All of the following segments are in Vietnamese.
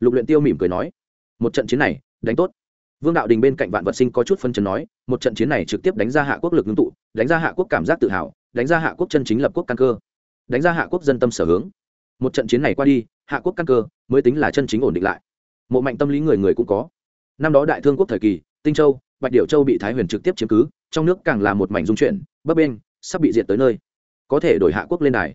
lục luyện tiêu mỉm cười nói, một trận chiến này, đánh tốt. Vương đạo đình bên cạnh vạn vật sinh có chút phân trần nói, một trận chiến này trực tiếp đánh ra hạ quốc lực ngưng tụ, đánh ra hạ quốc cảm giác tự hào, đánh ra hạ quốc chân chính lập quốc căn cơ, đánh ra hạ quốc dân tâm sở hướng. Một trận chiến này qua đi, hạ quốc căn cơ mới tính là chân chính ổn định lại. Mộ mạnh tâm lý người người cũng có. Năm đó đại thương quốc thời kỳ, tinh châu, bạch điệu châu bị thái huyền trực tiếp chiếm cứ, trong nước càng là một mảnh dung chuyển, bấp bên sắp bị diệt tới nơi. Có thể đổi hạ quốc lên đài.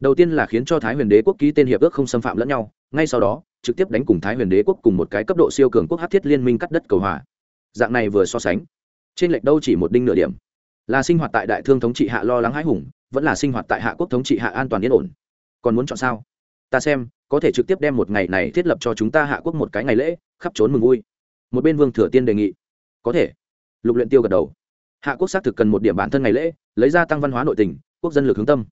Đầu tiên là khiến cho thái huyền đế quốc ký tên hiệp ước không xâm phạm lẫn nhau, ngay sau đó trực tiếp đánh cùng thái huyền đế quốc cùng một cái cấp độ siêu cường quốc hát thiết liên minh cắt đất cầu hòa. Dạng này vừa so sánh, trên lệch đâu chỉ một đinh nửa điểm. Là sinh hoạt tại đại thương thống trị hạ lo lắng hãi hùng, vẫn là sinh hoạt tại hạ quốc thống trị hạ an toàn yên ổn. Còn muốn chọn sao? Ta xem, có thể trực tiếp đem một ngày này thiết lập cho chúng ta hạ quốc một cái ngày lễ, khắp trốn mừng vui. Một bên vương thừa tiên đề nghị. Có thể. Lục luyện tiêu gật đầu. Hạ quốc xác thực cần một điểm bản thân ngày lễ, lấy ra tăng văn hóa nội tình, quốc dân lực hướng tâm.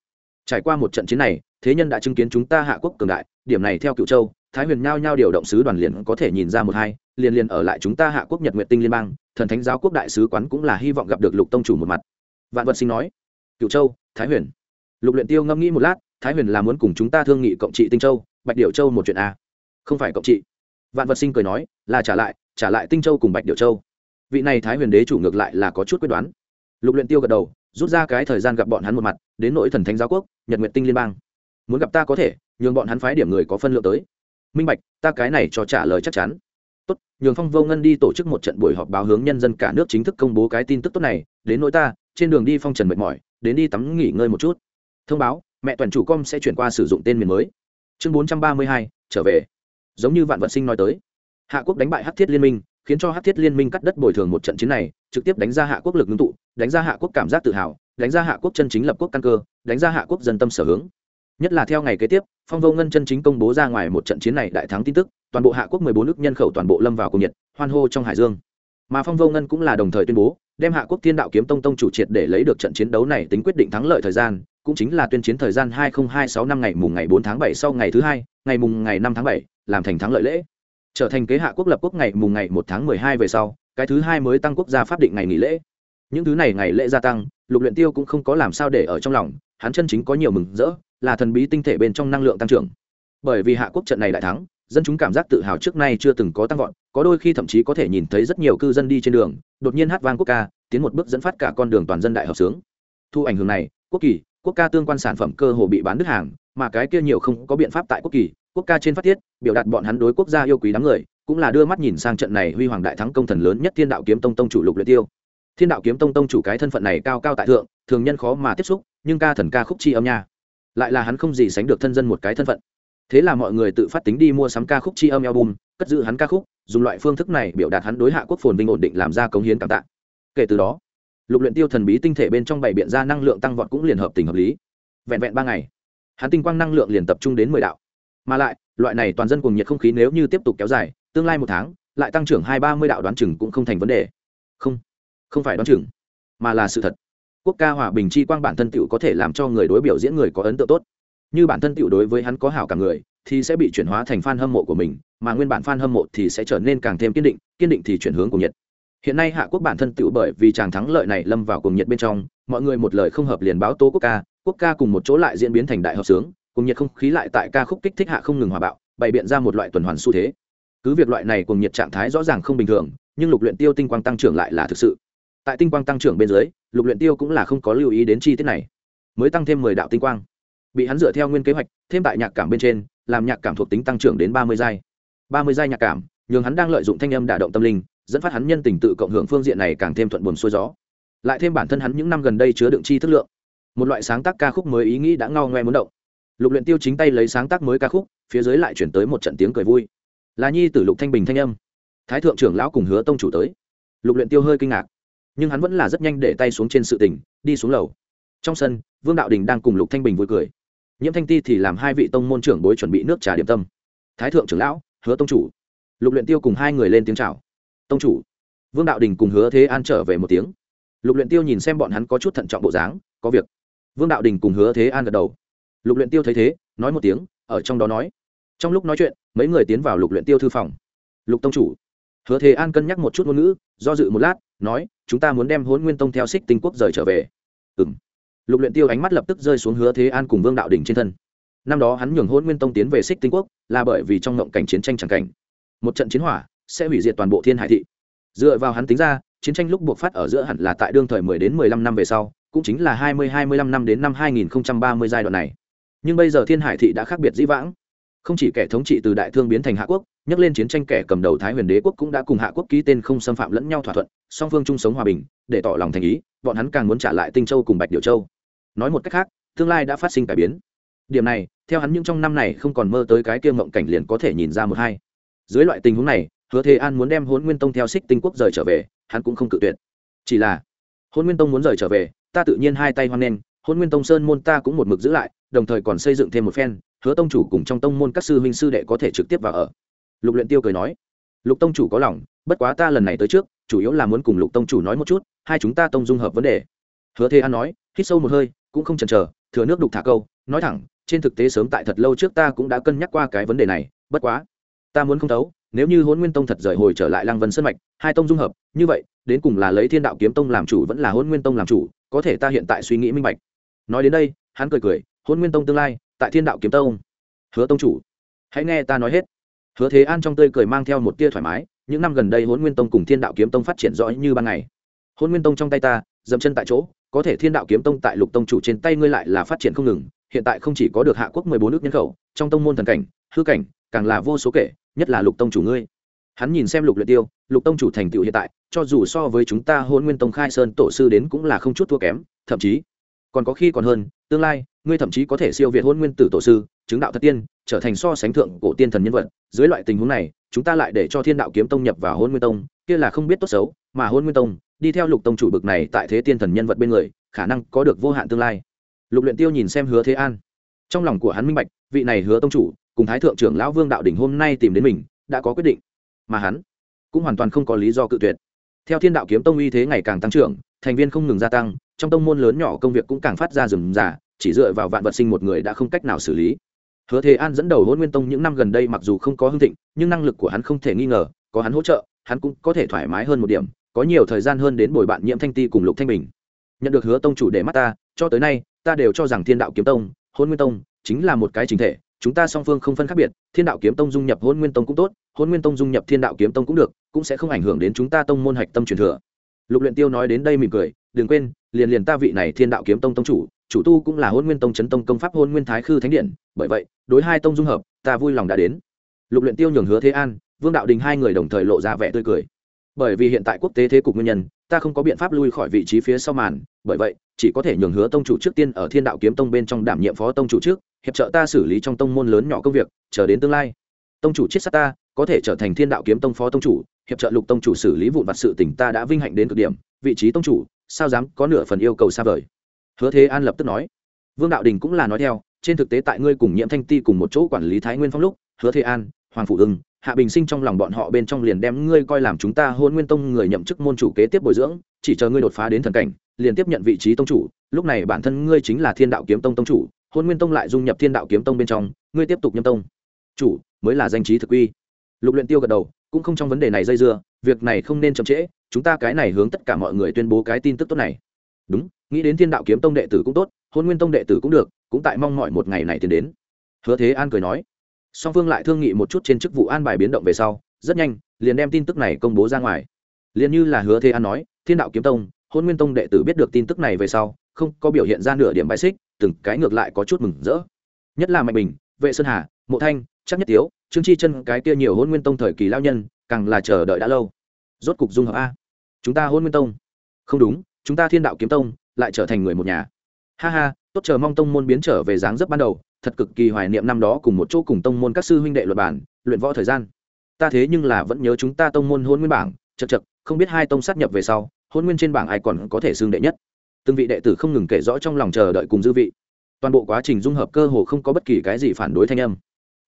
Trải qua một trận chiến này, thế nhân đã chứng kiến chúng ta hạ quốc cường đại, điểm này theo cựu châu thái huyền nhao nhao điều động sứ đoàn liền có thể nhìn ra một hai, liền liền ở lại chúng ta hạ quốc nhật nguyện tinh liên bang, thần thánh giáo quốc đại sứ quán cũng là hy vọng gặp được lục tông chủ một mặt. Vạn vật sinh nói cựu châu, thái huyền. Lục luyện tiêu ngâm nghĩ một lát, thái huyền là muốn cùng chúng ta thương nghị cộng trị tinh châu, bạch điệu châu một chuyện a không phải cộng trị. Vạn vật sinh cười nói, là trả lại trả lại tinh châu cùng bạch điệu châu. Vị này thái huyền đế chủ ngược lại là có chút quyết đoán. Lục luyện tiêu gật đầu, rút ra cái thời gian gặp bọn hắn một mặt, đến nội thần thánh giáo quốc, nhật nguyện tinh liên bang. Muốn gặp ta có thể, nhường bọn hắn phái điểm người có phân lượng tới minh bạch, ta cái này cho trả lời chắc chắn. Tốt, nhường phong vô ngân đi tổ chức một trận buổi họp báo hướng nhân dân cả nước chính thức công bố cái tin tức tốt này. Đến nỗi ta, trên đường đi phong trần mệt mỏi, đến đi tắm nghỉ ngơi một chút. Thông báo, mẹ toàn chủ com sẽ chuyển qua sử dụng tên miền mới. Chương bốn trăm ba mươi hai, trở về. Giống như vạn vật sinh nói tới. Hạ quốc đánh bại hát thiết liên minh, khiến cho hát thiết liên minh cắt đất bồi thường một trận chiến này, trực tiếp đánh ra hạ quốc lực ngưng tụ, đánh ra hạ quốc cảm giác tự hào, đánh ra hạ quốc chân chính lập quốc căn cơ, đánh ra hạ quốc dân tâm sở hướng nhất là theo ngày kế tiếp, phong vô ngân chân chính công bố ra ngoài một trận chiến này đại thắng tin tức, toàn bộ hạ quốc mười bốn nước nhân khẩu toàn bộ lâm vào cùng nhiệt, hoan hô trong hải dương. Mà phong vô ngân cũng là đồng thời tuyên bố, đem hạ quốc thiên đạo kiếm tông tông chủ triệt để lấy được trận chiến đấu này tính quyết định thắng lợi thời gian, cũng chính là tuyên chiến thời gian hai nghìn hai sáu năm ngày mùng ngày bốn tháng bảy sau ngày thứ hai, ngày mùng ngày năm tháng bảy, làm thành thắng lợi lễ. Trở thành kế hạ quốc lập quốc ngày mùng ngày một tháng mười hai về sau, cái thứ hai mới tăng quốc gia pháp định ngày nghỉ lễ. Những thứ này ngày lễ gia tăng, lục luyện tiêu cũng không có làm sao để ở trong lòng, hắn chân chính có nhiều mừng rỡ là thần bí tinh thể bên trong năng lượng tăng trưởng. Bởi vì hạ quốc trận này đại thắng, dân chúng cảm giác tự hào trước nay chưa từng có tăng vọt, có đôi khi thậm chí có thể nhìn thấy rất nhiều cư dân đi trên đường, đột nhiên hát vang quốc ca, tiến một bước dẫn phát cả con đường toàn dân đại hợp sướng. Thu ảnh hưởng này, quốc kỳ, quốc ca tương quan sản phẩm cơ hồ bị bán đứt hàng, mà cái kia nhiều không có biện pháp tại quốc kỳ, quốc ca trên phát tiết biểu đạt bọn hắn đối quốc gia yêu quý đám người, cũng là đưa mắt nhìn sang trận này huy hoàng đại thắng công thần lớn nhất thiên đạo kiếm tông tông chủ lục luyện tiêu. Thiên đạo kiếm tông tông chủ cái thân phận này cao cao tại thượng, thường nhân khó mà tiếp xúc, nhưng ca thần ca khúc chi âm nha lại là hắn không gì sánh được thân dân một cái thân phận. Thế là mọi người tự phát tính đi mua sắm ca khúc chi âm album, cất giữ hắn ca khúc, dùng loại phương thức này biểu đạt hắn đối hạ quốc phồn vinh ổn định làm ra cống hiến cảm tạ. Kể từ đó, lục luyện tiêu thần bí tinh thể bên trong bảy biện ra năng lượng tăng vọt cũng liền hợp tình hợp lý. Vẹn vẹn ba ngày, hắn tinh quang năng lượng liền tập trung đến mười đạo. Mà lại, loại này toàn dân cùng nhiệt không khí nếu như tiếp tục kéo dài, tương lai một tháng, lại tăng trưởng hai ba mươi đạo đoán chừng cũng không thành vấn đề. Không không phải đoán chừng, mà là sự thật quốc ca hòa bình chi quang bản thân tựu có thể làm cho người đối biểu diễn người có ấn tượng tốt. Như bản thân tựu đối với hắn có hảo cả người, thì sẽ bị chuyển hóa thành fan hâm mộ của mình, mà nguyên bản fan hâm mộ thì sẽ trở nên càng thêm kiên định kiên định thì chuyển hướng của nhiệt hiện nay hạ quốc bản thân tựu bởi vì chàng thắng lợi này lâm vào cùng nhiệt bên trong, mọi người một lời không hợp liền báo tố quốc ca quốc ca cùng một chỗ lại diễn biến thành đại hợp sướng cùng nhiệt không khí lại tại ca khúc kích thích hạ không ngừng hòa bạo, bày biện ra một loại tuần hoàn xu thế. Cứ việc loại này cùng nhiệt trạng thái rõ ràng không bình thường, nhưng lục luyện tiêu tinh quang tăng trưởng lại là thực sự tại tinh quang tăng trưởng bên dưới, lục luyện tiêu cũng là không có lưu ý đến chi tiết này. Mới tăng thêm mười đạo tinh quang. Bị hắn dựa theo nguyên kế hoạch, thêm tại nhạc cảm bên trên, làm nhạc cảm thuộc tính tăng trưởng đến ba mươi giai. Ba mươi giai nhạc cảm, nhường hắn đang lợi dụng thanh âm đả động tâm linh, dẫn phát hắn nhân tình tự cộng hưởng phương diện này càng thêm thuận buồm xuôi gió. Lại thêm bản thân hắn những năm gần đây chứa đựng chi thức lượng. Một loại sáng tác ca khúc mới ý nghĩ đã ngao ngoe muốn động. Lục luyện tiêu chính tay lấy sáng tác mới ca khúc, phía dưới lại chuyển tới một trận tiếng cười vui. Là nhi tử lục thanh bình thanh âm. Thái thượng trưởng lão cùng hứa tông chủ tới. Lục luyện tiêu hơi kinh ngạc nhưng hắn vẫn là rất nhanh để tay xuống trên sự tình, đi xuống lầu. Trong sân, vương đạo đình đang cùng lục thanh bình vui cười. Nhiễm thanh ti thì làm hai vị tông môn trưởng bối chuẩn bị nước trà điểm tâm. Thái thượng trưởng lão, hứa tông chủ. Lục luyện tiêu cùng hai người lên tiếng chào. Tông chủ. Vương đạo đình cùng hứa thế an trở về một tiếng. Lục luyện tiêu nhìn xem bọn hắn có chút thận trọng bộ dáng, có việc. Vương đạo đình cùng hứa thế an gật đầu. Lục luyện tiêu thấy thế, nói một tiếng, ở trong đó nói. Trong lúc nói chuyện, mấy người tiến vào lục luyện tiêu thư phòng. Lục tông chủ. Hứa thế an cân nhắc một chút ngôn ngữ, do dự một lát, nói chúng ta muốn đem hôn nguyên tông theo xích tinh quốc rời trở về. Ừm. Lục luyện tiêu ánh mắt lập tức rơi xuống hứa thế an cùng vương đạo đình trên thân. Năm đó hắn nhường hôn nguyên tông tiến về xích tinh quốc, là bởi vì trong ngộng cảnh chiến tranh c cảnh. Một trận chiến hỏa sẽ hủy diệt toàn bộ thiên hải thị. Dựa vào hắn tính ra, chiến tranh lúc buộc phát ở giữa hẳn là tại đương thời mười đến mười lăm năm về sau, cũng chính là hai mươi hai mươi lăm năm đến năm hai nghìn ba mươi giai đoạn này. Nhưng bây giờ thiên hải thị đã khác biệt dĩ vãng. Không chỉ kẻ thống trị từ đại thương biến thành hạ quốc nhắc lên chiến tranh kẻ cầm đầu thái huyền đế quốc cũng đã cùng hạ quốc ký tên không xâm phạm lẫn nhau thỏa thuận, song phương chung sống hòa bình, để tỏ lòng thành ý, bọn hắn càng muốn trả lại tinh châu cùng bạch điệu châu. Nói một cách khác, tương lai đã phát sinh cải biến. Điểm này, theo hắn những trong năm này không còn mơ tới cái kia mộng cảnh liền có thể nhìn ra một hai. Dưới loại tình huống này, hứa thế an muốn đem hôn nguyên tông theo xích tinh quốc rời trở về, hắn cũng không cự tuyệt. Chỉ là hôn nguyên tông muốn rời trở về, ta tự nhiên hai tay hoan nghênh hôn nguyên tông sơn môn ta cũng một mực giữ lại, đồng thời còn xây dựng thêm một phen, hứa tông chủ cùng trong tông môn các sư huynh sư đệ có thể trực tiếp vào ở lục luyện tiêu cười nói, lục tông chủ có lòng, bất quá ta lần này tới trước, chủ yếu là muốn cùng lục tông chủ nói một chút, hai chúng ta tông dung hợp vấn đề. Hứa thế an nói, hít sâu một hơi, cũng không chần chờ, thừa nước đục thả câu, nói thẳng, trên thực tế sớm tại thật lâu trước ta cũng đã cân nhắc qua cái vấn đề này, bất quá, ta muốn không thấu, nếu như hôn nguyên tông thật rời hồi trở lại lăng vân sơn mạch, hai tông dung hợp, như vậy, đến cùng là lấy thiên đạo kiếm tông làm chủ vẫn là hôn nguyên tông làm chủ, có thể ta hiện tại suy nghĩ minh bạch. Nói đến đây, hắn cười cười hôn nguyên tông tương lai, tại thiên đạo kiếm tông. Hứa tông chủ, hãy nghe ta nói hết hứa thế an trong tươi cười mang theo một tia thoải mái, những năm gần đây hôn nguyên tông cùng thiên đạo kiếm tông phát triển rõ như ban ngày. Hôn nguyên tông trong tay ta, dậm chân tại chỗ, có thể thiên đạo kiếm tông tại lục tông chủ trên tay ngươi lại là phát triển không ngừng, hiện tại không chỉ có được hạ quốc mười bốn nước nhân khẩu, trong tông môn thần cảnh, hư cảnh, càng là vô số kể, nhất là lục tông chủ ngươi. Hắn nhìn xem lục luyện tiêu, lục tông chủ thành tựu hiện tại, cho dù so với chúng ta hôn nguyên tông khai sơn tổ sư đến cũng là không chút thua kém, thậm chí còn có khi còn hơn, tương lai ngươi thậm chí có thể siêu việt hôn nguyên tử tổ sư, chứng đạo thật tiên, trở thành so sánh thượng cổ tiên thần nhân vật. Dưới loại tình huống này, chúng ta lại để cho thiên đạo kiếm tông nhập vào hôn nguyên tông, kia là không biết tốt xấu, mà hôn nguyên tông, đi theo lục tông chủ bực này tại thế tiên thần nhân vật bên người, khả năng có được vô hạn tương lai. Lục luyện tiêu nhìn xem hứa thế an. Trong lòng của hắn minh bạch, vị này hứa tông chủ, cùng thái thượng trưởng lão vương đạo đỉnh hôm nay tìm đến mình, đã có quyết định. Mà hắn, cũng hoàn toàn không có lý do cự tuyệt. Theo thiên đạo kiếm tông uy thế ngày càng tăng trưởng, thành viên không ngừng gia tăng, trong tông môn lớn nhỏ công việc cũng càng phát ra rườm rà chỉ dựa vào vạn vật sinh một người đã không cách nào xử lý. Hứa thế an dẫn đầu hôn nguyên tông những năm gần đây mặc dù không có hưng thịnh, nhưng năng lực của hắn không thể nghi ngờ, có hắn hỗ trợ, hắn cũng có thể thoải mái hơn một điểm, có nhiều thời gian hơn đến bồi bạn nhiễm thanh ti cùng lục thanh bình. Nhận được hứa tông chủ để mắt ta, cho tới nay, ta đều cho rằng thiên đạo kiếm tông hôn nguyên tông chính là một cái chính thể, chúng ta song phương không phân khác biệt, thiên đạo kiếm tông dung nhập hôn nguyên tông cũng tốt hôn nguyên tông dung nhập thiên đạo kiếm tông cũng được, cũng sẽ không ảnh hưởng đến chúng ta tông môn hạch tâm truyền thừa. Lục luyện tiêu nói đến đây mỉm cười, đừng quên, liền liền ta vị này thiên đạo kiếm tông tông chủ chủ tu cũng là hôn nguyên tông chấn tông công pháp hôn nguyên thái khư thánh điện, bởi vậy, đối hai tông dung hợp, ta vui lòng đã đến. Lục luyện tiêu nhường hứa thế an, vương đạo đình hai người đồng thời lộ ra vẻ tươi cười. Bởi vì hiện tại quốc tế thế cục nguyên nhân, ta không có biện pháp lui khỏi vị trí phía sau màn, bởi vậy, chỉ có thể nhường hứa tông chủ trước tiên ở thiên đạo kiếm tông bên trong đảm nhiệm phó tông chủ trước, hiệp trợ ta xử lý trong tông môn lớn nhỏ công việc, chờ đến tương lai. Tông chủ chiết sát ta, có thể trở thành thiên đạo kiếm tông phó tông chủ, hiệp trợ lục tông chủ xử lý vụn vặt sự tỉnh ta đã vinh hạnh đến cực điểm, vị trí tông chủ, sao dám có nửa phần yêu cầu xa vời? Hứa thế an lập tức nói, vương đạo đình cũng là nói theo, trên thực tế tại ngươi cùng nhiễm thanh ti cùng một chỗ quản lý thái nguyên phong lúc, hứa thế an, hoàng phụ ưng hạ bình sinh trong lòng bọn họ bên trong liền đem ngươi coi làm chúng ta hôn nguyên tông người nhậm chức môn chủ kế tiếp bồi dưỡng, chỉ chờ ngươi đột phá đến thần cảnh, liền tiếp nhận vị trí tông chủ, lúc này bản thân ngươi chính là thiên đạo kiếm tông tông chủ, hôn nguyên tông lại dung nhập thiên đạo kiếm tông bên trong, ngươi tiếp tục nhâm tông. Chủ, mới là danh trí thực quy lục luyện tiêu gật đầu, cũng không trong vấn đề này dây dưa, việc này không nên chậm trễ, chúng ta cái này hướng tất cả mọi người tuyên bố cái tin tức tốt này đúng, nghĩ đến thiên đạo kiếm tông đệ tử cũng tốt, hôn nguyên tông đệ tử cũng được, cũng tại mong mọi một ngày này tiến đến. Hứa thế an cười nói. Song phương lại thương nghị một chút trên chức vụ an bài biến động về sau, rất nhanh, liền đem tin tức này công bố ra ngoài. Liền như là hứa thế an nói, thiên đạo kiếm tông, hôn nguyên tông đệ tử biết được tin tức này về sau, không có biểu hiện ra nửa điểm bài xích, từng cái ngược lại có chút mừng rỡ. Nhất là mạnh bình, vệ sơn hà, mộ thanh chắc nhất tiếu, trương chi chân, cái kia nhiều hôn nguyên tông thời kỳ lao nhân, càng là chờ đợi đã lâu. Rốt cục dung hợp a. Chúng ta hôn nguyên tông. Không đúng chúng ta thiên đạo kiếm tông lại trở thành người một nhà. Ha ha, tốt chờ mong tông môn biến trở về dáng dấp ban đầu, thật cực kỳ hoài niệm năm đó cùng một chỗ cùng tông môn các sư huynh đệ luật bản, luyện võ thời gian. Ta thế nhưng là vẫn nhớ chúng ta tông môn hôn nguyên bảng chật chật không biết hai tông sát nhập về sau, hôn nguyên trên bảng ai còn có thể xưng đệ nhất? Từng vị đệ tử không ngừng kể rõ trong lòng chờ đợi cùng dư vị. Toàn bộ quá trình dung hợp cơ hồ không có bất kỳ cái gì phản đối thanh âm.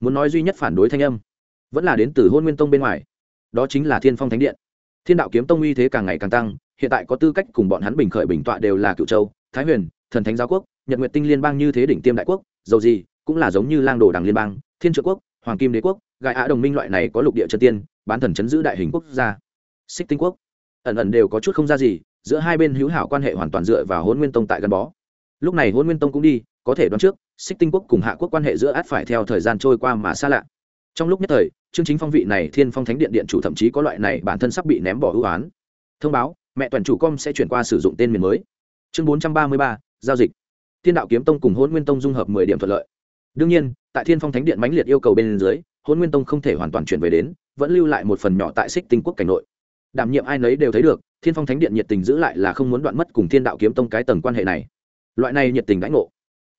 Muốn nói duy nhất phản đối thanh âm, vẫn là đến từ hôn nguyên tông bên ngoài. Đó chính là thiên phong thánh điện. Thiên đạo kiếm tông uy thế càng ngày càng tăng hiện tại có tư cách cùng bọn hắn bình khởi bình tọa đều là cựu châu, thái huyền, thần thánh giáo quốc, nhật nguyệt tinh liên bang như thế đỉnh tiêm đại quốc, dầu gì, cũng là giống như lang đồ đằng liên bang, thiên trợ quốc, hoàng kim đế quốc, gai á đồng minh loại này có lục địa chân tiên, bán thần chấn giữ đại hình quốc gia. Xích tinh quốc. Ẩn ẩn đều có chút không ra gì, giữa hai bên hữu hảo quan hệ hoàn toàn dựa vào hôn nguyên tông tại gắn bó. Lúc này hôn nguyên tông cũng đi, có thể đoán trước, xích tinh quốc cùng hạ quốc quan hệ giữa át phải theo thời gian trôi qua mà xa lạ. Trong lúc nhất thời chương chính phong vị này thiên phong thánh điện điện chủ thậm chí có loại này bản thân sắp bị ném bỏ ưu án thông báo mẹ toàn chủ com sẽ chuyển qua sử dụng tên miền mới. Chương bốn trăm ba mươi ba, giao dịch. Thiên đạo kiếm tông cùng hôn nguyên tông dung hợp mười điểm thuận lợi. Đương nhiên, tại thiên phong thánh điện mãnh liệt yêu cầu bên dưới hôn nguyên tông không thể hoàn toàn chuyển về đến, vẫn lưu lại một phần nhỏ tại xích tinh quốc cảnh nội. Đảm nhiệm ai nấy đều thấy được, thiên phong thánh điện nhiệt tình giữ lại là không muốn đoạn mất cùng thiên đạo kiếm tông cái tầng quan hệ này. Loại này nhiệt tình đãi ngộ,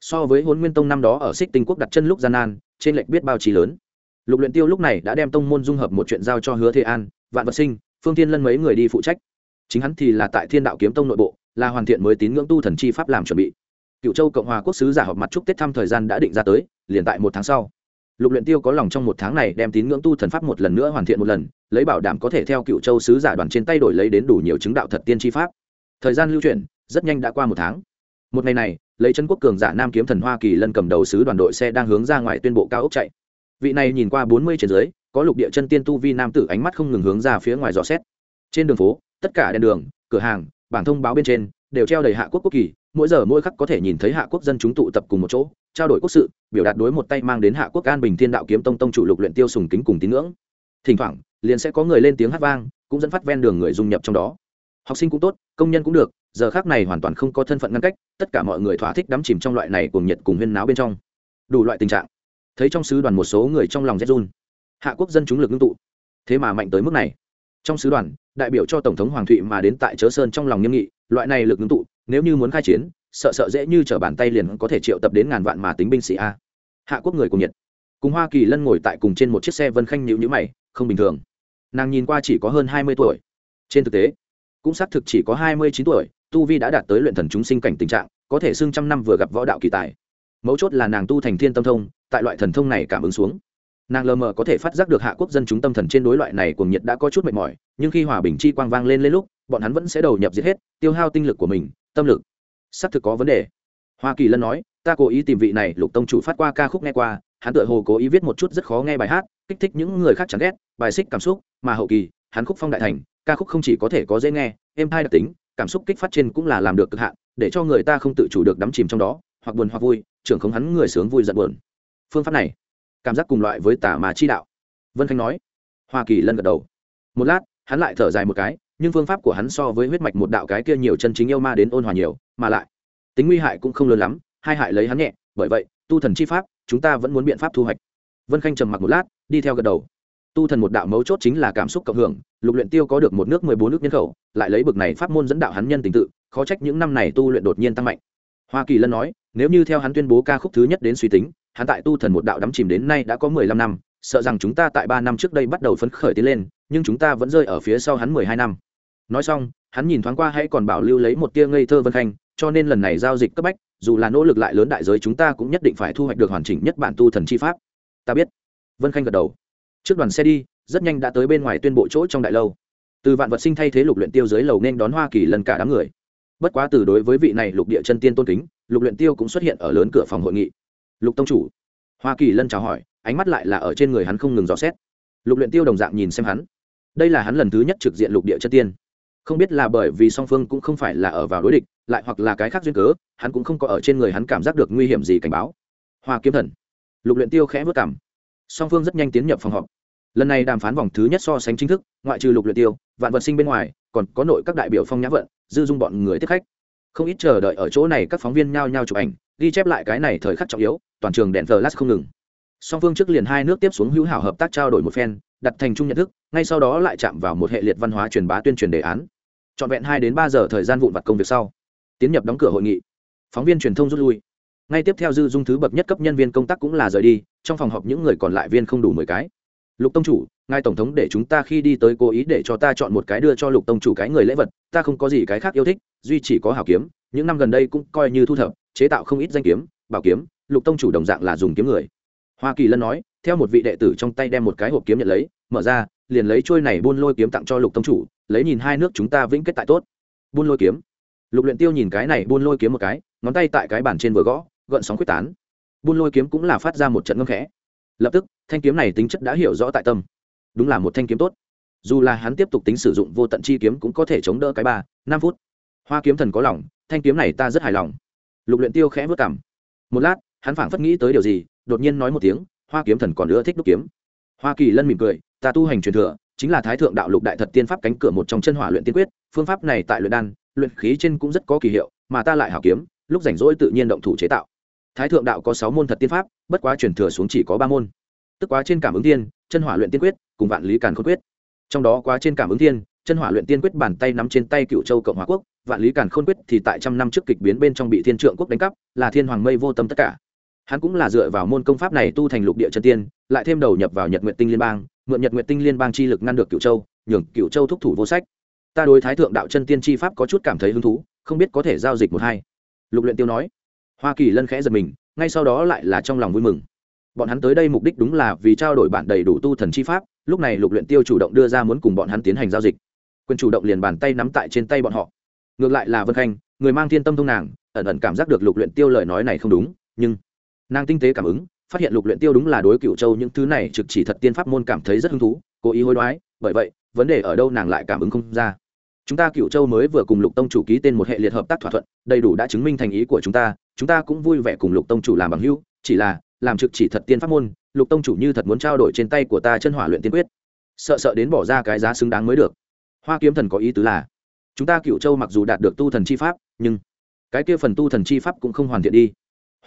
so với hôn nguyên tông năm đó ở xích tinh quốc đặt chân lúc gian nan, trên lệch biết bao trí lớn. Lục luyện tiêu lúc này đã đem tông môn dung hợp một chuyện giao cho hứa thế an, vạn vật sinh, phương thiên lân mấy người đi phụ trách chính hắn thì là tại thiên đạo kiếm tông nội bộ, là hoàn thiện mới tín ngưỡng tu thần chi pháp làm chuẩn bị. Cựu châu cộng hòa quốc sứ giả họp mặt chúc tết thăm thời gian đã định ra tới, liền tại một tháng sau. Lục luyện tiêu có lòng trong một tháng này đem tín ngưỡng tu thần pháp một lần nữa hoàn thiện một lần, lấy bảo đảm có thể theo cựu châu sứ giả đoàn trên tay đổi lấy đến đủ nhiều chứng đạo thật tiên chi pháp. Thời gian lưu chuyển, rất nhanh đã qua một tháng. Một ngày này, lấy chân quốc cường giả nam kiếm thần hoa kỳ lân cầm đầu sứ đoàn đội xe đang hướng ra ngoài tuyên bộ cao ốc chạy. Vị này nhìn qua bốn mươi trên dưới, có lục địa chân tiên tu vi nam tử ánh mắt không ngừng hướng ra phía ngoài dò xét. Trên đường phố tất cả đèn đường, cửa hàng, bảng thông báo bên trên, đều treo đầy hạ quốc quốc kỳ. Mỗi giờ mỗi khắc có thể nhìn thấy hạ quốc dân chúng tụ tập cùng một chỗ, trao đổi quốc sự, biểu đạt đối một tay mang đến hạ quốc an bình thiên đạo kiếm tông tông chủ lục luyện tiêu sùng kính cùng tín ngưỡng. Thỉnh thoảng, liền sẽ có người lên tiếng hát vang, cũng dẫn phát ven đường người dung nhập trong đó. Học sinh cũng tốt, công nhân cũng được, giờ khác này hoàn toàn không có thân phận ngăn cách, tất cả mọi người thỏa thích đắm chìm trong loại này cùng nhiệt cùng huyên náo bên trong. Đủ loại tình trạng. Thấy trong sứ đoàn một số người trong lòng rét run. Hạ quốc dân chúng lực ngưng tụ. Thế mà mạnh tới mức này. Trong sứ đoàn đại biểu cho tổng thống hoàng thụy mà đến tại chớ sơn trong lòng nghiêm nghị, loại này lực ngưng tụ, nếu như muốn khai chiến, sợ sợ dễ như t r ở bàn tay liền có thể triệu tập đến ngàn vạn mà tính binh sĩ a. Hạ quốc người cùng nhiệt. Cùng hoa kỳ lân ngồi tại cùng trên một chiếc xe vân khanh nhịu nhữ mày, không bình thường. Nàng nhìn qua chỉ có hơn hai mươi tuổi. Trên thực tế, cũng xác thực chỉ có hai mươi chín tuổi, tu vi đã đạt tới luyện thần chúng sinh cảnh tình trạng, có thể xưng trăm năm vừa gặp võ đạo kỳ tài. Mấu chốt là nàng tu thành thiên tâm thông, tại loại thần thông này cảm ứng xuống nàng lờ mờ có thể phát giác được hạ quốc dân chúng tâm thần trên đối loại này cuồng nhiệt đã có chút mệt mỏi, nhưng khi hòa bình chi quang vang lên lên lúc, bọn hắn vẫn sẽ đầu nhập giết hết, tiêu hao tinh lực của mình, tâm lực. Xác thực có vấn đề. Hoa kỳ lân nói, ta cố ý tìm vị này, lục tông chủ phát qua ca khúc nghe qua, hắn tự hồ cố ý viết một chút rất khó nghe bài hát, kích thích những người khác chán ghét, bài xích cảm xúc, mà hậu kỳ, hắn khúc phong đại thành, ca khúc không chỉ có thể có dễ nghe, êm hai đặc tính, cảm xúc kích phát trên cũng là làm được cực hạn, để cho người ta không tự chủ được đắm chìm trong đó, hoặc buồn hoặc vui, trưởng không hắn người sướng vui giận buồn. Phương pháp này cảm giác cùng loại với tà mà chi đạo. Vân khanh nói. Hoa kỳ lân gật đầu. Một lát, hắn lại thở dài một cái, nhưng phương pháp của hắn so với huyết mạch một đạo cái kia nhiều chân chính yêu ma đến ôn hòa nhiều, mà lại, tính nguy hại cũng không lớn lắm, hai hại lấy hắn nhẹ, bởi vậy, tu thần chi pháp, chúng ta vẫn muốn biện pháp thu hoạch. Vân khanh trầm mặc một lát, đi theo gật đầu. Tu thần một đạo mấu chốt chính là cảm xúc cộng hưởng, lục luyện tiêu có được một nước mười bốn nước nhân khẩu, lại lấy bực này pháp môn dẫn đạo hắn nhân tình tự, khó trách những năm này tu luyện đột nhiên tăng mạnh. Hoa kỳ lân nói, nếu như theo hắn tuyên bố ca khúc thứ nhất đến suy tính hắn tại tu thần một đạo đắm chìm đến nay đã có mười lăm năm, sợ rằng chúng ta tại ba năm trước đây bắt đầu phấn khởi tiến lên, nhưng chúng ta vẫn rơi ở phía sau hắn mười hai năm. Nói xong, hắn nhìn thoáng qua hãy còn bảo lưu lấy một tia ngây thơ vân khanh, cho nên lần này giao dịch cấp bách, dù là nỗ lực lại lớn đại giới chúng ta cũng nhất định phải thu hoạch được hoàn chỉnh nhất bản tu thần chi pháp. Ta biết. Vân khanh gật đầu. Trước đoàn xe đi, rất nhanh đã tới bên ngoài tuyên bộ chỗ trong đại lâu. Từ vạn vật sinh thay thế lục luyện tiêu dưới lầu nên đón hoa kỳ lần cả đám người. Bất quá từ đối với vị này lục địa chân tiên tôn kính, lục luyện tiêu cũng xuất hiện ở lớn cửa phòng hội nghị lục tông chủ. Hoa kỳ lân chào hỏi, ánh mắt lại là ở trên người hắn không ngừng dò xét. Lục luyện tiêu đồng dạng nhìn xem hắn. Đây là hắn lần thứ nhất trực diện lục địa chân tiên. Không biết là bởi vì song phương cũng không phải là ở vào đối địch, lại hoặc là cái khác duyên cớ, hắn cũng không có ở trên người hắn cảm giác được nguy hiểm gì cảnh báo. Hoa kiếm thần. Lục luyện tiêu khẽ vớt cảm song phương rất nhanh tiến nhập phòng họp. Lần này đàm phán vòng thứ nhất so sánh chính thức, ngoại trừ lục luyện tiêu, vạn vật sinh bên ngoài, còn có nội các đại biểu phong nhã vận, dư dung bọn người tiếp khách. Không ít chờ đợi ở chỗ này các phóng viên nhao nhao chụp ảnh, ghi chép lại cái này thời khắc trọng yếu toàn trường đèn flash không ngừng. Song phương trước liền hai nước tiếp xuống hữu hảo hợp tác trao đổi một phen, đặt thành chung nhận thức, ngay sau đó lại chạm vào một hệ liệt văn hóa truyền bá tuyên truyền đề án. Trọn vẹn hai đến ba giờ thời gian vụn vặt công việc sau, tiến nhập đóng cửa hội nghị. Phóng viên truyền thông rút lui. Ngay tiếp theo dư dung thứ bậc nhất cấp nhân viên công tác cũng là rời đi, trong phòng họp những người còn lại viên không đủ mười cái. Lục tông chủ, ngài tổng thống để chúng ta khi đi tới cố ý để cho ta chọn một cái đưa cho lục tông chủ cái người lễ vật, ta không có gì cái khác yêu thích, duy chỉ có hảo kiếm, những năm gần đây cũng coi như thu thập, chế tạo không ít danh kiếm, bảo kiếm lục tông chủ đồng dạng là dùng kiếm người. Hoa kỳ lân nói, theo một vị đệ tử trong tay đem một cái hộp kiếm nhận lấy, mở ra, liền lấy trôi này buôn lôi kiếm tặng cho lục tông chủ, lấy nhìn hai nước chúng ta vĩnh kết tại tốt. Buôn lôi kiếm. Lục luyện tiêu nhìn cái này buôn lôi kiếm một cái, ngón tay tại cái bàn trên vừa gõ, gợn sóng quyết tán. Buôn lôi kiếm cũng là phát ra một trận ngâm khẽ. Lập tức, thanh kiếm này tính chất đã hiểu rõ tại tâm. Đúng là một thanh kiếm tốt. Dù là hắn tiếp tục tính sử dụng vô tận chi kiếm cũng có thể chống đỡ cái ba, năm phút. Hoa kiếm thần có lòng, thanh kiếm này ta rất hài lòng. Lục luyện tiêu khẽ vớt cảm một lát hắn phảng phất nghĩ tới điều gì, đột nhiên nói một tiếng, hoa kiếm thần còn nữa thích đúc kiếm. Hoa kỳ lân mỉm cười, ta tu hành truyền thừa, chính là thái thượng đạo lục đại thật tiên pháp cánh cửa một trong chân hỏa luyện tiên quyết, phương pháp này tại luyện đan, luyện khí trên cũng rất có kỳ hiệu, mà ta lại hảo kiếm, lúc rảnh rỗi tự nhiên động thủ chế tạo. Thái thượng đạo có sáu môn thật tiên pháp, bất quá truyền thừa xuống chỉ có ba môn. Tức quá trên cảm ứng tiên chân hỏa luyện tiên quyết, cùng vạn lý càn khôn quyết. Trong đó quá trên cảm ứng tiên chân hỏa luyện tiên quyết bàn tay nắm trên tay cựu châu cộng hòa quốc, vạn lý càn khôn quyết thì tại trăm năm trước kịch biến bên trong bị thiên trượng quốc đánh cắp, là thiên hoàng mây vô tâm tất cả hắn cũng là dựa vào môn công pháp này tu thành lục địa chân tiên, lại thêm đầu nhập vào nhật nguyện tinh liên bang, mượn nhật nguyện tinh liên bang chi lực ngăn được cựu châu, nhường cựu châu thúc thủ vô sách. Ta đối thái thượng đạo chân tiên chi pháp có chút cảm thấy hứng thú, không biết có thể giao dịch một hai. Lục luyện tiêu nói. Hoa kỳ lân khẽ giật mình, ngay sau đó lại là trong lòng vui mừng. Bọn hắn tới đây mục đích đúng là vì trao đổi bản đầy đủ tu thần chi pháp, lúc này lục luyện tiêu chủ động đưa ra muốn cùng bọn hắn tiến hành giao dịch. Quyền chủ động liền bàn tay nắm tại trên tay bọn họ. Ngược lại là vân khanh, người mang thiên tâm thông nàng, ẩn ẩn cảm giác được lục luyện tiêu lời nói này không đúng, nhưng nàng tinh tế cảm ứng, phát hiện lục luyện tiêu đúng là đối cựu châu những thứ này trực chỉ thật tiên pháp môn cảm thấy rất hứng thú, cố ý hối đoái, bởi vậy, vấn đề ở đâu nàng lại cảm ứng không ra. Chúng ta cựu châu mới vừa cùng lục tông chủ ký tên một hệ liệt hợp tác thỏa thuận, đầy đủ đã chứng minh thành ý của chúng ta chúng ta cũng vui vẻ cùng lục tông chủ làm bằng hữu, chỉ là, làm trực chỉ thật tiên pháp môn, lục tông chủ như thật muốn trao đổi trên tay của ta chân hỏa luyện tiên quyết. Sợ sợ đến bỏ ra cái giá xứng đáng mới được. Hoa kiếm thần có ý tứ là, chúng ta cựu châu mặc dù đạt được tu thần chi pháp, nhưng cái kia phần tu thần chi pháp cũng không hoàn thiện đi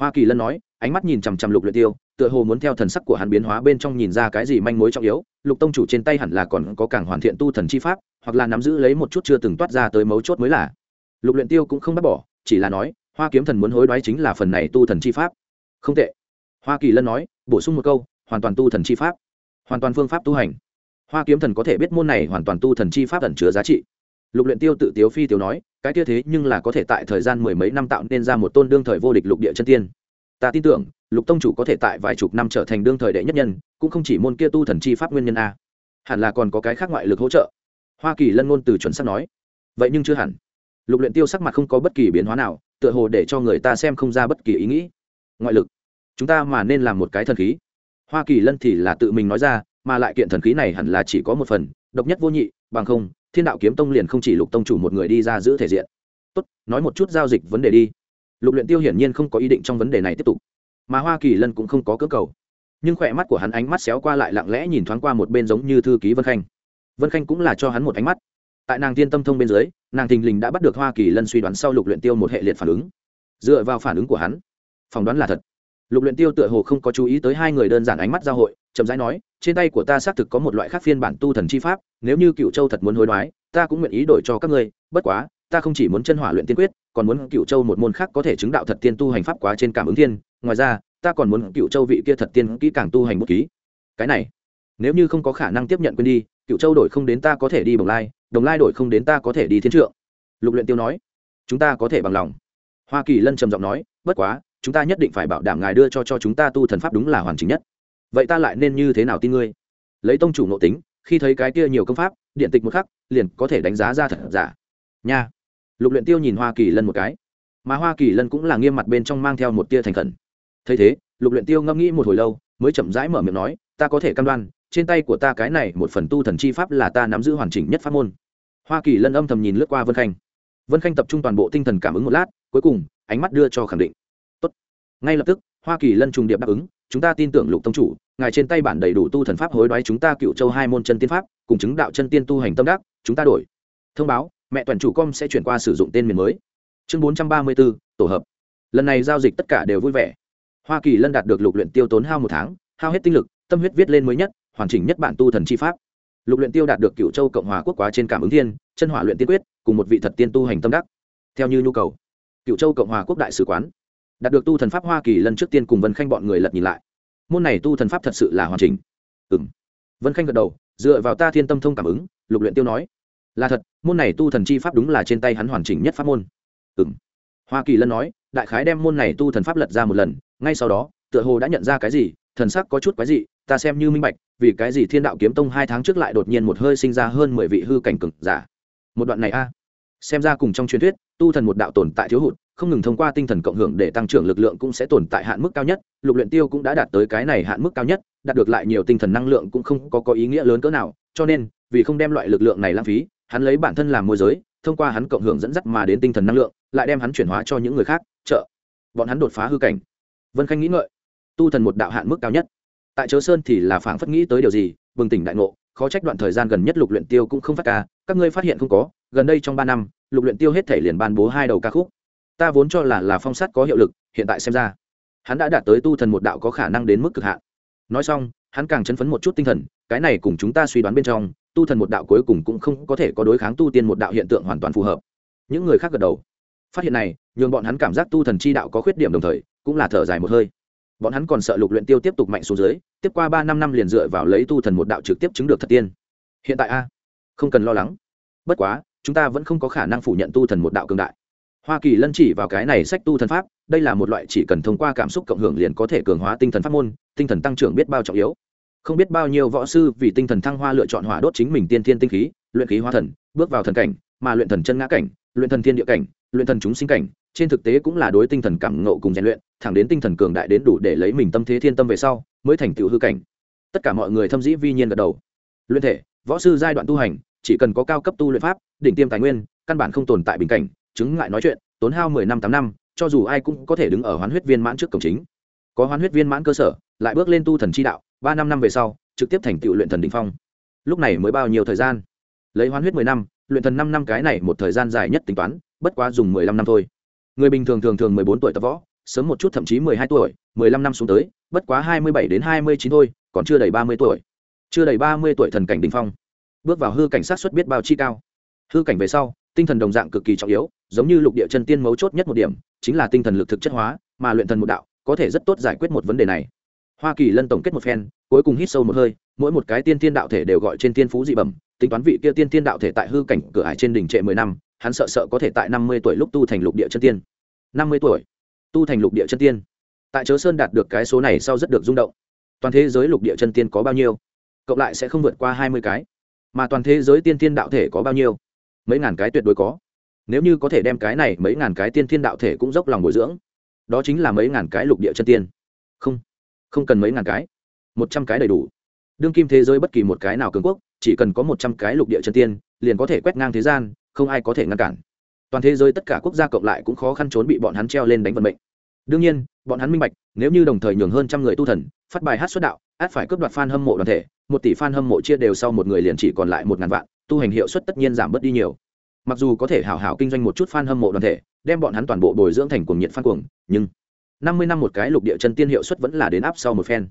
hoa kỳ lân nói, ánh mắt nhìn chằm chằm lục luyện tiêu, tựa hồ muốn theo thần sắc của hắn biến hóa bên trong nhìn ra cái gì manh mối trọng yếu. Lục tông chủ trên tay hẳn là còn có càng hoàn thiện tu thần chi pháp, hoặc là nắm giữ lấy một chút chưa từng toát ra tới mấu chốt mới là. Lục luyện tiêu cũng không bắt bỏ, chỉ là nói, hoa kiếm thần muốn hối đoái chính là phần này tu thần chi pháp. Không tệ. Hoa kỳ lân nói, bổ sung một câu, hoàn toàn tu thần chi pháp. Hoàn toàn phương pháp tu hành. Hoa kiếm thần có thể biết môn này hoàn toàn tu thần chi pháp ẩn chứa giá trị lục luyện tiêu tự tiếu phi tiếu nói, cái kia thế nhưng là có thể tại thời gian mười mấy năm tạo nên ra một tôn đương thời vô địch lục địa chân tiên. Ta tin tưởng, lục tông chủ có thể tại vài chục năm trở thành đương thời đệ nhất nhân, cũng không chỉ môn kia tu thần chi pháp nguyên nhân a. Hẳn là còn có cái khác ngoại lực hỗ trợ. Hoa kỳ lân ngôn từ chuẩn xác nói, vậy nhưng chưa hẳn. Lục luyện tiêu sắc mặt không có bất kỳ biến hóa nào, tựa hồ để cho người ta xem không ra bất kỳ ý nghĩ. Ngoại lực, chúng ta mà nên làm một cái thần khí. Hoa kỳ lân thì là tự mình nói ra, mà lại kiện thần khí này hẳn là chỉ có một phần, độc nhất vô nhị, bằng không thiên đạo kiếm tông liền không chỉ lục tông chủ một người đi ra giữ thể diện. Tốt, nói một chút giao dịch vấn đề đi. Lục luyện tiêu hiển nhiên không có ý định trong vấn đề này tiếp tục. Mà hoa kỳ lân cũng không có cơ cầu. Nhưng khỏe mắt của hắn ánh mắt xéo qua lại lặng lẽ nhìn thoáng qua một bên giống như thư ký vân khanh. Vân khanh cũng là cho hắn một ánh mắt. Tại nàng tiên tâm thông bên dưới, nàng thình lình đã bắt được hoa kỳ lân suy đoán sau lục luyện tiêu một hệ liệt phản ứng. Dựa vào phản ứng của hắn, phỏng đoán là thật. Lục luyện tiêu tựa hồ không có chú ý tới hai người đơn giản ánh mắt giao hội, chậm rãi nói trên tay của ta xác thực có một loại khác phiên bản tu thần chi pháp, nếu như cựu châu thật muốn hối đoái, ta cũng nguyện ý đổi cho các ngươi, bất quá, ta không chỉ muốn chân hỏa luyện tiên quyết, còn muốn cựu châu một môn khác có thể chứng đạo thật tiên tu hành pháp quá trên cảm ứng thiên, ngoài ra, ta còn muốn cựu châu vị kia thật tiên kỹ càng tu hành một ký. Cái này, nếu như không có khả năng tiếp nhận quên đi cựu châu đổi không đến ta có thể đi bồng lai đồng lai đổi không đến ta có thể đi thiên trượng. Lục luyện tiêu nói, chúng ta có thể bằng lòng. Hoa kỳ lân trầm giọng nói, bất quá, chúng ta nhất định phải bảo đảm ngài đưa cho cho chúng ta tu thần pháp đúng là hoàn chỉnh nhất vậy ta lại nên như thế nào tin ngươi? Lấy tông chủ nội tính, khi thấy cái kia nhiều công pháp, điện tịch một khắc, liền có thể đánh giá ra thật giả. Nha. Lục luyện tiêu nhìn hoa kỳ lân một cái. Mà hoa kỳ lân cũng là nghiêm mặt bên trong mang theo một tia thành khẩn. Thấy thế, lục luyện tiêu ngẫm nghĩ một hồi lâu, mới chậm rãi mở miệng nói, ta có thể cam đoan, trên tay của ta cái này một phần tu thần chi pháp là ta nắm giữ hoàn chỉnh nhất pháp môn. Hoa kỳ lân âm thầm nhìn lướt qua vân khanh. Vân khanh tập trung toàn bộ tinh thần cảm ứng một lát, cuối cùng, ánh mắt đưa cho khẳng định. Tốt. ngay lập tức hoa kỳ lân trùng điệp đáp ứng, chúng ta tin tưởng lục tông chủ, ngài trên tay bản đầy đủ tu thần pháp hối đoái chúng ta cựu châu hai môn chân tiên pháp, cùng chứng đạo chân tiên tu hành tâm đắc, chúng ta đổi. Thông báo, mẹ toàn chủ com sẽ chuyển qua sử dụng tên miền mới. Chương bốn trăm ba mươi bốn, tổ hợp. Lần này giao dịch tất cả đều vui vẻ. Hoa kỳ lân đạt được lục luyện tiêu tốn hao một tháng, hao hết tinh lực, tâm huyết viết lên mới nhất, hoàn chỉnh nhất bản tu thần chi pháp. Lục luyện tiêu đạt được cựu châu cộng hòa quốc quá trên cảm ứng thiên, chân hỏa luyện tiên quyết, cùng một vị thật tiên tu hành tâm đắc. Theo như nhu cầu, cựu châu cộng hòa quốc đại sứ quán đạt được tu thần pháp hoa kỳ lần trước tiên cùng vân khanh bọn người lật nhìn lại. Môn này tu thần pháp thật sự là hoàn chỉnh. Ừ m vân khanh gật đầu, dựa vào ta thiên tâm thông cảm ứng, lục luyện tiêu nói. Là thật, môn này tu thần chi pháp đúng là trên tay hắn hoàn chỉnh nhất pháp môn. Ừ m hoa kỳ lân nói, đại khái đem môn này tu thần pháp lật ra một lần, ngay sau đó, tựa hồ đã nhận ra cái gì, thần sắc có chút quái dị, ta xem như minh bạch, vì cái gì thiên đạo kiếm tông hai tháng trước lại đột nhiên một hơi sinh ra hơn mười vị hư cảnh cực giả. Một đoạn này a. Xem ra cùng trong truyền thuyết, tu thần một đạo tồn tại thiếu hụt không ngừng thông qua tinh thần cộng hưởng để tăng trưởng lực lượng cũng sẽ tồn tại hạn mức cao nhất, lục luyện tiêu cũng đã đạt tới cái này hạn mức cao nhất, đạt được lại nhiều tinh thần năng lượng cũng không có có ý nghĩa lớn cỡ nào, cho nên, vì không đem loại lực lượng này lãng phí, hắn lấy bản thân làm môi giới, thông qua hắn cộng hưởng dẫn dắt mà đến tinh thần năng lượng, lại đem hắn chuyển hóa cho những người khác, trợ. Bọn hắn đột phá hư cảnh. Vân khanh nghĩ ngợi. Tu thần một đạo hạn mức cao nhất. Tại chớ sơn thì là phảng phất nghĩ tới điều gì, bừng tỉnh đại ngộ, khó trách đoạn thời gian gần nhất lục luyện tiêu cũng không phát ca, các ngươi phát hiện không có, gần đây trong ba năm, lục luyện tiêu hết thể liền ban bố hai đầu ca khúc ta vốn cho là là phong sát có hiệu lực, hiện tại xem ra, hắn đã đạt tới tu thần một đạo có khả năng đến mức cực hạn. Nói xong, hắn càng chấn phấn một chút tinh thần, cái này cùng chúng ta suy đoán bên trong, tu thần một đạo cuối cùng cũng không có thể có đối kháng tu tiên một đạo hiện tượng hoàn toàn phù hợp. Những người khác gật đầu. Phát hiện này, nhường bọn hắn cảm giác tu thần chi đạo có khuyết điểm đồng thời, cũng là thở dài một hơi. Bọn hắn còn sợ lục luyện tiêu tiếp tục mạnh xuống dưới, tiếp qua ba năm năm liền dựa vào lấy tu thần một đạo trực tiếp chứng được thật tiên. Hiện tại a, không cần lo lắng. Bất quá, chúng ta vẫn không có khả năng phủ nhận tu thần một đạo cường đại hoa kỳ lân chỉ vào cái này sách tu thần pháp, đây là một loại chỉ cần thông qua cảm xúc cộng hưởng liền có thể cường hóa tinh thần pháp môn, tinh thần tăng trưởng biết bao trọng yếu. Không biết bao nhiêu võ sư vì tinh thần thăng hoa lựa chọn hỏa đốt chính mình tiên thiên tinh khí, luyện khí hóa thần, bước vào thần cảnh, mà luyện thần chân ngã cảnh, luyện thần thiên địa cảnh, luyện thần chúng sinh cảnh, trên thực tế cũng là đối tinh thần cảm ngộ cùng rèn luyện, thẳng đến tinh thần cường đại đến đủ để lấy mình tâm thế thiên tâm về sau, mới thành tựu hư cảnh. Tất cả mọi người thâm dĩ vi nhiên gật đầu. Luyện thể, võ sư giai đoạn tu hành, chỉ cần có cao cấp tu luyện pháp, đỉnh tiêm tài nguyên, căn bản không tồn tại bình cảnh chứng ngại nói chuyện, tốn hao mười năm tám năm, cho dù ai cũng có thể đứng ở hoán huyết viên mãn trước cổng chính. Có hoán huyết viên mãn cơ sở, lại bước lên tu thần chi đạo, ba năm năm về sau, trực tiếp thành tựu luyện thần đình phong. Lúc này mới bao nhiêu thời gian? Lấy hoán huyết mười năm, luyện thần năm năm cái này một thời gian dài nhất tính toán, bất quá dùng mười lăm năm thôi. Người bình thường thường thường mười bốn tuổi tập võ, sớm một chút thậm chí mười hai tuổi, mười lăm năm xuống tới, bất quá hai mươi bảy đến hai mươi chín thôi, còn chưa đầy ba mươi tuổi. Chưa đầy ba mươi tuổi thần cảnh đình phong. Bước vào hư cảnh sát xuất biết bao chi cao. Hư cảnh về sau tinh thần đồng dạng cực kỳ trọng yếu, giống như lục địa chân tiên mấu chốt nhất một điểm, chính là tinh thần lực thực chất hóa, mà luyện thần một đạo, có thể rất tốt giải quyết một vấn đề này. Hoa kỳ lân tổng kết một phen, cuối cùng hít sâu một hơi, mỗi một cái tiên tiên đạo thể đều gọi trên tiên phú dị bẩm, tính toán vị kia tiên tiên đạo thể tại hư cảnh cửa hải trên đỉnh trệ mười năm, hắn sợ sợ có thể tại năm mươi tuổi lúc tu thành lục địa chân tiên. Năm mươi tuổi? Tu thành lục địa chân tiên. Tại chớ sơn đạt được cái số này sau rất được rung động. Toàn thế giới lục địa chân tiên có bao nhiêu? Cộng lại sẽ không vượt qua hai mươi cái. Mà toàn thế giới tiên tiên đạo thể có bao nhiêu? Mấy ngàn cái tuyệt đối có. Nếu như có thể đem cái này mấy ngàn cái tiên thiên đạo thể cũng dốc lòng bồi dưỡng, đó chính là mấy ngàn cái lục địa chân tiên. Không không cần mấy ngàn cái. Một trăm cái đầy đủ. Đương kim thế giới bất kỳ một cái nào cường quốc, chỉ cần có một trăm cái lục địa chân tiên, liền có thể quét ngang thế gian, không ai có thể ngăn cản. Toàn thế giới tất cả quốc gia cộng lại cũng khó khăn trốn bị bọn hắn treo lên đánh vận mệnh. Đương nhiên, bọn hắn minh bạch, nếu như đồng thời nhường hơn trăm người tu thần, phát bài hát xuất đạo, át phải cướp đoạt f a n hâm mộ đoàn thể, một tỷ f a n hâm mộ chia đều sau một người liền chỉ còn lại một ngàn vạn tu hành hiệu suất tất nhiên giảm bớt đi nhiều. Mặc dù có thể hảo hảo kinh doanh một chút fan hâm mộ đoàn thể, đem bọn hắn toàn bộ bồi dưỡng thành cuồng nhiệt fan cuồng, nhưng năm mươi năm một cái lục địa chân tiên hiệu suất vẫn là đến áp sau một phen.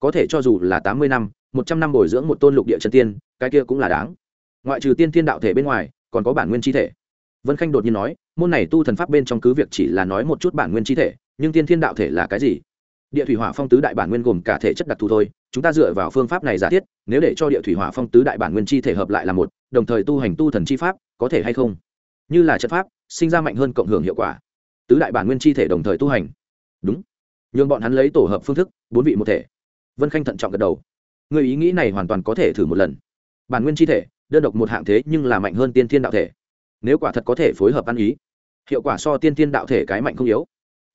Có thể cho dù là tám mươi năm, một trăm năm bồi dưỡng một tôn lục địa chân tiên, cái kia cũng là đáng. Ngoại trừ tiên tiên đạo thể bên ngoài, còn có bản nguyên chi thể. Vân khanh đột nhiên nói, môn này tu thần pháp bên trong cứ việc chỉ là nói một chút bản nguyên chi thể, nhưng tiên thiên đạo thể là cái gì? Địa thủy hỏa phong tứ đại bản nguyên gồm cả thể chất đặc thù thôi, chúng ta dựa vào phương pháp này giả thiết, nếu để cho địa thủy hỏa phong tứ đại bản nguyên chi thể hợp lại là một, đồng thời tu hành tu thần chi pháp, có thể hay không? Như là trận pháp, sinh ra mạnh hơn cộng hưởng hiệu quả. Tứ đại bản nguyên chi thể đồng thời tu hành. Đúng. Nhường bọn hắn lấy tổ hợp phương thức, bốn vị một thể. Vân khanh thận trọng gật đầu. Người ý nghĩ này hoàn toàn có thể thử một lần. Bản nguyên chi thể, đơn độc một hạng thế nhưng là mạnh hơn tiên thiên đạo thể. Nếu quả thật có thể phối hợp ăn ý, hiệu quả so tiên thiên đạo thể cái mạnh không yếu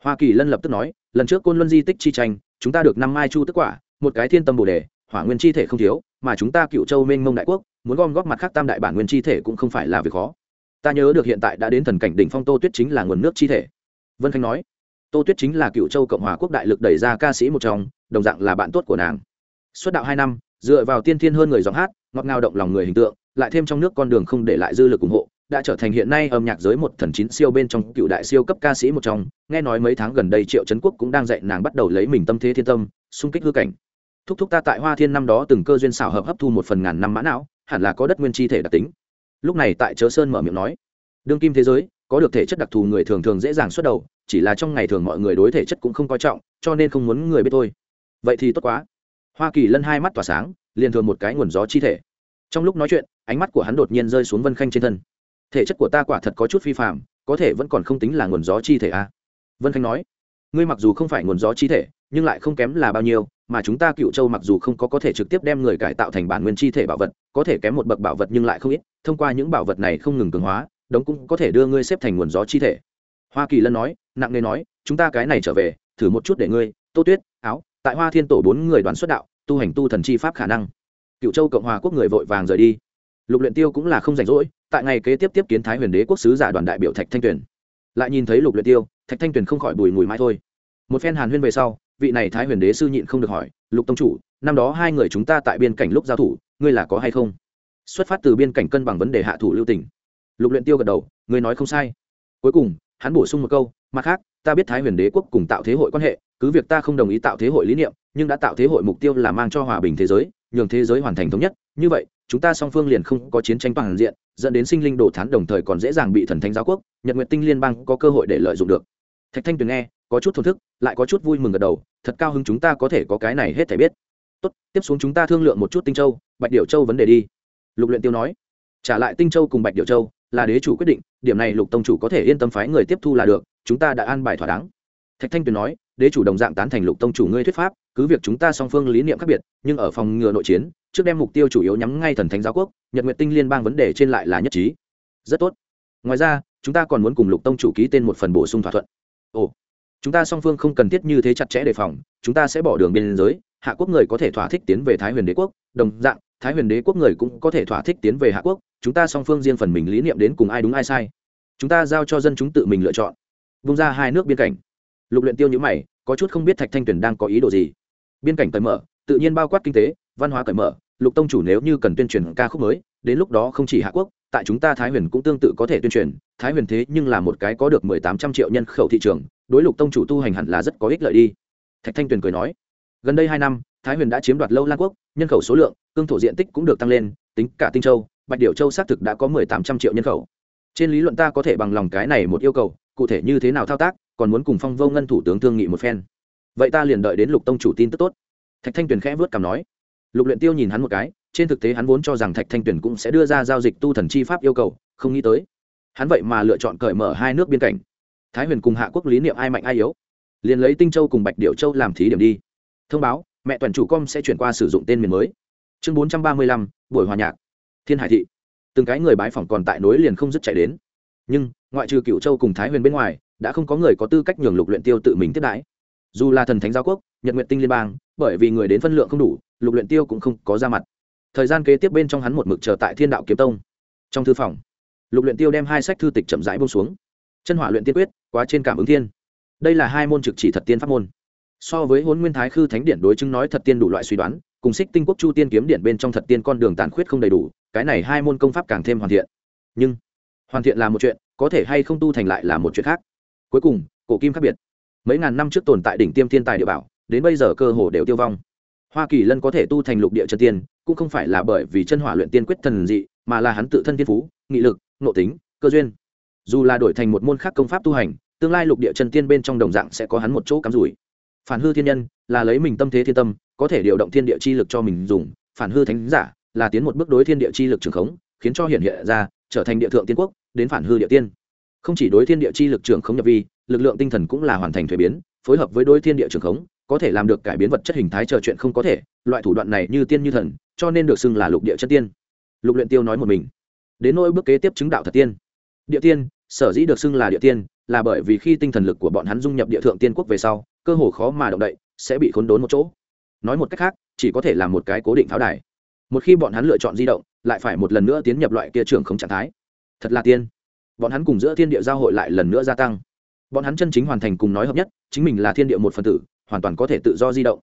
hoa kỳ lân lập tức nói, lần trước côn luân di tích chi tranh, chúng ta được năm mai chu tức quả, một cái thiên tâm bồ đề, hỏa nguyên chi thể không thiếu, mà chúng ta cựu châu mênh mông đại quốc, muốn gom góp mặt khác tam đại bản nguyên chi thể cũng không phải là việc khó. Ta nhớ được hiện tại đã đến thần cảnh đỉnh phong tô tuyết chính là nguồn nước chi thể. Vân khánh nói, tô tuyết chính là cựu châu cộng hòa quốc đại lực đẩy ra ca sĩ một trong, đồng dạng là bạn tốt của nàng. Suốt đạo hai năm, dựa vào tiên thiên hơn người giọng hát, ngọt ngào động lòng người hình tượng, lại thêm trong nước con đường không để lại dư lực ủng hộ đã trở thành hiện nay âm nhạc giới một thần chín siêu bên trong cựu đại siêu cấp ca sĩ một trong. Nghe nói mấy tháng gần đây triệu trấn quốc cũng đang dạy nàng bắt đầu lấy mình tâm thế thiên tâm, xung kích hư cảnh. Thúc thúc ta tại hoa thiên năm đó từng cơ duyên xảo hợp hấp thu một phần ngàn năm mã não, hẳn là có đất nguyên chi thể đặc tính. Lúc này tại chớ sơn mở miệng nói, đương kim thế giới, có được thể chất đặc thù người thường thường dễ dàng xuất đầu, chỉ là trong ngày thường mọi người đối thể chất cũng không coi trọng, cho nên không muốn người biết thôi. Vậy thì tốt quá. Hoa kỳ lân hai mắt tỏa sáng, liền thường một cái nguồn gió chi thể. Trong lúc nói chuyện, ánh mắt của hắn đột nhiên rơi xuống vân khanh trên thân thể chất của ta quả thật có chút phi phạm có thể vẫn còn không tính là nguồn gió chi thể a à? vân khanh nói, ngươi mặc dù không phải nguồn gió chi thể, nhưng lại không kém là bao nhiêu, mà chúng ta cựu châu mặc dù không có có thể trực tiếp đem người cải tạo thành bản nguyên chi thể bảo vật, có thể kém một bậc bảo vật nhưng lại không ít, thông qua những bảo vật này không ngừng cường hóa, đống cũng có thể đưa ngươi xếp thành nguồn gió chi thể. Hoa kỳ lân nói, nặng nề nói, chúng ta cái này trở về, thử một chút để ngươi, tô tuyết, áo, tại hoa thiên tổ bốn người đoàn xuất đạo, tu hành tu thần chi pháp khả năng. Cựu châu cộng hòa quốc người vội vàng rời đi. Lục luyện tiêu cũng là không rảnh rỗi tại ngày kế tiếp tiếp kiến thái huyền đế quốc sứ giả đoàn đại biểu thạch thanh tuyền. Lại nhìn thấy lục luyện tiêu thạch thanh tuyền không khỏi bùi mùi mãi thôi. Một phen hàn huyên về sau vị này thái huyền đế sư nhịn không được hỏi lục tông chủ năm đó hai người chúng ta tại biên cảnh lúc giao thủ ngươi là có hay không? Xuất phát từ biên cảnh cân bằng vấn đề hạ thủ lưu tình, lục luyện tiêu gật đầu ngươi nói không sai. Cuối cùng hắn bổ sung một câu mặt khác ta biết thái huyền đế quốc cùng tạo thế hội quan hệ cứ việc ta không đồng ý tạo thế hội lý niệm nhưng đã tạo thế hội mục tiêu là mang cho hòa bình thế giới nhường thế giới hoàn thành thống nhất như vậy chúng ta song phương liền không có chiến tranh toàn diện, dẫn đến sinh linh đổ thán đồng thời còn dễ dàng bị thần thánh giáo quốc, nhật nguyện tinh liên bang có cơ hội để lợi dụng được. Thạch thanh tuyền nghe, có chút thổn thức, lại có chút vui mừng gật đầu, thật cao hứng chúng ta có thể có cái này hết thể biết. Tốt, tiếp xuống chúng ta thương lượng một chút tinh châu, bạch điệu châu vấn đề đi. Lục luyện tiêu nói, trả lại tinh châu cùng bạch điệu châu, là đế chủ quyết định, điểm này lục tông chủ có thể yên tâm phái người tiếp thu là được, chúng ta đã an bài thỏa đáng. Thạch thanh tuyền nói, đế chủ đồng dạng tán thành lục tông chủ ngươi thuyết pháp, cứ việc chúng ta song phương lý niệm khác biệt, nhưng ở phòng ngừa nội chiến trước đem mục tiêu chủ yếu nhắm ngay thần thánh giáo quốc, nhật nguyện tinh liên bang vấn đề trên lại là nhất trí. Rất tốt. Ngoài ra, chúng ta còn muốn cùng lục tông chủ ký tên một phần bổ sung thỏa thuận. Ồ, chúng ta song phương không cần thiết như thế chặt chẽ đề phòng, chúng ta sẽ bỏ đường biên giới, hạ quốc người có thể thỏa thích tiến về thái huyền đế quốc, đồng dạng, thái huyền đế quốc người cũng có thể thỏa thích tiến về hạ quốc, chúng ta song phương riêng phần mình lý niệm đến cùng ai đúng ai sai. Chúng ta giao cho dân chúng tự mình lựa chọn. Vung ra hai nước biên cảnh. Lục luyện tiêu nhũ mày, có chút không biết thạch thanh tuyền đang có ý đồ gì. Biên cảnh cởi mở, tự nhiên bao quát kinh tế, văn hóa cởi mở lục tông chủ nếu như cần tuyên truyền ca khúc mới, đến lúc đó không chỉ hạ quốc, tại chúng ta thái huyền cũng tương tự có thể tuyên truyền. Thái huyền thế nhưng là một cái có được mười tám trăm triệu nhân khẩu thị trường, đối lục tông chủ tu hành hẳn là rất có ích lợi đi. Thạch thanh tuyền cười nói, gần đây hai năm, thái huyền đã chiếm đoạt lâu lan quốc, nhân khẩu số lượng, cương thổ diện tích cũng được tăng lên, tính cả tinh châu, bạch điệu châu xác thực đã có mười tám trăm triệu nhân khẩu. Trên lý luận ta có thể bằng lòng cái này một yêu cầu, cụ thể như thế nào thao tác, còn muốn cùng phong vô ngân thủ tướng thương nghị một phen. Vậy ta liền đợi đến lục tông chủ tin tức tốt. Thạch thanh tuyền khẽ vớt cảm nói lục luyện tiêu nhìn hắn một cái, trên thực tế hắn vốn cho rằng thạch thanh tuyền cũng sẽ đưa ra giao dịch tu thần chi pháp yêu cầu, không nghĩ tới. Hắn vậy mà lựa chọn cởi mở hai nước biên cảnh. Thái huyền cùng hạ quốc lý niệm ai mạnh ai yếu. Liền lấy tinh châu cùng bạch điệu châu làm thí điểm đi. Thông báo, mẹ toàn chủ com sẽ chuyển qua sử dụng tên miền mới. Chương bốn trăm ba mươi lăm, buổi hòa nhạc. Thiên hải thị. Từng cái người bái phỏng còn tại nối liền không dứt chạy đến. Nhưng, ngoại trừ cựu châu cùng thái huyền bên ngoài, đã không có người có tư cách nhường lục luyện tiêu tự mình tiếp đãi. Dù là thần thánh giáo quốc, nhật nguyện tinh liên bang, bởi vì người đến phân lượng không đủ lục luyện tiêu cũng không có ra mặt. Thời gian kế tiếp bên trong hắn một mực chờ tại thiên đạo kiếm tông. Trong thư phòng, lục luyện tiêu đem hai sách thư tịch chậm rãi buông xuống. Chân hỏa luyện tiên quyết, quá trên cảm ứng thiên. Đây là hai môn trực chỉ thật tiên pháp môn. So với huấn nguyên thái khư thánh điển đối chứng nói thật tiên đủ loại suy đoán, cùng xích tinh quốc chu tiên kiếm điển bên trong thật tiên con đường tàn khuyết không đầy đủ, cái này hai môn công pháp càng thêm hoàn thiện. Nhưng, hoàn thiện là một chuyện, có thể hay không tu thành lại là một chuyện khác. Cuối cùng, cổ kim khác biệt. Mấy ngàn năm trước tồn tại đỉnh tiêm thiên tài địa bảo, đến bây giờ cơ hồ đều tiêu vong hoa kỳ lân có thể tu thành lục địa chân tiên, cũng không phải là bởi vì chân hỏa luyện tiên quyết thần dị, mà là hắn tự thân thiên phú, nghị lực, nội tính, cơ duyên. Dù là đổi thành một môn khác công pháp tu hành, tương lai lục địa chân tiên bên trong đồng dạng sẽ có hắn một chỗ cắm rủi. Phản hư thiên nhân, là lấy mình tâm thế thiên tâm, có thể điều động thiên địa chi lực cho mình dùng. Phản hư thánh giả, là tiến một bước đối thiên địa chi lực trường khống, khiến cho hiện hiện ra, trở thành địa thượng tiên quốc, đến phản hư địa tiên. Không chỉ đối thiên địa chi lực trường khống nhập vi, lực lượng tinh thần cũng là hoàn thành thuế biến, phối hợp với đối thiên địa trường khống có thể làm được cải biến vật chất hình thái chờ chuyện không có thể, loại thủ đoạn này như tiên như thần, cho nên được xưng là lục địa chất tiên. Lục luyện tiêu nói một mình. Đến nỗi bước kế tiếp chứng đạo thật tiên. Địa tiên, sở dĩ được xưng là địa tiên, là bởi vì khi tinh thần lực của bọn hắn dung nhập địa thượng tiên quốc về sau, cơ hồ khó mà động đậy, sẽ bị khốn đốn một chỗ. Nói một cách khác, chỉ có thể là một cái cố định pháo đài. Một khi bọn hắn lựa chọn di động, lại phải một lần nữa tiến nhập loại kia trường không trạng thái. Thật là tiên. Bọn hắn cùng giữa thiên địa giao hội lại lần nữa gia tăng. Bọn hắn chân chính hoàn thành cùng nói hợp nhất, chính mình là thiên địa một phần tử hoàn toàn có thể tự do di động.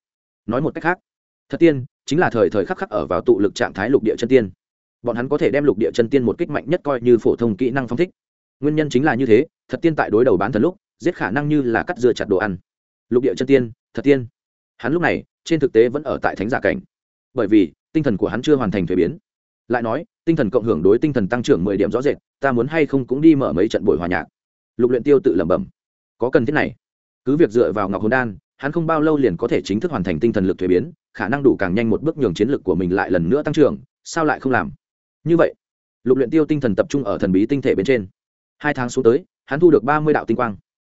Nói một cách khác, thật tiên, chính là thời thời khắc khắc ở vào tụ lực trạng thái lục địa chân tiên. Bọn hắn có thể đem lục địa chân tiên một kích mạnh nhất coi như phổ thông kỹ năng phong thích. Nguyên nhân chính là như thế, thật tiên tại đối đầu bán thần lúc, giết khả năng như là cắt dưa chặt đồ ăn. Lục địa chân tiên, thật tiên. Hắn lúc này, trên thực tế vẫn ở tại thánh giả cảnh. Bởi vì, tinh thần của hắn chưa hoàn thành thuế biến. Lại nói, tinh thần cộng hưởng đối tinh thần tăng trưởng mười điểm rõ rệt, ta muốn hay không cũng đi mở mấy trận buổi hòa nhạc. Lục luyện tiêu tự lẩm bẩm. Có cần thiết này. Cứ việc dựa vào ngọc hồn đan hắn không bao lâu liền có thể chính thức hoàn thành tinh thần lực thuế biến, khả năng đủ càng nhanh một bước nhường chiến lực của mình lại lần nữa tăng trưởng, sao lại không làm? Như vậy, lục luyện tiêu tinh thần tập trung ở thần bí tinh thể bên trên. Hai tháng xuống tới, hắn thu được ba mươi đạo tinh quang.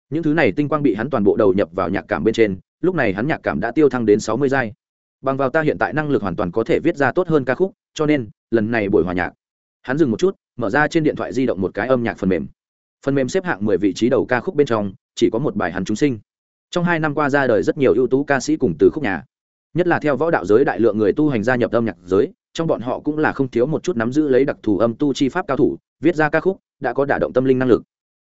Những thứ này tinh quang bị hắn toàn bộ đầu nhập vào nhạc cảm bên trên, lúc này hắn nhạc cảm đã tiêu thăng đến sáu mươi giai. Bằng vào ta hiện tại năng lực hoàn toàn có thể viết ra tốt hơn ca khúc, cho nên, lần này buổi hòa nhạc, hắn dừng một chút, mở ra trên điện thoại di động một cái âm nhạc phần mềm. Phần mềm xếp hạng mười vị trí đầu ca khúc bên trong, chỉ có một bài hắn chúng sinh trong hai năm qua ra đời rất nhiều ưu tú ca sĩ cùng từ khúc nhà. Nhất là theo võ đạo giới đại lượng người tu hành gia nhập âm nhạc giới, trong bọn họ cũng là không thiếu một chút nắm giữ lấy đặc thù âm tu chi pháp cao thủ, viết ra ca khúc đã có đả động tâm linh năng lực.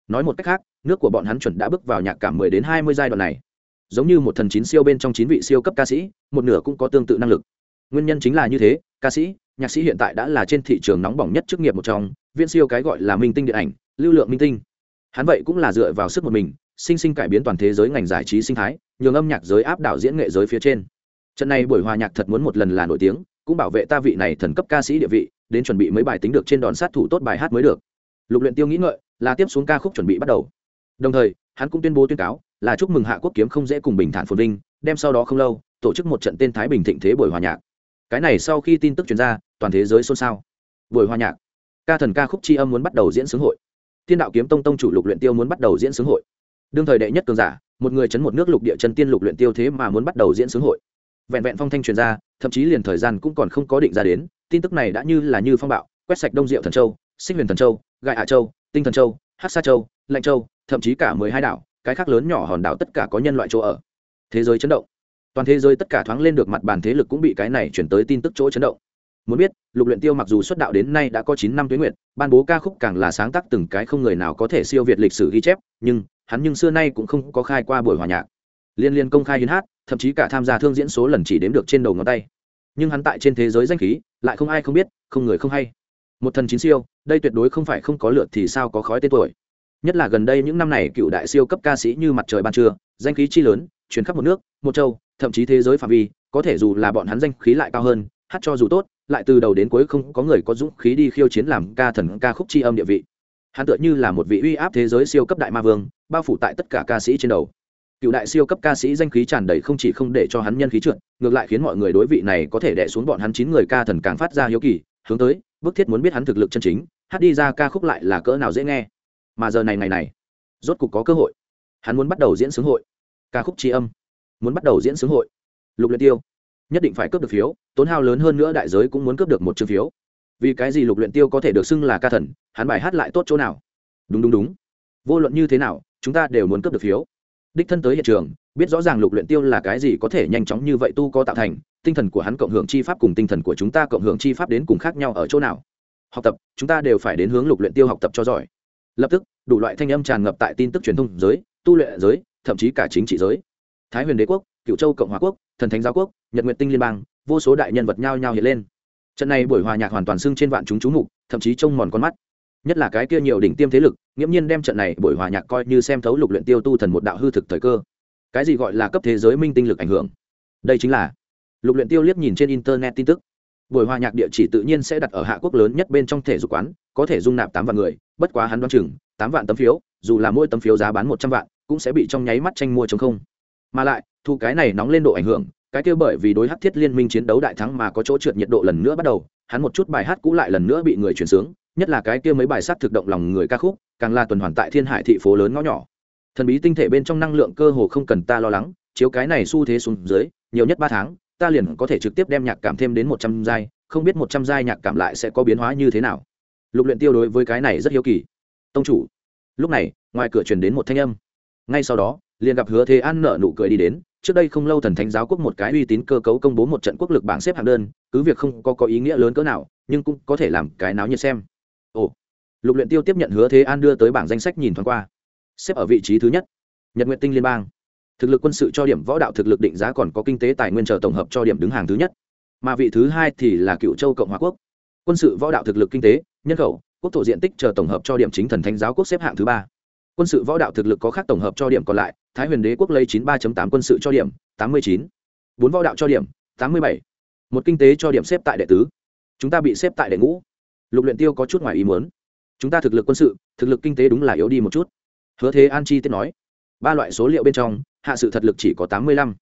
Nói một cách khác, nước của bọn hắn chuẩn đã bước vào nhạc cảm mười đến hai mươi giai đoạn này. Giống như một thần chín siêu bên trong chín vị siêu cấp ca sĩ, một nửa cũng có tương tự năng lực. Nguyên nhân chính là như thế, ca sĩ, nhạc sĩ hiện tại đã là trên thị trường nóng bỏng nhất chức nghiệp một trong viên siêu cái gọi là minh tinh điện ảnh, lưu lượng minh tinh. Hắn vậy cũng là dựa vào sức một mình sinh sinh cải biến toàn thế giới ngành giải trí sinh thái, nhường âm nhạc giới áp đảo diễn nghệ giới phía trên. Trận này buổi hòa nhạc thật muốn một lần là nổi tiếng, cũng bảo vệ ta vị này thần cấp ca sĩ địa vị, đến chuẩn bị mấy bài tính được trên đòn sát thủ tốt bài hát mới được. Lục luyện tiêu nghĩ ngợi, là tiếp xuống ca khúc chuẩn bị bắt đầu. Đồng thời, hắn cũng tuyên bố tuyên cáo, là chúc mừng hạ quốc kiếm không dễ cùng bình thản phồn vinh, đem sau đó không lâu, tổ chức một trận tên thái bình thịnh thế buổi hòa nhạc. Cái này sau khi tin tức truyền ra, toàn thế giới xôn xao. Buổi hòa nhạc, ca thần ca khúc tri âm muốn bắt đầu diễn sướng hội. Thiên đạo kiếm tông tông chủ lục luyện tiêu muốn bắt đầu diễn sướng hội đương thời đệ nhất cường giả, một người chấn một nước lục địa chân tiên lục luyện tiêu thế mà muốn bắt đầu diễn sướng hội. Vẹn vẹn phong thanh truyền ra, thậm chí liền thời gian cũng còn không có định ra đến, tin tức này đã như là như phong bạo, quét sạch đông diệu thần châu, sinh huyền thần châu, gai hạ châu, tinh thần châu hát sa châu, lạnh châu, thậm chí cả mười hai đảo, cái khác lớn nhỏ hòn đảo tất cả có nhân loại chỗ ở. Thế giới chấn động. Toàn thế giới tất cả thoáng lên được mặt bàn thế lực cũng bị cái này chuyển tới tin tức chỗ chấn động muốn biết, lục luyện tiêu mặc dù xuất đạo đến nay đã có chín năm tuế nguyện ban bố ca khúc càng là sáng tác từng cái không người nào có thể siêu việt lịch sử ghi chép, nhưng hắn nhưng xưa nay cũng không có khai qua buổi hòa nhạc. Liên liên công khai hiến hát, thậm chí cả tham gia thương diễn số lần chỉ đếm được trên đầu ngón tay. Nhưng hắn tại trên thế giới danh khí, lại không ai không biết, không người không hay. Một thần chín siêu, đây tuyệt đối không phải không có lượt thì sao có khói tên tuổi. Nhất là gần đây những năm này cựu đại siêu cấp ca sĩ như mặt trời ban trưa, danh khí chi lớn chuyến khắp một nước, một châu, thậm chí thế giới phạm vi, có thể dù là bọn hắn danh khí lại cao hơn, hát cho dù tốt lại từ đầu đến cuối không có người có dũng khí đi khiêu chiến làm ca thần ca khúc tri âm địa vị. Hắn tựa như là một vị uy áp thế giới siêu cấp đại ma vương, bao phủ tại tất cả ca sĩ trên đầu. Cựu đại siêu cấp ca sĩ danh khí tràn đầy không chỉ không để cho hắn nhân khí trượt, ngược lại khiến mọi người đối vị này có thể đẻ xuống bọn hắn chín người ca thần càng phát ra hiếu kỳ, hướng tới, bức thiết muốn biết hắn thực lực chân chính, hát đi ra ca khúc lại là cỡ nào dễ nghe. Mà giờ này ngày này, rốt cục có cơ hội. Hắn muốn bắt đầu diễn xướng hội. Ca khúc tri âm. Muốn bắt đầu diễn xướng hội. Lục luyện tiêu nhất định phải cướp được phiếu, tốn hao lớn hơn nữa đại giới cũng muốn cướp được một chương phiếu. Vì cái gì lục luyện tiêu có thể được xưng là ca thần, hắn bài hát lại tốt chỗ nào? Đúng đúng đúng. Vô luận như thế nào, chúng ta đều muốn cướp được phiếu. Đích thân tới hiện trường, biết rõ ràng lục luyện tiêu là cái gì có thể nhanh chóng như vậy tu có tạo thành, tinh thần của hắn cộng hưởng chi pháp cùng tinh thần của chúng ta cộng hưởng chi pháp đến cùng khác nhau ở chỗ nào? Học tập, chúng ta đều phải đến hướng lục luyện tiêu học tập cho giỏi. Lập tức, đủ loại thanh âm tràn ngập tại tin tức truyền thông giới, tu luyện giới, thậm chí cả chính trị giới. Thái huyền đế quốc cựu châu cộng hòa quốc, thần thánh giáo quốc, nhật nguyện tinh liên bang, vô số đại nhân vật nhao nhao hiện lên. Trận này buổi hòa nhạc hoàn toàn xưng trên vạn chúng chú mục, thậm chí trông mòn con mắt. Nhất là cái kia nhiều đỉnh tiêm thế lực, nghiễm nhiên đem trận này buổi hòa nhạc coi như xem thấu lục luyện tiêu tu thần một đạo hư thực thời cơ. Cái gì gọi là cấp thế giới minh tinh lực ảnh hưởng? Đây chính là lục luyện tiêu liếc nhìn trên internet tin tức. Buổi hòa nhạc địa chỉ tự nhiên sẽ đặt ở hạ quốc lớn nhất bên trong thể dục quán, có thể dung nạp tám vạn người, bất quá hắn đoán chừng, tám vạn tấm phiếu, dù là mỗi tấm phiếu giá bán một trăm vạn, cũng sẽ bị trong nháy mắt tranh mua chống không. Mà lại thu cái này nóng lên độ ảnh hưởng, cái kia bởi vì đối hát thiết liên minh chiến đấu đại thắng mà có chỗ trượt nhiệt độ lần nữa bắt đầu, hắn một chút bài hát cũ lại lần nữa bị người chuyển sướng, nhất là cái kia mấy bài sát thực động lòng người ca khúc, càng là tuần hoàn tại thiên hải thị phố lớn ngõ nhỏ. Thần bí tinh thể bên trong năng lượng cơ hồ không cần ta lo lắng, chiếu cái này xu thế xuống dưới, nhiều nhất ba tháng, ta liền có thể trực tiếp đem nhạc cảm thêm đến một trăm giai, không biết một trăm giai nhạc cảm lại sẽ có biến hóa như thế nào. Lục luyện tiêu đối với cái này rất hiếu kỳ. Tông chủ, lúc này, ngoài cửa truyền đến một thanh âm. Ngay sau đó liền gặp hứa thế an nở nụ cười đi đến, trước đây không lâu thần thánh giáo quốc một cái uy tín cơ cấu công bố một trận quốc lực bảng xếp hạng đơn, cứ việc không có có ý nghĩa lớn cỡ nào, nhưng cũng có thể làm cái náo nhiệt xem. Ồ, lục luyện tiêu tiếp nhận hứa thế an đưa tới bảng danh sách nhìn thoáng qua. Xếp ở vị trí thứ nhất, nhật nguyện tinh liên bang. Thực lực quân sự cho điểm võ đạo thực lực định giá còn có kinh tế tài nguyên chờ tổng hợp cho điểm đứng hàng thứ nhất. Mà vị thứ hai thì là cựu châu cộng hòa quốc. Quân sự võ đạo thực lực kinh tế, nhân khẩu, quốc thổ diện tích chờ tổng hợp cho điểm chính thần thánh giáo quốc xếp hạng thứ ba. Quân sự võ đạo thực lực có khác tổng hợp cho điểm còn lại thái huyền đế quốc lấy chín ba tám quân sự cho điểm, tám mươi chín. Bốn võ đạo cho điểm, tám mươi bảy. Một kinh tế cho điểm xếp tại đệ tứ. Chúng ta bị xếp tại đệ ngũ. Lục luyện tiêu có chút ngoài ý muốn. Chúng ta thực lực quân sự, thực lực kinh tế đúng là yếu đi một chút. Hứa thế an chi tiết nói. Ba loại số liệu bên trong, hạ sự thật lực chỉ có tám mươi lăm.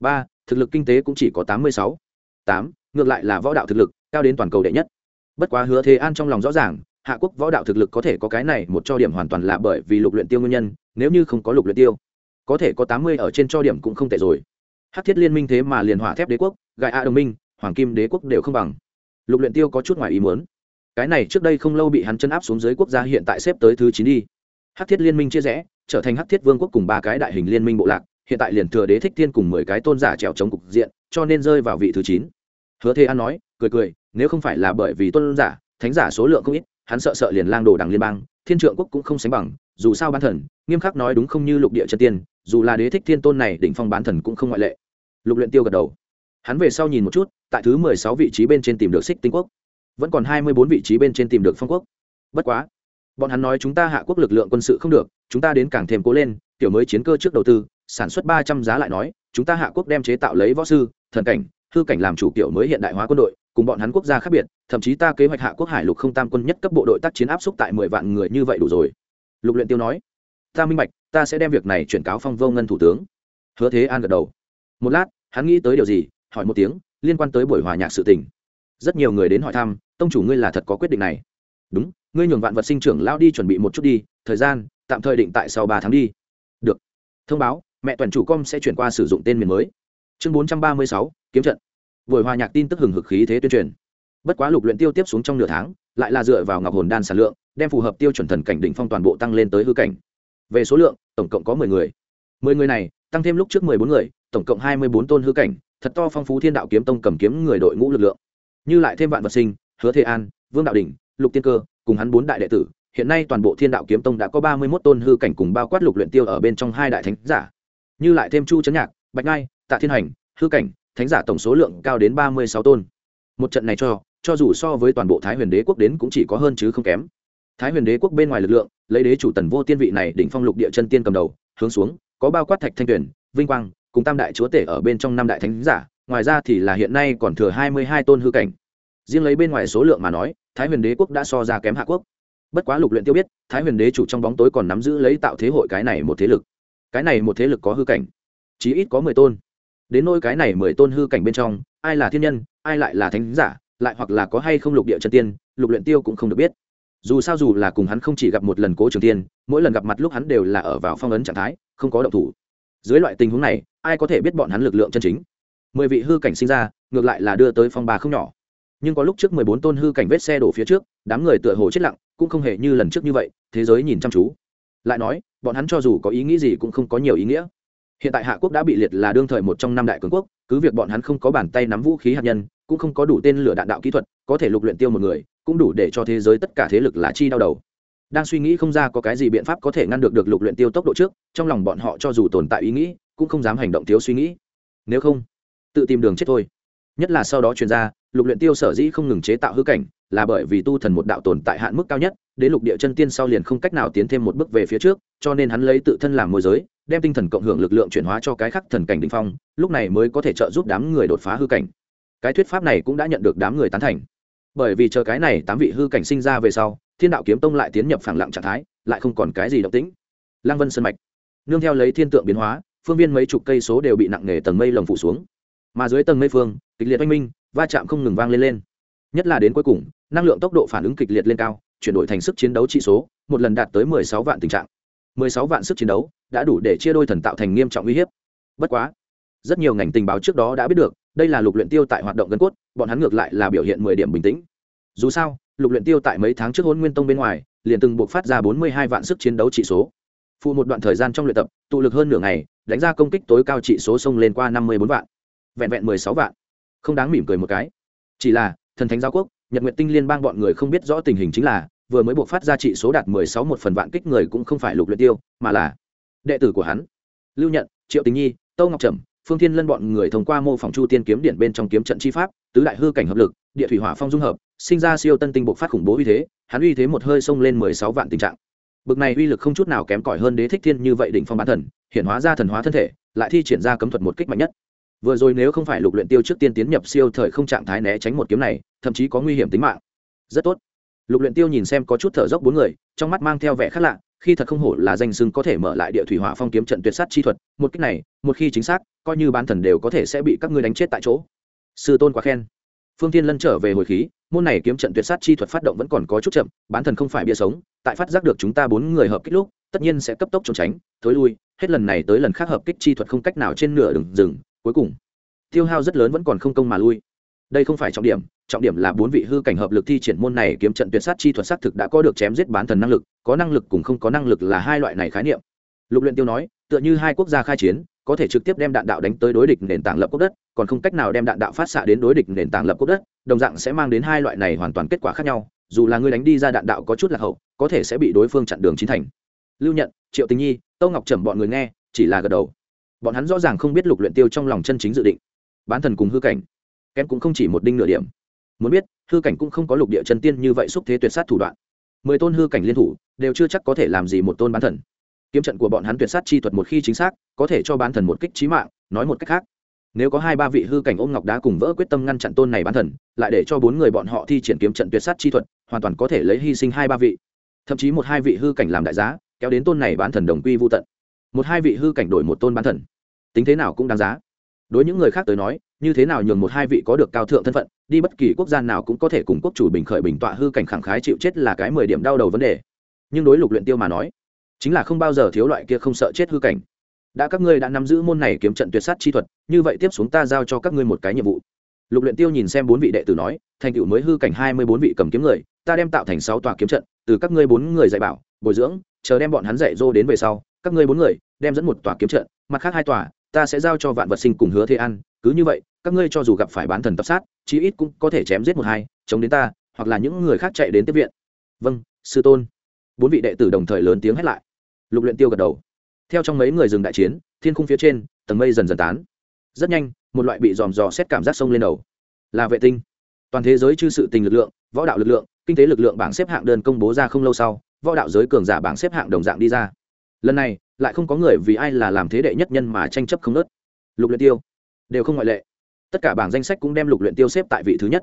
Ba, thực lực kinh tế cũng chỉ có tám mươi sáu. Tám, ngược lại là võ đạo thực lực, cao đến toàn cầu đệ nhất. Bất quá hứa thế an trong lòng rõ ràng, hạ quốc võ đạo thực lực có thể có cái này một cho điểm hoàn toàn là bởi vì lục luyện tiêu nguyên nhân, nếu như không có lục luyện tiêu có thể có tám mươi ở trên cho điểm cũng không tệ rồi. Hắc thiết liên minh thế mà liền hỏa thép đế quốc gai a đồng minh, hoàng kim đế quốc đều không bằng. Lục luyện tiêu có chút ngoài ý muốn. Cái này trước đây không lâu bị hắn chân áp xuống dưới quốc gia hiện tại xếp tới thứ chín đi. Hắc thiết liên minh chia rẽ, trở thành hắc thiết vương quốc cùng ba cái đại hình liên minh bộ lạc, hiện tại liền thừa đế thích thiên cùng mười cái tôn giả trèo chống cục diện, cho nên rơi vào vị thứ chín. Hứa thế an nói, cười cười, nếu không phải là bởi vì tôn giả, thánh giả số lượng không ít, hắn sợ sợ liền lang đồ đằng liên bang, thiên trượng quốc cũng không sánh bằng, dù sao ban thần, nghiêm khắc nói đúng không như lục địa chân tiên dù là đế thích thiên tôn này đỉnh phong bán thần cũng không ngoại lệ. Lục luyện tiêu gật đầu. Hắn về sau nhìn một chút, tại thứ mười sáu vị trí bên trên tìm được xích tinh quốc, vẫn còn hai mươi bốn vị trí bên trên tìm được phong quốc. Bất quá, bọn hắn nói chúng ta hạ quốc lực lượng quân sự không được, chúng ta đến càng thêm cố lên, tiểu mới chiến cơ trước đầu tư, sản xuất ba trăm giá lại nói, chúng ta hạ quốc đem chế tạo lấy võ sư, thần cảnh, hư cảnh làm chủ kiểu mới hiện đại hóa quân đội, cùng bọn hắn quốc gia khác biệt, thậm chí ta kế hoạch hạ quốc hải lục không tam quân nhất cấp bộ đội tác chiến áp xúc tại mười vạn người như vậy đủ rồi. Lục luyện tiêu nói, ta minh bạch ta sẽ đem việc này chuyển cáo phong vô ngân thủ tướng. Hứa thế an gật đầu. Một lát, hắn nghĩ tới điều gì, hỏi một tiếng, liên quan tới buổi hòa nhạc sự tình. Rất nhiều người đến hỏi thăm, tông chủ ngươi là thật có quyết định này? Đúng, ngươi nhường vạn vật sinh trưởng lao đi chuẩn bị một chút đi, thời gian, tạm thời định tại sau ba tháng đi. Được. Thông báo, mẹ toàn chủ com sẽ chuyển qua sử dụng tên miền mới. Chương bốn trăm ba mươi sáu, kiếm trận. Buổi hòa nhạc tin tức hừng hực khí thế tuyên truyền. Bất quá lục luyện tiêu tiếp xuống trong nửa tháng, lại là dựa vào ngọc hồn đan sản lượng, đem phù hợp tiêu chuẩn thần cảnh đỉnh phong toàn bộ tăng lên tới hư cảnh về số lượng, tổng cộng có mười người. Mười người này, tăng thêm lúc trước mười bốn người, tổng cộng hai mươi bốn tôn hư cảnh, thật to phong phú thiên đạo kiếm tông cầm kiếm người đội ngũ lực lượng. Như lại thêm vạn vật sinh, hứa thế an, vương đạo đình lục tiên cơ, cùng hắn bốn đại đệ tử, hiện nay toàn bộ thiên đạo kiếm tông đã có ba mươi mốt tôn hư cảnh cùng bao quát lục luyện tiêu ở bên trong hai đại thánh giả. Như lại thêm chu chấn nhạc, bạch ngai, tạ thiên hành, hư cảnh, thánh giả tổng số lượng cao đến ba mươi sáu tôn. Một trận này cho cho dù so với toàn bộ thái huyền đế quốc đến cũng chỉ có hơn chứ không kém thái huyền đế quốc bên ngoài lực lượng, lấy đế chủ tần vô tiên vị này đỉnh phong lục địa chân tiên cầm đầu, hướng xuống, có bao quát thạch thanh tuyển vinh quang, cùng tam đại chúa tể ở bên trong năm đại thánh giả, ngoài ra thì là hiện nay còn thừa hai mươi hai tôn hư cảnh. Riêng lấy bên ngoài số lượng mà nói, thái huyền đế quốc đã so ra kém hạ quốc. Bất quá lục luyện tiêu biết, thái huyền đế chủ trong bóng tối còn nắm giữ lấy tạo thế hội cái này một thế lực. Cái này một thế lực có hư cảnh, chí ít có mười tôn. Đến nôi cái này mười tôn hư cảnh bên trong, ai là thiên nhân, ai lại là thánh giả, lại hoặc là có hay không lục địa chân tiên, lục luyện tiêu cũng không được biết dù sao dù là cùng hắn không chỉ gặp một lần cố trường tiên, mỗi lần gặp mặt lúc hắn đều là ở vào phong ấn trạng thái, không có động thủ. Dưới loại tình huống này, ai có thể biết bọn hắn lực lượng chân chính? Mười vị hư cảnh sinh ra, ngược lại là đưa tới phong ba không nhỏ. Nhưng có lúc trước mười bốn tôn hư cảnh vết xe đổ phía trước, đám người tựa hồ chết lặng, cũng không hề như lần trước như vậy, thế giới nhìn chăm chú. Lại nói, bọn hắn cho dù có ý nghĩ gì cũng không có nhiều ý nghĩa. Hiện tại hạ quốc đã bị liệt là đương thời một trong năm đại cường quốc, cứ việc bọn hắn không có bàn tay nắm vũ khí hạt nhân, cũng không có đủ tên lửa đạn đạo kỹ thuật, có thể lục luyện tiêu một người cũng đủ để cho thế giới tất cả thế lực là chi đau đầu. Đang suy nghĩ không ra có cái gì biện pháp có thể ngăn được được lục luyện tiêu tốc độ trước, trong lòng bọn họ cho dù tồn tại ý nghĩ, cũng không dám hành động thiếu suy nghĩ. Nếu không, tự tìm đường chết thôi. Nhất là sau đó truyền ra, lục luyện tiêu sở dĩ không ngừng chế tạo hư cảnh, là bởi vì tu thần một đạo tồn tại hạn mức cao nhất, đến lục địa chân tiên sau liền không cách nào tiến thêm một bước về phía trước, cho nên hắn lấy tự thân làm môi giới, đem tinh thần cộng hưởng lực lượng chuyển hóa cho cái khắc thần cảnh đỉnh phong, lúc này mới có thể trợ giúp đám người đột phá hư cảnh. Cái thuyết pháp này cũng đã nhận được đám người tán thành bởi vì chờ cái này tám vị hư cảnh sinh ra về sau, thiên đạo kiếm tông lại tiến nhập phẳng lặng trạng thái, lại không còn cái gì động tĩnh. Lăng vân sơn mạch. Nương theo lấy thiên tượng biến hóa, phương viên mấy chục cây số đều bị nặng nề tầng mây lồng phủ xuống. Mà dưới tầng mây phương, kịch liệt oanh minh, va chạm không ngừng vang lên lên. Nhất là đến cuối cùng, năng lượng tốc độ phản ứng kịch liệt lên cao, chuyển đổi thành sức chiến đấu trị số, một lần đạt tới mười sáu vạn tình trạng. Mười sáu vạn sức chiến đấu đã đủ để chia đôi thần tạo thành nghiêm trọng uy hiếp. Bất quá, rất nhiều ngành tình báo trước đó đã biết được đây là lục luyện tiêu tại hoạt động gần cốt, bọn hắn ngược lại là biểu hiện mười điểm bình tĩnh. Dù sao, lục luyện tiêu tại mấy tháng trước hôn nguyên tông bên ngoài, liền từng buộc phát ra bốn mươi hai vạn sức chiến đấu trị số. Phụ một đoạn thời gian trong luyện tập, tụ lực hơn nửa ngày, đánh ra công kích tối cao trị số sông lên qua năm mươi bốn vạn, vẹn vẹn mười sáu vạn. Không đáng mỉm cười một cái. Chỉ là, thần thánh giáo quốc, nhật nguyện tinh liên bang bọn người không biết rõ tình hình chính là, vừa mới buộc phát ra trị số đạt mười sáu một phần vạn kích người cũng không phải lục luyện tiêu, mà là đệ tử của hắn. Lưu nhận, triệu tình nhi, tâu ngọc trầm phương thiên lân bọn người thông qua mô phỏng chu tiên kiếm điện bên trong kiếm trận chi pháp, tứ đại hư cảnh hợp lực, địa thủy hỏa phong dung hợp, sinh ra siêu tân tinh bộc phát khủng bố uy thế, hắn uy thế một hơi xông lên mười sáu vạn tình trạng. Bực này uy lực không chút nào kém cỏi hơn đế thích thiên như vậy đỉnh phong bán thần, hiện hóa ra thần hóa thân thể, lại thi triển ra cấm thuật một kích mạnh nhất. Vừa rồi nếu không phải lục luyện tiêu trước tiên tiến nhập siêu thời không trạng thái né tránh một kiếm này, thậm chí có nguy hiểm tính mạng. Rất tốt. Lục luyện tiêu nhìn xem có chút thở dốc bốn người, trong mắt mang theo vẻ khác lạ khi thật không hổ là danh xưng có thể mở lại địa thủy hỏa phong kiếm trận tuyệt sát chi thuật, một cách này, một khi chính xác, coi như bán thần đều có thể sẽ bị các ngươi đánh chết tại chỗ. Sư tôn quá khen. Phương thiên lân trở về hồi khí, môn này kiếm trận tuyệt sát chi thuật phát động vẫn còn có chút chậm, bán thần không phải bia sống, tại phát giác được chúng ta bốn người hợp kích lúc, tất nhiên sẽ cấp tốc trốn tránh, thối lui, hết lần này tới lần khác hợp kích chi thuật không cách nào trên nửa đường rừng cuối cùng, tiêu hao rất lớn vẫn còn không công mà lui. Đây không phải trọng điểm trọng điểm là bốn vị hư cảnh hợp lực thi triển môn này kiếm trận tuyệt sát chi thuật xác thực đã có được chém giết bán thần năng lực, có năng lực cùng không có năng lực là hai loại này khái niệm. Lục luyện tiêu nói, tựa như hai quốc gia khai chiến, có thể trực tiếp đem đạn đạo đánh tới đối địch nền tảng lập quốc đất, còn không cách nào đem đạn đạo phát xạ đến đối địch nền tảng lập quốc đất, đồng dạng sẽ mang đến hai loại này hoàn toàn kết quả khác nhau, dù là người đánh đi ra đạn đạo có chút là hậu, có thể sẽ bị đối phương chặn đường chín thành. Lưu nhận, triệu tình nhi, tâu ngọc trầm bọn người nghe, chỉ là gật đầu. Bọn hắn rõ ràng không biết lục luyện tiêu trong lòng chân chính dự định. Bán thần cùng hư cảnh, kém cũng không chỉ một đinh nửa điểm muốn biết, hư cảnh cũng không có lục địa chân tiên như vậy xúc thế tuyệt sát thủ đoạn. Mười tôn hư cảnh liên thủ, đều chưa chắc có thể làm gì một tôn bán thần. Kiếm trận của bọn hắn tuyệt sát chi thuật một khi chính xác, có thể cho bán thần một kích trí mạng, nói một cách khác. Nếu có hai ba vị hư cảnh ôm ngọc đá cùng vỡ quyết tâm ngăn chặn tôn này bán thần, lại để cho bốn người bọn họ thi triển kiếm trận tuyệt sát chi thuật, hoàn toàn có thể lấy hy sinh hai ba vị. Thậm chí một hai vị hư cảnh làm đại giá, kéo đến tôn này bán thần đồng quy vô tận. Một hai vị hư cảnh đổi một tôn bán thần. Tính thế nào cũng đáng giá. Đối những người khác tới nói như thế nào nhường một hai vị có được cao thượng thân phận, đi bất kỳ quốc gia nào cũng có thể cùng quốc chủ bình khởi bình tọa hư cảnh khẳng khái chịu chết là cái mười điểm đau đầu vấn đề. Nhưng đối lục luyện tiêu mà nói, chính là không bao giờ thiếu loại kia không sợ chết hư cảnh. Đã các ngươi đã nắm giữ môn này kiếm trận tuyệt sát chi thuật, như vậy tiếp xuống ta giao cho các ngươi một cái nhiệm vụ. Lục luyện tiêu nhìn xem bốn vị đệ tử nói, thành tựu mới hư cảnh hai mươi bốn vị cầm kiếm người, ta đem tạo thành sáu tòa kiếm trận, từ các ngươi bốn người dạy bảo, bồi dưỡng, chờ đem bọn hắn dạy dỗ đến về sau, các ngươi bốn người đem dẫn một tòa kiếm trận, mặt khác hai tòa, ta sẽ giao cho vạn vật sinh cùng hứa thế an, cứ như vậy các ngươi cho dù gặp phải bán thần tập sát, chí ít cũng có thể chém giết một hai, chống đến ta, hoặc là những người khác chạy đến tiếp viện. Vâng sư tôn. Bốn vị đệ tử đồng thời lớn tiếng hét lại. Lục luyện tiêu gật đầu. Theo trong mấy người dừng đại chiến, thiên khung phía trên, tầng mây dần dần tán. Rất nhanh, một loại bị dòm dò xét cảm giác sông lên đầu. Là vệ tinh. Toàn thế giới chư sự tình lực lượng, võ đạo lực lượng, kinh tế lực lượng bảng xếp hạng đơn công bố ra không lâu sau, võ đạo giới cường giả bảng xếp hạng đồng dạng đi ra. Lần này, lại không có người vì ai là làm thế đệ nhất nhân mà tranh chấp không nớt. Lục luyện tiêu. Đều không ngoại lệ tất cả bảng danh sách cũng đem lục luyện tiêu xếp tại vị thứ nhất.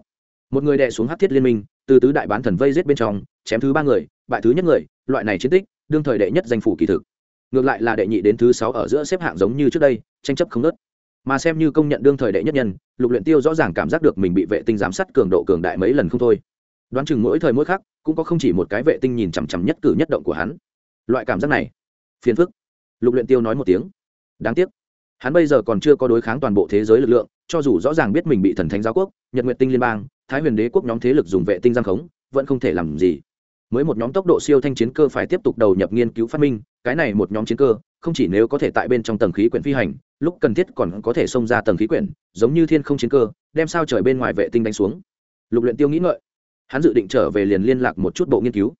Một người đệ xuống hắc thiết liên minh, từ tứ đại bán thần vây giết bên trong, chém thứ ba người, bại thứ nhất người, loại này chiến tích, đương thời đệ nhất danh phủ kỳ thực. Ngược lại là đệ nhị đến thứ sáu ở giữa xếp hạng giống như trước đây, tranh chấp không nớt mà xem như công nhận đương thời đệ nhất nhân, lục luyện tiêu rõ ràng cảm giác được mình bị vệ tinh giám sát cường độ cường đại mấy lần không thôi. Đoán chừng mỗi thời mỗi khắc, cũng có không chỉ một cái vệ tinh nhìn chằm chằm nhất cử nhất động của hắn. Loại cảm giác này, phiền phức. Lục luyện tiêu nói một tiếng. Đáng tiếc. Hắn bây giờ còn chưa có đối kháng toàn bộ thế giới lực lượng cho dù rõ ràng biết mình bị thần thánh giáo quốc, nhật nguyệt tinh liên bang, thái huyền đế quốc nhóm thế lực dùng vệ tinh giam khống, vẫn không thể làm gì. Mới một nhóm tốc độ siêu thanh chiến cơ phải tiếp tục đầu nhập nghiên cứu phát minh, cái này một nhóm chiến cơ, không chỉ nếu có thể tại bên trong tầng khí quyển phi hành, lúc cần thiết còn có thể xông ra tầng khí quyển, giống như thiên không chiến cơ, đem sao trời bên ngoài vệ tinh đánh xuống. Lục luyện tiêu nghĩ ngợi, hắn dự định trở về liền liên lạc một chút bộ nghiên cứu.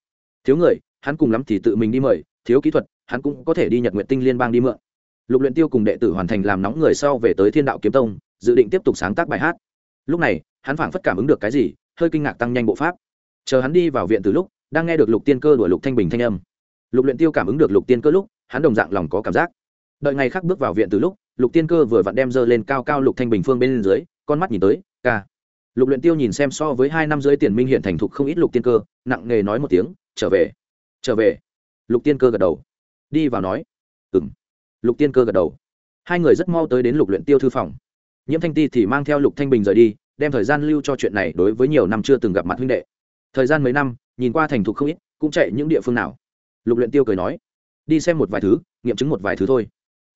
Thiếu người, hắn cùng lắm thì tự mình đi mời, thiếu kỹ thuật, hắn cũng có thể đi nhật nguyện tinh liên bang đi mượn. Lục luyện tiêu cùng đệ tử hoàn thành làm nóng người sau về tới thiên đạo kiếm tông dự định tiếp tục sáng tác bài hát. Lúc này, hắn phảng phất cảm ứng được cái gì, hơi kinh ngạc tăng nhanh bộ pháp. Chờ hắn đi vào viện từ lúc, đang nghe được lục tiên cơ đuổi lục thanh bình thanh âm. Lục luyện tiêu cảm ứng được lục tiên cơ lúc, hắn đồng dạng lòng có cảm giác. Đợi ngày khác bước vào viện từ lúc, lục tiên cơ vừa vặn đem dơ lên cao cao lục thanh bình phương bên dưới, con mắt nhìn tới, ca. Lục luyện tiêu nhìn xem so với hai năm dưới tiền minh hiện thành thục không ít lục tiên cơ, nặng nghề nói một tiếng, trở về trở về. Lục tiên cơ gật đầu. Đi vào nói, ừm. Lục tiên cơ gật đầu. Hai người rất mau tới đến lục luyện tiêu thư phòng nhiễm thanh ti thì mang theo lục thanh bình rời đi, đem thời gian lưu cho chuyện này đối với nhiều năm chưa từng gặp mặt huynh đệ. Thời gian mấy năm, nhìn qua thành thục không ít, cũng chạy những địa phương nào. Lục luyện tiêu cười nói, đi xem một vài thứ, nghiệm chứng một vài thứ thôi.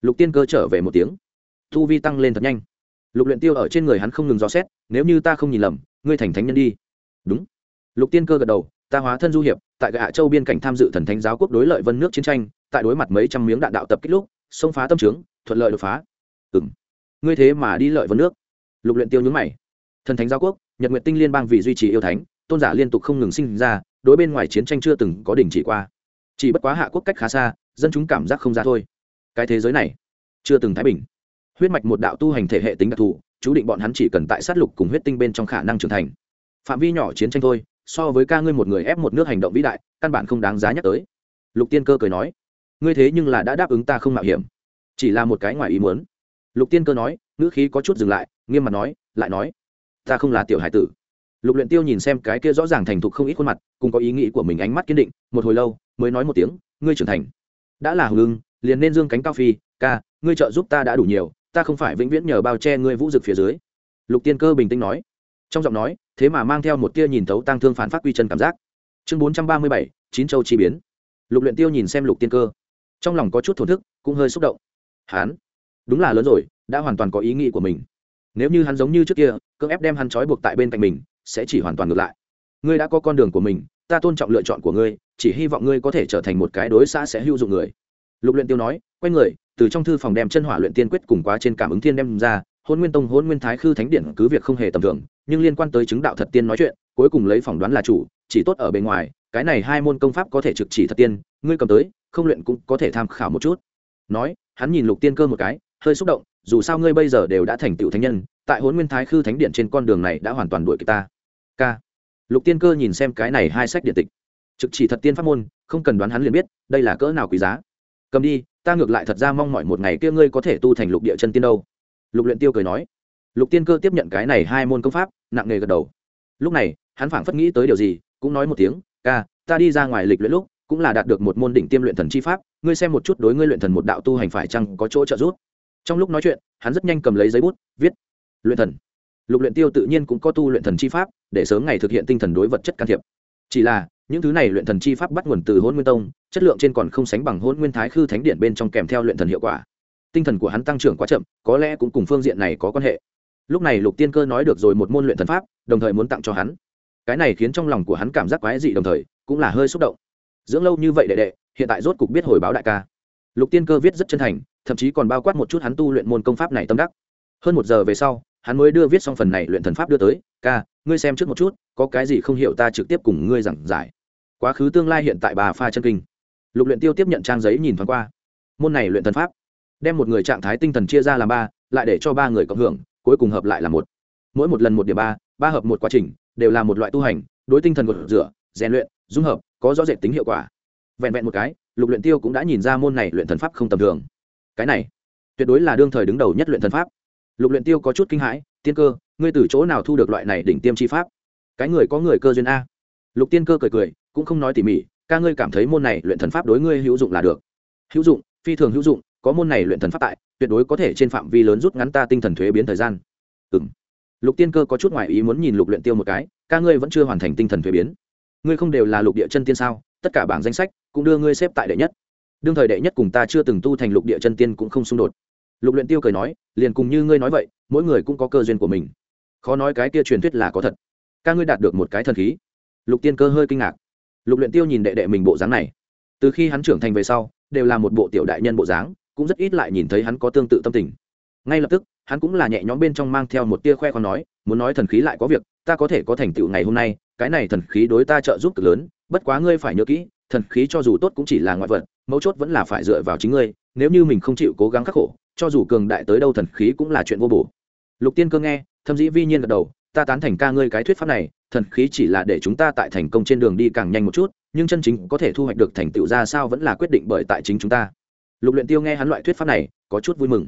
Lục tiên cơ trở về một tiếng. Thu vi tăng lên thật nhanh. Lục luyện tiêu ở trên người hắn không ngừng dò xét, nếu như ta không nhìn lầm, ngươi thành thánh nhân đi. Đúng. Lục tiên cơ gật đầu, ta hóa thân du hiệp, tại gạ châu biên cảnh tham dự thần thánh giáo quốc đối lợi vân nước chiến tranh, tại đối mặt mấy trăm miếng đạn đạo tập kích lúc, xông phá tâm trướng, thuận lợi đột phá. Ừm ngươi thế mà đi lợi vấn nước. Lục luyện tiêu nhướng mày. Thần thánh giáo quốc, nhật nguyện tinh liên bang vì duy trì yêu thánh, tôn giả liên tục không ngừng sinh ra, đối bên ngoài chiến tranh chưa từng có đỉnh chỉ qua. Chỉ bất quá hạ quốc cách khá xa, dân chúng cảm giác không ra thôi. Cái thế giới này, chưa từng thái bình. Huyết mạch một đạo tu hành thể hệ tính đặc thù, chú định bọn hắn chỉ cần tại sát lục cùng huyết tinh bên trong khả năng trưởng thành. Phạm vi nhỏ chiến tranh thôi, so với ca ngươi một người ép một nước hành động vĩ đại, căn bản không đáng giá nhắc tới. Lục tiên cơ cười nói, ngươi thế nhưng là đã đáp ứng ta không mạo hiểm. Chỉ là một cái ngoài ý muốn lục tiên cơ nói, ngữ khí có chút dừng lại, nghiêm mặt nói, lại nói, ta không là tiểu hải tử. Lục luyện tiêu nhìn xem cái kia rõ ràng thành thục không ít khuôn mặt, cùng có ý nghĩ của mình ánh mắt kiên định, một hồi lâu, mới nói một tiếng, ngươi trưởng thành, đã là hùng lưng liền nên dương cánh cao phi, ca, ngươi trợ giúp ta đã đủ nhiều, ta không phải vĩnh viễn nhờ bao che ngươi vũ dực phía dưới. Lục tiên cơ bình tĩnh nói, trong giọng nói, thế mà mang theo một tia nhìn thấu tăng thương phản phát quy chân cảm giác. Chương bốn trăm ba mươi bảy, chín châu chi biến. Lục luyện tiêu nhìn xem lục tiên cơ, trong lòng có chút thổn thức, cũng hơi xúc động. Hắn đúng là lớn rồi, đã hoàn toàn có ý nghĩ của mình. Nếu như hắn giống như trước kia, cưỡng ép đem hắn trói buộc tại bên cạnh mình, sẽ chỉ hoàn toàn ngược lại. Ngươi đã có con đường của mình, ta tôn trọng lựa chọn của ngươi, chỉ hy vọng ngươi có thể trở thành một cái đối xã sẽ hữu dụng người. Lục luyện tiêu nói, quay người, từ trong thư phòng đem chân hỏa luyện tiên quyết cùng quá trên cảm ứng thiên đem ra hôn nguyên tông hôn nguyên thái khư thánh điện cứ việc không hề tầm thường, nhưng liên quan tới chứng đạo thật tiên nói chuyện, cuối cùng lấy phỏng đoán là chủ, chỉ tốt ở bên ngoài, cái này hai môn công pháp có thể trực chỉ thật tiên, ngươi cầm tới, không luyện cũng có thể tham khảo một chút. Nói, hắn nhìn lục tiên cơ một cái hơi xúc động, dù sao ngươi bây giờ đều đã thành tựu thánh nhân, tại hôn nguyên thái khư thánh điện trên con đường này đã hoàn toàn đuổi kịp ta. K. Lục tiên cơ nhìn xem cái này hai sách điện tịch. Trực chỉ thật tiên pháp môn, không cần đoán hắn liền biết, đây là cỡ nào quý giá. Cầm đi, ta ngược lại thật ra mong mọi một ngày kia ngươi có thể tu thành lục địa chân tiên đâu. Lục luyện tiêu cười nói. Lục tiên cơ tiếp nhận cái này hai môn công pháp, nặng nề gật đầu. Lúc này, hắn phảng phất nghĩ tới điều gì, cũng nói một tiếng ca ta đi ra ngoài lịch luyện lúc, cũng là đạt được một môn đỉnh tiêm luyện thần chi pháp, ngươi xem một chút đối ngươi luyện thần một đạo tu hành phải chăng có chỗ trợ giúp trong lúc nói chuyện, hắn rất nhanh cầm lấy giấy bút, viết, luyện thần. Lục luyện tiêu tự nhiên cũng có tu luyện thần chi pháp, để sớm ngày thực hiện tinh thần đối vật chất can thiệp. Chỉ là, những thứ này luyện thần chi pháp bắt nguồn từ hôn nguyên tông, chất lượng trên còn không sánh bằng hôn nguyên thái khư thánh điện bên trong kèm theo luyện thần hiệu quả. Tinh thần của hắn tăng trưởng quá chậm, có lẽ cũng cùng phương diện này có quan hệ. Lúc này lục tiên cơ nói được rồi một môn luyện thần pháp, đồng thời muốn tặng cho hắn. Cái này khiến trong lòng của hắn cảm giác quái dị đồng thời, cũng là hơi xúc động. Dưỡng lâu như vậy đệ đệ, hiện tại rốt cục biết hồi báo đại ca lục tiên cơ viết rất chân thành, thậm chí còn bao quát một chút hắn tu luyện môn công pháp này tâm đắc. Hơn một giờ về sau, hắn mới đưa viết xong phần này luyện thần pháp đưa tới, ca, ngươi xem trước một chút, có cái gì không hiểu ta trực tiếp cùng ngươi giảng giải. Quá khứ tương lai hiện tại bà pha chân kinh. Lục luyện tiêu tiếp nhận trang giấy nhìn thoáng qua. Môn này luyện thần pháp, đem một người trạng thái tinh thần chia ra làm ba, lại để cho ba người cộng hưởng, cuối cùng hợp lại là một. Mỗi một lần một điểm ba ba hợp một quá trình, đều là một loại tu hành, đối tinh thần gột rửa, rèn luyện, dung hợp, có rõ rệt tính hiệu quả. Vẹn vẹn một cái lục luyện tiêu cũng đã nhìn ra môn này luyện thần pháp không tầm thường. Cái này, tuyệt đối là đương thời đứng đầu nhất luyện thần pháp. Lục luyện tiêu có chút kinh hãi, tiên cơ, ngươi từ chỗ nào thu được loại này đỉnh tiêm chi pháp? Cái người có người cơ duyên a. Lục tiên cơ cười cười, cũng không nói tỉ mỉ, ca ngươi cảm thấy môn này luyện thần pháp đối ngươi hữu dụng là được. Hữu dụng, phi thường hữu dụng, có môn này luyện thần pháp tại, tuyệt đối có thể trên phạm vi lớn rút ngắn ta tinh thần thuế biến thời gian. Ừm. Lục tiên cơ có chút ngoại ý muốn nhìn lục luyện tiêu một cái, ca ngươi vẫn chưa hoàn thành tinh thần thuế biến. Ngươi không đều là lục địa chân tiên sao? Tất cả bảng danh sách cũng đưa ngươi xếp tại đệ nhất. Đương thời đệ nhất cùng ta chưa từng tu thành lục địa chân tiên cũng không xung đột. Lục luyện tiêu cười nói, liền cùng như ngươi nói vậy, mỗi người cũng có cơ duyên của mình. Khó nói cái kia truyền thuyết là có thật. Ca ngươi đạt được một cái thần khí. Lục tiên cơ hơi kinh ngạc. Lục luyện tiêu nhìn đệ đệ mình bộ dáng này. Từ khi hắn trưởng thành về sau, đều là một bộ tiểu đại nhân bộ dáng, cũng rất ít lại nhìn thấy hắn có tương tự tâm tình. Ngay lập tức, hắn cũng là nhẹ nhõm bên trong mang theo một tia khoe con nói, muốn nói thần khí lại có việc, ta có thể có thành tựu ngày hôm nay cái này thần khí đối ta trợ giúp cực lớn, bất quá ngươi phải nhớ kỹ, thần khí cho dù tốt cũng chỉ là ngoại vật, mấu chốt vẫn là phải dựa vào chính ngươi, nếu như mình không chịu cố gắng khắc khổ, cho dù cường đại tới đâu thần khí cũng là chuyện vô bổ. Lục tiên cơ nghe, thâm dĩ vi nhiên gật đầu, ta tán thành ca ngươi cái thuyết pháp này, thần khí chỉ là để chúng ta tại thành công trên đường đi càng nhanh một chút, nhưng chân chính có thể thu hoạch được thành tựu ra sao vẫn là quyết định bởi tại chính chúng ta. Lục luyện tiêu nghe hắn loại thuyết pháp này, có chút vui mừng.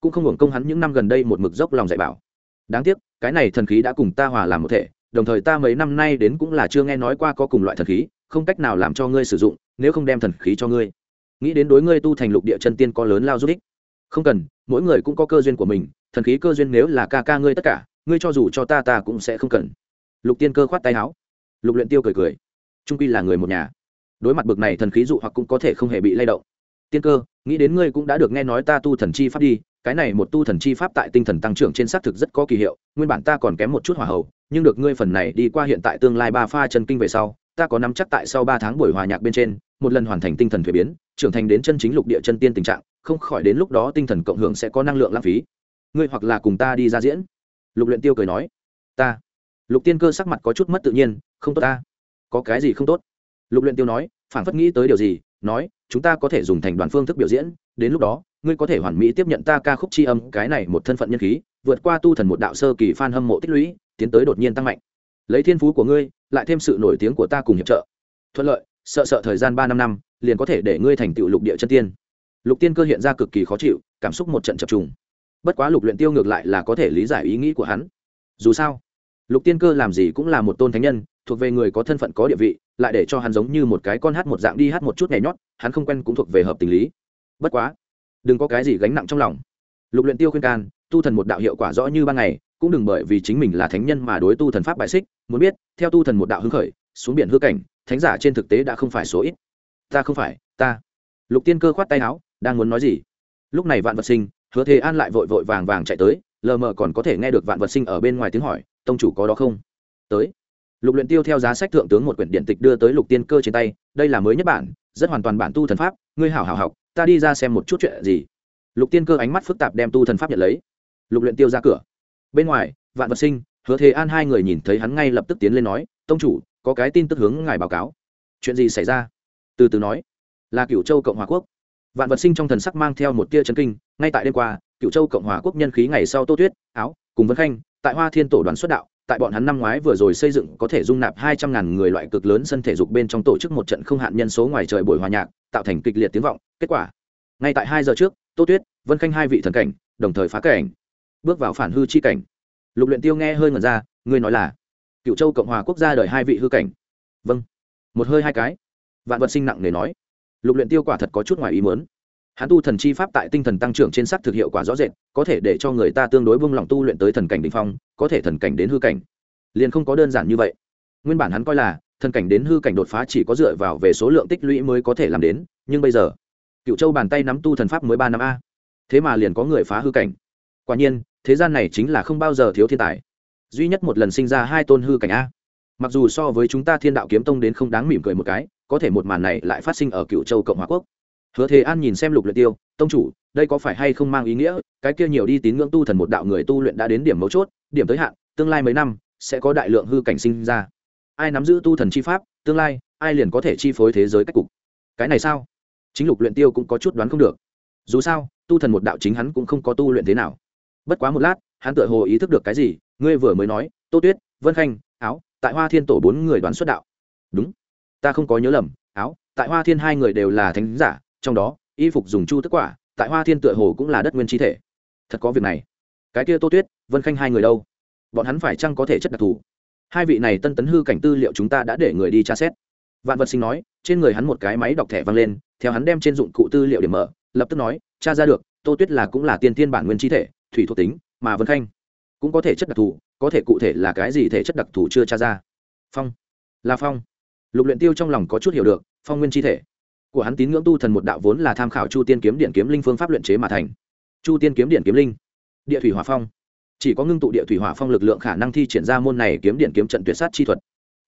Cũng không hưởng công hắn những năm gần đây một mực dốc lòng dạy bảo. Đáng tiếc, cái này thần khí đã cùng ta hòa làm một thể đồng thời ta mấy năm nay đến cũng là chưa nghe nói qua có cùng loại thần khí, không cách nào làm cho ngươi sử dụng, nếu không đem thần khí cho ngươi. Nghĩ đến đối ngươi tu thành lục địa chân tiên có lớn lao giúp ích. Không cần, mỗi người cũng có cơ duyên của mình, thần khí cơ duyên nếu là ca ca ngươi tất cả, ngươi cho dù cho ta ta cũng sẽ không cần. Lục tiên cơ khoát tay áo. Lục luyện tiêu cười cười. Trung quy là người một nhà. Đối mặt bực này thần khí dụ hoặc cũng có thể không hề bị lay động tiên cơ, nghĩ đến ngươi cũng đã được nghe nói ta tu thần chi pháp đi, cái này một tu thần chi pháp tại tinh thần tăng trưởng trên xác thực rất có kỳ hiệu, nguyên bản ta còn kém một chút hỏa hậu nhưng được ngươi phần này đi qua hiện tại tương lai ba pha chân kinh về sau, ta có nắm chắc tại sau ba tháng buổi hòa nhạc bên trên, một lần hoàn thành tinh thần thuế biến, trưởng thành đến chân chính lục địa chân tiên tình trạng, không khỏi đến lúc đó tinh thần cộng hưởng sẽ có năng lượng lãng phí. Ngươi hoặc là cùng ta đi ra diễn. Lục luyện tiêu cười nói. Ta. Lục tiên cơ sắc mặt có chút mất tự nhiên, không tốt ta. Có cái gì không tốt? Lục luyện tiêu nói, phản phất nghĩ tới điều gì nói, chúng ta có thể dùng thành đoàn phương thức biểu diễn, đến lúc đó, ngươi có thể hoàn mỹ tiếp nhận ta ca khúc tri âm, cái này một thân phận nhân khí, vượt qua tu thần một đạo sơ kỳ phan hâm mộ tích lũy, tiến tới đột nhiên tăng mạnh. Lấy thiên phú của ngươi, lại thêm sự nổi tiếng của ta cùng hiệp trợ. Thuận lợi, sợ sợ thời gian ba năm năm, liền có thể để ngươi thành tựu lục địa chân tiên. Lục tiên cơ hiện ra cực kỳ khó chịu, cảm xúc một trận chập trùng. Bất quá lục luyện tiêu ngược lại là có thể lý giải ý nghĩ của hắn. Dù sao, lục tiên cơ làm gì cũng là một tôn thánh nhân, thuộc về người có thân phận có địa vị lại để cho hắn giống như một cái con hát một dạng đi hát một chút nhảy nhót, hắn không quen cũng thuộc về hợp tình lý. Bất quá, đừng có cái gì gánh nặng trong lòng. Lục luyện tiêu khuyên can, tu thần một đạo hiệu quả rõ như ban ngày, cũng đừng bởi vì chính mình là thánh nhân mà đối tu thần pháp bại xích, muốn biết, theo tu thần một đạo hứng khởi, xuống biển hư cảnh, thánh giả trên thực tế đã không phải số ít. Ta không phải, ta. Lục tiên cơ khoát tay áo, đang muốn nói gì? Lúc này vạn vật sinh, hứa thế an lại vội vội vàng vàng chạy tới, lờ mờ còn có thể nghe được vạn vật sinh ở bên ngoài tiếng hỏi, tông chủ có đó không? Tới lục luyện tiêu theo giá sách thượng tướng một quyển điện tịch đưa tới lục tiên cơ trên tay, đây là mới nhất bản, rất hoàn toàn bản tu thần pháp, ngươi hảo hảo học, ta đi ra xem một chút chuyện gì. Lục tiên cơ ánh mắt phức tạp đem tu thần pháp nhận lấy. Lục luyện tiêu ra cửa. Bên ngoài, vạn vật sinh, hứa thế an hai người nhìn thấy hắn ngay lập tức tiến lên nói, tông chủ, có cái tin tức hướng ngài báo cáo. Chuyện gì xảy ra? Từ từ nói. Là cửu châu cộng hòa quốc. Vạn vật sinh trong thần sắc mang theo một tia chấn kinh, ngay tại đêm qua cựu châu cộng hòa quốc nhân khí ngày sau tô tuyết, áo, cùng vân khanh, tại hoa thiên tổ đoàn xuất đạo tại bọn hắn năm ngoái vừa rồi xây dựng có thể dung nạp hai trăm ngàn người loại cực lớn sân thể dục bên trong tổ chức một trận không hạn nhân số ngoài trời buổi hòa nhạc, tạo thành kịch liệt tiếng vọng, kết quả, ngay tại hai giờ trước, tô tuyết, vân khanh hai vị thần cảnh, đồng thời phá cảnh, bước vào phản hư chi cảnh. Lục luyện tiêu nghe hơi ngẩn ra, ngươi nói là cựu châu cộng hòa quốc gia đời hai vị hư cảnh. Vâng. Một hơi hai cái. Vạn vật sinh nặng nề nói. Lục luyện tiêu quả thật có chút ngoài ý muốn hắn tu thần chi pháp tại tinh thần tăng trưởng trên sắc thực hiệu quả rõ rệt, có thể để cho người ta tương đối buông lòng tu luyện tới thần cảnh đỉnh phong, có thể thần cảnh đến hư cảnh. Liền không có đơn giản như vậy. Nguyên bản hắn coi là, thần cảnh đến hư cảnh đột phá chỉ có dựa vào về số lượng tích lũy mới có thể làm đến, nhưng bây giờ cựu châu bàn tay nắm tu thần pháp mới ba năm a. Thế mà liền có người phá hư cảnh. Quả nhiên, thế gian này chính là không bao giờ thiếu thiên tài. Duy nhất một lần sinh ra hai tôn hư cảnh a. Mặc dù so với chúng ta thiên đạo kiếm tông đến không đáng mỉm cười một cái, có thể một màn này lại phát sinh ở cựu châu cộng hòa quốc hứa thế an nhìn xem lục luyện tiêu, tông chủ, đây có phải hay không mang ý nghĩa? Cái kia nhiều đi tín ngưỡng tu thần một đạo người tu luyện đã đến điểm mấu chốt, điểm tới hạn, tương lai mấy năm, sẽ có đại lượng hư cảnh sinh ra. Ai nắm giữ tu thần chi pháp, tương lai, ai liền có thể chi phối thế giới cách cục. Cái này sao? Chính lục luyện tiêu cũng có chút đoán không được. Dù sao, tu thần một đạo chính hắn cũng không có tu luyện thế nào. Bất quá một lát, hắn tựa hồ ý thức được cái gì, ngươi vừa mới nói, tô tuyết, vân khanh, áo, tại hoa thiên tổ bốn người đoán xuất đạo. Đúng, ta không có nhớ lầm, áo, tại hoa thiên hai người đều là thánh giả trong đó, y phục dùng chu tức quả, tại hoa thiên tựa hồ cũng là đất nguyên chi thể. Thật có việc này. Cái kia tô tuyết, vân khanh hai người đâu? Bọn hắn phải chăng có thể chất đặc thù? Hai vị này tân tấn hư cảnh tư liệu chúng ta đã để người đi tra xét. Vạn vật sinh nói, trên người hắn một cái máy đọc thẻ văng lên, theo hắn đem trên dụng cụ tư liệu để mở, lập tức nói, tra ra được, tô tuyết là cũng là tiên tiên bản nguyên chi thể, thủy thuộc tính, mà vân khanh cũng có thể chất đặc thù, có thể cụ thể là cái gì thể chất đặc thù chưa tra ra? Phong. Là phong. Lục luyện tiêu trong lòng có chút hiểu được, phong nguyên chi thể của hắn tín ngưỡng tu thần một đạo vốn là tham khảo chu tiên kiếm điện kiếm linh phương pháp luyện chế mà thành. Chu tiên kiếm điện kiếm linh, địa thủy hỏa phong. Chỉ có ngưng tụ địa thủy hỏa phong lực lượng khả năng thi triển ra môn này kiếm điện kiếm trận tuyệt sát chi thuật.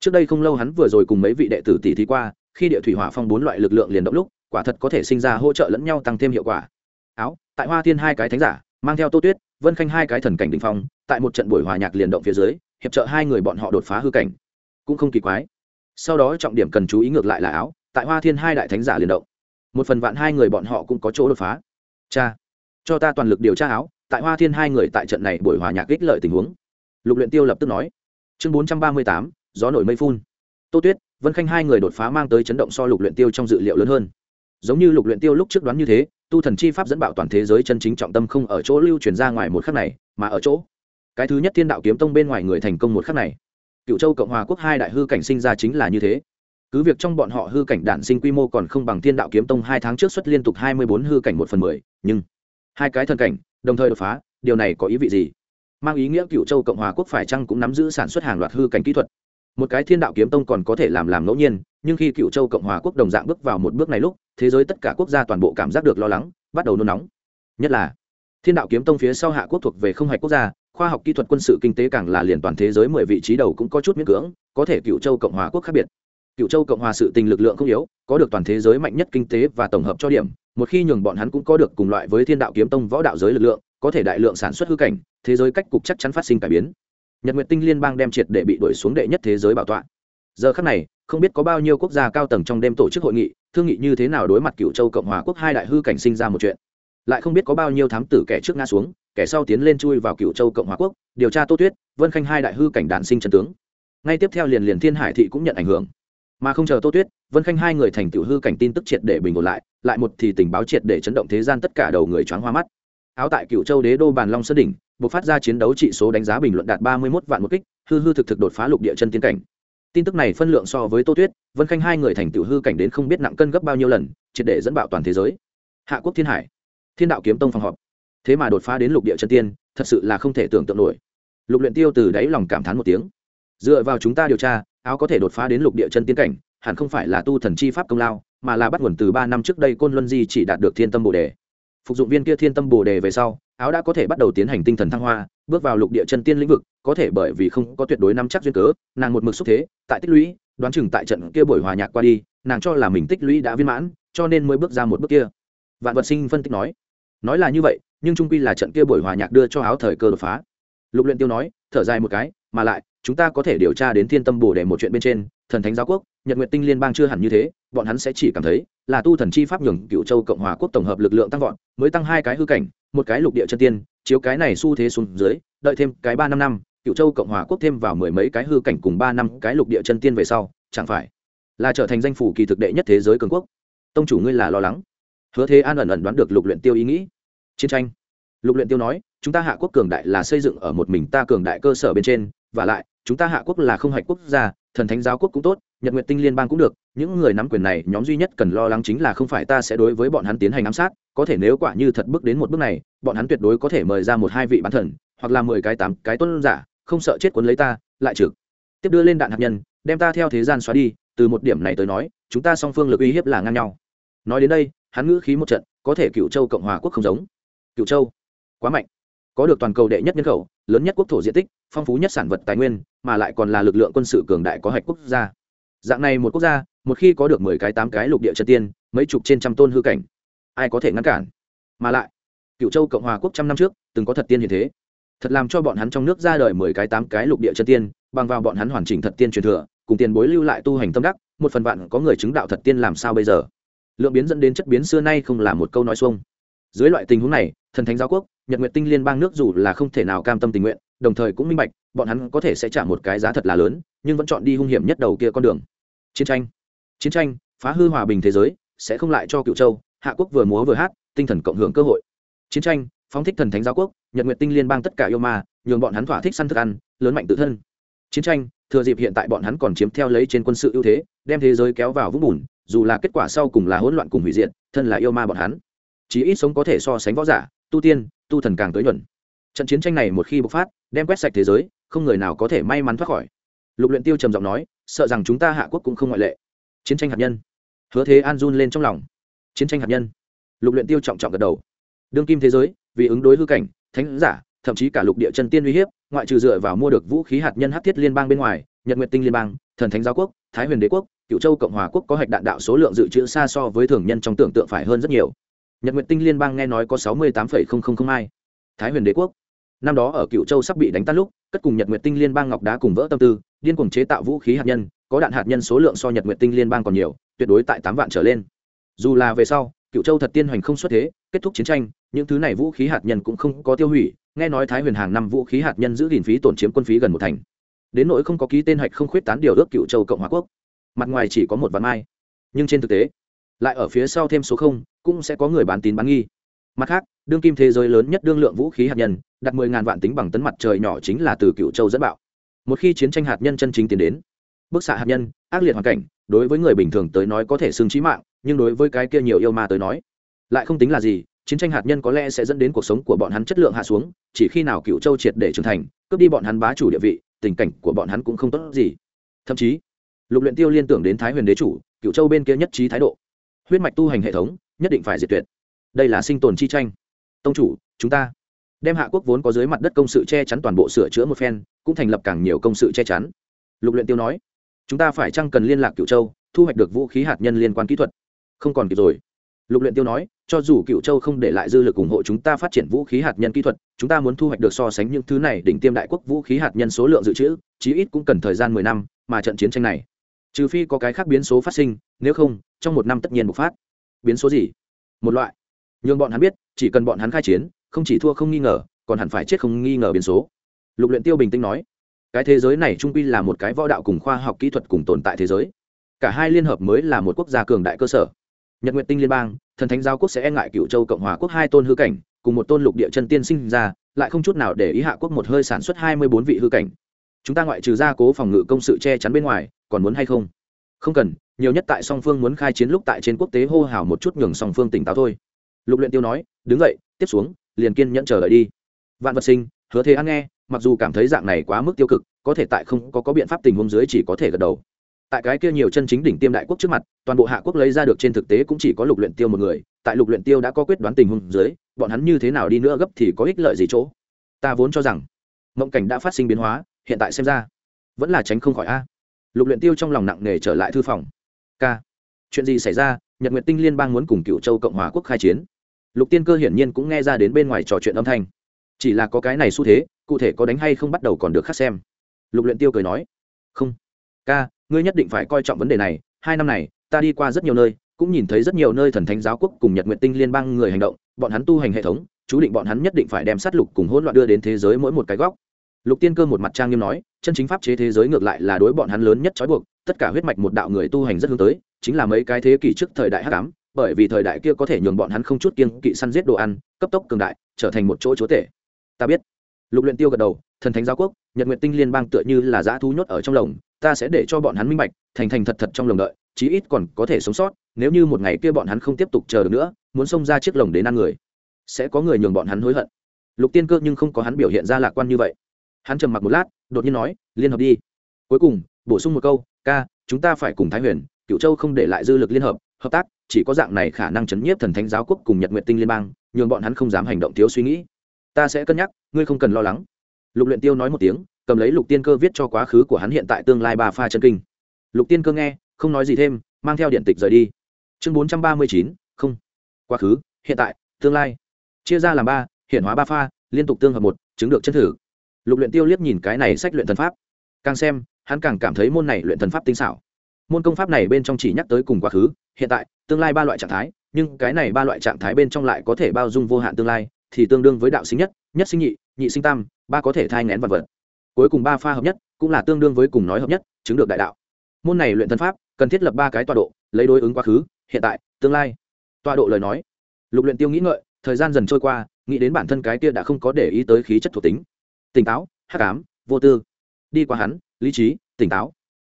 Trước đây không lâu hắn vừa rồi cùng mấy vị đệ tử tỷ thí qua, khi địa thủy hỏa phong bốn loại lực lượng liền động lúc, quả thật có thể sinh ra hỗ trợ lẫn nhau tăng thêm hiệu quả. Áo, tại hoa thiên hai cái thánh giả, mang theo tô tuyết, vân khanh hai cái thần cảnh đình phong, tại một trận buổi hòa nhạc liền động phía dưới, hiệp trợ hai người bọn họ đột phá hư cảnh. Cũng không kỳ quái. Sau đó trọng điểm cần chú ý ngược lại là áo tại hoa thiên hai đại thánh giả liền động. Một phần vạn hai người bọn họ cũng có chỗ đột phá. Cha, cho ta toàn lực điều tra áo, tại hoa thiên hai người tại trận này buổi hòa nhạc ích lợi tình huống. Lục luyện tiêu lập tức nói. Chương bốn trăm ba mươi tám, gió nổi mây phun. Tô tuyết, vân khanh hai người đột phá mang tới chấn động so lục luyện tiêu trong dự liệu lớn hơn. Giống như lục luyện tiêu lúc trước đoán như thế, tu thần chi pháp dẫn bạo toàn thế giới chân chính trọng tâm không ở chỗ lưu truyền ra ngoài một khắc này, mà ở chỗ. Cái thứ nhất thiên đạo kiếm tông bên ngoài người thành công một khắc này. Cựu châu cộng hòa quốc hai đại hư cảnh sinh ra chính là như thế cứ việc trong bọn họ hư cảnh đản sinh quy mô còn không bằng thiên đạo kiếm tông hai tháng trước xuất liên tục hai mươi bốn hư cảnh một phần mười, nhưng hai cái thần cảnh, đồng thời đột phá, điều này có ý vị gì? Mang ý nghĩa cựu châu cộng hòa quốc phải chăng cũng nắm giữ sản xuất hàng loạt hư cảnh kỹ thuật? Một cái thiên đạo kiếm tông còn có thể làm làm ngẫu nhiên, nhưng khi cựu châu cộng hòa quốc đồng dạng bước vào một bước này lúc, thế giới tất cả quốc gia toàn bộ cảm giác được lo lắng, bắt đầu nôn nóng. Nhất là, thiên đạo kiếm tông phía sau hạ quốc thuộc về không hạch quốc gia, khoa học kỹ thuật quân sự kinh tế càng là liền toàn thế giới mười vị trí đầu cũng có chút miễn cưỡng, có thể cựu châu cộng hòa quốc khác biệt cựu châu cộng hòa sự tình lực lượng không yếu, có được toàn thế giới mạnh nhất kinh tế và tổng hợp cho điểm, một khi nhường bọn hắn cũng có được cùng loại với thiên đạo kiếm tông võ đạo giới lực lượng, có thể đại lượng sản xuất hư cảnh, thế giới cách cục chắc chắn phát sinh cải biến. Nhật nguyệt tinh liên bang đem triệt để bị đuổi xuống đệ nhất thế giới bảo tọa. Giờ khắc này, không biết có bao nhiêu quốc gia cao tầng trong đêm tổ chức hội nghị, thương nghị như thế nào đối mặt cựu châu cộng hòa quốc hai đại hư cảnh sinh ra một chuyện. Lại không biết có bao nhiêu thám tử kẻ trước ngã xuống, kẻ sau tiến lên chui vào cựu châu cộng hòa quốc, điều tra tô tuyết, vân khanh hai đại hư cảnh đạn sinh trần tướng. Ngay tiếp theo liền liền thiên hải thị cũng nhận ảnh hưởng mà không chờ tô tuyết, vân khanh hai người thành tiểu hư cảnh tin tức triệt để bình ổn lại lại một thì tình báo triệt để chấn động thế gian tất cả đầu người choáng hoa mắt. Áo tại cựu châu đế đô bàn long sơn đỉnh buộc phát ra chiến đấu trị số đánh giá bình luận đạt ba mươi một vạn một kích, hư hư thực thực đột phá lục địa chân tiến cảnh. Tin tức này phân lượng so với tô tuyết, vân khanh hai người thành tiểu hư cảnh đến không biết nặng cân gấp bao nhiêu lần, triệt để dẫn bạo toàn thế giới. Hạ quốc thiên hải, thiên đạo kiếm tông phòng họp. Thế mà đột phá đến lục địa chân tiên, thật sự là không thể tưởng tượng nổi. Lục luyện tiêu từ đáy lòng cảm thán một tiếng. Dựa vào chúng ta điều tra áo có thể đột phá đến lục địa chân tiên cảnh, hẳn không phải là tu thần chi pháp công lao, mà là bắt nguồn từ ba năm trước đây côn luân di chỉ đạt được thiên tâm bồ đề. Phục dụng viên kia thiên tâm bồ đề về sau, áo đã có thể bắt đầu tiến hành tinh thần thăng hoa, bước vào lục địa chân tiên lĩnh vực, có thể bởi vì không có tuyệt đối nắm chắc duyên cớ, nàng một mực xúc thế, tại tích lũy, đoán chừng tại trận kia buổi hòa nhạc qua đi, nàng cho là mình tích lũy đã viên mãn, cho nên mới bước ra một bước kia. Vạn vật sinh phân tích nói nói là như vậy, nhưng trung quy là trận kia buổi hòa nhạc đưa cho áo thời cơ đột phá. Lục luyện tiêu nói, thở dài một cái, mà lại chúng ta có thể điều tra đến thiên tâm bồ đề một chuyện bên trên, thần thánh giáo quốc, nhật nguyệt tinh liên bang chưa hẳn như thế, bọn hắn sẽ chỉ cảm thấy là tu thần chi pháp nhường cựu châu cộng hòa quốc tổng hợp lực lượng tăng vọt, mới tăng hai cái hư cảnh, một cái lục địa chân tiên, chiếu cái này xu thế xuống dưới, đợi thêm cái ba năm năm, cựu châu cộng hòa quốc thêm vào mười mấy cái hư cảnh cùng ba năm cái lục địa chân tiên về sau, chẳng phải là trở thành danh phủ kỳ thực đệ nhất thế giới cường quốc. Tông chủ ngươi là lo lắng. Hứa thế an ẩn ẩn đoán được lục luyện tiêu ý nghĩ. Chiến tranh. Lục luyện tiêu nói, chúng ta hạ quốc cường đại là xây dựng ở một mình ta cường đại cơ sở bên trên, và lại chúng ta hạ quốc là không hạch quốc gia, thần thánh giáo quốc cũng tốt, nhật nguyện tinh liên bang cũng được, những người nắm quyền này nhóm duy nhất cần lo lắng chính là không phải ta sẽ đối với bọn hắn tiến hành ám sát, có thể nếu quả như thật bước đến một bước này, bọn hắn tuyệt đối có thể mời ra một hai vị bán thần, hoặc là mười cái tám cái tuân giả, không sợ chết cuốn lấy ta, lại trực. Tiếp đưa lên đạn hạt nhân, đem ta theo thế gian xóa đi, từ một điểm này tới nói, chúng ta song phương lực uy hiếp là ngang nhau. Nói đến đây, hắn ngữ khí một trận, có thể cựu châu cộng hòa quốc không giống. Cựu châu, quá mạnh. Có được toàn cầu đệ nhất nhân khẩu, lớn nhất quốc thổ diện tích, phong phú nhất sản vật tài nguyên mà lại còn là lực lượng quân sự cường đại có hạch quốc gia. Dạng này một quốc gia, một khi có được mười cái tám cái lục địa chân tiên, mấy chục trên trăm tôn hư cảnh, ai có thể ngăn cản? Mà lại cựu châu cộng hòa quốc trăm năm trước từng có thật tiên hiện thế. Thật làm cho bọn hắn trong nước ra đời mười cái tám cái lục địa chân tiên, bằng vào bọn hắn hoàn chỉnh thật tiên truyền thừa, cùng tiền bối lưu lại tu hành tâm đắc, một phần vạn có người chứng đạo thật tiên làm sao bây giờ? Lượng biến dẫn đến chất biến xưa nay không là một câu nói xuông. Dưới loại tình huống này, thần thánh giáo quốc, nhật nguyện tinh liên bang nước dù là không thể nào cam tâm tình nguyện, đồng thời cũng minh bạch bọn hắn có thể sẽ trả một cái giá thật là lớn, nhưng vẫn chọn đi hung hiểm nhất đầu kia con đường. Chiến tranh. Chiến tranh, phá hư hòa bình thế giới, sẽ không lại cho cựu châu, hạ quốc vừa múa vừa hát, tinh thần cộng hưởng cơ hội. Chiến tranh, phóng thích thần thánh giáo quốc, nhật nguyện tinh liên bang tất cả yêu ma, nhường bọn hắn thỏa thích săn thức ăn, lớn mạnh tự thân. Chiến tranh, thừa dịp hiện tại bọn hắn còn chiếm theo lấy trên quân sự ưu thế, đem thế giới kéo vào vũng bùn, dù là kết quả sau cùng là hỗn loạn cùng hủy diệt, thân là yêu ma bọn hắn. Chí ít sống có thể so sánh võ giả, tu tiên, tu thần càng tới nhuận trận chiến tranh này một khi bộc phát, đem quét sạch thế giới, không người nào có thể may mắn thoát khỏi. Lục luyện tiêu trầm giọng nói, sợ rằng chúng ta hạ quốc cũng không ngoại lệ. Chiến tranh hạt nhân. Hứa thế an run lên trong lòng. Chiến tranh hạt nhân. Lục luyện tiêu trọng trọng gật đầu. Đương kim thế giới, vì ứng đối hư cảnh, thánh giả, thậm chí cả lục địa chân tiên uy hiếp, ngoại trừ dựa vào mua được vũ khí hạt nhân hắc thiết liên bang bên ngoài, nhật nguyệt tinh liên bang, thần thánh giáo quốc, thái huyền đế quốc cựu châu cộng hòa quốc có hạch đạn đạo số lượng dự trữ xa so với thường nhân trong tưởng tượng phải hơn rất nhiều. Nhật nguyệt tinh liên bang nghe nói có sáu mươi tám hai. Thái huyền đế quốc năm đó ở cựu châu sắp bị đánh tan lúc, cất cùng nhật nguyệt tinh liên bang ngọc đá cùng vỡ tâm tư, điên cuồng chế tạo vũ khí hạt nhân, có đạn hạt nhân số lượng so nhật nguyệt tinh liên bang còn nhiều, tuyệt đối tại tám vạn trở lên. Dù là về sau cựu châu thật tiên hoành không xuất thế, kết thúc chiến tranh, những thứ này vũ khí hạt nhân cũng không có tiêu hủy, nghe nói thái huyền hàng năm vũ khí hạt nhân giữ gìn phí tổn chiếm quân phí gần một thành. Đến nỗi không có ký tên hạch không khuyết tán điều ước cựu châu cộng hòa quốc. Mặt ngoài chỉ có một vạn mai. Nhưng trên thực tế, lại ở phía sau thêm số không, cũng sẽ có người bán tín bán nghi mặt khác, đương kim thế giới lớn nhất đương lượng vũ khí hạt nhân, đặt mười ngàn vạn tính bằng tấn mặt trời nhỏ chính là từ cựu châu dẫn bạo. Một khi chiến tranh hạt nhân chân chính tiến đến, bức xạ hạt nhân, ác liệt hoàn cảnh, đối với người bình thường tới nói có thể xương trí mạng, nhưng đối với cái kia nhiều yêu ma tới nói, lại không tính là gì, chiến tranh hạt nhân có lẽ sẽ dẫn đến cuộc sống của bọn hắn chất lượng hạ xuống, chỉ khi nào cựu châu triệt để trưởng thành, cướp đi bọn hắn bá chủ địa vị, tình cảnh của bọn hắn cũng không tốt gì. Thậm chí, lục luyện tiêu liên tưởng đến thái huyền đế chủ, cựu châu bên kia nhất trí thái độ. Huyết mạch tu hành hệ thống, nhất định phải diệt tuyệt đây là sinh tồn chi tranh. Tông chủ, chúng ta đem hạ quốc vốn có dưới mặt đất công sự che chắn toàn bộ sửa chữa một phen, cũng thành lập càng nhiều công sự che chắn. Lục luyện tiêu nói, chúng ta phải chăng cần liên lạc cựu châu, thu hoạch được vũ khí hạt nhân liên quan kỹ thuật? Không còn kịp rồi. Lục luyện tiêu nói, cho dù cựu châu không để lại dư lực ủng hộ chúng ta phát triển vũ khí hạt nhân kỹ thuật, chúng ta muốn thu hoạch được so sánh những thứ này đỉnh tiêm đại quốc vũ khí hạt nhân số lượng dự trữ, chí ít cũng cần thời gian mười năm mà trận chiến tranh này. Trừ phi có cái khác biến số phát sinh, nếu không, trong một năm tất nhiên bộc phát. Biến số gì? Một loại nhưng bọn hắn biết, chỉ cần bọn hắn khai chiến, không chỉ thua không nghi ngờ, còn hẳn phải chết không nghi ngờ biến số. Lục luyện tiêu bình tĩnh nói, cái thế giới này trung quy là một cái võ đạo cùng khoa học kỹ thuật cùng tồn tại thế giới. Cả hai liên hợp mới là một quốc gia cường đại cơ sở. Nhật nguyện tinh liên bang, thần thánh giáo quốc sẽ e ngại cựu châu cộng hòa quốc hai tôn hư cảnh, cùng một tôn lục địa chân tiên sinh ra, lại không chút nào để ý hạ quốc một hơi sản xuất hai mươi bốn vị hư cảnh. Chúng ta ngoại trừ gia cố phòng ngự công sự che chắn bên ngoài, còn muốn hay không? Không cần, nhiều nhất tại song phương muốn khai chiến lúc tại trên quốc tế hô hào một chút nhường song phương tỉnh táo thôi lục luyện tiêu nói, đứng dậy, tiếp xuống, liền kiên nhẫn chờ đợi đi. Vạn vật sinh, hứa thế an nghe, mặc dù cảm thấy dạng này quá mức tiêu cực, có thể tại không có có biện pháp tình huống dưới chỉ có thể gật đầu. Tại cái kia nhiều chân chính đỉnh tiêm đại quốc trước mặt, toàn bộ hạ quốc lấy ra được trên thực tế cũng chỉ có lục luyện tiêu một người. Tại lục luyện tiêu đã có quyết đoán tình huống dưới, bọn hắn như thế nào đi nữa gấp thì có ích lợi gì chỗ? Ta vốn cho rằng, mộng cảnh đã phát sinh biến hóa, hiện tại xem ra, vẫn là tránh không khỏi a. Lục luyện tiêu trong lòng nặng nề trở lại thư phòng. K chuyện gì xảy ra? Nhật nguyệt tinh liên bang muốn cùng cựu châu cộng hòa quốc khai chiến lục tiên cơ hiển nhiên cũng nghe ra đến bên ngoài trò chuyện âm thanh. Chỉ là có cái này xu thế, cụ thể có đánh hay không bắt đầu còn được khắc xem. Lục luyện tiêu cười nói, không, ca, ngươi nhất định phải coi trọng vấn đề này. Hai năm này, ta đi qua rất nhiều nơi, cũng nhìn thấy rất nhiều nơi thần thánh giáo quốc cùng nhật nguyện tinh liên bang người hành động, bọn hắn tu hành hệ thống, chú định bọn hắn nhất định phải đem sát lục cùng hỗn loạn đưa đến thế giới mỗi một cái góc. Lục tiên cơ một mặt trang nghiêm nói, chân chính pháp chế thế giới ngược lại là đối bọn hắn lớn nhất trói buộc, tất cả huyết mạch một đạo người tu hành rất hướng tới, chính là mấy cái thế kỷ trước thời đại hắc ám bởi vì thời đại kia có thể nhường bọn hắn không chút kiên kỵ săn giết đồ ăn, cấp tốc cường đại, trở thành một chỗ chúa tể. Ta biết. Lục luyện tiêu gật đầu, thần thánh giáo quốc, nhật nguyện tinh liên bang tựa như là dã thú nhốt ở trong lồng, ta sẽ để cho bọn hắn minh bạch, thành thành thật thật trong lồng đợi, chí ít còn có thể sống sót, nếu như một ngày kia bọn hắn không tiếp tục chờ được nữa, muốn xông ra chiếc lồng đến ăn người, sẽ có người nhường bọn hắn hối hận. Lục tiên cơ nhưng không có hắn biểu hiện ra lạc quan như vậy. Hắn trầm mặc một lát, đột nhiên nói, liên hợp đi. Cuối cùng, bổ sung một câu, ca, chúng ta phải cùng thái huyền cựu châu không để lại dư lực liên hợp hợp tác, chỉ có dạng này khả năng chấn nhiếp thần thánh giáo quốc cùng nhật nguyện tinh liên bang, nhường bọn hắn không dám hành động thiếu suy nghĩ. Ta sẽ cân nhắc, ngươi không cần lo lắng. Lục luyện tiêu nói một tiếng, cầm lấy lục tiên cơ viết cho quá khứ của hắn hiện tại tương lai ba pha chân kinh. Lục tiên cơ nghe, không nói gì thêm, mang theo điện tịch rời đi. Chương bốn trăm ba mươi chín, không. Quá khứ, hiện tại, tương lai. Chia ra làm ba hiện hóa ba pha, liên tục tương hợp một, chứng được chân thử. Lục luyện tiêu liếc nhìn cái này sách luyện thần pháp. Càng xem, hắn càng cảm thấy môn này luyện thần pháp tinh xảo môn công pháp này bên trong chỉ nhắc tới cùng quá khứ, hiện tại, tương lai ba loại trạng thái, nhưng cái này ba loại trạng thái bên trong lại có thể bao dung vô hạn tương lai, thì tương đương với đạo sinh nhất nhất sinh nhị nhị sinh tam, ba có thể thai ngén vật vật. Cuối cùng ba pha hợp nhất, cũng là tương đương với cùng nói hợp nhất, chứng được đại đạo. Môn này luyện thần pháp, cần thiết lập ba cái tọa độ, lấy đối ứng quá khứ, hiện tại, tương lai. Tọa độ lời nói. Lục luyện tiêu nghĩ ngợi, thời gian dần trôi qua, nghĩ đến bản thân cái kia đã không có để ý tới khí chất thuộc tính. Tỉnh táo, hắc ám, vô tư. Đi qua hắn, lý trí, tỉnh táo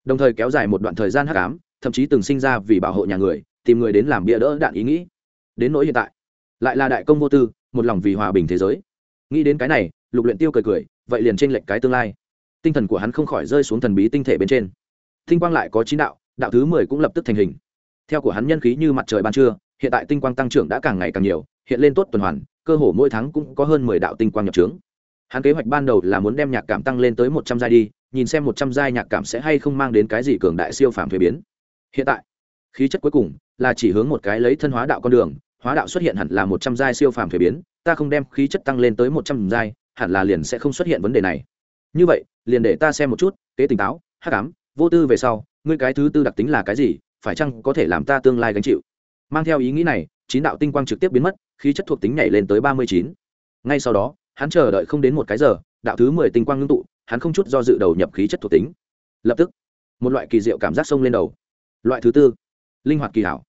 đồng thời kéo dài một đoạn thời gian hắc ám, thậm chí từng sinh ra vì bảo hộ nhà người, tìm người đến làm bia đỡ đạn ý nghĩ. Đến nỗi hiện tại, lại là đại công vô tư, một lòng vì hòa bình thế giới. Nghĩ đến cái này, lục luyện tiêu cười cười, vậy liền trên lệnh cái tương lai. Tinh thần của hắn không khỏi rơi xuống thần bí tinh thể bên trên. Tinh quang lại có chín đạo đạo thứ mười cũng lập tức thành hình. Theo của hắn nhân khí như mặt trời ban trưa, hiện tại tinh quang tăng trưởng đã càng ngày càng nhiều, hiện lên tốt tuần hoàn, cơ hồ mỗi tháng cũng có hơn mười đạo tinh quang nhập trướng. Hắn kế hoạch ban đầu là muốn đem nhạc cảm tăng lên tới một trăm giai đi nhìn xem một trăm giai nhạc cảm sẽ hay không mang đến cái gì cường đại siêu phàm thuế biến. Hiện tại, khí chất cuối cùng là chỉ hướng một cái lấy thân hóa đạo con đường, hóa đạo xuất hiện hẳn là một trăm giai siêu phàm thuế biến, ta không đem khí chất tăng lên tới một trăm giai, hẳn là liền sẽ không xuất hiện vấn đề này. Như vậy, liền để ta xem một chút kế tỉnh táo, hắc ám, vô tư về sau, ngươi cái thứ tư đặc tính là cái gì, phải chăng có thể làm ta tương lai gánh chịu? Mang theo ý nghĩ này, chín đạo tinh quang trực tiếp biến mất, khí chất thuộc tính nhảy lên tới ba mươi chín. Ngay sau đó, hắn chờ đợi không đến một cái giờ, đạo thứ mười tinh quang ngưng tụ hắn không chút do dự đầu nhập khí chất thuộc tính. Lập tức, một loại kỳ diệu cảm giác sông lên đầu. Loại thứ tư, linh hoạt kỳ hảo.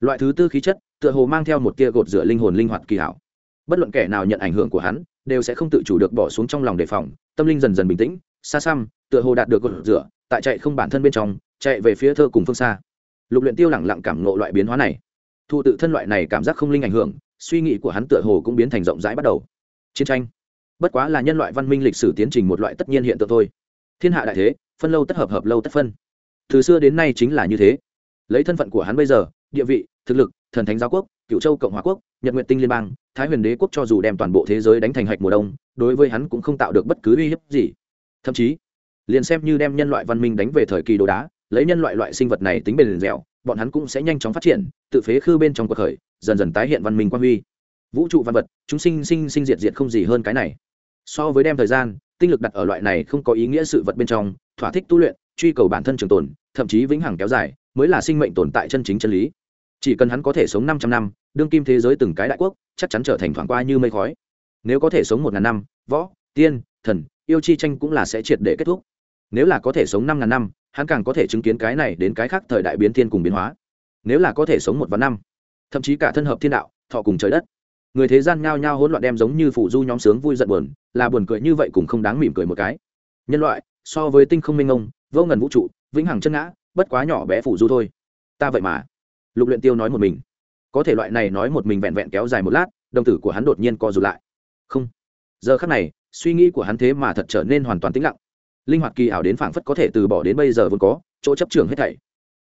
Loại thứ tư khí chất, tựa hồ mang theo một tia gột rửa linh hồn linh hoạt kỳ hảo. Bất luận kẻ nào nhận ảnh hưởng của hắn, đều sẽ không tự chủ được bỏ xuống trong lòng đề phòng, tâm linh dần dần bình tĩnh, xa xăm, tựa hồ đạt được gột rửa, tại chạy không bản thân bên trong, chạy về phía thơ cùng phương xa. Lục luyện tiêu lẳng lặng cảm ngộ loại biến hóa này. Thu tự thân loại này cảm giác không linh ảnh hưởng, suy nghĩ của hắn tựa hồ cũng biến thành rộng rãi bắt đầu. Chiến tranh bất quá là nhân loại văn minh lịch sử tiến trình một loại tất nhiên hiện tượng thôi. Thiên hạ đại thế, phân lâu tất hợp hợp lâu tất phân. Từ xưa đến nay chính là như thế. Lấy thân phận của hắn bây giờ, địa vị, thực lực, thần thánh giáo quốc cựu châu cộng hòa quốc, nhật nguyện tinh liên bang, thái huyền đế quốc cho dù đem toàn bộ thế giới đánh thành hạch mùa đông, đối với hắn cũng không tạo được bất cứ uy hiếp gì. Thậm chí, liền xem như đem nhân loại văn minh đánh về thời kỳ đồ đá, lấy nhân loại loại sinh vật này tính bền dẻo, bọn hắn cũng sẽ nhanh chóng phát triển, tự phế khư bên trong cuộc khởi, dần dần tái hiện văn minh quan huy. Vũ trụ văn vật, chúng sinh sinh sinh diệt diệt không gì hơn cái này so với đem thời gian, tinh lực đặt ở loại này không có ý nghĩa sự vật bên trong, thỏa thích tu luyện, truy cầu bản thân trường tồn, thậm chí vĩnh hằng kéo dài, mới là sinh mệnh tồn tại chân chính chân lý. Chỉ cần hắn có thể sống 500 năm, đương kim thế giới từng cái đại quốc, chắc chắn trở thành thoảng qua như mây khói. Nếu có thể sống một ngàn năm, võ, tiên, thần, yêu chi tranh cũng là sẽ triệt để kết thúc. Nếu là có thể sống năm ngàn năm, hắn càng có thể chứng kiến cái này đến cái khác thời đại biến thiên cùng biến hóa. Nếu là có thể sống một vạn năm, thậm chí cả thân hợp thiên đạo, thọ cùng trời đất người thế gian nhao nhao hỗn loạn đem giống như phủ du nhóm sướng vui giận buồn, là buồn cười như vậy cũng không đáng mỉm cười một cái. Nhân loại, so với tinh không minh ông, vô ngần vũ trụ, vĩnh hằng chân ngã, bất quá nhỏ bé phủ du thôi. Ta vậy mà. Lục luyện tiêu nói một mình. Có thể loại này nói một mình vẹn vẹn kéo dài một lát, đồng tử của hắn đột nhiên co rụt lại. Không. Giờ khắc này, suy nghĩ của hắn thế mà thật trở nên hoàn toàn tĩnh lặng. Linh hoạt kỳ ảo đến phảng phất có thể từ bỏ đến bây giờ vốn có, chỗ chấp trường hết thảy.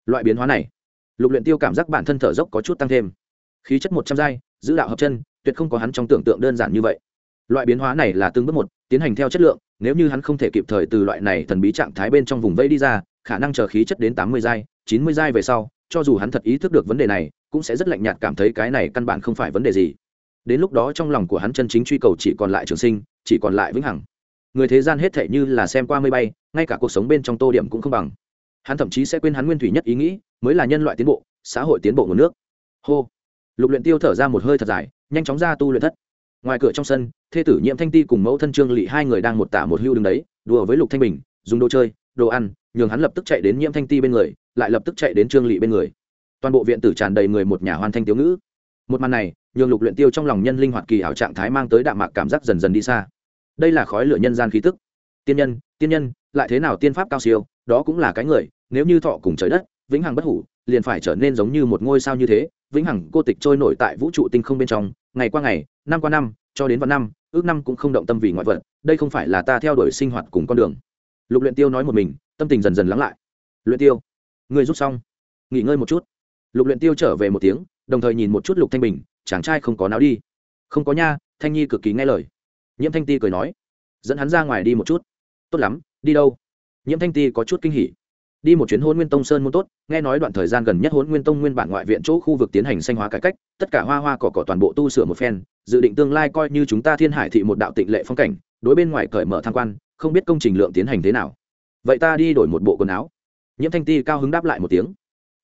Loại biến hóa này. Lục luyện tiêu cảm giác bản thân thở dốc có chút tăng thêm khí chất một trăm giai, giữ đạo hợp chân, tuyệt không có hắn trong tưởng tượng đơn giản như vậy. Loại biến hóa này là tương bước một, tiến hành theo chất lượng, nếu như hắn không thể kịp thời từ loại này thần bí trạng thái bên trong vùng vây đi ra, khả năng chờ khí chất đến tám mươi giai, chín mươi giai về sau, cho dù hắn thật ý thức được vấn đề này, cũng sẽ rất lạnh nhạt cảm thấy cái này căn bản không phải vấn đề gì. Đến lúc đó trong lòng của hắn chân chính truy cầu chỉ còn lại trường sinh, chỉ còn lại vĩnh hằng. Người thế gian hết thể như là xem qua mây bay, ngay cả cuộc sống bên trong tô điểm cũng không bằng. Hắn thậm chí sẽ quên hắn nguyên thủy nhất ý nghĩ, mới là nhân loại tiến bộ, xã hội tiến bộ nguồn nước. Hô lục luyện tiêu thở ra một hơi thật dài, nhanh chóng ra tu luyện thất. Ngoài cửa trong sân, thê tử nhiễm thanh ti cùng mẫu thân trương lỵ hai người đang một tả một hưu đứng đấy, đùa với lục thanh bình, dùng đồ chơi, đồ ăn, nhường hắn lập tức chạy đến nhiễm thanh ti bên người, lại lập tức chạy đến trương lỵ bên người. Toàn bộ viện tử tràn đầy người một nhà hoàn thanh tiếu ngữ. Một màn này, nhường lục luyện tiêu trong lòng nhân linh hoạt kỳ ảo trạng thái mang tới đạm mạc cảm giác dần dần đi xa. Đây là khói lửa nhân gian khí tức. Tiên nhân tiên nhân, lại thế nào tiên pháp cao siêu, đó cũng là cái người, nếu như thọ cùng trời đất, vĩnh hằng bất hủ, liền phải trở nên giống như một ngôi sao như thế vĩnh hằng cô tịch trôi nổi tại vũ trụ tinh không bên trong, ngày qua ngày, năm qua năm, cho đến vạn năm, ước năm cũng không động tâm vì ngoại vật, đây không phải là ta theo đuổi sinh hoạt cùng con đường. Lục luyện tiêu nói một mình, tâm tình dần dần lắng lại. Luyện tiêu người rút xong. Nghỉ ngơi một chút. Lục luyện tiêu trở về một tiếng, đồng thời nhìn một chút lục thanh bình, chàng trai không có não đi. Không có nha, thanh nhi cực kỳ nghe lời. Nhiễm thanh ti cười nói, dẫn hắn ra ngoài đi một chút. Tốt lắm, đi đâu? Nhiễm thanh ti có chút kinh hỉ đi một chuyến hôn nguyên tông sơn môn tốt, nghe nói đoạn thời gian gần nhất hôn nguyên tông nguyên bản ngoại viện chỗ khu vực tiến hành xanh hóa cải cách, tất cả hoa hoa cỏ cỏ toàn bộ tu sửa một phen, dự định tương lai coi như chúng ta thiên hải thị một đạo tịnh lệ phong cảnh, đối bên ngoài cởi mở tham quan, không biết công trình lượng tiến hành thế nào. Vậy ta đi đổi một bộ quần áo. Nhiễm thanh ti cao hứng đáp lại một tiếng.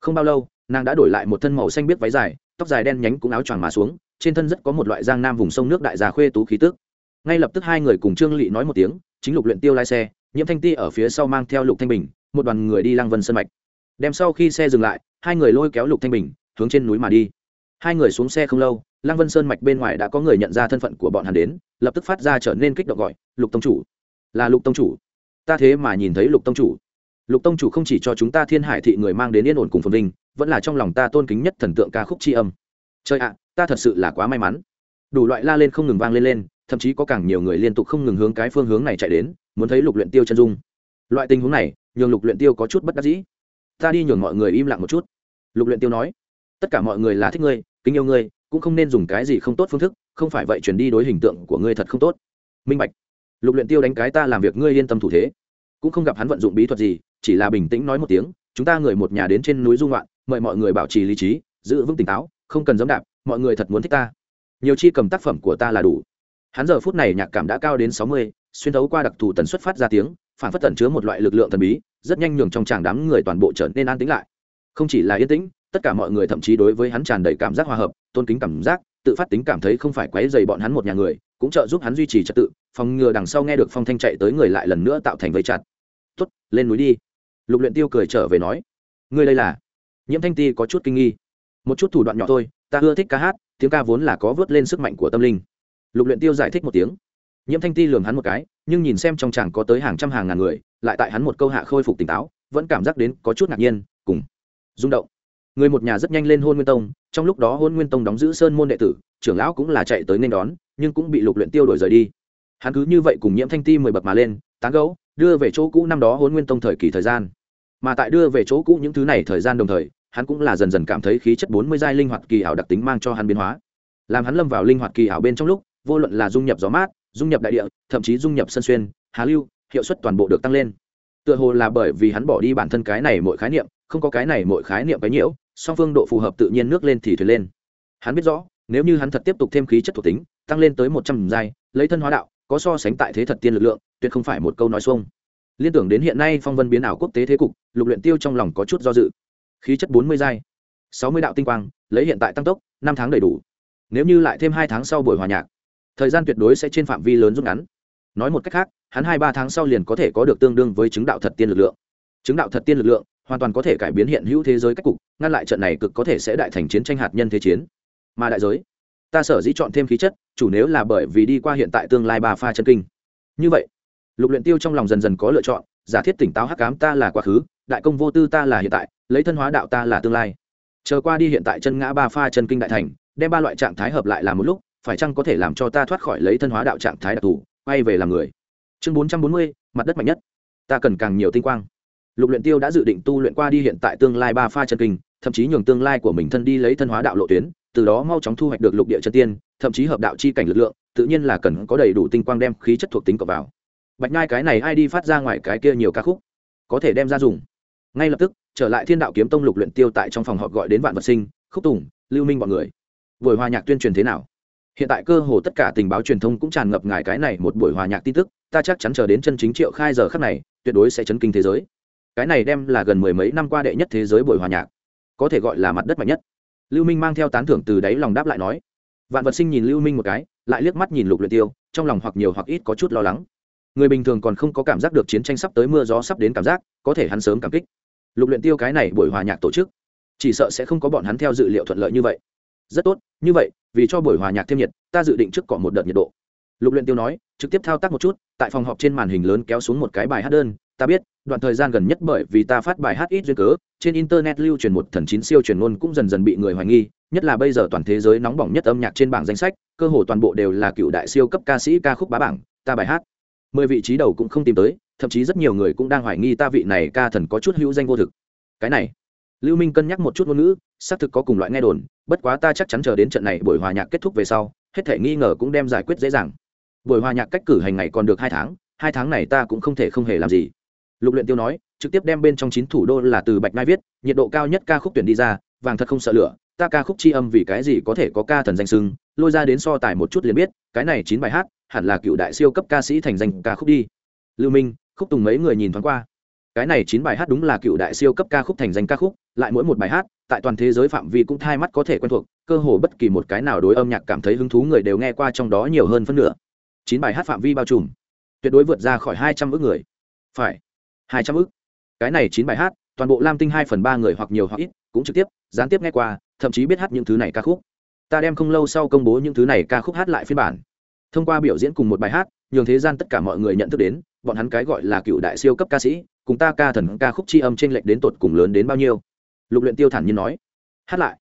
Không bao lâu, nàng đã đổi lại một thân màu xanh biết váy dài, tóc dài đen nhánh cũng áo choàng mà xuống, trên thân rất có một loại giang nam vùng sông nước đại già khuê tú khí tước ngay lập tức hai người cùng trương lỵ nói một tiếng, chính lục luyện tiêu lái xe, nhiễm thanh ti ở phía sau mang theo lục thanh bình một đoàn người đi lăng vân sân mạch. Đem sau khi xe dừng lại, hai người lôi kéo lục thanh bình, hướng trên núi mà đi. Hai người xuống xe không lâu, lăng vân sơn mạch bên ngoài đã có người nhận ra thân phận của bọn hắn đến, lập tức phát ra trở nên kích động gọi, lục tông chủ. Là lục tông chủ. Ta thế mà nhìn thấy lục tông chủ. Lục tông chủ không chỉ cho chúng ta thiên hải thị người mang đến yên ổn cùng phồn vinh, vẫn là trong lòng ta tôn kính nhất thần tượng ca khúc tri âm. Trời ạ, ta thật sự là quá may mắn. Đủ loại la lên không ngừng vang lên lên, thậm chí có càng nhiều người liên tục không ngừng hướng cái phương hướng này chạy đến, muốn thấy lục luyện tiêu chân dung. Loại tình huống này nhường lục luyện tiêu có chút bất đắc dĩ. Ta đi nhường mọi người im lặng một chút. Lục luyện tiêu nói, tất cả mọi người là thích ngươi, kính yêu ngươi, cũng không nên dùng cái gì không tốt phương thức, không phải vậy chuyển đi đối hình tượng của ngươi thật không tốt. Minh bạch. Lục luyện tiêu đánh cái ta làm việc ngươi yên tâm thủ thế. Cũng không gặp hắn vận dụng bí thuật gì, chỉ là bình tĩnh nói một tiếng, chúng ta người một nhà đến trên núi dung loạn mời mọi người bảo trì lý trí, giữ vững tỉnh táo, không cần dẫm đạp, mọi người thật muốn thích ta. Nhiều chi cầm tác phẩm của ta là đủ. Hắn giờ phút này nhạc cảm đã cao đến sáu mươi, xuyên thấu qua đặc thù tần suất phát ra tiếng phản phất tẩn chứa một loại lực lượng thần bí, rất nhanh nhường trong tràng đám người toàn bộ trở nên an tĩnh lại. Không chỉ là yên tĩnh, tất cả mọi người thậm chí đối với hắn tràn đầy cảm giác hòa hợp, tôn kính cảm giác, tự phát tính cảm thấy không phải quấy dày bọn hắn một nhà người, cũng trợ giúp hắn duy trì trật tự, phòng ngừa đằng sau nghe được phong thanh chạy tới người lại lần nữa tạo thành vây chặt. Tuất lên núi đi. Lục luyện tiêu cười trở về nói, ngươi đây là? Nhiễm thanh ti có chút kinh nghi. Một chút thủ đoạn nhỏ thôi, ta ưa thích ca hát, tiếng ca vốn là có vớt lên sức mạnh của tâm linh. Lục luyện tiêu giải thích một tiếng nhiễm thanh ti lườm hắn một cái, nhưng nhìn xem trong chàng có tới hàng trăm hàng ngàn người, lại tại hắn một câu hạ khôi phục tỉnh táo, vẫn cảm giác đến có chút ngạc nhiên, cùng rung động. Người một nhà rất nhanh lên hôn nguyên tông, trong lúc đó hôn nguyên tông đóng giữ sơn môn đệ tử, trưởng lão cũng là chạy tới nên đón, nhưng cũng bị lục luyện tiêu đổi rời đi. Hắn cứ như vậy cùng nhiễm thanh ti mười bậc mà lên, tán gấu đưa về chỗ cũ năm đó hôn nguyên tông thời kỳ thời gian. Mà tại đưa về chỗ cũ những thứ này thời gian đồng thời, hắn cũng là dần dần cảm thấy khí chất bốn mươi giai linh hoạt kỳ ảo đặc tính mang cho hắn biến hóa. Làm hắn lâm vào linh hoạt kỳ ảo bên trong lúc, vô luận là dung nhập gió mát dung nhập đại địa, thậm chí dung nhập sân xuyên hà lưu, hiệu suất toàn bộ được tăng lên. Tựa hồ là bởi vì hắn bỏ đi bản thân cái này mỗi khái niệm, không có cái này mỗi khái niệm cái nhiễu, song phương độ phù hợp tự nhiên nước lên thì thuyền lên. Hắn biết rõ, nếu như hắn thật tiếp tục thêm khí chất thuộc tính, tăng lên tới một trăm giai, lấy thân hóa đạo, có so sánh tại thế thật tiên lực lượng, tuyệt không phải một câu nói xuông. Liên tưởng đến hiện nay phong vân biến ảo quốc tế thế cục, lục luyện tiêu trong lòng có chút do dự. Khí chất bốn mươi giai, sáu mươi đạo tinh quang, lấy hiện tại tăng tốc, năm tháng đầy đủ. Nếu như lại thêm hai tháng sau buổi hòa nhạc thời gian tuyệt đối sẽ trên phạm vi lớn rút ngắn. Nói một cách khác, hắn hai ba tháng sau liền có thể có được tương đương với chứng đạo thật tiên lực lượng. Chứng đạo thật tiên lực lượng hoàn toàn có thể cải biến hiện hữu thế giới cách cục, ngăn lại trận này cực có thể sẽ đại thành chiến tranh hạt nhân thế chiến. Mà đại giới, ta sở dĩ chọn thêm khí chất, chủ nếu là bởi vì đi qua hiện tại tương lai ba pha chân kinh. Như vậy, lục luyện tiêu trong lòng dần dần có lựa chọn, giả thiết tỉnh táo hắc ám ta là quá khứ, đại công vô tư ta là hiện tại, lấy thân hóa đạo ta là tương lai. Chờ qua đi hiện tại chân ngã ba pha chân kinh đại thành, đem ba loại trạng thái hợp lại là một lúc phải chăng có thể làm cho ta thoát khỏi lấy thân hóa đạo trạng thái đặc thù, quay về làm người? Chương bốn trăm bốn mươi, mặt đất mạnh nhất. Ta cần càng nhiều tinh quang. Lục luyện tiêu đã dự định tu luyện qua đi hiện tại tương lai ba pha chân kinh, thậm chí nhường tương lai của mình thân đi lấy thân hóa đạo lộ tuyến, từ đó mau chóng thu hoạch được lục địa chân tiên, thậm chí hợp đạo chi cảnh lực lượng, tự nhiên là cần có đầy đủ tinh quang đem khí chất thuộc tính cộng vào. Bạch nhai cái này ai đi phát ra ngoài cái kia nhiều ca khúc, có thể đem ra dùng. Ngay lập tức, trở lại thiên đạo kiếm tông lục luyện tiêu tại trong phòng họp gọi đến vạn vật sinh, khúc tùng, lưu minh bọn người, buổi hòa nhạc tuyên truyền thế nào? Hiện tại cơ hồ tất cả tình báo truyền thông cũng tràn ngập ngài cái này một buổi hòa nhạc tin tức, ta chắc chắn chờ đến chân chính triệu khai giờ khắc này, tuyệt đối sẽ chấn kinh thế giới. Cái này đem là gần mười mấy năm qua đệ nhất thế giới buổi hòa nhạc, có thể gọi là mặt đất mạnh nhất. Lưu minh mang theo tán thưởng từ đáy lòng đáp lại nói. Vạn vật sinh nhìn lưu minh một cái, lại liếc mắt nhìn lục luyện tiêu, trong lòng hoặc nhiều hoặc ít có chút lo lắng. Người bình thường còn không có cảm giác được chiến tranh sắp tới mưa gió sắp đến cảm giác, có thể hắn sớm cảm kích. Lục luyện tiêu cái này buổi hòa nhạc tổ chức, chỉ sợ sẽ không có bọn hắn theo dự liệu thuận lợi như vậy rất tốt, như vậy, vì cho buổi hòa nhạc thêm nhiệt, ta dự định trước cọ một đợt nhiệt độ. Lục luyện tiêu nói, trực tiếp thao tác một chút, tại phòng họp trên màn hình lớn kéo xuống một cái bài hát đơn, ta biết, đoạn thời gian gần nhất bởi vì ta phát bài hát ít duyên cớ, trên internet lưu truyền một thần chín siêu truyền ngôn cũng dần dần bị người hoài nghi, nhất là bây giờ toàn thế giới nóng bỏng nhất âm nhạc trên bảng danh sách, cơ hồ toàn bộ đều là cựu đại siêu cấp ca sĩ ca khúc bá bảng, ta bài hát. Mười vị trí đầu cũng không tìm tới, thậm chí rất nhiều người cũng đang hoài nghi ta vị này ca thần có chút hữu danh vô thực. Cái này lưu minh cân nhắc một chút ngôn ngữ, xác thực có cùng loại nghe đồn, bất quá ta chắc chắn chờ đến trận này buổi hòa nhạc kết thúc về sau, hết thể nghi ngờ cũng đem giải quyết dễ dàng. Buổi hòa nhạc cách cử hành ngày còn được hai tháng hai tháng này ta cũng không thể không hề làm gì. Lục luyện tiêu nói, trực tiếp đem bên trong chín thủ đô là từ bạch mai viết, nhiệt độ cao nhất ca khúc tuyển đi ra, vàng thật không sợ lửa, ta ca khúc chi âm vì cái gì có thể có ca thần danh sưng lôi ra đến so tài một chút liền biết, cái này chín bài hát, hẳn là cựu đại siêu cấp ca sĩ thành danh ca khúc đi. Lưu minh, khúc tùng mấy người nhìn thoáng qua. Cái này chín bài hát đúng là cựu đại siêu cấp ca khúc thành danh ca khúc lại mỗi một bài hát, tại toàn thế giới phạm vi cũng thay mắt có thể quen thuộc, cơ hồ bất kỳ một cái nào đối âm nhạc cảm thấy hứng thú người đều nghe qua trong đó nhiều hơn phân nửa. Chín bài hát phạm vi bao trùm, tuyệt đối vượt ra khỏi hai trăm ước người. Phải, hai trăm ước. Cái này chín bài hát, toàn bộ lam tinh hai phần ba người hoặc nhiều hoặc ít, cũng trực tiếp, gián tiếp nghe qua, thậm chí biết hát những thứ này ca khúc. Ta đem không lâu sau công bố những thứ này ca khúc hát lại phiên bản. Thông qua biểu diễn cùng một bài hát, nhường thế gian tất cả mọi người nhận thức đến, bọn hắn cái gọi là cựu đại siêu cấp ca sĩ, cùng ta ca thần ca khúc c h i âm t r ê n lệch đến tột cùng lớn đến bao nhiêu lục luyện tiêu thản nhiên nói. Hát lại.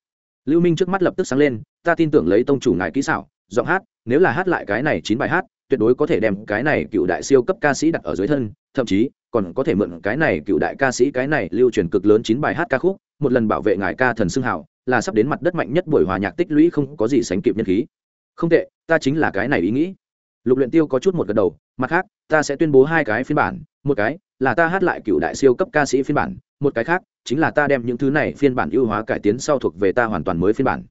Lưu minh trước mắt lập tức sáng lên, ta tin tưởng lấy tông chủ ngài kỹ xảo, giọng hát, nếu là hát lại cái này chín bài hát, tuyệt đối có thể đem cái này cựu đại siêu cấp ca sĩ đặt ở dưới thân, thậm chí, còn có thể mượn cái này cựu đại ca sĩ cái này lưu truyền cực lớn chín bài hát ca khúc, một lần bảo vệ ngài ca thần xưng hảo là sắp đến mặt đất mạnh nhất buổi hòa nhạc tích lũy không có gì sánh kịp nhân khí. Không tệ, ta chính là cái này ý nghĩ. Lục luyện tiêu có chút một gật đầu, mặt khác, ta sẽ tuyên bố hai cái phiên bản, một cái là ta hát lại cựu đại siêu cấp ca sĩ phiên bản, một cái khác chính là ta đem những thứ này phiên bản ưu hóa cải tiến sau thuộc về ta hoàn toàn mới phiên bản.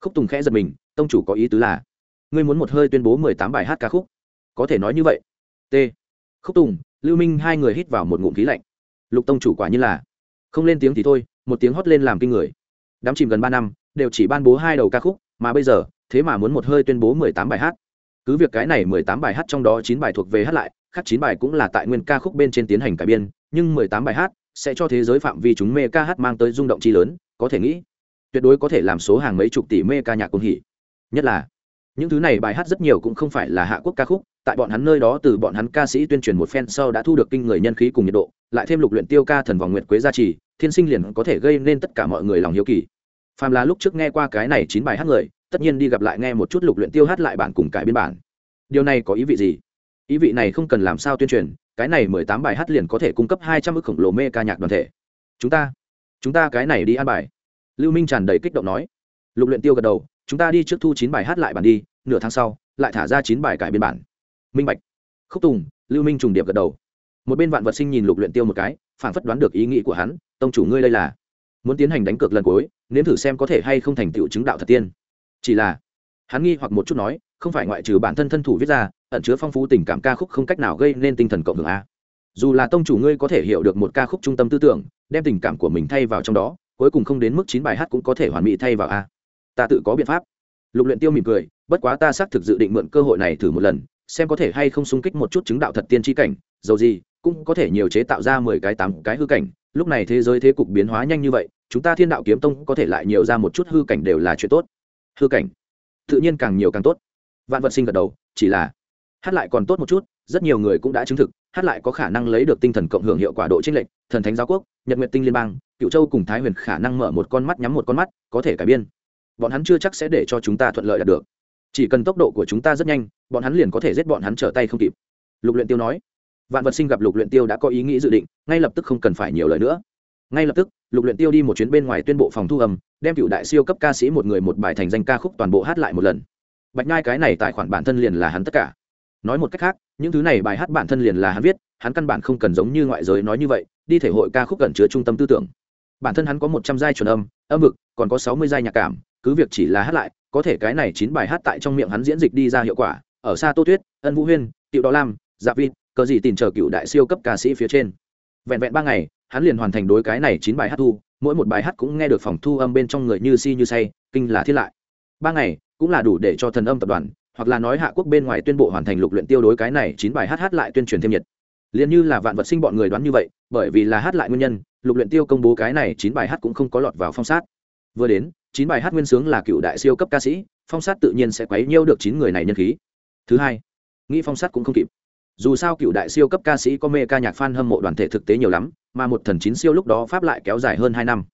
Khúc tùng khẽ giật mình, tông chủ có ý tứ là, ngươi muốn một hơi tuyên bố mười tám bài hát ca khúc. Có thể nói như vậy. T. Khúc tùng, lưu minh hai người hít vào một ngụm khí lạnh. Lục tông chủ quả như là, không lên tiếng thì thôi, một tiếng hót lên làm kinh người. Đám chìm gần ba năm, đều chỉ ban bố hai đầu ca khúc, mà bây giờ, thế mà muốn một hơi tuyên bố mười tám bài hát. Cứ việc cái này mười tám bài hát trong đó chín bài thuộc về hát lại, khác chín bài cũng là tại nguyên ca khúc bên trên tiến hành cải biên, nhưng mười tám bài hát sẽ cho thế giới phạm vi chúng mê ca hát mang tới rung động chi lớn, có thể nghĩ, tuyệt đối có thể làm số hàng mấy chục tỷ mê ca nhạc cung hỉ. Nhất là, những thứ này bài hát rất nhiều cũng không phải là hạ quốc ca khúc, tại bọn hắn nơi đó từ bọn hắn ca sĩ tuyên truyền một phen sau đã thu được kinh người nhân khí cùng nhiệt độ, lại thêm lục luyện tiêu ca thần vòng nguyệt quế gia trì, thiên sinh liền có thể gây nên tất cả mọi người lòng hiếu kỳ. Phàm là lúc trước nghe qua cái này chín bài hát người, tất nhiên đi gặp lại nghe một chút lục luyện tiêu hát lại bản cùng cải biên bản. Điều này có ý vị gì? Ý vị này không cần làm sao tuyên truyền cái này mười tám bài hát liền có thể cung cấp hai trăm ức khổng lồ mê ca nhạc đoàn thể. Chúng ta chúng ta cái này đi ăn bài. Lưu minh tràn đầy kích động nói. Lục luyện tiêu gật đầu, chúng ta đi trước thu chín bài hát lại bản đi, nửa tháng sau, lại thả ra chín bài cải biên bản. Minh bạch, khúc tùng, lưu minh trùng điệp gật đầu. Một bên vạn vật sinh nhìn lục luyện tiêu một cái phản phất đoán được ý nghĩ của hắn, tông chủ ngươi đây là muốn tiến hành đánh cược lần cuối, nếm thử xem có thể hay không thành tựu chứng đạo thật tiên. Chỉ là, hắn nghi hoặc một chút nói, không phải ngoại trừ bản thân thân thủ viết ra ẩn chứa phong phú tình cảm ca khúc không cách nào gây nên tinh thần cộng hưởng a. Dù là tông chủ ngươi có thể hiểu được một ca khúc trung tâm tư tưởng, đem tình cảm của mình thay vào trong đó, cuối cùng không đến mức chín bài hát cũng có thể hoàn mỹ thay vào a. Ta tự có biện pháp. Lục luyện tiêu mỉm cười, bất quá ta xác thực dự định mượn cơ hội này thử một lần, xem có thể hay không xung kích một chút chứng đạo thật tiên tri cảnh, dầu gì, cũng có thể nhiều chế tạo ra mười cái tám cái hư cảnh. Lúc này thế giới thế cục biến hóa nhanh như vậy, chúng ta thiên đạo kiếm tông có thể lại nhiều ra một chút hư cảnh đều là chuyện tốt. Hư cảnh, tự nhiên càng nhiều càng tốt. Vạn vật sinh gật đầu, chỉ là hát lại còn tốt một chút, rất nhiều người cũng đã chứng thực, hát lại có khả năng lấy được tinh thần cộng hưởng hiệu quả độ trinh lệnh thần thánh giáo quốc, nhật nguyện tinh liên bang cựu châu cùng thái huyền khả năng mở một con mắt, nhắm một con mắt, có thể cải biên. Bọn hắn chưa chắc sẽ để cho chúng ta thuận lợi đạt được. Chỉ cần tốc độ của chúng ta rất nhanh, bọn hắn liền có thể giết bọn hắn trở tay không kịp. Lục luyện tiêu nói. Vạn vật sinh gặp lục luyện tiêu đã có ý nghĩ dự định, ngay lập tức không cần phải nhiều lời nữa. Ngay lập tức, lục luyện tiêu đi một chuyến bên ngoài tuyên bộ phòng thu âm, đem cựu đại siêu cấp ca sĩ một người một bài thành danh ca khúc toàn bộ hát lại một lần. Bạch nhai cái này tài khoản bản thân liền là hắn tất cả nói một cách khác, những thứ này bài hát bản thân liền là hắn viết, hắn căn bản không cần giống như ngoại giới nói như vậy, đi thể hội ca khúc cẩn chứa trung tâm tư tưởng. Bản thân hắn có một trăm giai chuẩn âm âm vực, còn có sáu mươi giai nhạc cảm, cứ việc chỉ là hát lại, có thể cái này chín bài hát tại trong miệng hắn diễn dịch đi ra hiệu quả, ở xa tô tuyết, ân vũ huyên tiệu đỏ lam dạ vịt, cờ gì tìm chờ cựu đại siêu cấp ca sĩ phía trên. Vẹn vẹn ba ngày, hắn liền hoàn thành đối cái này chín bài hát thu, mỗi một bài hát cũng nghe được phòng thu âm bên trong người như si như say, kinh là thiết lại. Ba ngày, cũng là đủ để cho thần âm tập đoàn hoặc là nói hạ quốc bên ngoài tuyên bộ hoàn thành lục luyện tiêu đối cái này chín bài hát hát lại tuyên truyền thêm nhiệt. Liền như là vạn vật sinh bọn người đoán như vậy, bởi vì là hát lại nguyên nhân, lục luyện tiêu công bố cái này chín bài hát cũng không có lọt vào phong sát. Vừa đến, chín bài hát nguyên sướng là cựu đại siêu cấp ca sĩ, phong sát tự nhiên sẽ quấy nhiêu được chín người này nhân khí. Thứ hai, nghĩ phong sát cũng không kịp. Dù sao cựu đại siêu cấp ca sĩ có mê ca nhạc fan hâm mộ đoàn thể thực tế nhiều lắm, mà một thần chín siêu lúc đó pháp lại kéo dài hơn hai năm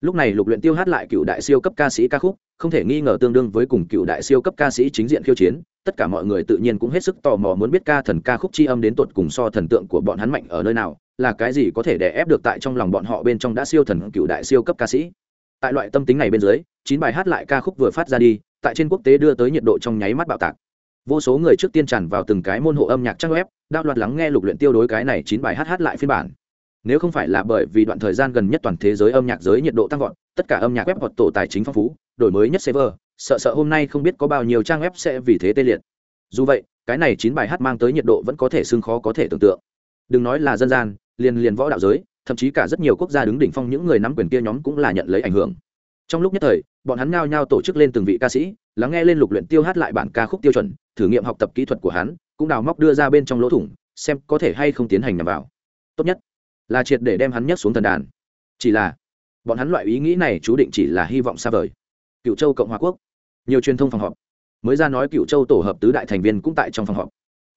lúc này lục luyện tiêu hát lại cựu đại siêu cấp ca sĩ ca khúc, không thể nghi ngờ tương đương với cùng cựu đại siêu cấp ca sĩ chính diện khiêu chiến, tất cả mọi người tự nhiên cũng hết sức tò mò muốn biết ca thần ca khúc chi âm đến tột cùng so thần tượng của bọn hắn mạnh ở nơi nào, là cái gì có thể đè ép được tại trong lòng bọn họ bên trong đã siêu thần cựu đại siêu cấp ca sĩ. Tại loại tâm tính này bên dưới, chín bài hát lại ca khúc vừa phát ra đi, tại trên quốc tế đưa tới nhiệt độ trong nháy mắt bạo tạc. Vô số người trước tiên tràn vào từng cái môn hộ âm nhạc trang web, đạo loạt lắng nghe lục luyện tiêu đối cái này chín bài hát hát lại phiên bản nếu không phải là bởi vì đoạn thời gian gần nhất toàn thế giới âm nhạc giới nhiệt độ tăng vọt, tất cả âm nhạc web hoặc tổ tài chính phong phú, đổi mới nhất server, sợ sợ hôm nay không biết có bao nhiêu trang web sẽ vì thế tê liệt. Dù vậy, cái này chín bài hát mang tới nhiệt độ vẫn có thể xưng khó có thể tưởng tượng. Đừng nói là dân gian, liền liền võ đạo giới, thậm chí cả rất nhiều quốc gia đứng đỉnh phong những người nắm quyền kia nhóm cũng là nhận lấy ảnh hưởng. Trong lúc nhất thời, bọn hắn nhao nhao tổ chức lên từng vị ca sĩ, lắng nghe lên lục luyện tiêu hát lại bản ca khúc tiêu chuẩn, thử nghiệm học tập kỹ thuật của hắn, cũng đào móc đưa ra bên trong lỗ thủng, xem có thể hay không tiến hành nhằm vào. Tốt nhất là triệt để đem hắn nhấc xuống thần đàn. Chỉ là, bọn hắn loại ý nghĩ này chú định chỉ là hy vọng xa vời. Cựu châu cộng hòa quốc, nhiều truyền thông phòng họp. Mới ra nói cựu châu tổ hợp tứ đại thành viên cũng tại trong phòng họp.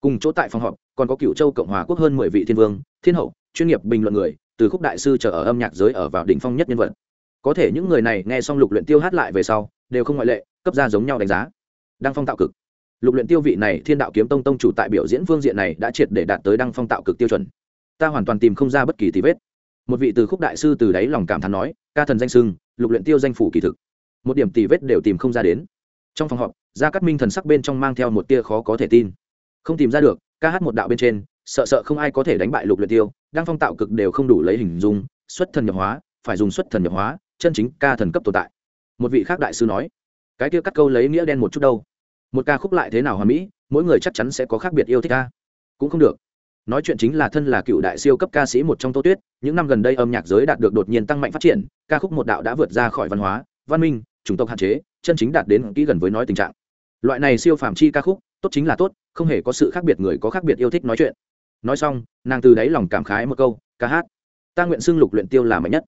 Cùng chỗ tại phòng họp, còn có cựu châu cộng hòa quốc hơn mười vị thiên vương, thiên hậu, chuyên nghiệp bình luận người, từ khúc đại sư trở ở âm nhạc giới ở vào đỉnh phong nhất nhân vật. Có thể những người này nghe xong lục luyện tiêu hát lại về sau, đều không ngoại lệ, cấp ra giống nhau đánh giá. Đăng phong tạo cực. Lục luyện tiêu vị này thiên đạo kiếm tông tông chủ tại biểu diễn phương diện này đã triệt để đạt tới đăng phong tạo cực tiêu chuẩn ta hoàn toàn tìm không ra bất kỳ tí vết. Một vị từ khúc đại sư từ đáy lòng cảm thán nói, ca thần danh sưng, lục luyện tiêu danh phủ kỳ thực. Một điểm tì vết đều tìm không ra đến. Trong phòng họp, gia cát minh thần sắc bên trong mang theo một tia khó có thể tin. Không tìm ra được, ca hát một đạo bên trên, sợ sợ không ai có thể đánh bại lục luyện tiêu, đang phong tạo cực đều không đủ lấy hình dung, xuất thần nhập hóa, phải dùng xuất thần nhập hóa, chân chính ca thần cấp tồn tại. Một vị khác đại sư nói, cái kia cắt câu lấy nghĩa đen một chút đâu. Một ca khúc lại thế nào hòa mỹ, mỗi người chắc chắn sẽ có khác biệt yêu thích ca cũng không được nói chuyện chính là thân là cựu đại siêu cấp ca sĩ một trong tô tuyết, những năm gần đây âm nhạc giới đạt được đột nhiên tăng mạnh phát triển, ca khúc một đạo đã vượt ra khỏi văn hóa, văn minh, chủng tộc hạn chế, chân chính đạt đến kỹ gần với nói tình trạng. Loại này siêu phàm chi ca khúc, tốt chính là tốt, không hề có sự khác biệt người có khác biệt yêu thích nói chuyện. Nói xong, nàng từ đáy lòng cảm khái một câu, ca hát, ta nguyện xưng lục luyện tiêu là mạnh nhất.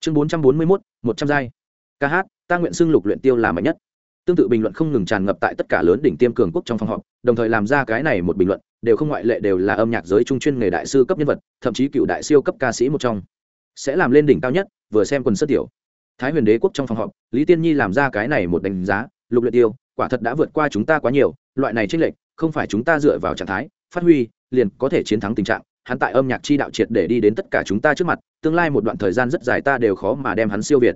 Chương bốn trăm bốn mươi mốt, một trăm giai. Ca hát, ta nguyện xưng lục luyện tiêu là mạnh nhất tương tự bình luận không ngừng tràn ngập tại tất cả lớn đỉnh tiêm cường quốc trong phòng họp, đồng thời làm ra cái này một bình luận, đều không ngoại lệ đều là âm nhạc giới trung chuyên nghề đại sư cấp nhân vật, thậm chí cựu đại siêu cấp ca sĩ một trong. Sẽ làm lên đỉnh cao nhất, vừa xem quần sất tiểu. Thái huyền đế quốc trong phòng họp, lý tiên nhi làm ra cái này một đánh giá, lục luyện tiêu, quả thật đã vượt qua chúng ta quá nhiều, loại này tranh lệch, không phải chúng ta dựa vào trạng thái, phát huy, liền có thể chiến thắng tình trạng, hắn tại âm nhạc chi đạo triệt để đi đến tất cả chúng ta trước mặt, tương lai một đoạn thời gian rất dài ta đều khó mà đem hắn siêu việt.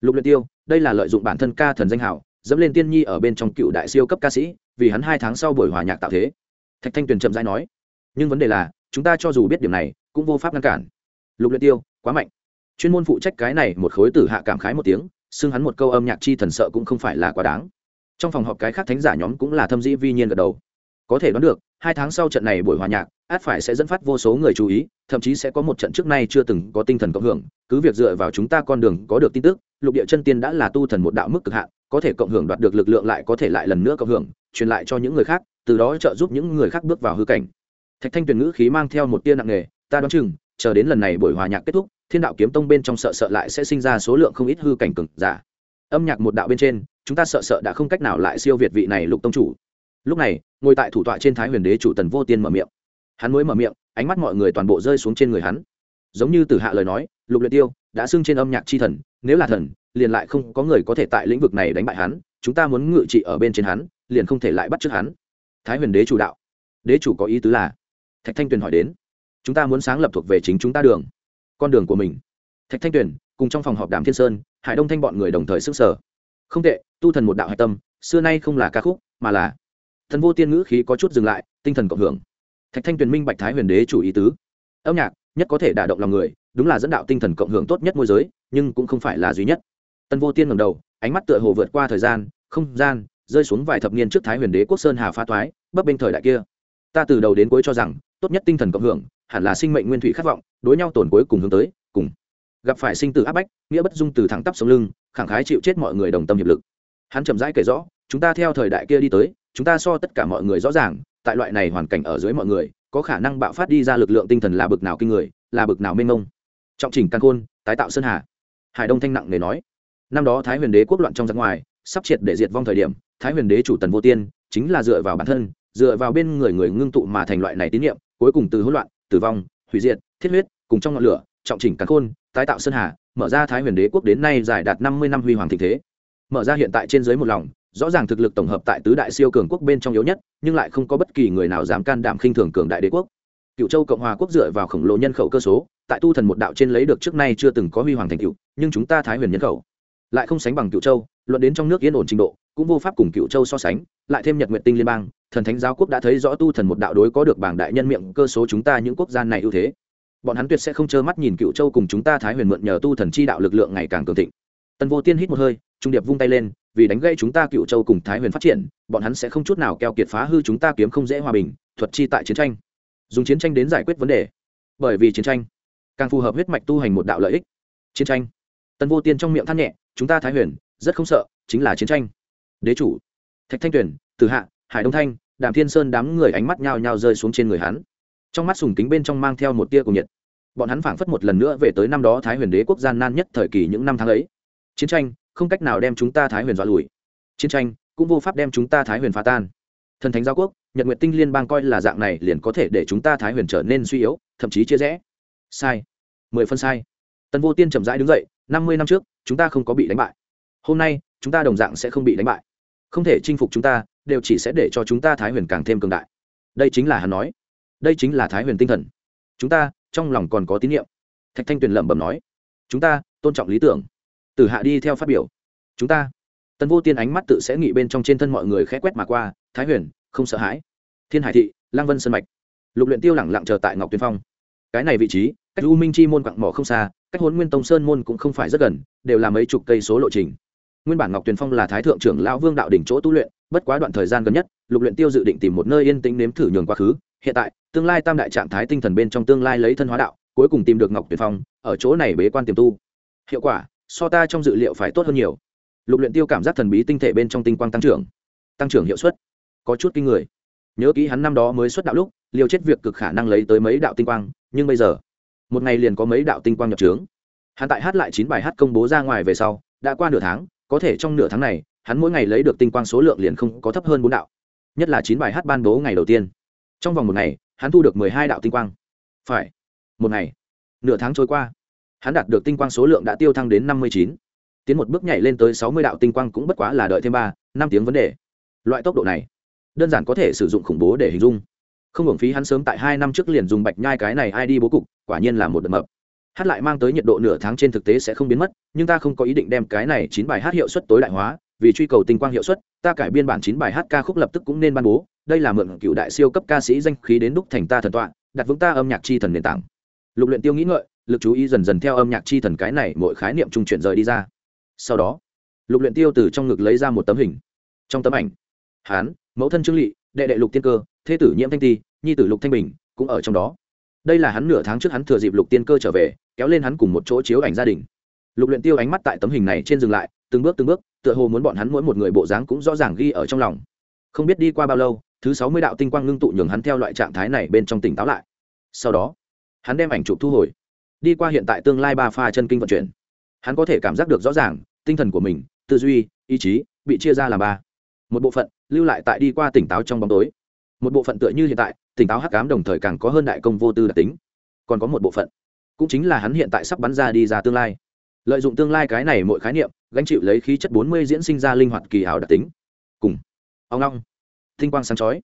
Lục luyện tiêu, đây là lợi dụng bản thân ca thần danh hảo dẫm lên tiên nhi ở bên trong cựu đại siêu cấp ca sĩ, vì hắn hai tháng sau buổi hòa nhạc tạo thế. Thạch thanh tuyền chậm rãi nói, nhưng vấn đề là, chúng ta cho dù biết điểm này, cũng vô pháp ngăn cản. Lục luyện tiêu, quá mạnh. Chuyên môn phụ trách cái này một khối tử hạ cảm khái một tiếng, xưng hắn một câu âm nhạc chi thần sợ cũng không phải là quá đáng. Trong phòng họp cái khác thánh giả nhóm cũng là thâm dĩ vi nhiên gật đầu. Có thể đoán được, hai tháng sau trận này buổi hòa nhạc, át phải sẽ dẫn phát vô số người chú ý, thậm chí sẽ có một trận trước nay chưa từng có tinh thần cộng hưởng. Cứ việc dựa vào chúng ta con đường có được tin tức, lục địa chân tiên đã là tu thần một đạo mức cực hạn có thể cộng hưởng đoạt được lực lượng lại có thể lại lần nữa cộng hưởng, truyền lại cho những người khác, từ đó trợ giúp những người khác bước vào hư cảnh. Thạch thanh tuyền ngữ khí mang theo một tia nặng nề, ta đoán chừng, chờ đến lần này buổi hòa nhạc kết thúc, thiên đạo kiếm tông bên trong sợ sợ lại sẽ sinh ra số lượng không ít hư cảnh cực giả. Âm nhạc một đạo bên trên, chúng ta sợ sợ đã không cách nào lại siêu việt vị này lục tông chủ. Lúc này, ngồi tại thủ tọa trên thái huyền đế chủ tần vô tiên mở miệng. Hắn mới mở miệng, ánh mắt mọi người toàn bộ rơi xuống trên người hắn. Giống như từ hạ lời nói, lục luyện tiêu, đã xưng trên âm nhạc chi thần, nếu là thần liền lại không có người có thể tại lĩnh vực này đánh bại hắn, chúng ta muốn ngự trị ở bên trên hắn, liền không thể lại bắt trước hắn. Thái huyền đế chủ đạo. Đế chủ có ý tứ là, thạch thanh tuyền hỏi đến, chúng ta muốn sáng lập thuộc về chính chúng ta đường, con đường của mình. Thạch thanh tuyền, cùng trong phòng họp đàm thiên sơn, hải đông thanh bọn người đồng thời sức sở không tệ, tu thần một đạo hạch tâm, xưa nay không là ca khúc, mà là thần vô tiên ngữ khí có chút dừng lại, tinh thần cộng hưởng. Thạch thanh tuyền minh bạch thái huyền đế chủ ý tứ. Âm nhạc, nhất có thể đả động lòng người, đúng là dẫn đạo tinh thần cộng hưởng tốt nhất môi giới, nhưng cũng không phải là duy nhất tân vô tiên ngầm đầu, ánh mắt tựa hồ vượt qua thời gian, không gian, rơi xuống vài thập niên trước thái huyền đế quốc sơn hà phá thoái, bấp bênh thời đại kia. Ta từ đầu đến cuối cho rằng, tốt nhất tinh thần cộng hưởng, hẳn là sinh mệnh nguyên thủy khát vọng, đối nhau tổn cuối cùng hướng tới, cùng gặp phải sinh tử áp bách, nghĩa bất dung từ thẳng tắp sống lưng, khẳng khái chịu chết mọi người đồng tâm hiệp lực. Hắn chậm rãi kể rõ, chúng ta theo thời đại kia đi tới, chúng ta so tất cả mọi người rõ ràng, tại loại này hoàn cảnh ở dưới mọi người, có khả năng bạo phát đi ra lực lượng tinh thần là bực nào kinh người, là bực nào mênh mông. Trọng trình căn khôn, tái tạo sơn hà. Hải đông thanh nặng nề nói năm đó thái huyền đế quốc loạn trong giặc ngoài, sắp triệt để diệt vong thời điểm, thái huyền đế chủ tần vô tiên chính là dựa vào bản thân, dựa vào bên người người ngưng tụ mà thành loại này tín nhiệm cuối cùng từ hỗn loạn, tử vong, hủy diệt, thiết huyết, cùng trong ngọn lửa, trọng chỉnh cắn khôn, tái tạo sơn hà, mở ra thái huyền đế quốc đến nay giải đạt năm mươi năm huy hoàng thịnh thế. Mở ra hiện tại trên dưới một lòng, rõ ràng thực lực tổng hợp tại tứ đại siêu cường quốc bên trong yếu nhất, nhưng lại không có bất kỳ người nào dám can đảm khinh thường cường đại đế quốc. Cựu châu cộng hòa quốc dựa vào khổng lồ nhân khẩu cơ số, tại tu thần một đạo trên lấy được trước nay chưa từng có huy hoàng thành cựu nhưng chúng ta thái huyền nhân khẩu lại không sánh bằng cựu châu, luận đến trong nước yên ổn trình độ, cũng vô pháp cùng cựu châu so sánh, lại thêm nhật nguyện tinh liên bang, thần thánh giáo quốc đã thấy rõ tu thần một đạo đối có được bảng đại nhân miệng cơ số chúng ta những quốc gia này ưu thế. Bọn hắn tuyệt sẽ không trơ mắt nhìn cựu châu cùng chúng ta thái huyền mượn nhờ tu thần chi đạo lực lượng ngày càng cường thịnh. Tần vô tiên hít một hơi, trung điệp vung tay lên, vì đánh gây chúng ta cựu châu cùng thái huyền phát triển, bọn hắn sẽ không chút nào keo kiệt phá hư chúng ta kiếm không dễ hòa bình, thuật chi tại chiến tranh. Dùng chiến tranh đến giải quyết vấn đề. Bởi vì chiến tranh càng phù hợp huyết mạch tu hành một đạo lợi ích. Chiến tranh. Tần vô tiên trong miệng than nhẹ chúng ta thái huyền, rất không sợ, chính là chiến tranh. Đế chủ, thạch thanh tuyền từ hạ, hải đông thanh, đàm thiên sơn đám người ánh mắt nhao nhao rơi xuống trên người hắn. Trong mắt sùng kính bên trong mang theo một tia cùng nhiệt. Bọn hắn phảng phất một lần nữa về tới năm đó thái huyền đế quốc gian nan nhất thời kỳ những năm tháng ấy. Chiến tranh, không cách nào đem chúng ta thái huyền dọa lùi. Chiến tranh, cũng vô pháp đem chúng ta thái huyền phá tan. Thần thánh giáo quốc, nhật nguyện tinh liên bang coi là dạng này liền có thể để chúng ta thái huyền trở nên suy yếu, thậm chí chia rẽ. Sai. Mười phân sai. Tần vô tiên chậm rãi đứng dậy, năm mươi năm trước chúng ta không có bị đánh bại. Hôm nay, chúng ta đồng dạng sẽ không bị đánh bại. Không thể chinh phục chúng ta, đều chỉ sẽ để cho chúng ta thái huyền càng thêm cường đại. Đây chính là hắn nói. Đây chính là thái huyền tinh thần. Chúng ta, trong lòng còn có tín nhiệm. Thạch thanh tuyền lẩm bẩm nói. Chúng ta, tôn trọng lý tưởng. Tử hạ đi theo phát biểu. Chúng ta. Tần vô tiên ánh mắt tự sẽ nghĩ bên trong trên thân mọi người khẽ quét mà qua. Thái huyền, không sợ hãi. Thiên hải thị lang vân sơn mạch. Lục luyện tiêu lẳng lặng chờ tại ngọc tuyên phong. Cái này vị trí, cách u minh chi môn quặng mỏ không xa cách hôn nguyên tông sơn môn cũng không phải rất gần, đều là mấy chục cây số lộ trình. Nguyên bản ngọc tuyền phong là thái thượng trưởng lão vương đạo đỉnh chỗ tu luyện, bất quá đoạn thời gian gần nhất, lục luyện tiêu dự định tìm một nơi yên tĩnh nếm thử nhường quá khứ. Hiện tại, tương lai tam đại trạng thái tinh thần bên trong tương lai lấy thân hóa đạo, cuối cùng tìm được ngọc tuyền phong, ở chỗ này bế quan tiềm tu. Hiệu quả, so ta trong dự liệu phải tốt hơn nhiều. Lục luyện tiêu cảm giác thần bí tinh thể bên trong tinh quang tăng trưởng tăng trưởng hiệu suất, có chút kinh người. Nhớ kỹ hắn năm đó mới xuất đạo lúc, liều chết việc cực khả năng lấy tới mấy đạo tinh quang, nhưng bây giờ một ngày liền có mấy đạo tinh quang nhập trướng. Hắn tại hát lại chín bài hát công bố ra ngoài về sau, đã qua nửa tháng, có thể trong nửa tháng này, hắn mỗi ngày lấy được tinh quang số lượng liền không có thấp hơn bốn đạo. Nhất là chín bài hát ban bố ngày đầu tiên. Trong vòng một ngày, hắn thu được mười hai đạo tinh quang. Phải. Một ngày. Nửa tháng trôi qua. Hắn đạt được tinh quang số lượng đã tiêu thăng đến năm mươi chín. Tiến một bước nhảy lên tới sáu mươi đạo tinh quang cũng bất quá là đợi thêm ba, năm tiếng vấn đề. Loại tốc độ này, đơn giản có thể sử dụng khủng bố để hình dung không hưởng phí hắn sớm tại hai năm trước liền dùng bạch nhai cái này ai đi bố cục, quả nhiên là một đợt mập. Hát lại mang tới nhiệt độ nửa tháng trên thực tế sẽ không biến mất, nhưng ta không có ý định đem cái này chín bài hát hiệu suất tối đại hóa, vì truy cầu tinh quang hiệu suất, ta cải biên bản chín bài hát ca khúc lập tức cũng nên ban bố. Đây là mượn cựu đại siêu cấp ca sĩ danh khí đến đúc thành ta thần tọa, đặt vững ta âm nhạc chi thần nền tảng. Lục luyện tiêu nghĩ ngợi, lực chú ý dần dần theo âm nhạc chi thần cái này mỗi khái niệm trung chuyển rời đi ra. Sau đó, lục luyện tiêu từ trong ngực lấy ra một tấm hình. Trong tấm ảnh, hán, mẫu thân trương lị, đệ đệ lục tiên cơ thế tử nhiễm thanh ti, nhi tử lục thanh bình, cũng ở trong đó. Đây là hắn nửa tháng trước hắn thừa dịp lục tiên cơ trở về, kéo lên hắn cùng một chỗ chiếu ảnh gia đình. Lục luyện tiêu ánh mắt tại tấm hình này trên dừng lại, từng bước từng bước, tựa hồ muốn bọn hắn mỗi một người bộ dáng cũng rõ ràng ghi ở trong lòng. Không biết đi qua bao lâu, thứ sáu mươi đạo tinh quang ngưng tụ nhường hắn theo loại trạng thái này bên trong tỉnh táo lại. Sau đó, hắn đem ảnh chụp thu hồi. Đi qua hiện tại tương lai ba pha chân kinh vận chuyển, hắn có thể cảm giác được rõ ràng, tinh thần của mình, tư duy, ý chí, bị chia ra làm ba. Một bộ phận, lưu lại tại đi qua tỉnh táo trong bóng tối một bộ phận tựa như hiện tại, tỉnh táo hắc ám đồng thời càng có hơn đại công vô tư đặc tính. Còn có một bộ phận, cũng chính là hắn hiện tại sắp bắn ra đi ra tương lai. Lợi dụng tương lai cái này mỗi khái niệm, gánh chịu lấy khí chất bốn mươi diễn sinh ra linh hoạt kỳ ảo đặc tính. Cùng, ông long, tinh quang sáng chói.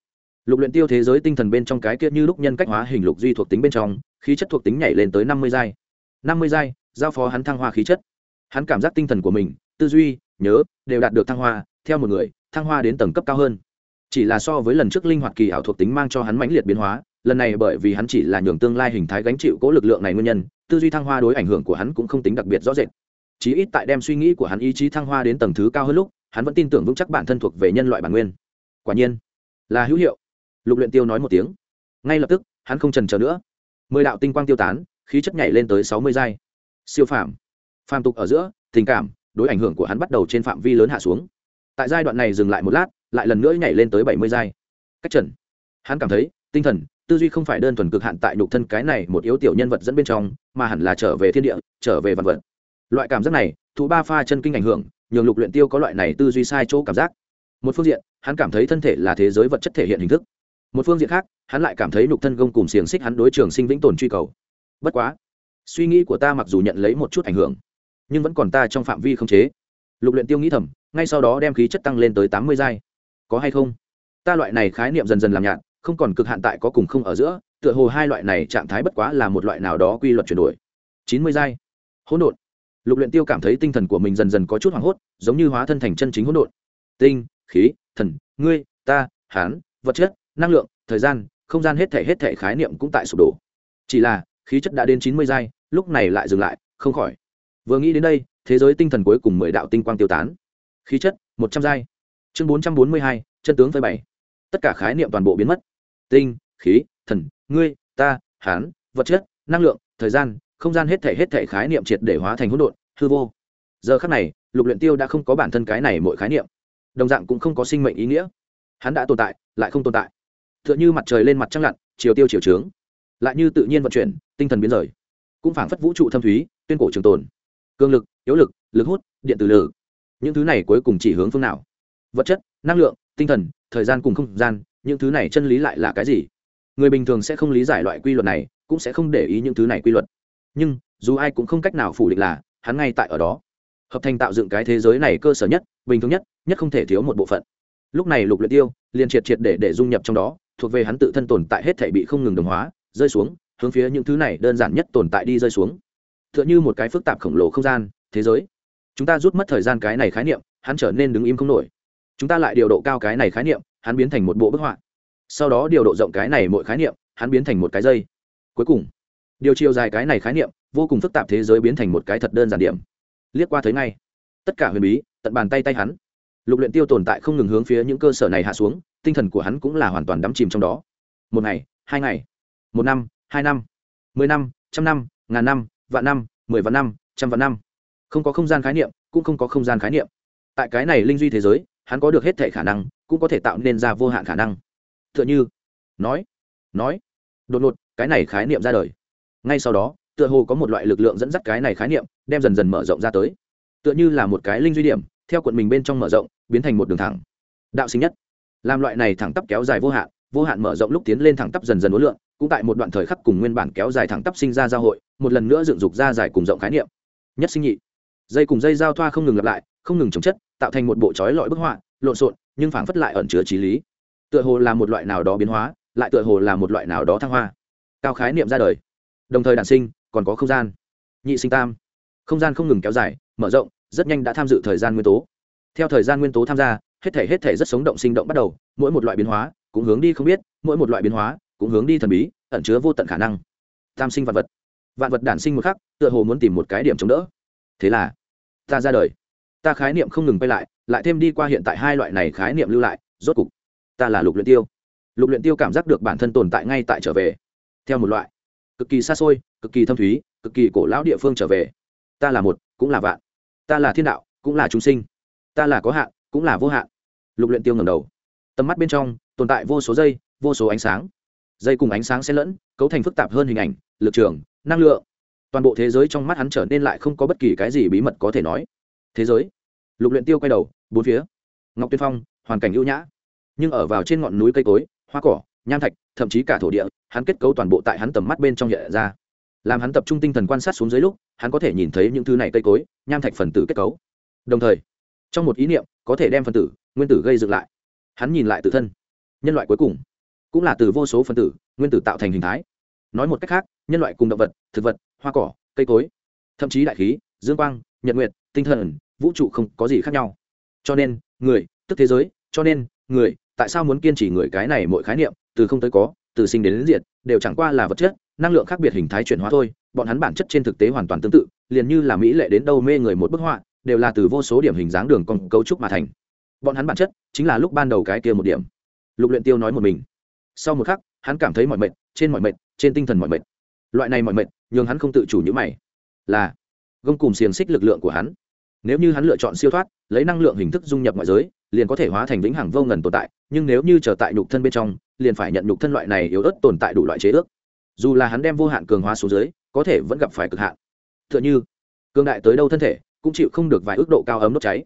Lục luyện tiêu thế giới tinh thần bên trong cái kia như lúc nhân cách hóa hình lục duy thuộc tính bên trong, khí chất thuộc tính nhảy lên tới năm mươi giai. năm mươi giai, giao phó hắn thăng hoa khí chất. Hắn cảm giác tinh thần của mình, tư duy, nhớ, đều đạt được thăng hoa, theo một người, thăng hoa đến tầng cấp cao hơn chỉ là so với lần trước linh hoạt kỳ ảo thuộc tính mang cho hắn mãnh liệt biến hóa, lần này bởi vì hắn chỉ là nhường tương lai hình thái gánh chịu cố lực lượng này nguyên nhân, tư duy thăng hoa đối ảnh hưởng của hắn cũng không tính đặc biệt rõ rệt. Chí ít tại đem suy nghĩ của hắn ý chí thăng hoa đến tầng thứ cao hơn lúc, hắn vẫn tin tưởng vững chắc bản thân thuộc về nhân loại bản nguyên. Quả nhiên, là hữu hiệu. Lục luyện tiêu nói một tiếng. Ngay lập tức, hắn không chần chờ nữa. Mười đạo tinh quang tiêu tán, khí chất nhảy lên tới sáu mươi giai. Siêu phàm. Phàm tục ở giữa, tình cảm, đối ảnh hưởng của hắn bắt đầu trên phạm vi lớn hạ xuống. Tại giai đoạn này dừng lại một lát lại lần nữa nhảy lên tới bảy mươi giai. Cách trần. Hắn cảm thấy, tinh thần, tư duy không phải đơn thuần cực hạn tại nhục thân cái này một yếu tiểu nhân vật dẫn bên trong, mà hẳn là trở về thiên địa, trở về vạn vật. Loại cảm giác này thủ ba pha chân kinh ảnh hưởng, nhường lục luyện tiêu có loại này tư duy sai chỗ cảm giác. Một phương diện, hắn cảm thấy thân thể là thế giới vật chất thể hiện hình thức. Một phương diện khác, hắn lại cảm thấy nhục thân gông cùng xiềng xích hắn đối trường sinh vĩnh tồn truy cầu. Bất quá, suy nghĩ của ta mặc dù nhận lấy một chút ảnh hưởng, nhưng vẫn còn ta trong phạm vi không chế. Lục luyện tiêu nghĩ thầm, ngay sau đó đem khí chất tăng lên tới tám mươi giai có hay không? Ta loại này khái niệm dần dần làm nhạt, không còn cực hạn tại có cùng không ở giữa, tựa hồ hai loại này trạng thái bất quá là một loại nào đó quy luật chuyển đổi. Chín mươi giai. Hỗn độn. Lục luyện tiêu cảm thấy tinh thần của mình dần dần có chút hoảng hốt, giống như hóa thân thành chân chính hỗn độn. Tinh, khí, thần, ngươi, ta, hán, vật chất, năng lượng, thời gian, không gian hết thể hết thể khái niệm cũng tại sụp đổ. Chỉ là, khí chất đã đến chín mươi giai, lúc này lại dừng lại, không khỏi. Vừa nghĩ đến đây, thế giới tinh thần cuối cùng mười đạo tinh quang tiêu tán. Khí chất, một trăm giai chương bốn trăm bốn mươi hai, chân tướng với bảy tất cả khái niệm toàn bộ biến mất. Tinh, khí, thần, ngươi, ta, hán, vật chất, năng lượng, thời gian, không gian hết thể hết thể khái niệm triệt để hóa thành hỗn độn, hư vô. Giờ khắc này, lục luyện tiêu đã không có bản thân cái này mỗi khái niệm. Đồng dạng cũng không có sinh mệnh ý nghĩa. Hắn đã tồn tại, lại không tồn tại. Tựa như mặt trời lên mặt trăng lặn, chiều tiêu chiều trướng. Lại như tự nhiên vận chuyển, tinh thần biến rời. Cũng phảng phất vũ trụ thâm thúy, tuyên cổ trường tồn. Cương lực, yếu lực lực hút, điện tử lực những thứ này cuối cùng chỉ hướng phương nào? Vật chất, năng lượng, tinh thần, thời gian cùng không gian, những thứ này chân lý lại là cái gì? Người bình thường sẽ không lý giải loại quy luật này, cũng sẽ không để ý những thứ này quy luật. Nhưng, dù ai cũng không cách nào phủ định là, hắn ngay tại ở đó. Hợp thành tạo dựng cái thế giới này cơ sở nhất, bình thường nhất nhất không thể thiếu một bộ phận. Lúc này lục luyện tiêu, liền triệt triệt để để dung nhập trong đó, thuộc về hắn tự thân tồn tại hết thể bị không ngừng đồng hóa, rơi xuống, hướng phía những thứ này đơn giản nhất tồn tại đi rơi xuống. Tựa như một cái phức tạp khổng lồ không gian, thế giới. Chúng ta rút mất thời gian cái này khái niệm, hắn trở nên đứng im không nổi chúng ta lại điều độ cao cái này khái niệm, hắn biến thành một bộ bức họa. Sau đó điều độ rộng cái này mỗi khái niệm, hắn biến thành một cái dây. Cuối cùng, điều chiều dài cái này khái niệm, vô cùng phức tạp thế giới biến thành một cái thật đơn giản điểm. Liếc qua thấy ngay, tất cả huyền bí, tận bàn tay tay hắn. Lục luyện tiêu tồn tại không ngừng hướng phía những cơ sở này hạ xuống, tinh thần của hắn cũng là hoàn toàn đắm chìm trong đó. Một ngày, hai ngày, một năm, hai năm, mười năm, trăm năm, ngàn năm, vạn năm, mười vạn năm, trăm vạn năm. Không có không gian khái niệm, cũng không có không gian khái niệm. Tại cái này linh duy thế giới hắn có được hết thể khả năng, cũng có thể tạo nên ra vô hạn khả năng. T h ư ợ n h ư nói nói, đột ngột, cái này khái niệm ra đời. Ngay sau đó, tựa hồ có một loại lực lượng dẫn dắt cái này khái niệm, đem dần dần mở rộng ra tới. Tựa như là một cái linh duy điểm, theo quận mình bên trong mở rộng, biến thành một đường thẳng. Đạo sinh nhất. Làm loại này thẳng tắp kéo dài vô hạn vô hạn mở rộng lúc tiến lên thẳng tắp dần dần ối lượng cũng tại một đoạn thời khắc cùng nguyên bản kéo dài thẳng tắp sinh ra giao hội, một lần nữa dựng dục ra dài cùng rộng khái niệm. Nhất sinh nhị. Dây cùng dây giao thoa không ngừng lặp lại, không ngừng chống chất tạo thành một bộ trói lọi bức họa, lộn xộn, nhưng phảng phất lại ẩn chứa trí lý. Tựa hồ là một loại nào đó biến hóa, lại tựa hồ là một loại nào đó thăng hoa. Cao khái niệm ra đời. Đồng thời đản sinh, còn có không gian. Nhị sinh tam. Không gian không ngừng kéo dài, mở rộng, rất nhanh đã tham dự thời gian nguyên tố. Theo thời gian nguyên tố tham gia, hết thể hết thể rất sống động sinh động bắt đầu, mỗi một loại biến hóa cũng hướng đi không biết, mỗi một loại biến hóa cũng hướng đi thần bí, ẩn chứa vô tận khả năng. Tam sinh vạn vật. Vạn vật đản sinh một khắc, tựa hồ muốn tìm một cái điểm chống đỡ. Thế là, ta ra đời ta khái niệm không ngừng quay lại lại thêm đi qua hiện tại hai loại này khái niệm lưu lại, rốt cục, ta là lục luyện tiêu. Lục luyện tiêu cảm giác được bản thân tồn tại ngay tại trở về. Theo một loại, cực kỳ xa xôi, cực kỳ thâm thúy, cực kỳ cổ lão địa phương trở về. Ta là một, cũng là vạn. Ta là thiên đạo, cũng là chúng sinh. Ta là có hạn, cũng là vô hạn. Lục luyện tiêu ngẩng đầu. Tầm mắt bên trong, tồn tại vô số dây vô số ánh sáng. Dây cùng ánh sáng xen lẫn, cấu thành phức tạp hơn hình ảnh, lực trường, năng lượng. Toàn bộ thế giới trong mắt hắn trở nên lại không có bất kỳ cái gì bí mật có thể nói thế giới. Lục luyện tiêu quay đầu, bốn phía. Ngọc tuyên phong, hoàn cảnh ưu nhã. Nhưng ở vào trên ngọn núi cây cối, hoa cỏ, nham thạch, thậm chí cả thổ địa, hắn kết cấu toàn bộ tại hắn tầm mắt bên trong hiện ra. Làm hắn tập trung tinh thần quan sát xuống dưới lúc, hắn có thể nhìn thấy những thứ này cây cối, nham thạch phần tử kết cấu. Đồng thời, trong một ý niệm, có thể đem phần tử, nguyên tử gây dựng lại. Hắn nhìn lại tự thân. Nhân loại cuối cùng, cũng là từ vô số phần tử, nguyên tử tạo thành hình thái. Nói một cách khác, nhân loại cùng động vật, thực vật, hoa cỏ, cây cối, thậm chí đại khí, dương quang, nhật nguyệt tinh thần vũ trụ không có gì khác nhau. Cho nên người tức thế giới cho nên người tại sao muốn kiên trì người cái này mỗi khái niệm từ không tới có từ sinh đến, đến diệt đều chẳng qua là vật chất năng lượng khác biệt hình thái chuyển hóa thôi bọn hắn bản chất trên thực tế hoàn toàn tương tự liền như là mỹ lệ đến đâu mê người một bức họa đều là từ vô số điểm hình dáng đường con cấu trúc mà thành. Bọn hắn bản chất chính là lúc ban đầu cái kia một điểm. Lục luyện tiêu nói một mình. Sau một khắc hắn cảm thấy mọi mệt trên mọi mệt trên tinh thần mọi mệt. Loại này mọi mệt nhưng hắn không tự chủ như mày. Là gông cùng xiềng xích lực lượng của hắn. Nếu như hắn lựa chọn siêu thoát, lấy năng lượng hình thức dung nhập ngoại giới, liền có thể hóa thành vĩnh hằng vô ngần tồn tại, nhưng nếu như trở tại nhục thân bên trong, liền phải nhận nhục thân loại này yếu ớt tồn tại đủ loại chế ước. Dù là hắn đem vô hạn cường hóa xuống dưới, có thể vẫn gặp phải cực hạn. T h ư ợ n h ư cường đại tới đâu thân thể, cũng chịu không được vài ước độ cao ấm đốt cháy.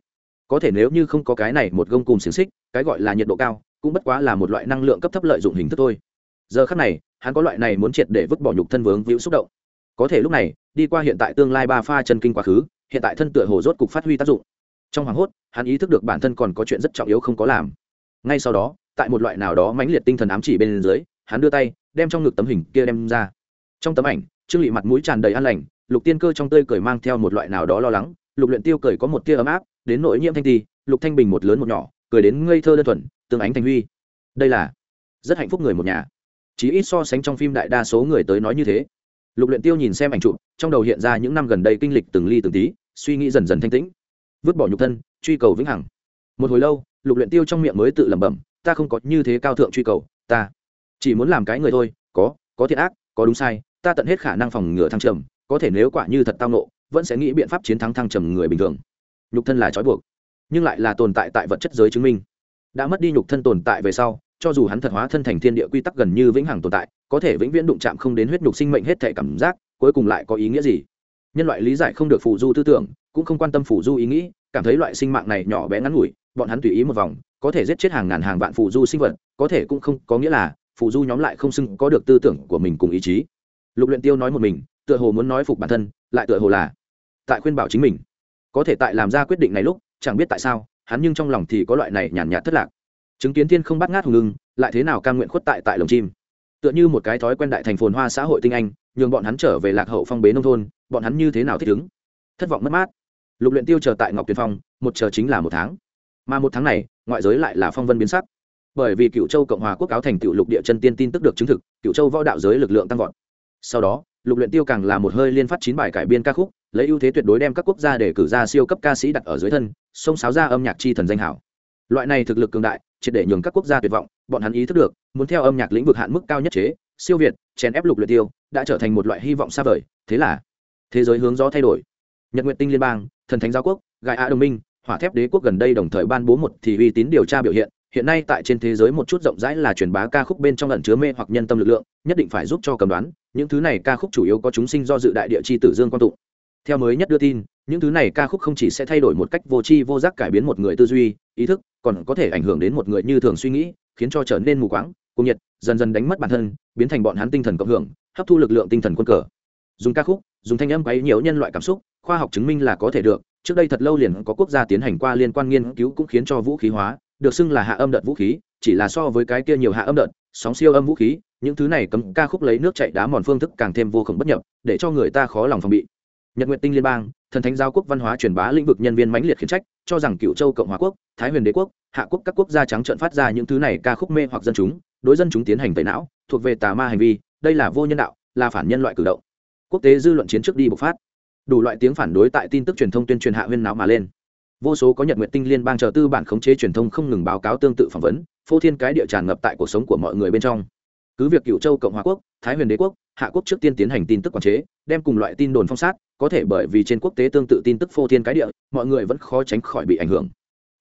Có thể nếu như không có cái này một gông cùng xiềng xích, cái gọi là nhiệt độ cao, cũng bất quá là một loại năng lượng cấp thấp lợi dụng hình thức thôi. Giờ khắc này, hắn có loại này muốn triệt để vứt bỏ nhục thân vướng víu xúc động. Có thể lúc này đi qua hiện tại tương lai ba pha chân kinh quá khứ, hiện tại thân tựa hồ rốt cục phát huy tác dụng. Trong hoảng hốt, hắn ý thức được bản thân còn có chuyện rất trọng yếu không có làm. Ngay sau đó, tại một loại nào đó mãnh liệt tinh thần ám chỉ bên dưới, hắn đưa tay, đem trong ngực tấm hình kia đem ra. Trong tấm ảnh, trương lị mặt mũi tràn đầy an lành, lục tiên cơ trong tơi cười mang theo một loại nào đó lo lắng, lục luyện tiêu cười có một tia ấm áp, đến nội nhiễm thanh ti lục thanh bình một lớn một nhỏ, cười đến ngây thơ đơn thuần, tương ánh thành huy. Đây là rất hạnh phúc người một nhà. Chỉ ít so sánh trong phim đại đa số người tới nói như thế lục luyện tiêu nhìn xem ảnh chụp, trong đầu hiện ra những năm gần đây kinh lịch từng ly từng tí, suy nghĩ dần dần thanh tĩnh. Vứt bỏ nhục thân, truy cầu vĩnh hằng. Một hồi lâu, lục luyện tiêu trong miệng mới tự lẩm bẩm, ta không có như thế cao thượng truy cầu, ta chỉ muốn làm cái người thôi, có có thiện ác, có đúng sai, ta tận hết khả năng phòng ngừa thăng trầm, có thể nếu quả như thật tao nộ vẫn sẽ nghĩ biện pháp chiến thắng thăng trầm người bình thường. Nhục thân là trói buộc, nhưng lại là tồn tại tại vật chất giới chứng minh. Đã mất đi nhục thân tồn tại về sau, cho dù hắn thật hóa thân thành thiên địa quy tắc gần như vĩnh hằng tồn tại có thể vĩnh viễn đụng chạm không đến huyết nhục sinh mệnh hết thể cảm giác, cuối cùng lại có ý nghĩa gì? Nhân loại lý giải không được phù du tư tưởng, cũng không quan tâm phù du ý nghĩ, cảm thấy loại sinh mạng này nhỏ bé ngắn ngủi, bọn hắn tùy ý một vòng, có thể giết chết hàng ngàn hàng vạn phù du sinh vật, có thể cũng không, có nghĩa là, phù du nhóm lại không xưng có được tư tưởng của mình cùng ý chí. Lục luyện tiêu nói một mình, tựa hồ muốn nói phục bản thân, lại tựa hồ là tại khuyên bảo chính mình. Có thể tại làm ra quyết định này lúc, chẳng biết tại sao, hắn nhưng trong lòng thì có loại này nhàn nhạt thất lạc. Chứng kiến thiên không bắt ngát hùng lưng lại thế nào cam nguyện khuất tại tại lồng chim? Tựa như một cái thói quen đại thành phồn hoa xã hội tinh anh, nhường bọn hắn trở về lạc hậu phong bế nông thôn, bọn hắn như thế nào thích ứng? Thất vọng mất mát. Lục luyện tiêu chờ tại ngọc tuyền phong, một chờ chính là một tháng. Mà một tháng này, ngoại giới lại là phong vân biến sắc. Bởi vì cựu châu cộng hòa quốc cáo thành cựu lục địa chân tiên tin tức được chứng thực cựu châu võ đạo giới lực lượng tăng vọt. Sau đó, lục luyện tiêu càng là một hơi liên phát chín bài cải biên ca khúc, lấy ưu thế tuyệt đối đem các quốc gia để cử ra siêu cấp ca sĩ đặt ở dưới thân sông sáo ra âm nhạc chi thần danh hảo loại này thực lực cường đại, triệt để nhường các quốc gia tuyệt vọng, bọn hắn ý thức được, muốn theo âm nhạc lĩnh vực hạn mức cao nhất chế, siêu việt, chèn ép lục luyện tiêu, đã trở thành một loại hy vọng xa vời. Thế là, thế giới hướng gió thay đổi. Nhật nguyện tinh liên bang, thần thánh giáo quốc, gai á đồng minh, hỏa thép đế quốc gần đây đồng thời ban bố một thì uy tín điều tra biểu hiện. Hiện nay tại trên thế giới một chút rộng rãi là truyền bá ca khúc bên trong ẩn chứa mê hoặc nhân tâm lực lượng, nhất định phải giúp cho cầm đoán. Những thứ này ca khúc chủ yếu có chúng sinh do dự đại địa chi tử dương quan tụng. Theo mới nhất đưa tin những thứ này ca khúc không chỉ sẽ thay đổi một cách vô tri vô giác cải biến một người tư duy, ý thức, còn có thể ảnh hưởng đến một người như thường suy nghĩ, khiến cho trở nên mù quáng cung nhiệt, dần dần đánh mất bản thân, biến thành bọn hắn tinh thần cộng hưởng, hấp thu lực lượng tinh thần quân cờ. Dùng ca khúc, dùng thanh âm quấy nhiều nhân loại cảm xúc, khoa học chứng minh là có thể được, trước đây thật lâu liền có quốc gia tiến hành qua liên quan nghiên cứu cũng khiến cho vũ khí hóa, được xưng là hạ âm đợt vũ khí, chỉ là so với cái kia nhiều hạ âm đợt, sóng siêu âm vũ khí, những thứ này cấm ca khúc lấy nước chạy đá mòn phương thức càng thêm vô khổng bất nhập, để cho người ta khó lòng phòng bị nhật nguyện tinh liên bang, thần thánh giao quốc văn hóa truyền bá lĩnh vực nhân viên mãnh liệt khiển trách, cho rằng cựu châu cộng hòa quốc, thái huyền đế quốc, hạ quốc các quốc gia trắng trợn phát ra những thứ này ca khúc mê hoặc dân chúng, đối dân chúng tiến hành tẩy não, thuộc về tà ma hành vi, đây là vô nhân đạo, là phản nhân loại cử động. Quốc tế dư luận chiến trước đi bộc phát. Đủ loại tiếng phản đối tại tin tức truyền thông tuyên truyền hạ huyên não mà lên. Vô số có nhật nguyện tinh liên bang chờ tư bản khống chế truyền thông không ngừng báo cáo tương tự phỏng vấn, phô thiên cái địa tràn ngập tại cuộc sống của mọi người bên trong cứ việc cựu châu cộng hòa quốc, thái huyền đế quốc, hạ quốc trước tiên tiến hành tin tức quản chế, đem cùng loại tin đồn phong sát, có thể bởi vì trên quốc tế tương tự tin tức phô thiên cái địa, mọi người vẫn khó tránh khỏi bị ảnh hưởng.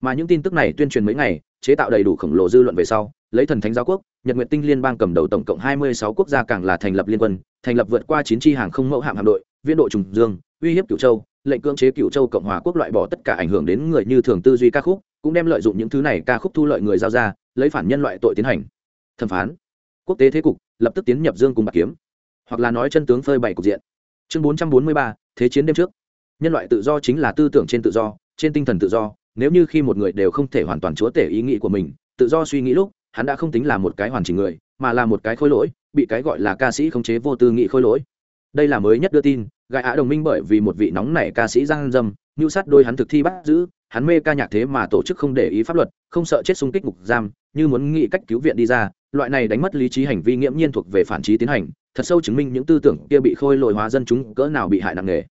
Mà những tin tức này tuyên truyền mấy ngày, chế tạo đầy đủ khổng lồ dư luận về sau, lấy thần thánh giáo quốc, nhật nguyện tinh liên bang cầm đầu tổng cộng hai mươi sáu quốc gia càng là thành lập liên quân, thành lập vượt qua chín chi hàng không mẫu hạm hạm đội, viên đội trùng dương, uy hiếp cựu châu, lệnh cưỡng chế cựu châu cộng hòa quốc loại bỏ tất cả ảnh hưởng đến người như thường tư duy ca khúc, cũng đem lợi dụng những thứ này ca khúc thu lợi người giao ra, lấy phản nhân loại tội tiến hành. Thẩm phán quốc tế thế cục, lập tức tiến nhập dương cùng bạc kiếm, hoặc là nói chân tướng phơi bày cục diện. Chương bốn trăm bốn mươi ba, thế chiến đêm trước. Nhân loại tự do chính là tư tưởng trên tự do, trên tinh thần tự do, nếu như khi một người đều không thể hoàn toàn chúa tể ý nghĩ của mình, tự do suy nghĩ lúc, hắn đã không tính là một cái hoàn chỉnh người, mà là một cái khôi lỗi, bị cái gọi là ca sĩ khống chế vô tư nghị khôi lỗi. Đây là mới nhất đưa tin gai á đồng minh bởi vì một vị nóng nảy ca sĩ giang dâm như sát đôi hắn thực thi bắt giữ, hắn mê ca nhạc thế mà tổ chức không để ý pháp luật, không sợ chết xung kích ngục giam, như muốn nghĩ cách cứu viện đi ra loại này đánh mất lý trí hành vi nghiễm nhiên thuộc về phản trí tiến hành, thật sâu chứng minh những tư tưởng kia bị khôi lội hóa dân chúng cỡ nào bị hại nặng nề.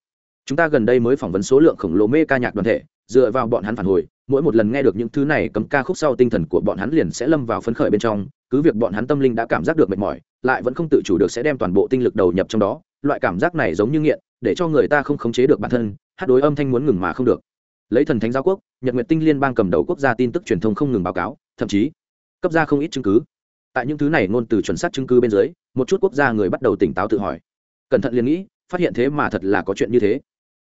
Chúng ta gần đây mới phỏng vấn số lượng khổng lồ mê ca nhạc đoàn thể, dựa vào bọn hắn phản hồi, mỗi một lần nghe được những thứ này cấm ca khúc sau tinh thần của bọn hắn liền sẽ lâm vào phấn khởi bên trong, cứ việc bọn hắn tâm linh đã cảm giác được mệt mỏi, lại vẫn không tự chủ được sẽ đem toàn bộ tinh lực đầu nhập trong đó, loại cảm giác này giống như nghiện, để cho người ta không khống chế được bản thân, hát đối âm thanh muốn ngừng mà không được. Lấy thần thánh giáo quốc, nhật nguyện tinh liên bang cầm đầu quốc gia tin tức truyền thông không ngừng báo cáo, thậm chí, cấp ra không ít chứng cứ tại những thứ này ngôn từ chuẩn xác chứng cứ bên dưới, một chút quốc gia người bắt đầu tỉnh táo tự hỏi. Cẩn thận liền nghĩ, phát hiện thế mà thật là có chuyện như thế.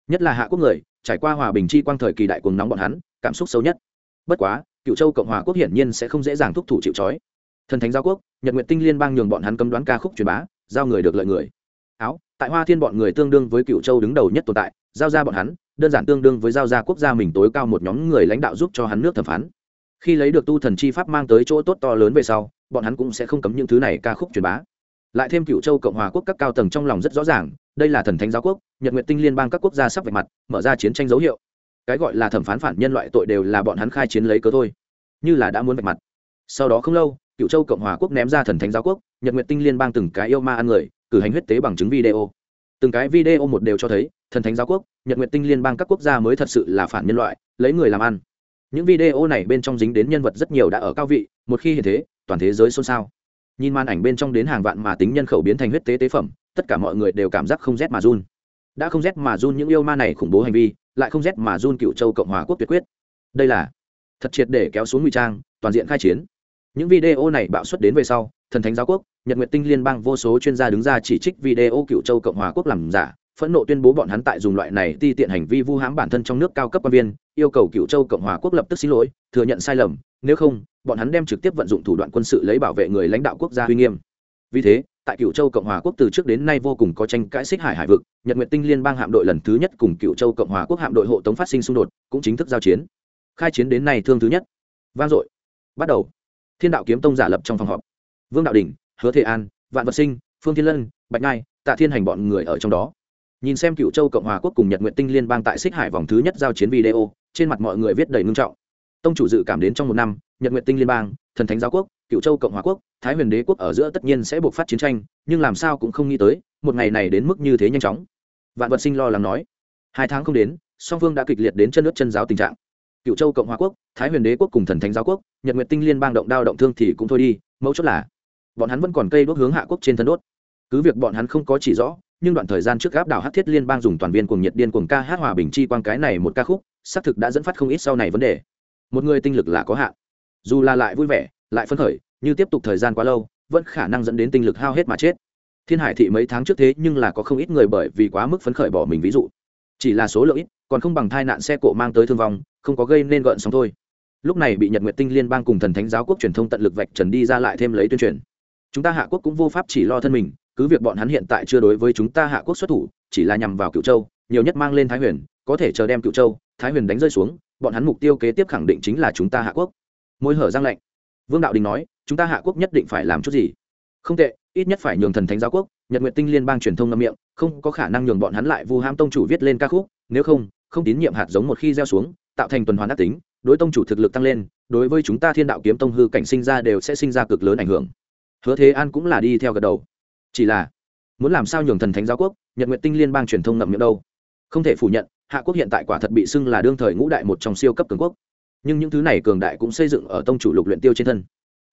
Nhất là hạ quốc người, trải qua hòa bình chi quang thời kỳ đại cuồng nóng bọn hắn, cảm xúc xấu nhất. Bất quá cựu châu cộng hòa quốc hiển nhiên sẽ không dễ dàng thúc thủ chịu trói. Thần thánh giao quốc, nhật nguyện tinh liên bang nhường bọn hắn cấm đoán ca khúc truyền bá, giao người được lợi người. Áo, tại hoa thiên bọn người tương đương với cựu châu đứng đầu nhất tồn tại, giao ra bọn hắn, đơn giản tương đương với giao ra quốc gia mình tối cao một nhóm người lãnh đạo giúp cho hắn nước thẩm phán. Khi lấy được tu thần chi pháp mang tới chỗ tốt to lớn về sau bọn hắn cũng sẽ không cấm những thứ này ca khúc truyền bá. Lại thêm cựu châu cộng hòa quốc các cao tầng trong lòng rất rõ ràng, đây là thần thánh giáo quốc, nhật nguyện tinh liên bang các quốc gia sắp vạch mặt, mở ra chiến tranh dấu hiệu. Cái gọi là thẩm phán phản nhân loại tội đều là bọn hắn khai chiến lấy cớ thôi. Như là đã muốn vạch mặt. Sau đó không lâu cựu châu cộng hòa quốc ném ra thần thánh giáo quốc, nhật nguyện tinh liên bang từng cái yêu ma ăn người, cử hành huyết tế bằng chứng video. Từng cái video một đều cho thấy, thần thánh giáo quốc, nhật nguyện tinh liên bang các quốc gia mới thật sự là phản nhân loại, lấy người làm ăn. Những video này bên trong dính đến nhân vật rất nhiều đã ở cao vị, một khi hiện thế toàn thế giới xôn xao. Nhìn màn ảnh bên trong đến hàng vạn mà tính nhân khẩu biến thành huyết tế tế phẩm, tất cả mọi người đều cảm giác không rét mà run. Đã không rét mà run những yêu ma này khủng bố hành vi, lại không rét mà run cựu châu cộng hòa quốc tuyệt quyết. Đây là thật triệt để kéo xuống ngụy trang, toàn diện khai chiến. Những video này bạo xuất đến về sau, thần thánh giáo quốc, nhật nguyệt tinh liên bang vô số chuyên gia đứng ra chỉ trích video cựu châu cộng hòa quốc làm giả, phẫn nộ tuyên bố bọn hắn tại dùng loại này ti tiện hành vi vu hãm bản thân trong nước cao cấp quan viên, yêu cầu cựu châu cộng hòa quốc lập tức xin lỗi, thừa nhận sai lầm, nếu không bọn hắn đem trực tiếp vận dụng thủ đoạn quân sự lấy bảo vệ người lãnh đạo quốc gia uy nghiêm. Vì thế, tại cựu châu cộng hòa quốc từ trước đến nay vô cùng có tranh cãi xích hải hải vực, nhật nguyệt tinh liên bang hạm đội lần thứ nhất cùng cựu châu cộng hòa quốc hạm đội hộ tống phát sinh xung đột, cũng chính thức giao chiến. Khai chiến đến nay thương thứ nhất. Vang dội. Bắt đầu. Thiên đạo kiếm tông giả lập trong phòng họp. Vương đạo đình hứa thế an, vạn vật sinh, phương thiên lân, bạch ngai, tạ thiên hành bọn người ở trong đó. Nhìn xem cựu châu cộng hòa quốc cùng nhật nguyện tinh liên bang tại xích hải vòng thứ nhất giao chiến video, trên mặt mọi người viết đầy ngưng trọng. Tông chủ dự cảm đến trong một năm nhật nguyện tinh liên bang, thần thánh giáo quốc, cựu châu cộng hòa quốc, thái huyền đế quốc ở giữa tất nhiên sẽ buộc phát chiến tranh, nhưng làm sao cũng không nghĩ tới, một ngày này đến mức như thế nhanh chóng. Vạn vật sinh lo lắng nói. Hai tháng không đến, song phương đã kịch liệt đến chân nước chân giáo tình trạng. Cựu châu cộng hòa quốc, thái huyền đế quốc cùng thần thánh giáo quốc, nhật nguyện tinh liên bang động đao động thương thì cũng thôi đi mẫu chốt là, bọn hắn vẫn còn cây đốt hướng hạ quốc trên thân đốt. Cứ việc bọn hắn không có chỉ rõ, nhưng đoạn thời gian trước gáp đảo hát thiết liên bang dùng toàn viên cuồng nhiệt điên cuồng ca hát hòa bình chi quang cái này một ca khúc, xác thực đã dẫn phát không ít sau này vấn đề. Một người tinh lực là có hạn dù là lại vui vẻ, lại phấn khởi, như tiếp tục thời gian quá lâu, vẫn khả năng dẫn đến tinh lực hao hết mà chết. Thiên hải thị mấy tháng trước thế nhưng là có không ít người bởi vì quá mức phấn khởi bỏ mình ví dụ. Chỉ là số lượng ít, còn không bằng thai nạn xe cộ mang tới thương vong, không có gây nên gợn sóng thôi. Lúc này bị nhật nguyệt tinh liên bang cùng thần thánh giáo quốc truyền thông tận lực vạch trần đi ra lại thêm lấy tuyên truyền. Chúng ta hạ quốc cũng vô pháp chỉ lo thân mình, cứ việc bọn hắn hiện tại chưa đối với chúng ta hạ quốc xuất thủ, chỉ là nhằm vào cựu châu, nhiều nhất mang lên thái huyền, có thể chờ đem cựu châu, thái huyền đánh rơi xuống, bọn hắn mục tiêu kế tiếp khẳng định chính là chúng ta hạ quốc môi hở giang lạnh, vương đạo đình nói chúng ta hạ quốc nhất định phải làm chút gì? Không tệ ít nhất phải nhường thần thánh giáo quốc nhật nguyện tinh liên bang truyền thông ngâm miệng không có khả năng nhường bọn hắn lại vu ham tông chủ viết lên ca khúc nếu không không tín nhiệm hạt giống một khi gieo xuống tạo thành tuần hoàn ác tính đối tông chủ thực lực tăng lên đối với chúng ta thiên đạo kiếm tông hư cảnh sinh ra đều sẽ sinh ra cực lớn ảnh hưởng. Hứa thế an cũng là đi theo gật đầu. Chỉ là muốn làm sao nhường thần thánh giáo quốc nhật nguyện tinh liên bang truyền thông ngậm miệng đâu? Không thể phủ nhận hạ quốc hiện tại quả thật bị xưng là đương thời ngũ đại một trong siêu cấp cường quốc nhưng những thứ này cường đại cũng xây dựng ở tông chủ lục luyện tiêu trên thân.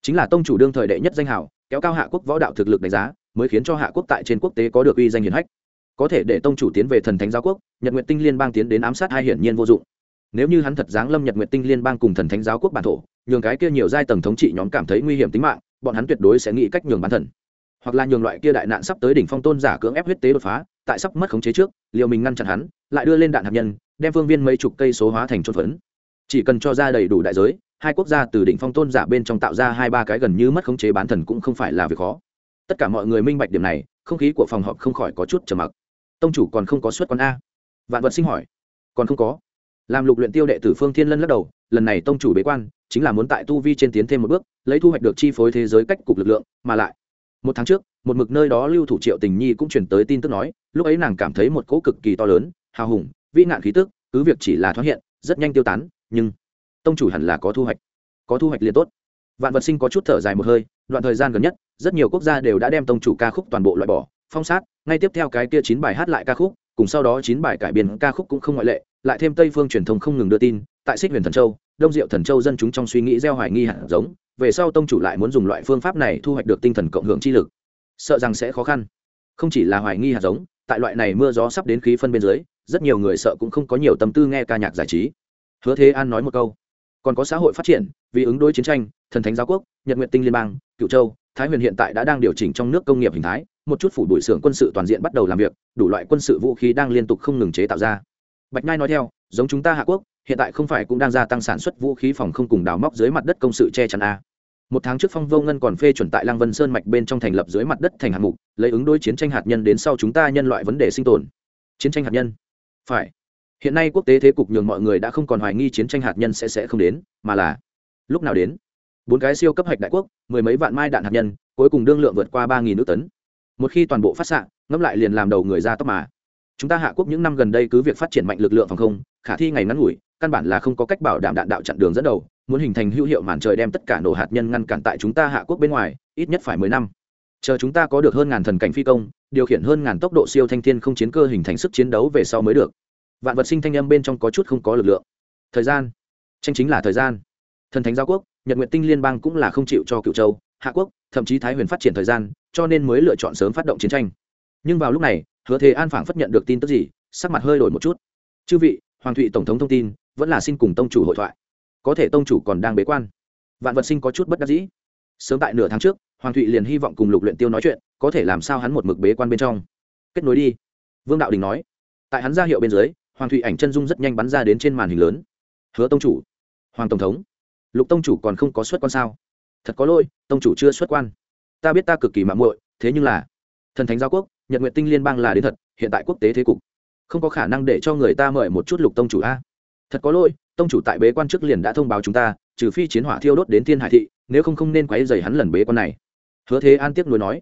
Chính là tông chủ đương thời đệ nhất danh hào, kéo cao hạ quốc võ đạo thực lực đánh giá, mới khiến cho hạ quốc tại trên quốc tế có được uy danh hiển hách. Có thể để tông chủ tiến về thần thánh giáo quốc, nhật nguyện tinh liên bang tiến đến ám sát hai hiển nhiên vô dụng. Nếu như hắn thật giáng lâm nhật nguyện tinh liên bang cùng thần thánh giáo quốc bản thổ, nhường cái kia nhiều giai tầng thống trị nhóm cảm thấy nguy hiểm tính mạng, bọn hắn tuyệt đối sẽ nghĩ cách nhường bán thần hoặc là nhường loại kia đại nạn sắp tới đỉnh phong tôn giả cưỡng ép huyết tế đột phá, tại sắp mất khống chế trước, liều mình ngăn chặn hắn, lại đưa lên đạn hạt nhân, đem phương viên mấy chục cây số hóa thành trôn phấn chỉ cần cho ra đầy đủ đại giới, hai quốc gia từ đỉnh phong tôn giả bên trong tạo ra hai ba cái gần như mất khống chế bán thần cũng không phải là việc khó. Tất cả mọi người minh bạch điểm này, không khí của phòng họp không khỏi có chút trầm mặc. Tông chủ còn không có suất quán a. Vạn vật sinh hỏi. Còn không có. Làm lục luyện tiêu đệ tử phương thiên lân lắc đầu, lần này tông chủ bế quan, chính là muốn tại tu vi trên tiến thêm một bước, lấy thu hoạch được chi phối thế giới cách cục lực lượng, mà lại, một tháng trước, một mực nơi đó lưu thủ triệu tình nhi cũng chuyển tới tin tức nói, lúc ấy nàng cảm thấy một cỗ cực kỳ to lớn, hào hùng, vĩ nạn khí tức, cứ việc chỉ là thoát hiện rất nhanh tiêu tán, nhưng tông chủ hẳn là có thu hoạch. Có thu hoạch liền tốt. Vạn vật sinh có chút thở dài một hơi, đoạn thời gian gần nhất, rất nhiều quốc gia đều đã đem tông chủ ca khúc toàn bộ loại bỏ, phong sát, ngay tiếp theo cái kia chín bài hát lại ca khúc, cùng sau đó chín bài cải biên ca khúc cũng không ngoại lệ, lại thêm tây phương truyền thông không ngừng đưa tin, tại xích huyền thần châu, đông diệu thần châu dân chúng trong suy nghĩ gieo hoài nghi hạt giống, về sau tông chủ lại muốn dùng loại phương pháp này thu hoạch được tinh thần cộng hưởng chi lực. Sợ rằng sẽ khó khăn. Không chỉ là hoài nghi hạt giống, tại loại này mưa gió sắp đến khí phân bên dưới rất nhiều người sợ cũng không có nhiều tâm tư nghe ca nhạc giải trí. Hứa thế an nói một câu, còn có xã hội phát triển, vì ứng đối chiến tranh, thần thánh giáo quốc, nhật nguyện tinh liên bang, cựu châu, thái huyền hiện tại đã đang điều chỉnh trong nước công nghiệp hình thái, một chút phủ bụi xưởng quân sự toàn diện bắt đầu làm việc, đủ loại quân sự vũ khí đang liên tục không ngừng chế tạo ra. Bạch nhai nói theo, giống chúng ta hạ quốc, hiện tại không phải cũng đang gia tăng sản xuất vũ khí phòng không cùng đào móc dưới mặt đất công sự che chắn a. Một tháng trước phong vô ngân còn phê chuẩn tại lăng vân sơn mạch bên trong thành lập dưới mặt đất thành hạng mục, lấy ứng đối chiến tranh hạt nhân đến sau chúng ta nhân loại vấn đề sinh tồn. Chiến tranh hạt nhân phải. Hiện nay quốc tế thế cục nhường mọi người đã không còn hoài nghi chiến tranh hạt nhân sẽ sẽ không đến, mà là lúc nào đến? Bốn cái siêu cấp hạch đại quốc, mười mấy vạn mai đạn hạt nhân, cuối cùng đương lượng vượt qua ba nghìn nước tấn. Một khi toàn bộ phát xạ, ngẫm lại liền làm đầu người ra tóc mà. Chúng ta hạ quốc những năm gần đây cứ việc phát triển mạnh lực lượng phòng không, khả thi ngày ngắn ngủi, căn bản là không có cách bảo đảm đạn đạo chặn đường dẫn đầu, muốn hình thành hữu hiệu màn trời đem tất cả nổ hạt nhân ngăn cản tại chúng ta hạ quốc bên ngoài, ít nhất phải mười năm. Chờ chúng ta có được hơn ngàn thần cảnh phi công điều khiển hơn ngàn tốc độ siêu thanh thiên không chiến cơ hình thành sức chiến đấu về sau mới được. Vạn vật sinh thanh âm bên trong có chút không có lực lượng. Thời gian. Tranh chính là thời gian. Thần thánh giáo quốc, nhật nguyện tinh liên bang cũng là không chịu cho cựu châu, hạ quốc, thậm chí thái huyền phát triển thời gian, cho nên mới lựa chọn sớm phát động chiến tranh. Nhưng vào lúc này, hứa thế an phảng phất nhận được tin tức gì, sắc mặt hơi đổi một chút. Chư vị, hoàng thụy tổng thống thông tin, vẫn là xin cùng tông chủ hội thoại. Có thể tông chủ còn đang bế quan. Vạn vật sinh có chút bất đắc dĩ sớm tại nửa tháng trước, hoàng thụy liền hy vọng cùng lục luyện tiêu nói chuyện, có thể làm sao hắn một mực bế quan bên trong. Kết nối đi. Vương đạo đình nói. Tại hắn ra hiệu bên dưới, hoàng thụy ảnh chân dung rất nhanh bắn ra đến trên màn hình lớn. Hứa tông chủ. Hoàng tổng thống. Lục tông chủ còn không có xuất quan sao? Thật có lỗi, tông chủ chưa xuất quan. Ta biết ta cực kỳ mạng muội, thế nhưng là, thần thánh giáo quốc, nhật nguyện tinh liên bang là đến thật, hiện tại quốc tế thế cục. Không có khả năng để cho người ta mời một chút lục tông chủ a. Thật có lỗi, tông chủ tại bế quan trước liền đã thông báo chúng ta, trừ phi chiến hỏa thiêu đốt đến thiên hải thị nếu không không nên quấy dày hắn lần bế con này. Hứa thế an tiếc nuối nói.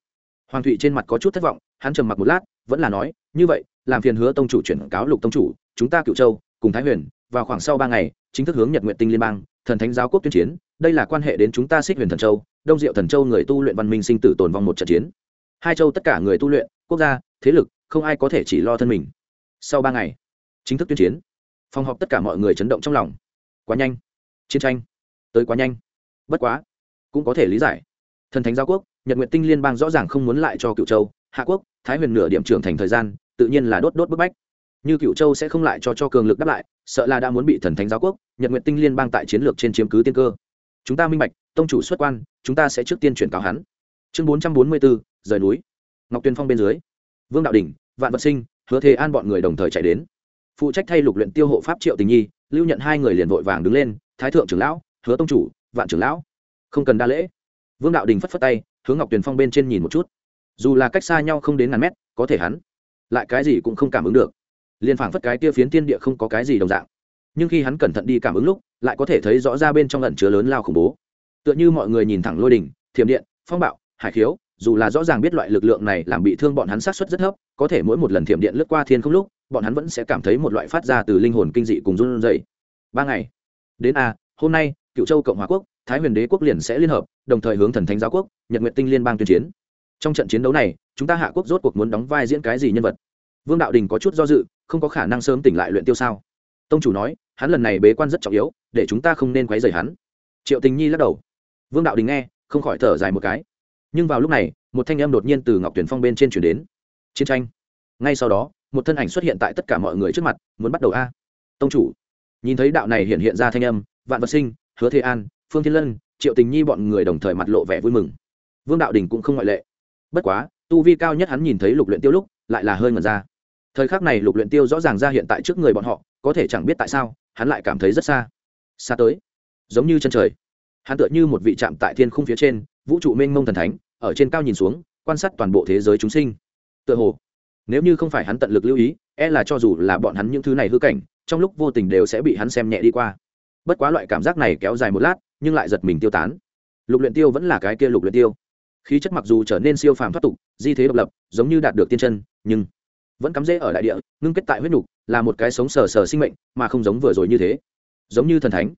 Hoàng thụy trên mặt có chút thất vọng, hắn trầm mặc một lát, vẫn là nói, như vậy, làm phiền hứa tông chủ chuyển cáo lục tông chủ, chúng ta cựu châu, cùng thái huyền, vào khoảng sau ba ngày, chính thức hướng nhật nguyện tinh liên bang, thần thánh giáo quốc tuyên chiến, đây là quan hệ đến chúng ta xích huyền thần châu, đông diệu thần châu người tu luyện văn minh sinh tử tồn vong một trận chiến. Hai châu tất cả người tu luyện, quốc gia, thế lực, không ai có thể chỉ lo thân mình. Sau ba ngày, chính thức tuyên chiến, phòng họp tất cả mọi người chấn động trong lòng. Quá nhanh. Chiến tranh. Tới quá nhanh. Bất quá cũng có thể lý giải. Thần thánh giáo quốc, nhật nguyện tinh liên bang rõ ràng không muốn lại cho cựu châu, hạ quốc, thái huyền nửa điểm trưởng thành thời gian, tự nhiên là đốt đốt bức bách. Như cựu châu sẽ không lại cho cho cường lực đáp lại, sợ là đã muốn bị thần thánh giáo quốc, nhật nguyện tinh liên bang tại chiến lược trên chiếm cứ tiên cơ. Chúng ta minh bạch, tông chủ xuất quan, chúng ta sẽ trước tiên chuyển cáo hắn. Chương bốn trăm bốn mươi bốn, rời núi. Ngọc tuyên phong bên dưới. Vương đạo đình vạn vật sinh, hứa thế an bọn người đồng thời chạy đến. Phụ trách thay lục luyện tiêu hộ pháp triệu tình nhi, lưu nhận hai người liền vội vàng đứng lên, thái thượng trưởng lão, hứa tông chủ, vạn trưởng lão không cần đa lễ. Vương đạo đình phất phất tay hướng ngọc tuyền phong bên trên nhìn một chút. Dù là cách xa nhau không đến ngàn mét có thể hắn lại cái gì cũng không cảm ứng được. Liền phảng phất cái tia phiến tiên địa không có cái gì đồng dạng. Nhưng khi hắn cẩn thận đi cảm ứng lúc lại có thể thấy rõ ra bên trong lẩn chứa lớn lao khủng bố. Tựa như mọi người nhìn thẳng lôi đình, thiểm điện phong bạo hải khiếu dù là rõ ràng biết loại lực lượng này làm bị thương bọn hắn sát xuất rất thấp có thể mỗi một lần thiểm điện lướt qua thiên không lúc bọn hắn vẫn sẽ cảm thấy một loại phát ra từ linh hồn kinh dị cùng run rẩy. Ba ngày. Đến a hôm nay cựu châu cộng hòa quốc thái huyền đế quốc liền sẽ liên hợp, đồng thời hướng thần thánh giáo quốc, nhật nguyện tinh liên bang tuyên chiến. Trong trận chiến đấu này, chúng ta hạ quốc rốt cuộc muốn đóng vai diễn cái gì nhân vật? Vương đạo đình có chút do dự, không có khả năng sớm tỉnh lại luyện tiêu sao? Tông chủ nói, hắn lần này bế quan rất trọng yếu, để chúng ta không nên quấy rầy hắn. Triệu tình nhi lắc đầu. Vương đạo đình nghe, không khỏi thở dài một cái. Nhưng vào lúc này, một thanh âm đột nhiên từ ngọc tuyển phong bên trên chuyển đến. Chiến tranh. Ngay sau đó, một thân ảnh xuất hiện tại tất cả mọi người trước mặt, muốn bắt đầu a. Tông chủ. Nhìn thấy đạo này hiện hiện ra thanh âm, vạn vật sinh, hứa thế an phương thiên lân, triệu tình nhi bọn người đồng thời mặt lộ vẻ vui mừng. Vương đạo đình cũng không ngoại lệ. Bất quá, tu vi cao nhất hắn nhìn thấy lục luyện tiêu lúc, lại là hơi ngẩn ra. Thời khắc này lục luyện tiêu rõ ràng ra hiện tại trước người bọn họ, có thể chẳng biết tại sao, hắn lại cảm thấy rất xa. Xa tới. Giống như chân trời. Hắn tựa như một vị chạm tại thiên khung phía trên, vũ trụ mênh mông thần thánh, ở trên cao nhìn xuống, quan sát toàn bộ thế giới chúng sinh. Tựa hồ, nếu như không phải hắn tận lực lưu ý e là cho dù là bọn hắn những thứ này hư cảnh, trong lúc vô tình đều sẽ bị hắn xem nhẹ đi qua. Bất quá loại cảm giác này kéo dài một lát nhưng lại giật mình tiêu tán. Lục luyện tiêu vẫn là cái kia lục luyện tiêu. Khí chất mặc dù trở nên siêu phàm thoát tục, di thế độc lập, giống như đạt được tiên chân, nhưng vẫn cắm rễ ở đại địa, ngưng kết tại huyết nục là một cái sống sờ sờ sinh mệnh, mà không giống vừa rồi như thế. Giống như thần thánh.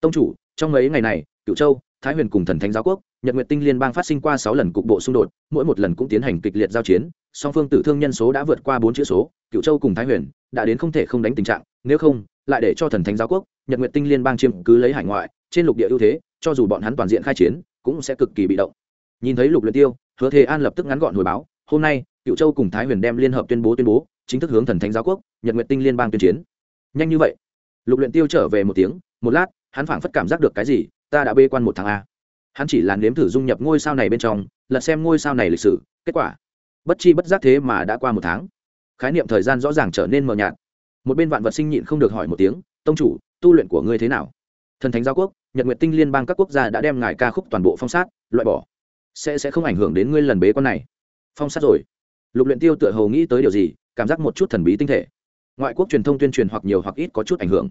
Tông chủ, trong mấy ngày này cựu châu, thái huyền cùng thần thánh giáo quốc, nhật nguyệt tinh liên bang phát sinh qua sáu lần cục bộ xung đột, mỗi một lần cũng tiến hành kịch liệt giao chiến, song phương tử thương nhân số đã vượt qua bốn chữ số cựu châu cùng thái huyền, đã đến không thể không đánh tình trạng, nếu không, lại để cho thần thánh giáo quốc nhật nguyệt tinh liên bang chiếm cứ lấy hải ngoại, trên lục địa ưu thế, cho dù bọn hắn toàn diện khai chiến, cũng sẽ cực kỳ bị động. Nhìn thấy lục luyện tiêu, hứa thế an lập tức ngắn gọn hồi báo, hôm nay cựu châu cùng thái huyền đem liên hợp tuyên bố tuyên bố, chính thức hướng thần thánh giáo quốc, nhật nguyện tinh liên bang tuyên chiến. Nhanh như vậy, lục luyện tiêu trở về một tiếng, một lát, hắn phảng phất cảm giác được cái gì, ta đã bê quan một tháng a. Hắn chỉ là nếm thử dung nhập ngôi sao này bên trong lật xem ngôi sao này lịch sử, kết quả, bất chi bất giác thế mà đã qua một tháng. Khái niệm thời gian rõ ràng trở nên mờ nhạt một bên vạn vật sinh nhịn không được hỏi một tiếng, tông chủ, tu luyện của ngươi thế nào? Thần thánh giáo quốc, nhật nguyệt tinh liên bang các quốc gia đã đem ngài ca khúc toàn bộ phong sát, loại bỏ. Sẽ sẽ không ảnh hưởng đến ngươi lần bế con này. Phong sát rồi. Lục luyện tiêu tựa hồ nghĩ tới điều gì, cảm giác một chút thần bí tinh thể. Ngoại quốc truyền thông tuyên truyền hoặc nhiều hoặc ít có chút ảnh hưởng.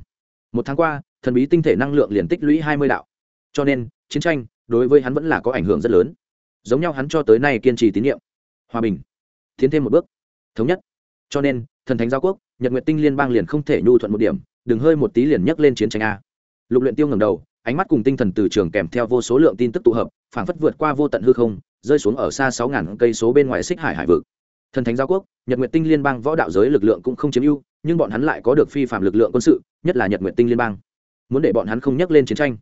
Một tháng qua, thần bí tinh thể năng lượng liền tích lũy hai mươi đạo. Cho nên, chiến tranh đối với hắn vẫn là có ảnh hưởng rất lớn. Giống nhau hắn cho tới nay kiên trì tín nhiệm. Hòa bình. Tiến thêm một bước. Thống nhất. Cho nên, thần thánh giáo quốc nhật nguyệt tinh liên bang liền không thể nhu thuận một điểm, đừng hơi một tí liền nhấc lên chiến tranh a. Lục luyện tiêu ngẩng đầu, ánh mắt cùng tinh thần từ trường kèm theo vô số lượng tin tức tụ hợp, phảng phất vượt qua vô tận hư không, rơi xuống ở xa sáu ngàn cây số bên ngoài xích hải hải vực. Thần thánh giáo quốc, nhật nguyệt tinh liên bang võ đạo giới lực lượng cũng không chiếm ưu, nhưng bọn hắn lại có được phi phạm lực lượng quân sự, nhất là nhật nguyệt tinh liên bang. Muốn để bọn hắn không nhắc lên chiến tranh,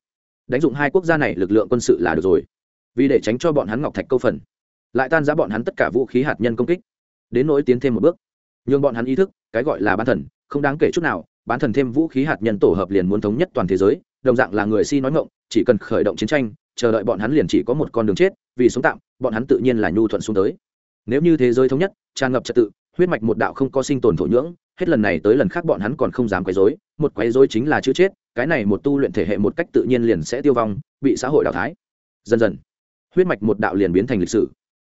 đánh dụng hai quốc gia này lực lượng quân sự là được rồi. Vì để tránh cho bọn hắn ngọc thạch câu phần, lại tan giá bọn hắn tất cả vũ khí hạt nhân công kích, đến nỗi tiến thêm một bước nhưng bọn hắn ý thức cái gọi là bán thần, không đáng kể chút nào, bán thần thêm vũ khí hạt nhân tổ hợp liền muốn thống nhất toàn thế giới, đồng dạng là người si nói ngộng chỉ cần khởi động chiến tranh, chờ đợi bọn hắn liền chỉ có một con đường chết, vì sống tạm, bọn hắn tự nhiên là nhu thuận xuống tới. Nếu như thế giới thống nhất, tràn ngập trật tự, huyết mạch một đạo không có sinh tồn thổ nhưỡng, hết lần này tới lần khác bọn hắn còn không dám quấy rối, một quấy rối chính là chữ chết, cái này một tu luyện thể hệ một cách tự nhiên liền sẽ tiêu vong, bị xã hội đào thái dần dần, huyết mạch một đạo liền biến thành lịch sử.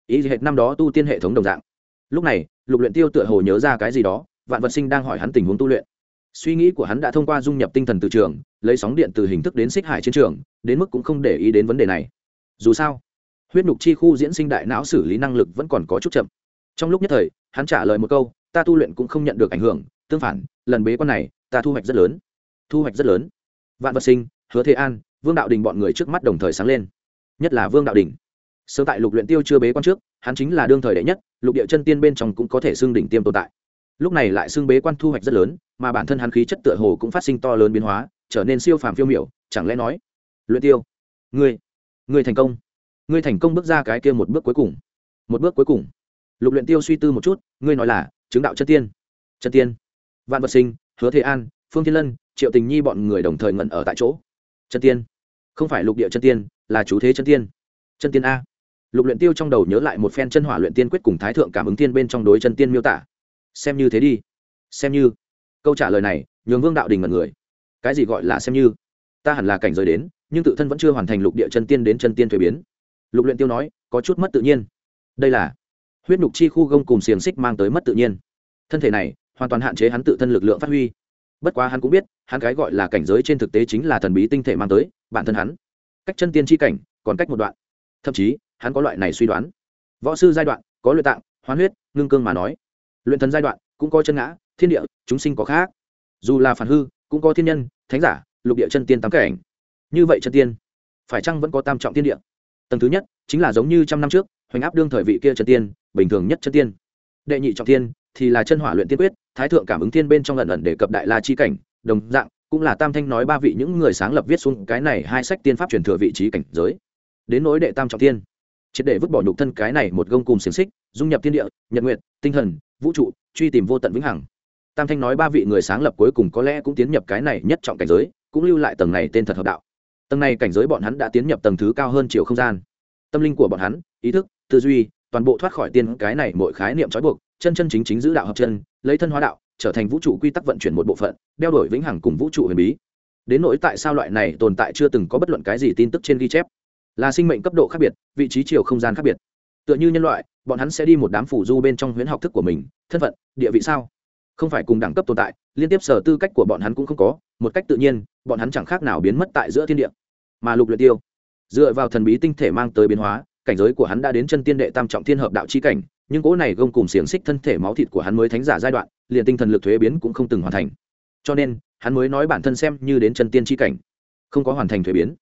Ý hệ năm đó tu tiên hệ thống đồng dạng. Lúc này, lục luyện tiêu tựa hồ nhớ ra cái gì đó vạn vật sinh đang hỏi hắn tình huống tu luyện. Suy nghĩ của hắn đã thông qua dung nhập tinh thần từ trường, lấy sóng điện từ hình thức đến xích hải chiến trường, đến mức cũng không để ý đến vấn đề này. Dù sao, huyết nhục chi khu diễn sinh đại não xử lý năng lực vẫn còn có chút chậm. Trong lúc nhất thời, hắn trả lời một câu, ta tu luyện cũng không nhận được ảnh hưởng, tương phản, lần bế quan này, ta thu hoạch rất lớn. Thu hoạch rất lớn. Vạn vật sinh, hứa thế an, vương đạo đình bọn người trước mắt đồng thời sáng lên. Nhất là vương đạo đình. Sơ tại lục luyện tiêu chưa bế quan trước, hắn chính là đương thời đệ nhất, lục địa chân tiên bên trong cũng có thể xưng đỉnh tiêm tồn tại lúc này lại xưng bế quan thu hoạch rất lớn, mà bản thân hắn khí chất tựa hồ cũng phát sinh to lớn biến hóa, trở nên siêu phàm phiêu miểu, chẳng lẽ nói, luyện tiêu, ngươi ngươi thành công, ngươi thành công bước ra cái kia một bước cuối cùng, một bước cuối cùng. Lục luyện tiêu suy tư một chút, ngươi nói là, chứng đạo chân tiên chân tiên, vạn vật sinh, hứa thế an, phương thiên lân, triệu tình nhi bọn người đồng thời ngẩn ở tại chỗ. Chân tiên, không phải lục địa chân tiên, là chú thế chân tiên chân tiên a. Lục luyện tiêu trong đầu nhớ lại một phen chân hỏa luyện tiên quyết cùng thái thượng cảm ứng tiên bên trong đối chân tiên miêu tả xem như thế đi. Xem như. Câu trả lời này, nhường vương đạo đình mật người. Cái gì gọi là xem như? Ta hẳn là cảnh giới đến, nhưng tự thân vẫn chưa hoàn thành lục địa chân tiên đến chân tiên thuế biến. Lục luyện tiêu nói, có chút mất tự nhiên. Đây là huyết nhục chi khu gông cùng xiềng xích mang tới mất tự nhiên. Thân thể này, hoàn toàn hạn chế hắn tự thân lực lượng phát huy. Bất quá hắn cũng biết, hắn cái gọi là cảnh giới trên thực tế chính là thần bí tinh thể mang tới, bản thân hắn. Cách chân tiên chi cảnh, còn cách một đoạn. Thậm chí, hắn có loại này suy đoán. Võ sư giai đoạn, có luyện tạng, hoán huyết, ngưng cương mà nói luyện thần giai đoạn, cũng có chân ngã, thiên địa, chúng sinh có khác. Dù là phản hư, cũng có thiên nhân, thánh giả, lục địa chân tiên tám cảnh. Như vậy chân tiên, phải chăng vẫn có tam trọng thiên địa? Tầng thứ nhất, chính là giống như trăm năm trước, hoành áp đương thời vị kia chân tiên, bình thường nhất chân tiên. Đệ nhị trọng tiên, thì là chân hỏa luyện tiên quyết, thái thượng cảm ứng thiên bên trong lần ẩn để cập đại la chi cảnh, đồng dạng, cũng là tam thanh nói ba vị những người sáng lập viết xuống cái này hai sách tiên pháp truyền thừa vị trí cảnh giới. Đến nỗi đệ tam trọng tiên, triệt để vứt bỏ nhục thân cái này một gông cùng xiềng xích, dung nhập thiên địa, nhật nguyện tinh thần vũ trụ, truy tìm vô tận vĩnh hằng. Tam thanh nói ba vị người sáng lập cuối cùng có lẽ cũng tiến nhập cái này nhất trọng cảnh giới, cũng lưu lại tầng này tên thật hợp đạo. Tầng này cảnh giới bọn hắn đã tiến nhập tầng thứ cao hơn chiều không gian. Tâm linh của bọn hắn, ý thức, tư duy, toàn bộ thoát khỏi tiên cái này mọi khái niệm trói buộc, chân chân chính chính giữ đạo hợp chân, lấy thân hóa đạo, trở thành vũ trụ quy tắc vận chuyển một bộ phận, đeo đổi vĩnh hằng cùng vũ trụ huyền bí. Đến nỗi tại sao loại này tồn tại chưa từng có bất luận cái gì tin tức trên ghi chép? Là sinh mệnh cấp độ khác biệt, vị trí chiều không gian khác biệt. Tựa như nhân loại bọn hắn sẽ đi một đám phủ du bên trong huyễn học thức của mình, thân phận, địa vị sao? Không phải cùng đẳng cấp tồn tại, liên tiếp sở tư cách của bọn hắn cũng không có, một cách tự nhiên, bọn hắn chẳng khác nào biến mất tại giữa thiên địa. Mà lục luyện tiêu, dựa vào thần bí tinh thể mang tới biến hóa, cảnh giới của hắn đã đến chân tiên đệ tam trọng thiên hợp đạo chi cảnh, nhưng cỗ này gông cùng xiềng xích thân thể máu thịt của hắn mới thánh giả giai đoạn, liền tinh thần lực thuế biến cũng không từng hoàn thành. Cho nên, hắn mới nói bản thân xem như đến chân tiên chi cảnh, không có hoàn thành thuế biến.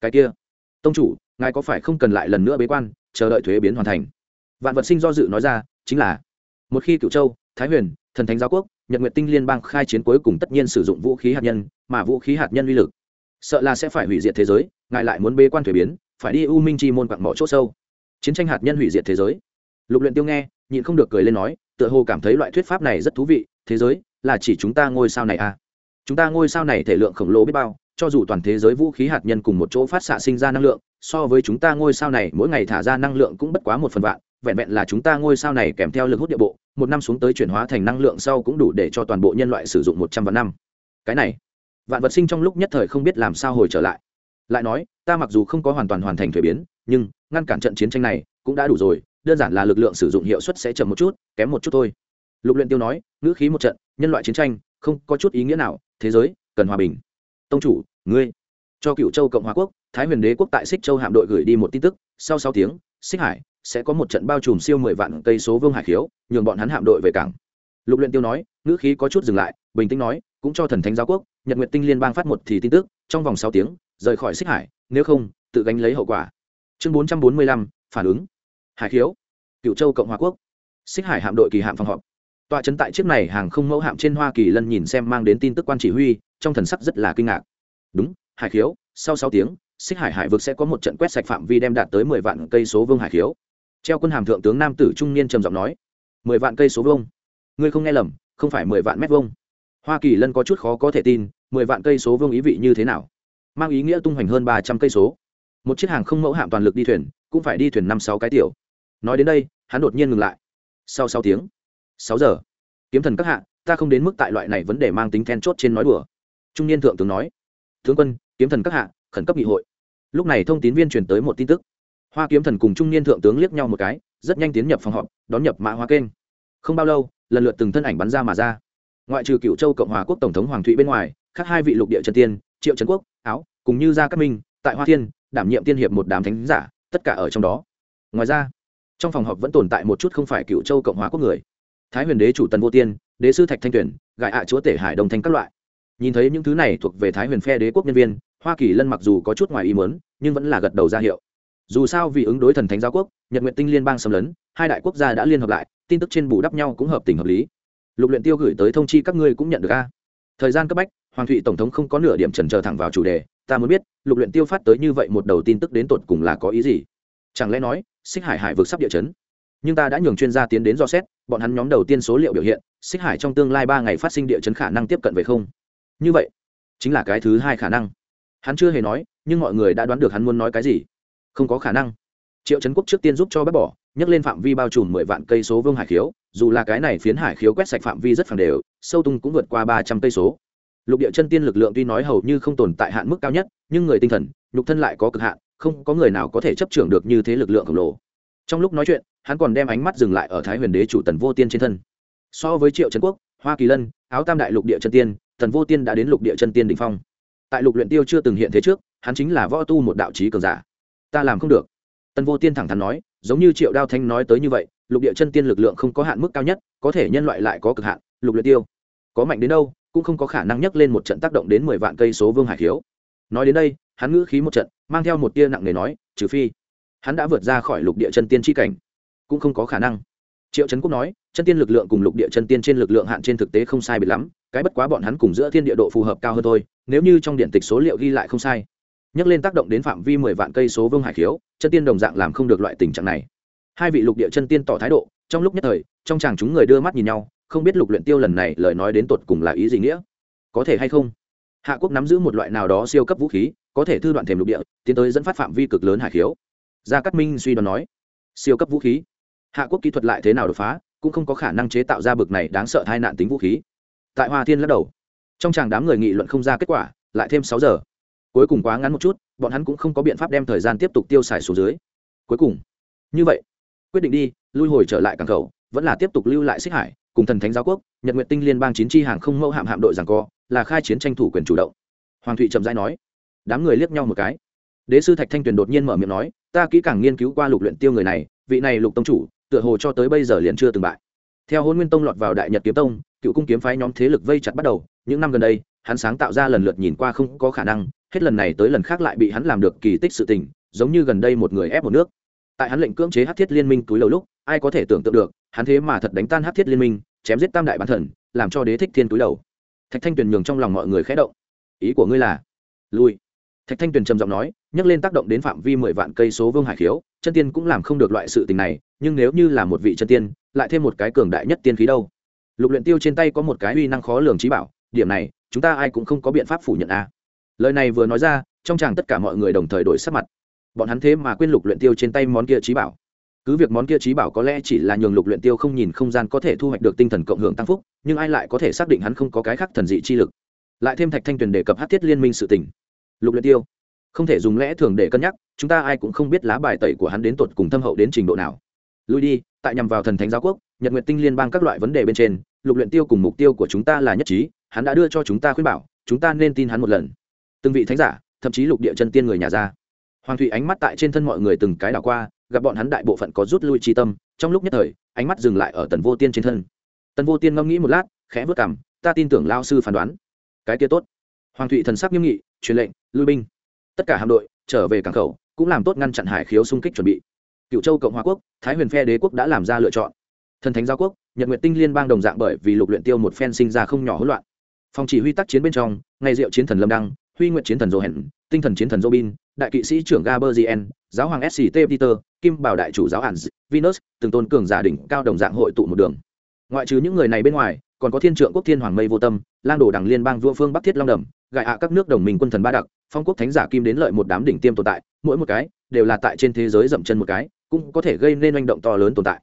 Cái kia, tông chủ, ngài có phải không cần lại lần nữa bế quan, chờ đợi thuế biến hoàn thành? Vạn vật sinh do dự nói ra, chính là, một khi cựu châu, thái huyền, thần thánh giáo quốc, nhật nguyệt tinh liên bang khai chiến cuối cùng tất nhiên sử dụng vũ khí hạt nhân, mà vũ khí hạt nhân uy lực, sợ là sẽ phải hủy diệt thế giới, ngài lại muốn bê quan thuế biến, phải đi u minh chi môn quặng mỏ c h ỗ sâu. Chiến tranh hạt nhân hủy diệt thế giới. Lục luyện tiêu nghe, nhịn không được cười lên nói, tựa hồ cảm thấy loại thuyết pháp này rất thú vị, thế giới là chỉ chúng ta ngôi sao này à? Chúng ta ngôi sao này thể lượng khổng lồ biết bao, cho dù toàn thế giới vũ khí hạt nhân cùng một chỗ phát xạ sinh ra năng lượng, so với chúng ta ngôi sao này mỗi ngày thả ra năng lượng cũng bất quá một phần vạn vẹn vẹn là chúng ta ngôi sao này kèm theo lực hút địa bộ, một năm xuống tới chuyển hóa thành năng lượng sau cũng đủ để cho toàn bộ nhân loại sử dụng một trăm vạn năm. Cái này, vạn vật sinh trong lúc nhất thời không biết làm sao hồi trở lại. Lại nói, ta mặc dù không có hoàn toàn hoàn thành thuế biến, nhưng ngăn cản trận chiến tranh này cũng đã đủ rồi, đơn giản là lực lượng sử dụng hiệu suất sẽ chậm một chút, kém một chút thôi. Lục luyện tiêu nói, ngữ khí một trận, nhân loại chiến tranh không có chút ý nghĩa nào, thế giới cần hòa bình. Tông chủ, ngươi, cho cựu châu cộng hòa quốc, thái huyền đế quốc tại xích châu hạm đội gửi đi một tin tức, sau sáu tiếng xích hải sẽ có một trận bao trùm siêu mười vạn cây số vương hải khiếu, nhường bọn hắn hạm đội về cảng. Lục luyện tiêu nói, ngữ khí có chút dừng lại, bình tĩnh nói, cũng cho thần thánh giáo quốc, nhật nguyệt tinh liên bang phát một thì tin tức, trong vòng sáu tiếng, rời khỏi xích hải, nếu không, tự gánh lấy hậu quả. Chương bốn trăm bốn mươi lăm, phản ứng. Hải khiếu. Cựu châu cộng hòa quốc. Xích hải hạm đội kỳ hạm phòng họp. Tọa trấn tại chiếc này hàng không mẫu hạm trên hoa kỳ lân nhìn xem mang đến tin tức quan chỉ huy, trong thần sắc rất là kinh ngạc. Đúng, hải khiếu, sau sáu tiếng xích hải hải vực sẽ có một trận quét sạch phạm vi đem đạt tới mười vạn cây số vương hải khiếu treo quân hàm thượng tướng nam tử trung niên trầm giọng nói, mười vạn cây số vông ngươi không nghe lầm, không phải mười vạn mét vông hoa kỳ lân có chút khó có thể tin, mười vạn cây số vương ý vị như thế nào? Mang ý nghĩa tung hoành hơn ba trăm cây số. Một chiếc hàng không mẫu hạm toàn lực đi thuyền, cũng phải đi thuyền năm sáu cái tiểu. Nói đến đây, hắn đột nhiên ngừng lại. Sau sáu tiếng, sáu giờ, kiếm thần các hạ, ta không đến mức tại loại này vấn đề mang tính then chốt trên nói đùa. Trung niên thượng tướng nói tướng quân, kiếm thần các hạ, khẩn cấp nghị hội. Lúc này thông tín viên truyền tới một tin tức hoa kiếm thần cùng trung niên thượng tướng liếc nhau một cái, rất nhanh tiến nhập phòng họp, đón nhập mã hoa kênh. Không bao lâu, lần lượt từng thân ảnh bắn ra mà ra. Ngoại trừ cựu châu cộng hòa quốc tổng thống hoàng thụy bên ngoài, khác hai vị lục địa trần tiên, triệu trần quốc, áo, cùng như gia cát minh, tại hoa thiên, đảm nhiệm tiên hiệp một đám thánh giả, tất cả ở trong đó. Ngoài ra, trong phòng họp vẫn tồn tại một chút không phải cựu châu cộng hòa quốc người. Thái huyền đế chủ tần vô tiên, đế sư thạch thanh tuyển gại ạ chúa tể hải đồng thanh các loại. Nhìn thấy những thứ này thuộc về thái huyền phe đế quốc nhân viên, hoa kỳ lân mặc dù có chút ngoài ý mớn nhưng vẫn là gật đầu ra hiệu dù sao vì ứng đối thần thánh giáo quốc, nhật nguyện tinh liên bang xâm lấn, hai đại quốc gia đã liên hợp lại, tin tức trên bù đắp nhau cũng hợp tình hợp lý. Lục luyện tiêu gửi tới thông chi các ngươi cũng nhận được a. Thời gian cấp bách, hoàng thụy tổng thống không có nửa điểm chần chờ thẳng vào chủ đề, ta muốn biết, lục luyện tiêu phát tới như vậy một đầu tin tức đến tột cùng là có ý gì? Chẳng lẽ nói, xích hải hải vực sắp địa chấn? Nhưng ta đã nhường chuyên gia tiến đến do xét, bọn hắn nhóm đầu tiên số liệu biểu hiện, xích hải trong tương lai ba ngày phát sinh địa chấn khả năng tiếp cận về không? Như vậy, chính là cái thứ hai khả năng. Hắn chưa hề nói, nhưng mọi người đã đoán được hắn muốn nói cái gì không có khả năng. Triệu trấn quốc trước tiên giúp cho bác bỏ, nhấc lên phạm vi bao trùm mười vạn cây số vương hải khiếu, dù là cái này phiến hải khiếu quét sạch phạm vi rất phẳng đều, sâu tung cũng vượt qua ba trăm cây số. Lục địa chân tiên lực lượng tuy nói hầu như không tồn tại hạn mức cao nhất, nhưng người tinh thần, nhục thân lại có cực hạn, không có người nào có thể chấp trưởng được như thế lực lượng khổng lồ. Trong lúc nói chuyện, hắn còn đem ánh mắt dừng lại ở thái huyền đế chủ tần vô tiên trên thân. So với triệu trấn quốc, hoa kỳ lân, áo tam đại lục địa chân tiên, tần vô tiên đã đến lục địa chân tiên đ ỉ n h phong. Tại lục luyện tiêu chưa từng hiện thế trước, hắn chính là võ tu một đạo trí cường giả ta làm không được. Tần vô tiên thẳng thắn nói, giống như triệu đao thanh nói tới như vậy, lục địa chân tiên lực lượng không có hạn mức cao nhất, có thể nhân loại lại có cực hạn, lục luyện tiêu. Có mạnh đến đâu, cũng không có khả năng nhấc lên một trận tác động đến mười vạn cây số vương hải khiếu. Nói đến đây, hắn ngữ khí một trận, mang theo một tia nặng nề nói, trừ phi, hắn đã vượt ra khỏi lục địa chân tiên tri cảnh, cũng không có khả năng. Triệu trấn quốc nói, chân tiên lực lượng cùng lục địa chân tiên trên lực lượng hạn trên thực tế không sai biệt lắm, cái bất quá bọn hắn cùng giữa thiên địa độ phù hợp cao hơn thôi, nếu như trong điện tịch số liệu ghi lại không sai nhắc lên tác động đến phạm vi mười vạn cây số vương hải khiếu, chân tiên đồng dạng làm không được loại tình trạng này. Hai vị lục địa chân tiên tỏ thái độ, trong lúc nhất thời, trong chàng chúng người đưa mắt nhìn nhau, không biết lục luyện tiêu lần này lời nói đến tột cùng là ý gì nghĩa. Có thể hay không? Hạ quốc nắm giữ một loại nào đó siêu cấp vũ khí, có thể thư đoạn thềm lục địa, tiến tới dẫn phát phạm vi cực lớn hải khiếu. Gia cát minh suy đoán nói, siêu cấp vũ khí? Hạ quốc kỹ thuật lại thế nào đột phá, cũng không có khả năng chế tạo ra bực này đáng sợ tai nạn tính vũ khí. Tại hoa thiên lắc đầu, trong chàng đám người nghị luận không ra kết quả, lại thêm sáu giờ cuối cùng quá ngắn một chút, bọn hắn cũng không có biện pháp đem thời gian tiếp tục tiêu xài xuống dưới. Cuối cùng, như vậy, quyết định đi, lui hồi trở lại cảng khẩu, vẫn là tiếp tục lưu lại xích hải, cùng thần thánh giáo quốc, nhật nguyện tinh liên bang chín chi hàng không mẫu hạm hạm đội rằng co, là khai chiến tranh thủ quyền chủ động. Hoàng thụy trầm giai nói, đám người liếc nhau một cái. Đế sư thạch thanh tuyền đột nhiên mở miệng nói, ta kỹ càng nghiên cứu qua lục luyện tiêu người này, vị này lục tông chủ, tựa hồ cho tới bây giờ liền chưa từng bại. Theo hôn nguyên tông lọt vào đại nhật kiếm tông, cựu cung kiếm phái nhóm thế lực vây chặt bắt đầu, những năm gần đây hắn sáng tạo ra lần lượt nhìn qua không có khả năng, hết lần này tới lần khác lại bị hắn làm được kỳ tích sự tình, giống như gần đây một người ép một nước. Tại hắn lệnh cưỡng chế hát thiết liên minh túi lâu lúc, ai có thể tưởng tượng được, hắn thế mà thật đánh tan hát thiết liên minh, chém giết tam đại bán thần, làm cho đế thích thiên túi đầu. Thạch thanh tuyền nhường trong lòng mọi người khẽ động. Ý của ngươi là? Lui. Thạch thanh tuyền trầm giọng nói nhắc lên tác động đến phạm vi mười vạn cây số vương hải khiếu, chân tiên cũng làm không được loại sự tình này, nhưng nếu như là một vị chân tiên, lại thêm một cái cường đại nhất tiên khí đâu? Lục luyện tiêu trên tay có một cái uy năng khó lường trí bảo, điểm này chúng ta ai cũng không có biện pháp phủ nhận a. Lời này vừa nói ra, trong chàng tất cả mọi người đồng thời đổi sắc mặt. Bọn hắn thế mà quên lục luyện tiêu trên tay món kia trí bảo. Cứ việc món kia trí bảo có lẽ chỉ là nhường lục luyện tiêu không nhìn không gian có thể thu hoạch được tinh thần cộng hưởng tăng phúc, nhưng ai lại có thể xác định hắn không có cái khác thần dị chi lực? Lại thêm thạch thanh tuyền đề cập hát thiết liên minh sự tình. Lục luyện tiêu, không thể dùng lẽ thường để cân nhắc, chúng ta ai cũng không biết lá bài tẩy của hắn đến tột cùng thâm hậu đến trình độ nào. Lui đi, tại nhằm vào thần thánh giáo quốc, nhật nguyện tinh liên bang các loại vấn đề bên trên, lục luyện tiêu cùng mục tiêu của chúng ta là nhất trí hắn đã đưa cho chúng ta khuyên bảo, chúng ta nên tin hắn một lần. Từng vị thánh giả, thậm chí lục địa chân tiên người nhà ra. Hoàng thụy ánh mắt tại trên thân mọi người từng cái đảo qua, gặp bọn hắn đại bộ phận có rút lui tri tâm, trong lúc nhất thời, ánh mắt dừng lại ở tần vô tiên trên thân. Tần vô tiên ngẫm nghĩ một lát, khẽ vớt cảm ta tin tưởng lao sư phán đoán. Cái kia tốt. Hoàng thụy thần sắc nghiêm nghị, truyền lệnh, lui binh. Tất cả hạm đội, trở về cảng khẩu, cũng làm tốt ngăn chặn hải khiếu xung kích chuẩn bị. Cựu châu cộng hòa quốc, thái huyền phe đế quốc đã làm ra lựa chọn. Thần thánh giáo quốc, nhật nguyện tinh liên bang đồng dạng bởi vì lục luyện tiêu một phen sinh ra không nhỏ hỗn loạn phòng chỉ huy tác chiến bên trong, ngày diệu chiến thần lâm đăng, huy nguyện chiến thần dô hẹn tinh thần chiến thần robin, đại kỵ sĩ trưởng gaberzien giáo hoàng sct peter, kim bảo đại chủ giáo Hàn venus, từng tôn cường giả đỉnh cao đồng dạng hội tụ một đường. Ngoại trừ những người này bên ngoài, còn có thiên trượng quốc thiên hoàng mây vô tâm, lang đồ đảng liên bang vua phương bắc thiết long đầm gại hạ các nước đồng minh quân thần ba đặc, phong quốc thánh giả kim đến lợi một đám đỉnh tiêm tồn tại, mỗi một cái đều là tại trên thế giới dậm chân một cái, cũng có thể gây nên manh động to lớn tồn tại.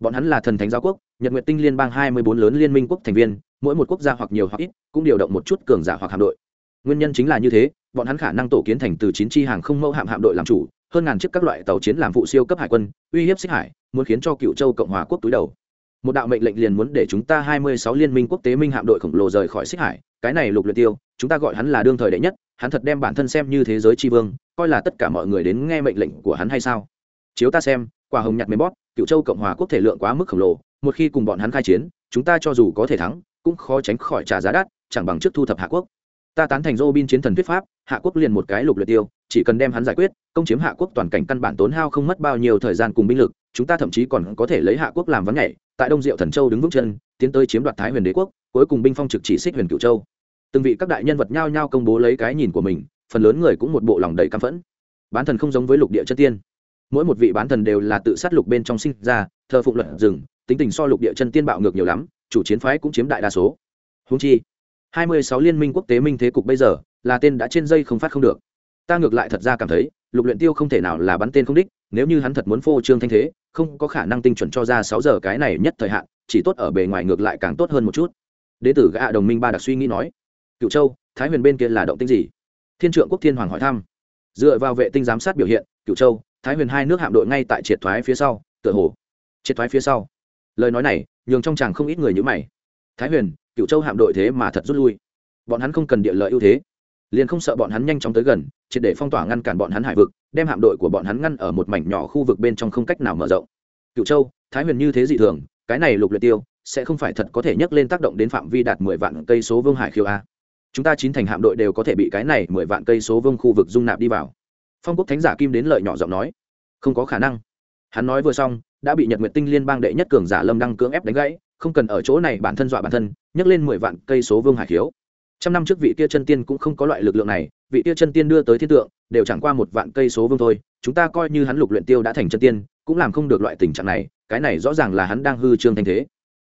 Bọn hắn là thần thánh giáo quốc nhật nguyện tinh liên bang hai mươi bốn lớn liên minh quốc thành viên, mỗi một quốc gia hoặc nhiều hoặc ít, cũng điều động một chút cường giả hoặc hạm đội. Nguyên nhân chính là như thế, bọn hắn khả năng tổ kiến thành từ chín chi hàng không mẫu hạm hạm đội làm chủ, hơn ngàn chiếc các loại tàu chiến làm vụ siêu cấp hải quân, uy hiếp xích hải, muốn khiến cho cựu châu cộng hòa quốc túi đầu. Một đạo mệnh lệnh liền muốn để chúng ta hai mươi sáu liên minh quốc tế minh hạm đội khổng lồ rời khỏi xích hải, cái này lục luyện tiêu, chúng ta gọi hắn là đương thời đệ nhất, hắn thật đem bản thân xem như thế giới tri vương, coi là tất cả mọi người đến nghe mệnh lệnh của hắn hay sao? Chiếu ta xem, quả hồng nhặt mềm bóp, cựu châu cộng hòa quốc thể lượng quá mức khổng lồ một khi cùng bọn hắn khai chiến chúng ta cho dù có thể thắng cũng khó tránh khỏi trả giá đắt chẳng bằng trước thu thập hạ quốc ta tán thành Robin chiến thần thuyết pháp, Hạ quốc liền một cái lục luyện tiêu, chỉ cần đem hắn giải quyết, công chiếm Hạ quốc toàn cảnh căn bản tốn hao không mất bao nhiêu thời gian cùng binh lực, chúng ta thậm chí còn có thể lấy Hạ quốc làm vắng nhảy, tại Đông Diệu Thần Châu đứng vững chân, tiến tới chiếm đoạt Thái Huyền Đế quốc, cuối cùng binh phong trực chỉ xích Huyền Cửu Châu. Từng vị các đại nhân vật nhao nhao công bố lấy cái nhìn của mình, phần lớn người cũng một bộ lòng đầy căm phẫn. Bán thần không giống với lục địa chân tiên, mỗi một vị bán thần đều là tự sát lục bên trong sinh ra, thờ phụng luật rừng, tính tình so lục địa chân tiên bạo ngược nhiều lắm, chủ chiến phái cũng chiếm đại đa số. Huống chi, 26 liên minh quốc tế minh thế cục bây giờ là tên đã trên dây không phát không được. Ta ngược lại thật ra cảm thấy lục luyện tiêu không thể nào là bắn tên không đích nếu như hắn thật muốn phô trương thanh thế không có khả năng tinh chuẩn cho ra sáu giờ cái này nhất thời hạn chỉ tốt ở bề ngoài ngược lại càng tốt hơn một chút. Đế tử gã đồng minh ba đặc suy nghĩ nói cựu châu thái huyền bên kia là động tĩnh gì? Thiên trượng quốc thiên hoàng hỏi thăm. Dựa vào vệ tinh giám sát biểu hiện cựu châu thái huyền hai nước hạm đội ngay tại triệt thoái phía sau tựa hồ. Triệt thoái phía sau lời nói này nhường trong chàng không ít người như mày. Thái huyền cựu châu hạm đội thế mà thật rút lui. Bọn hắn không cần địa lợi ưu thế, liền không sợ bọn hắn nhanh chóng tới gần, triệt để phong tỏa ngăn cản bọn hắn hải vực, đem hạm đội của bọn hắn ngăn ở một mảnh nhỏ khu vực bên trong không cách nào mở rộng. Cựu châu, thái huyền như thế dị thường, cái này lục luyện tiêu, sẽ không phải thật có thể nhấc lên tác động đến phạm vi đạt mười vạn cây số vương hải khiêu a. Chúng ta chín thành hạm đội đều có thể bị cái này mười vạn cây số vương khu vực dung nạp đi vào. Phong quốc thánh giả kim đến lợi nhỏ giọng nói, không có khả năng. Hắn nói vừa xong đã bị nhật nguyệt tinh liên bang đệ nhất cường giả lâm đăng cưỡng ép đánh gãy, không cần ở chỗ này bản thân dọa bản thân, nhấc lên mười vạn cây số vương hải khiếu. Trăm năm trước vị kia chân tiên cũng không có loại lực lượng này, vị kia chân tiên đưa tới thiên tượng, đều chẳng qua một vạn cây số vương thôi, chúng ta coi như hắn lục luyện tiêu đã thành chân tiên, cũng làm không được loại tình trạng này, cái này rõ ràng là hắn đang hư trương thanh thế.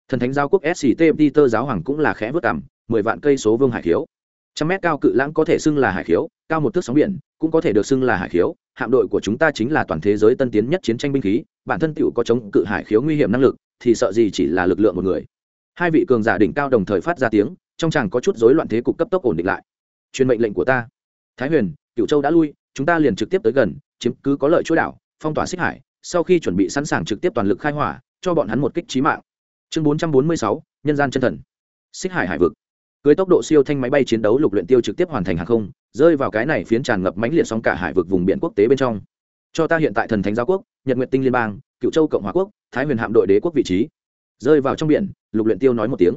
Thần thánh giáo quốc sct tơ giáo hoàng cũng là khẽ vớt cảm mười vạn cây số vương hải khiếu. Trăm mét cao cự lãng có thể xưng là hải khiếu, cao một thước sóng biển, cũng có thể được xưng là hải khiếu, hạm đội của chúng ta chính là toàn thế giới tân tiến nhất chiến tranh binh khí bản thân tựu có chống cự hải khiếu nguy hiểm năng lực, thì sợ gì chỉ là lực lượng một người. Hai vị cường giả đỉnh cao đồng thời phát ra tiếng, trong chàng có chút rối loạn thế cục cấp tốc ổn định lại. Truyền mệnh lệnh của ta. Thái huyền cựu châu đã lui, chúng ta liền trực tiếp tới gần, chiếm cứ có lợi chỗ đảo, phong tỏa xích hải, sau khi chuẩn bị sẵn sàng trực tiếp toàn lực khai hỏa, cho bọn hắn một kích trí mạng. Chương bốn trăm bốn mươi sáu, nhân gian chân thần. Xích hải hải vực. Cưới tốc độ siêu thanh máy bay chiến đấu lục luyện tiêu trực tiếp hoàn thành hàng không, rơi vào cái này phiến tràn ngập mãnh liệt sóng cả hải vực vùng biển quốc tế bên trong. Cho ta hiện tại thần thánh giáo quốc nhật nguyện tinh liên bang, cựu châu cộng hòa quốc, thái huyền hạm đội đế quốc vị trí. Rơi vào trong biển, lục luyện tiêu nói một tiếng.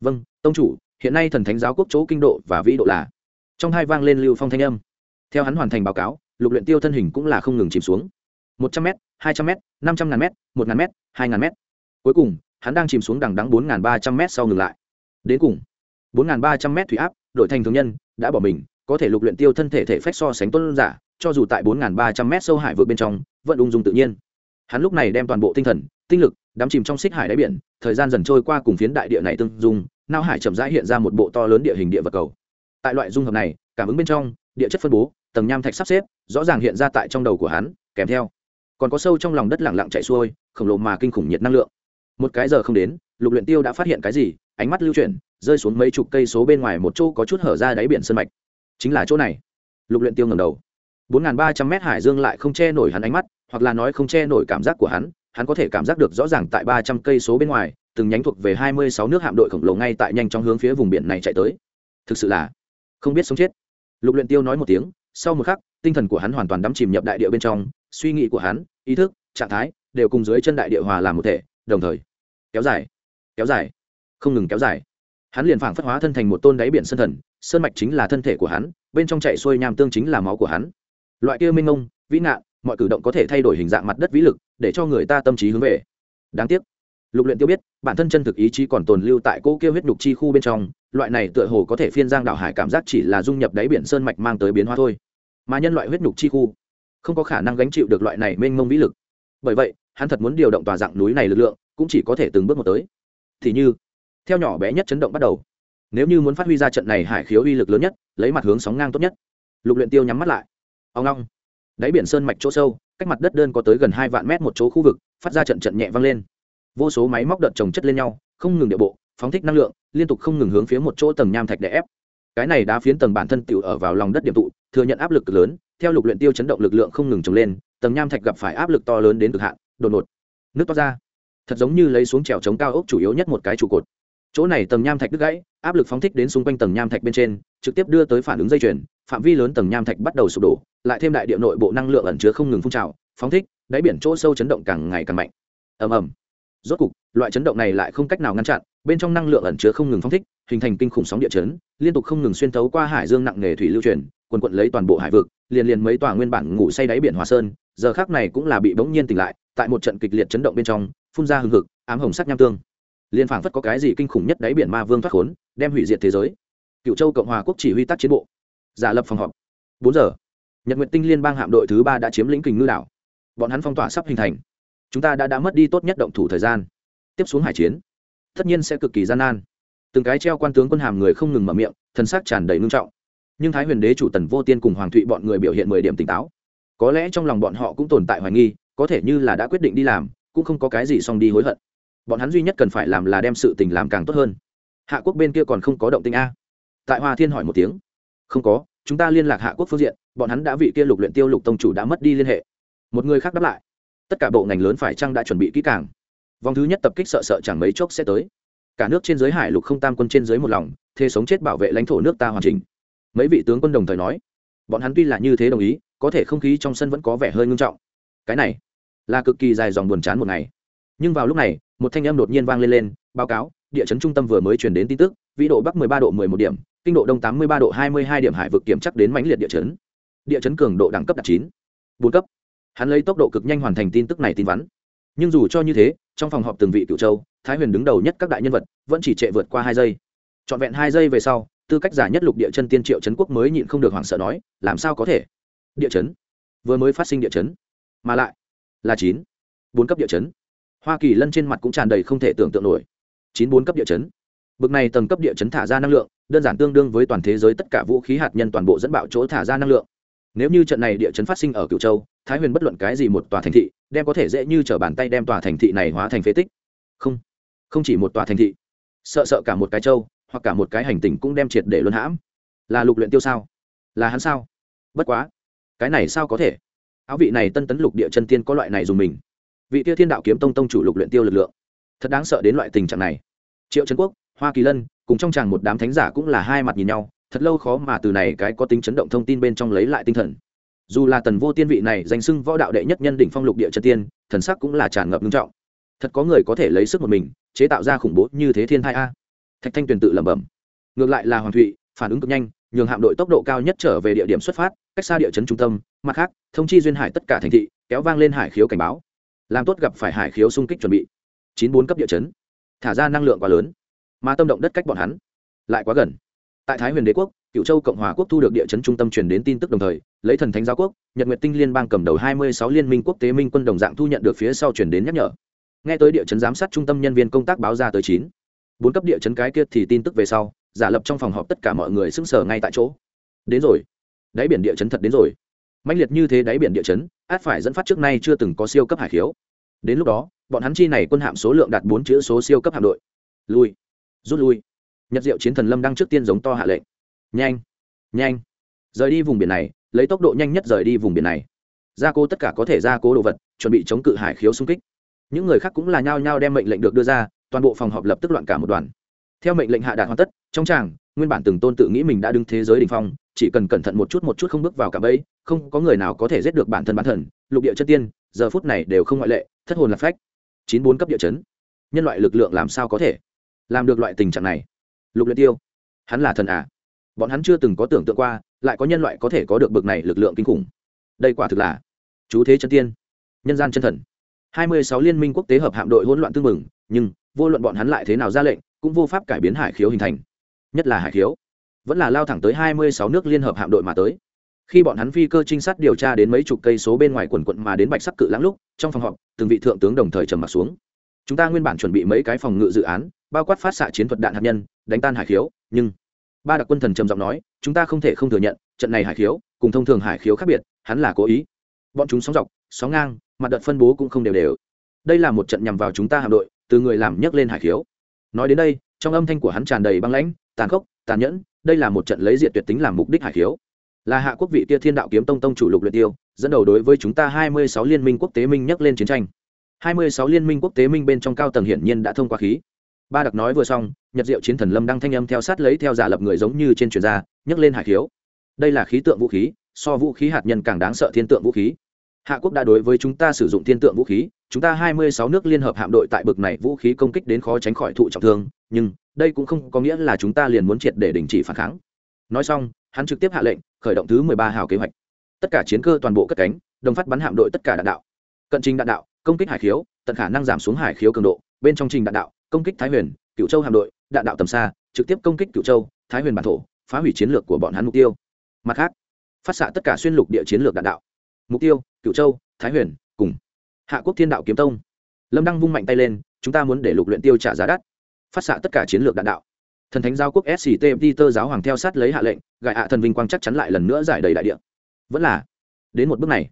Vâng tông chủ, hiện nay thần thánh giáo quốc chỗ kinh độ và vĩ độ là. Trong hai vang lên lưu phong thanh âm. Theo hắn hoàn thành báo cáo, lục luyện tiêu thân hình cũng là không ngừng chìm xuống. Một trăm m hai trăm m năm trăm ngàn m một ngàn m hai ngàn m cuối cùng, hắn đang chìm xuống đằng đắng bốn ngàn ba trăm m sau ngừng lại. Đến cùng, bốn ngàn ba trăm m thủy áp đội thành thường nhân, đã bỏ mình, có thể lục luyện tiêu thân thể thể phách so sánh tuân giả cho dù tại bốn ba trăm m sâu hải vượt bên trong, vẫn ung dung tự nhiên. Hắn lúc này đem toàn bộ tinh thần, tinh lực, đắm chìm trong xích hải đáy biển, thời gian dần trôi qua cùng phiến đại địa này tương dung nao hải chậm rãi hiện ra một bộ to lớn địa hình địa vật cầu. Tại loại dung hợp này, cảm ứng bên trong, địa chất phân bố, tầng nham thạch sắp xếp, rõ ràng hiện ra tại trong đầu của hắn, kèm theo. Còn có sâu trong lòng đất lặng lặng chảy xuôi, khổng lồ mà kinh khủng nhiệt năng lượng. Một cái giờ không đến, lục luyện tiêu đã phát hiện cái gì, ánh mắt lưu chuyển, rơi xuống mấy chục cây số bên ngoài một chỗ có chút hở ra đáy biển sơn mạch. Chính là chỗ này. Lục luyện tiêu ngẩng đầu bốn ba trăm mét hải dương lại không che nổi hắn ánh mắt, hoặc là nói không che nổi cảm giác của hắn hắn có thể cảm giác được rõ ràng tại ba trăm cây số bên ngoài, từng nhánh thuộc về hai mươi sáu nước hạm đội khổng lồ ngay tại nhanh trong hướng phía vùng biển này chạy tới. Thực sự là không biết sống chết. Lục luyện tiêu nói một tiếng, sau một khắc, tinh thần của hắn hoàn toàn đắm chìm nhập đại địa bên trong, suy nghĩ của hắn, ý thức, trạng thái, đều cùng dưới chân đại địa hòa làm một thể, đồng thời, kéo dài kéo dài, không ngừng kéo dài. Hắn liền phảng phất hóa thân thành một tôn đáy biển sơn thần, sơn mạch chính là thân thể của hắn, bên trong chạy xuôi nham tương chính là máu của hắn loại kia minh ông vĩ nạn, mọi cử động có thể thay đổi hình dạng mặt đất vĩ lực, để cho người ta tâm trí hướng về. Đáng tiếc. Lục luyện tiêu biết, bản thân chân thực ý chí còn tồn lưu tại cỗ kia huyết nhục chi khu bên trong, loại này tựa hồ có thể phiên giang đảo hải cảm giác chỉ là dung nhập đáy biển sơn mạch mang tới biến hóa thôi. Mà nhân loại huyết nhục chi khu, không có khả năng gánh chịu được loại này mênh mông vĩ lực. Bởi vậy, hắn thật muốn điều động tòa dạng núi này lực lượng, cũng chỉ có thể từng bước một tới. Thì như, theo nhỏ bé nhất chấn động bắt đầu, nếu như muốn phát huy ra trận này hải khiếu uy lực lớn nhất, lấy mặt hướng sóng ngang tốt nhất. Lục luyện tiêu nhắm mắt lại ông long đáy biển sơn mạch chỗ sâu, cách mặt đất đơn có tới gần hai vạn mét một chỗ khu vực, phát ra trận trận nhẹ vang lên. Vô số máy móc đợt trồng chất lên nhau, không ngừng địa bộ, phóng thích năng lượng, liên tục không ngừng hướng phía một chỗ tầng nham thạch để ép. Cái này đã phiến tầng bản thân tiểu ở vào lòng đất điểm tụ, thừa nhận áp lực cực lớn, theo lục luyện tiêu chấn động lực lượng không ngừng trồng lên, tầng nham thạch gặp phải áp lực to lớn đến cực hạn, đột ngột. Nước toát ra. Thật giống như lấy xuống trèo chống cao ốc chủ yếu nhất một cái trụ cột. Chỗ này tầng nham thạch đứt gãy, áp lực phóng thích đến xung quanh tầng nham thạch bên trên, trực tiếp đưa tới phản ứng dây chuyền, phạm vi lớn tầng nham thạch bắt đầu sụp đổ lại thêm đại địa nội bộ năng lượng ẩn chứa không ngừng phun trào, phóng thích, đáy biển chỗ sâu chấn động càng ngày càng mạnh. Ầm ầm. Rốt cục, loại chấn động này lại không cách nào ngăn chặn, bên trong năng lượng ẩn chứa không ngừng phóng thích, hình thành kinh khủng sóng địa chấn, liên tục không ngừng xuyên thấu qua hải dương nặng nề thủy lưu truyền, quần quận lấy toàn bộ hải vực, liền liền mấy tòa nguyên bản ngủ say đáy biển hòa sơn, giờ khác này cũng là bị bỗng nhiên tỉnh lại, tại một trận kịch liệt chấn động bên trong, phun ra hừng hực, ám hồng sắc nham tương. Liên phảng phất có cái gì kinh khủng nhất đáy biển ma vương thoát khốn, đem hủy diệt thế giới. Cựu châu cộng hòa quốc chỉ huy tác chiến bộ. Giả lập phòng họp. Bốn giờ nhật nguyện tinh liên bang hạm đội thứ ba đã chiếm lĩnh kình ngư đảo. Bọn hắn phong tỏa sắp hình thành. Chúng ta đã đã mất đi tốt nhất động thủ thời gian. Tiếp xuống hải chiến, tất nhiên sẽ cực kỳ gian nan. Từng cái treo quan tướng quân hàm người không ngừng mở miệng thân xác tràn đầy ngưng trọng. Nhưng thái huyền đế chủ tần vô tiên cùng hoàng thụy bọn người biểu hiện mười điểm tỉnh táo. Có lẽ trong lòng bọn họ cũng tồn tại hoài nghi, có thể như là đã quyết định đi làm, cũng không có cái gì xong đi hối hận. Bọn hắn duy nhất cần phải làm là đem sự tình làm càng tốt hơn. Hạ quốc bên kia còn không có động tĩnh a. Tại hoa thiên hỏi một tiếng. Không có chúng ta liên lạc hạ quốc phương diện, bọn hắn đã vị kia lục luyện tiêu lục tông chủ đã mất đi liên hệ. Một người khác đáp lại. Tất cả bộ ngành lớn phải chăng đã chuẩn bị kỹ càng? Vòng thứ nhất tập kích sợ sợ chẳng mấy chốc sẽ tới. Cả nước trên giới hải lục không tam quân trên dưới một lòng thế sống chết bảo vệ lãnh thổ nước ta hoàn chỉnh. Mấy vị tướng quân đồng thời nói, bọn hắn tuy là như thế đồng ý, có thể không khí trong sân vẫn có vẻ hơi ngưng trọng. Cái này là cực kỳ dài dòng buồn chán một ngày. Nhưng vào lúc này, một thanh âm đột nhiên vang lên lên, báo cáo, địa chấn trung tâm vừa mới truyền đến tin tức, vĩ độ bắc 13 độ 11 điểm kinh độ đông 83 độ 22 điểm hải vực kiểm chắc đến mãnh liệt địa chấn. Địa chấn cường độ đẳng cấp đạt chín. Bốn cấp. Hắn lấy tốc độ cực nhanh hoàn thành tin tức này tin vắn. Nhưng dù cho như thế, trong phòng họp từng vị cựu châu, thái huyền đứng đầu nhất các đại nhân vật, vẫn chỉ trệ vượt qua hai giây. Trọn vẹn hai giây về sau, tư cách giả nhất lục địa chân tiên triệu chấn quốc mới nhịn không được hoảng sợ nói, làm sao có thể? Địa chấn? Vừa mới phát sinh địa chấn, mà lại là chín. Bốn cấp địa chấn. Hoa kỳ lân trên mặt cũng tràn đầy không thể tưởng tượng nổi. Chín bốn cấp địa chấn. Bực này tầng cấp địa chấn thả ra năng lượng đơn giản tương đương với toàn thế giới tất cả vũ khí hạt nhân toàn bộ dẫn bạo chỗ thả ra năng lượng. Nếu như trận này địa chấn phát sinh ở cựu châu, thái huyền bất luận cái gì một tòa thành thị, đem có thể dễ như t r ở bàn tay đem tòa thành thị này hóa thành phế tích. Không không chỉ một tòa thành thị, sợ sợ cả một cái châu, hoặc cả một cái hành tinh cũng đem triệt để luân hãm. Là lục luyện tiêu sao? Là hắn sao? Bất quá, cái này sao có thể? Áo vị này tân tấn lục địa chân tiên có loại này dùng mình. Vị tiêu thiên đạo kiếm tông tông chủ lục luyện tiêu lực lượng. Thật đáng sợ đến loại tình trạng này. Triệu trấn quốc hoa kỳ lân, cùng trong chàng một đám thánh giả cũng là hai mặt nhìn nhau, thật lâu khó mà từ này cái có tính chấn động thông tin bên trong lấy lại tinh thần. Dù là tần vô tiên vị này danh xưng võ đạo đệ nhất nhân đỉnh phong lục địa chân tiên, thần sắc cũng là tràn ngập nghiêm trọng. Thật có người có thể lấy sức một mình, chế tạo ra khủng bố như thế thiên thai a. Thạch thanh tuyền tự lẩm bẩm. Ngược lại là hoàng thụy, phản ứng cực nhanh, nhường hạm đội tốc độ cao nhất trở về địa điểm xuất phát, cách xa địa chấn trung tâm, mặt khác, thông chi duyên hải tất cả thành thị, kéo vang lên hải khiếu cảnh báo. Làm tốt gặp phải hải khiếu xung kích chuẩn bị. Chín bốn cấp địa chấn. Thả ra năng lượng quá lớn mà tâm động đất cách bọn hắn lại quá gần. Tại thái huyền đế quốc cựu châu cộng hòa quốc thu được địa chấn trung tâm truyền đến tin tức đồng thời, lấy thần thánh giáo quốc, nhật nguyệt tinh liên bang cầm đầu hai mươi sáu liên minh quốc tế minh quân đồng dạng thu nhận được phía sau truyền đến nhắc nhở. Nghe tới địa chấn giám sát trung tâm nhân viên công tác báo ra tới chín. Bốn cấp địa chấn cái kia thì tin tức về sau, giả lập trong phòng họp tất cả mọi người sững sờ ngay tại chỗ. Đến rồi. Đáy biển địa chấn thật đến rồi. Mạnh liệt như thế đáy biển địa chấn, át phải dẫn phát trước nay chưa từng có siêu cấp hải khiếu. Đến lúc đó, bọn hắn chi này quân hạm số lượng đạt bốn chữ số siêu cấp hạm đội. Lui rút lui. Nhật diệu chiến thần lâm đang trước tiên giống to hạ lệnh. Nhanh nhanh, rời đi vùng biển này, lấy tốc độ nhanh nhất rời đi vùng biển này. Gia cố tất cả có thể gia cố đồ vật, chuẩn bị chống cự hải khiếu xung kích. Những người khác cũng là nhao nhao đem mệnh lệnh được đưa ra, toàn bộ phòng họp lập tức loạn cả một đoàn. Theo mệnh lệnh hạ đạt hoàn tất, trong tràng, nguyên bản từng tôn tự nghĩ mình đã đứng thế giới đ ỉ n h phong, chỉ cần cẩn thận một chút một chút không bước vào cả bẫy, không có người nào có thể giết được bản thân bản thần lục địa chất tiên, giờ phút này đều không ngoại lệ, thất hồn lạc phách. Chín bốn cấp địa chấn. Nhân loại lực lượng làm sao có thể? Làm được loại tình trạng này. Lục luyện tiêu, hắn là thần à? Bọn hắn chưa từng có tưởng tượng qua, lại có nhân loại có thể có được bực này lực lượng kinh khủng. Đây quả thực là chú thế chân tiên, nhân gian chân thần. Hai mươi sáu liên minh quốc tế hợp hạm đội hỗn loạn tương mừng, nhưng vô luận bọn hắn lại thế nào ra lệnh, cũng vô pháp cải biến hải khiếu hình thành. Nhất là hải khiếu, vẫn là lao thẳng tới hai mươi sáu nước liên hợp hạm đội mà tới. Khi bọn hắn phi cơ trinh sát điều tra đến mấy chục cây số bên ngoài quần quận mà đến bạch sắc cự lãng lúc, trong phòng họp, từng vị thượng tướng đồng thời trầm m ặ t xuống. Chúng ta nguyên bản chuẩn bị mấy cái phòng ngự dự án bao quát phát xạ chiến thuật đạn hạt nhân, đánh tan hải khiếu, nhưng ba đặc quân thần trầm giọng nói, chúng ta không thể không thừa nhận, trận này hải khiếu, cùng thông thường hải khiếu khác biệt, hắn là cố ý. Bọn chúng sóng dọc, sóng ngang, mặt đợt phân bố cũng không đều đều. Đây là một trận nhằm vào chúng ta hạm đội, từ người làm nhấc lên hải khiếu. Nói đến đây, trong âm thanh của hắn tràn đầy băng lãnh, tàn khốc, tàn nhẫn, đây là một trận lấy diện tuyệt tính làm mục đích hải khiếu. Là hạ quốc vị tia thiên đạo kiếm tông tông chủ lục luyện tiêu, dẫn đầu đối với chúng ta hai mươi sáu liên minh quốc tế minh nhắc lên chiến tranh. Hai mươi sáu liên minh quốc tế minh bên trong cao tầng hiển nhiên đã thông qua khí ba đặc nói vừa xong, nhật diệu chiến thần lâm đang thanh âm theo sát lấy theo giả lập người giống như trên truyền gia, nhấc lên hải khiếu. Đây là khí tượng vũ khí, so vũ khí hạt nhân càng đáng sợ thiên tượng vũ khí. Hạ quốc đã đối với chúng ta sử dụng thiên tượng vũ khí, chúng ta hai mươi sáu nước liên hợp hạm đội tại bực này vũ khí công kích đến khó tránh khỏi thụ trọng thương, nhưng đây cũng không có nghĩa là chúng ta liền muốn triệt để đình chỉ phản kháng. Nói xong, hắn trực tiếp hạ lệnh, khởi động thứ mười ba hào kế hoạch. Tất cả chiến cơ toàn bộ cất cánh, đồng phát bắn hạm đội tất cả đạn đạo. Cận trình đạn đạo, công kích hải khiếu, tận khả năng giảm xuống hải khiếu cường độ, bên trong trình đạn đạo công kích thái huyền cựu châu hạm đội, đạn đạo tầm xa, trực tiếp công kích cựu châu, thái huyền bản thổ, phá hủy chiến lược của bọn hắn mục tiêu. Mặt khác, phát xạ tất cả xuyên lục địa chiến lược đạn đạo. Mục tiêu cựu châu, thái huyền, cùng hạ quốc thiên đạo kiếm tông. Lâm đăng vung mạnh tay lên, chúng ta muốn để lục luyện tiêu trả giá đắt. Phát xạ tất cả chiến lược đạn đạo. Thần thánh giáo quốc sct peter giáo hoàng theo sát lấy hạ lệnh gại hạ thần vinh quang chắc chắn lại lần nữa giải đầy đại địa. Vẫn là, đến một bước này,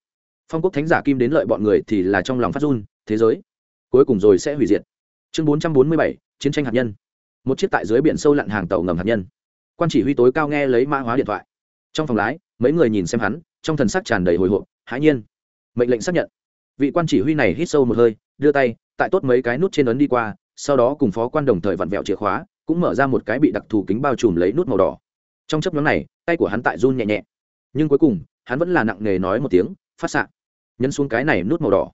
phong quốc thánh giả kim đến lợi bọn người thì là trong lòng phát run, thế giới cuối cùng rồi sẽ hủy diệt chương bốn trăm bốn mươi bảy, chiến tranh hạt nhân. Một chiếc tại dưới biển sâu lặn hàng tàu ngầm hạt nhân. Quan chỉ huy tối cao nghe lấy mã hóa điện thoại. Trong phòng lái, mấy người nhìn xem hắn, trong thần sắc tràn đầy hồi hộp, hãi nhiên. Mệnh lệnh xác nhận. Vị quan chỉ huy này hít sâu một hơi, đưa tay, tại tốt mấy cái nút trên ấn đi qua, sau đó cùng phó quan đồng thời vặn vẹo chìa khóa, cũng mở ra một cái bị đặc thù kính bao trùm lấy nút màu đỏ. Trong chấp nhóm này, tay của hắn tại run nhẹ nhẹ. Nhưng cuối cùng, hắn vẫn là nặng nề nói một tiếng, phát xạ. Nhấn xuống cái này nút màu đỏ.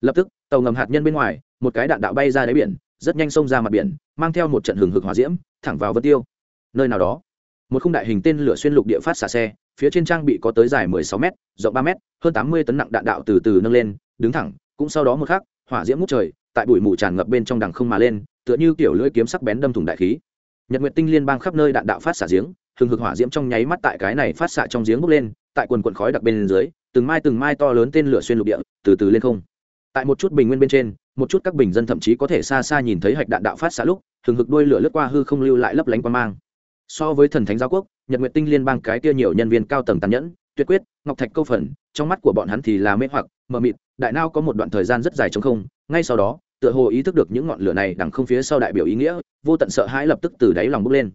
Lập tức, tàu ngầm hạt nhân bên ngoài một cái đạn đạo bay ra đáy biển, rất nhanh xông ra mặt biển, mang theo một trận hừng hực hỏa diễm, thẳng vào vân tiêu. Nơi nào đó, một khung đại hình tên lửa xuyên lục địa phát xạ xe, phía trên trang bị có tới dài 16 m rộng 3 m hơn 80 tấn nặng đạn đạo từ từ nâng lên, đứng thẳng, cũng sau đó một khắc, hỏa diễm ngút trời, tại bụi mù tràn ngập bên trong đằng không mà lên, tựa như kiểu lưỡi kiếm sắc bén đâm thủng đại khí. Nhật nguyệt tinh liên bang khắp nơi đạn đạo phát xạ giếng, hừng hực hỏa diễm trong nháy mắt tại cái này phát xạ trong giếng bốc lên, tại quần quần khói đặc bên dưới, từng mai từng mai to lớn tên lửa xuyên lục địa, từ từ lên không. Tại một chút bình nguyên bên trên một chút các bình dân thậm chí có thể xa xa nhìn thấy hạch đạn đạo phát xạ lúc thường hực đuôi lửa lướt qua hư không lưu lại lấp lánh qua mang. So với thần thánh giáo quốc, nhật nguyệt tinh liên bang cái kia nhiều nhân viên cao tầng tàn nhẫn, tuyệt quyết, ngọc thạch câu phần, trong mắt của bọn hắn thì là mê hoặc, mờ mịt, đại nao có một đoạn thời gian rất dài chống không, ngay sau đó, tựa hồ ý thức được những ngọn lửa này đằng không phía sau đại biểu ý nghĩa, vô tận sợ hãi lập tức từ đáy lòng bốc lên.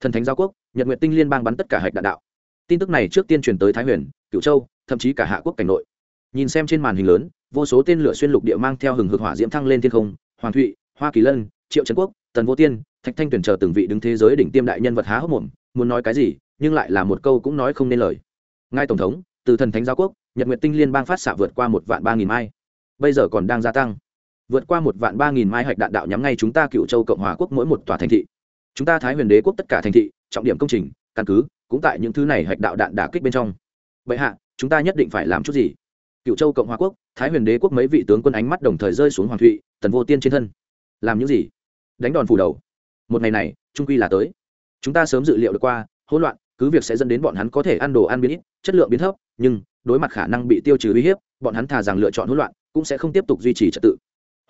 Thần thánh giáo quốc, nhật nguyệt tinh liên bang bắn tất cả hạch đạn đạo. Tin tức này trước tiên truyền tới thái huyền, cửu châu, thậm chí cả hạ quốc cảnh nội. Nhìn xem trên màn hình lớn vô số tên lửa xuyên lục địa mang theo hừng hực hỏa diễm thăng lên thiên không, hoàng thụy, hoa kỳ lân, triệu trấn quốc, tần vô tiên, thạch thanh tuyển chờ từng vị đứng thế giới đỉnh tiêm đại nhân vật há hốc mồm, muốn nói cái gì, nhưng lại là một câu cũng nói không nên lời. Ngài tổng thống, từ thần thánh giáo quốc, nhật nguyệt tinh liên bang phát xạ vượt qua một vạn ba nghìn mai. Bây giờ còn đang gia tăng. Vượt qua một vạn ba nghìn mai hạch đạn đạo nhắm ngay chúng ta cựu châu cộng hòa quốc mỗi một tòa thành thị. Chúng ta thái huyền đế quốc tất cả thành thị, trọng điểm công trình, căn cứ, cũng tại những thứ này hạch đạo đạn đả kích bên trong. Vậy hạ, chúng ta nhất định phải làm chút gì? Cựu châu cộng hòa quốc thái huyền đế quốc mấy vị tướng quân ánh mắt đồng thời rơi xuống hoàng thụy, tần vô tiên trên thân. Làm những gì? Đánh đòn phủ đầu. Một ngày này, trung quy là tới. Chúng ta sớm dự liệu được qua, hỗn loạn, cứ việc sẽ dẫn đến bọn hắn có thể ăn đồ ăn biến ít, chất lượng biến thấp, nhưng đối mặt khả năng bị tiêu trừ uy hiếp, bọn hắn thà rằng lựa chọn hỗn loạn, cũng sẽ không tiếp tục duy trì trật tự.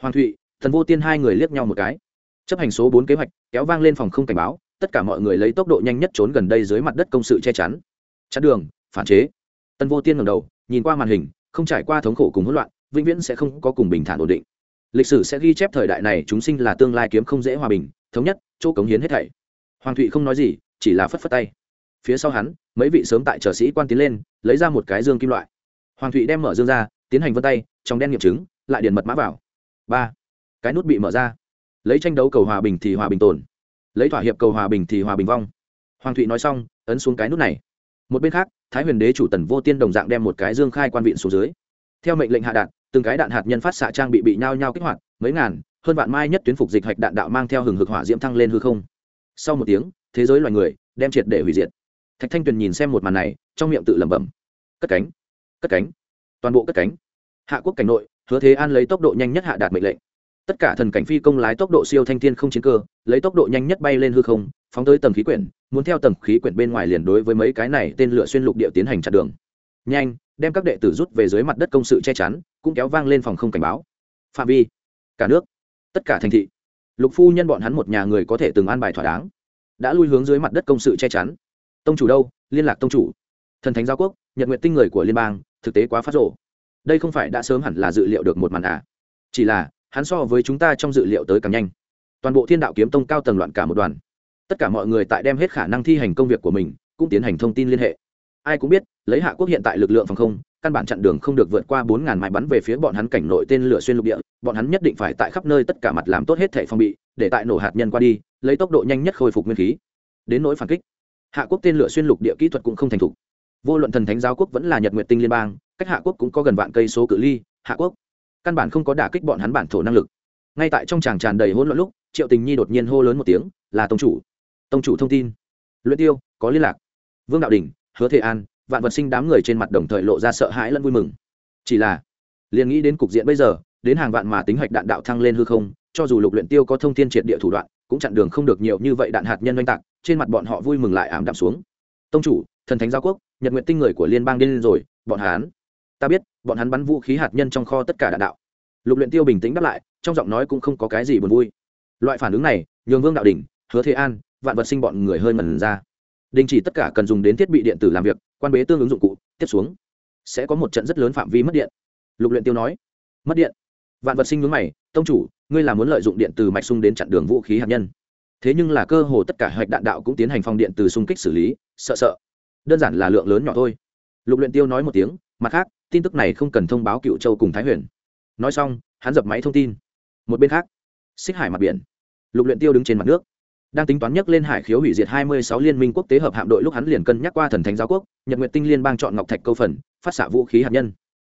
Hoàng thụy thần vô tiên hai người liếc nhau một cái. Chấp hành số bốn kế hoạch, kéo vang lên phòng không cảnh báo, tất cả mọi người lấy tốc độ nhanh nhất trốn gần đây dưới mặt đất công sự che chắn. Chắn đường, phản chế. Tần vô tiên ngầm đầu, nhìn qua màn hình không trải qua thống khổ cùng hỗn loạn, vĩnh viễn sẽ không có cùng bình thản ổn định. Lịch sử sẽ ghi chép thời đại này chúng sinh là tương lai kiếm không dễ hòa bình, thống nhất, chỗ cống hiến hết thảy. Hoàng thụy không nói gì, chỉ là phất phất tay. Phía sau hắn, mấy vị sớm tại trợ sĩ quan tiến lên, lấy ra một cái dương kim loại. Hoàng thụy đem mở dương ra, tiến hành vân tay, trong đen nghiệm chứng, lại điền mật mã vào. Ba. Cái nút bị mở ra. Lấy tranh đấu cầu hòa bình thì hòa bình tồn. Lấy thỏa hiệp cầu hòa bình thì hòa bình vong. Hoàng thụy nói xong, ấn xuống cái nút này một bên khác, thái huyền đế chủ tần vô tiên đồng dạng đem một cái dương khai quan viện xuống dưới. Theo mệnh lệnh hạ đạn từng cái đạn hạt nhân phát xạ trang bị bị nhao nhao kích hoạt, mấy ngàn, hơn vạn mai nhất tuyến phục dịch hạch đạn đạo mang theo hừng hực hỏa diễm thăng lên hư không. Sau một tiếng, thế giới loài người đem triệt để hủy diệt. Thạch thanh tuyền nhìn xem một màn này, trong miệng tự lẩm bẩm, cất cánh cất cánh, toàn bộ cất cánh. Hạ quốc cảnh nội, hứa thế an lấy tốc độ nhanh nhất hạ đạt mệnh lệnh tất cả thần cảnh phi công lái tốc độ siêu thanh thiên không chiến cơ, lấy tốc độ nhanh nhất bay lên hư không, phóng tới tầng khí quyển, muốn theo tầng khí quyển bên ngoài liền đối với mấy cái này tên lửa xuyên lục địa tiến hành chặn đường. Nhanh, đem các đệ tử rút về dưới mặt đất công sự che chắn, cũng kéo vang lên phòng không cảnh báo. Phạm vi, cả nước, tất cả thành thị. Lục phu nhân bọn hắn một nhà người có thể từng an bài thỏa đáng. Đã lui hướng dưới mặt đất công sự che chắn. Tông chủ đâu? Liên lạc tông chủ. Thần thánh giáo quốc, nhật nguyện tinh người của liên bang, thực tế quá phát rộ đây không phải đã sớm hẳn là dự liệu được một màn à? Chỉ là hắn so với chúng ta trong dự liệu tới càng nhanh. Toàn bộ thiên đạo kiếm tông cao tầng loạn cả một đoàn. Tất cả mọi người tại đem hết khả năng thi hành công việc của mình, cũng tiến hành thông tin liên hệ. Ai cũng biết, lấy hạ quốc hiện tại lực lượng phòng không, căn bản chặn đường không được vượt qua bốn ngàn mái bắn về phía bọn hắn cảnh nội tên lửa xuyên lục địa, bọn hắn nhất định phải tại khắp nơi tất cả mặt làm tốt hết thể phòng bị, để tại nổ hạt nhân qua đi, lấy tốc độ nhanh nhất khôi phục nguyên khí. Đến nỗi phản kích, hạ quốc tên lửa xuyên lục địa kỹ thuật cũng không thành thục. Vô luận thần thánh giáo quốc vẫn là nhật nguyện tinh liên bang, cách hạ quốc cũng có gần vạn cây số cự ly, hạ quốc căn bản không có đả kích bọn hắn bản thổ năng lực. Ngay tại trong tràng tràn đầy hỗn loạn lúc, triệu tình nhi đột nhiên hô lớn một tiếng, là tông chủ. Tông chủ thông tin. Luyện tiêu, có liên lạc. Vương đạo đình hứa thế an, vạn vật sinh đám người trên mặt đồng thời lộ ra sợ hãi lẫn vui mừng. Chỉ là, liền nghĩ đến cục diện bây giờ, đến hàng vạn mà tính hạch đạn đạo thăng lên hư không, cho dù lục luyện tiêu có thông thiên triệt địa thủ đoạn, cũng chặn đường không được nhiều như vậy đạn hạt nhân oanh tạc, trên mặt bọn họ vui mừng lại ảm đạm xuống. Tông chủ, thần thánh giáo quốc, nhật nguyện tinh người của liên bang điên rồi, bọn hắn ta biết, bọn hắn bắn vũ khí hạt nhân trong kho tất cả đạn đạo. Lục luyện tiêu bình tĩnh đáp lại, trong giọng nói cũng không có cái gì buồn vui. Loại phản ứng này, nhường vương đạo đỉnh, hứa thế an, vạn vật sinh bọn người hơi mần ra. Đình chỉ tất cả cần dùng đến thiết bị điện tử làm việc, quan bế tương ứng dụng cụ, tiếp xuống sẽ có một trận rất lớn phạm vi mất điện. Lục luyện tiêu nói, mất điện? Vạn vật sinh nhướng mày, tông chủ, ngươi là muốn lợi dụng điện từ mạch sung đến chặn đường vũ khí hạt nhân. Thế nhưng là cơ hồ tất cả hoạch đạn đạo cũng tiến hành phong điện từ xung kích xử lý, sợ sợ. Đơn giản là lượng lớn nhỏ thôi. Lục luyện tiêu nói một tiếng, mặt khác tin tức này không cần thông báo cựu châu cùng thái huyền. Nói xong, hắn dập máy thông tin. Một bên khác, xích hải mặt biển. Lục luyện tiêu đứng trên mặt nước. Đang tính toán nhắc lên hải khiếu hủy diệt 26 liên minh quốc tế hợp hạm đội lúc hắn liền cân nhắc qua thần thánh giáo quốc, nhật nguyệt tinh liên bang chọn ngọc thạch câu phần, phát xạ vũ khí hạt nhân.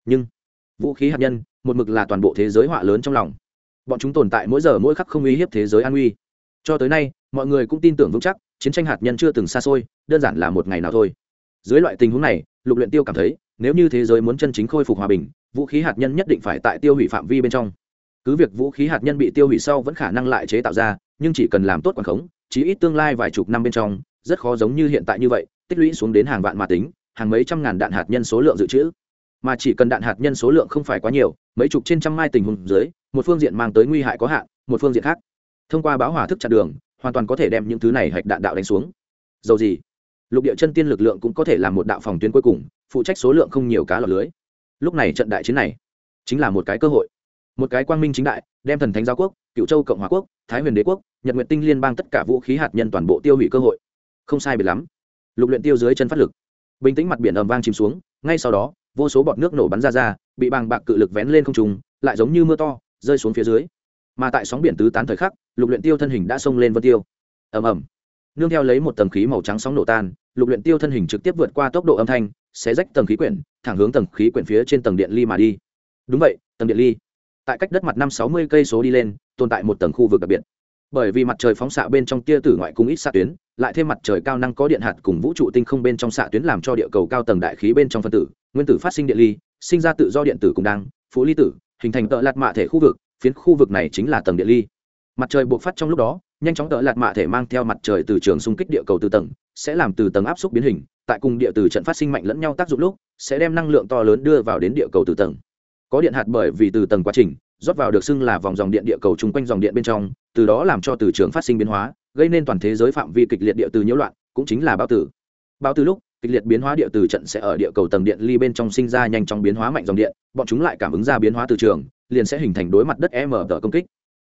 Nhưng, vũ khí hạt nhân, một mực là toàn bộ thế giới họa lớn trong lòng. Bọn chúng tồn tại mỗi giờ mỗi khắc không uy hiếp thế giới an nguy cho tới nay, mọi người cũng tin tưởng vững chắc, chiến tranh hạt nhân chưa từng xa xôi, đơn giản là một ngày nào thôi. Dưới loại tình huống này, lục luyện tiêu cảm thấy nếu như thế giới muốn chân chính khôi phục hòa bình, vũ khí hạt nhân nhất định phải tại tiêu hủy phạm vi bên trong. Cứ việc vũ khí hạt nhân bị tiêu hủy sau vẫn khả năng lại chế tạo ra, nhưng chỉ cần làm tốt quản khống, chí ít tương lai vài chục năm bên trong, rất khó giống như hiện tại như vậy, tích lũy xuống đến hàng vạn mà tính, hàng mấy trăm ngàn đạn hạt nhân số lượng dự trữ. Mà chỉ cần đạn hạt nhân số lượng không phải quá nhiều, mấy chục trên trăm mai tình huống dưới, một phương diện mang tới nguy hại có hạn, một phương diện khác. Thông qua báo hỏa thức chặt đường, hoàn toàn có thể đem những thứ này hạch đạn đạo đánh xuống. Dầu gì? Lục địa chân tiên lực lượng cũng có thể là một đạo phòng tuyến cuối cùng, phụ trách số lượng không nhiều cá lọc lưới. Lúc này trận đại chiến này chính là một cái cơ hội. Một cái quang minh chính đại, đem thần thánh giáo quốc, cựu châu cộng hòa quốc, thái huyền đế quốc, nhật nguyện tinh liên bang tất cả vũ khí hạt nhân toàn bộ tiêu hủy cơ hội. Không sai biệt lắm. Lục luyện tiêu dưới chân phát lực. Bình tĩnh mặt biển ầm vang chìm xuống, ngay sau đó, vô số bọt nước nổ bắn ra ra, bị bàng bạc cự lực vén lên không trung, lại giống như mưa to, rơi xuống phía dưới. Mà tại sóng biển tứ tán thời khắc, lục luyện tiêu thân hình đã xông lên vân tiêu. Ầm ầm nương theo lấy một tầng khí màu trắng sóng nổ tan, lục luyện tiêu thân hình trực tiếp vượt qua tốc độ âm thanh, xé rách tầng khí quyển, thẳng hướng tầng khí quyển phía trên tầng điện ly mà đi. Đúng vậy, tầng điện ly. Tại cách đất mặt năm sáu mươi cây số đi lên, tồn tại một tầng khu vực đặc biệt. Bởi vì mặt trời phóng xạ bên trong tia tử ngoại cung ít xạ tuyến, lại thêm mặt trời cao năng có điện hạt cùng vũ trụ tinh không bên trong xạ tuyến làm cho địa cầu cao tầng đại khí bên trong phân tử, nguyên tử phát sinh điện ly, sinh ra tự do điện tử cùng đang, phú ly tử, hình thành tợ lạt mạ thể khu vực, phiến khu vực này chính là tầng điện ly. Mặt trời buộc phát trong lúc đó nhanh chóng tợ lạt mạ thể mang theo mặt trời từ trường xung kích địa cầu từ tầng, sẽ làm từ tầng áp suất biến hình, tại cùng địa từ trận phát sinh mạnh lẫn nhau tác dụng lúc, sẽ đem năng lượng to lớn đưa vào đến địa cầu từ tầng. Có điện hạt bởi vì từ tầng quá trình, rót vào được xưng là vòng dòng điện địa cầu chung quanh dòng điện bên trong, từ đó làm cho từ trường phát sinh biến hóa, gây nên toàn thế giới phạm vi kịch liệt địa từ nhiễu loạn, cũng chính là bao tử. Bao tử lúc, kịch liệt biến hóa địa từ trận sẽ ở địa cầu tầng điện ly bên trong sinh ra nhanh chóng biến hóa mạnh dòng điện, bọn chúng lại cảm ứng ra biến hóa từ trường, liền sẽ hình thành đối mặt đất e m tờ công kích.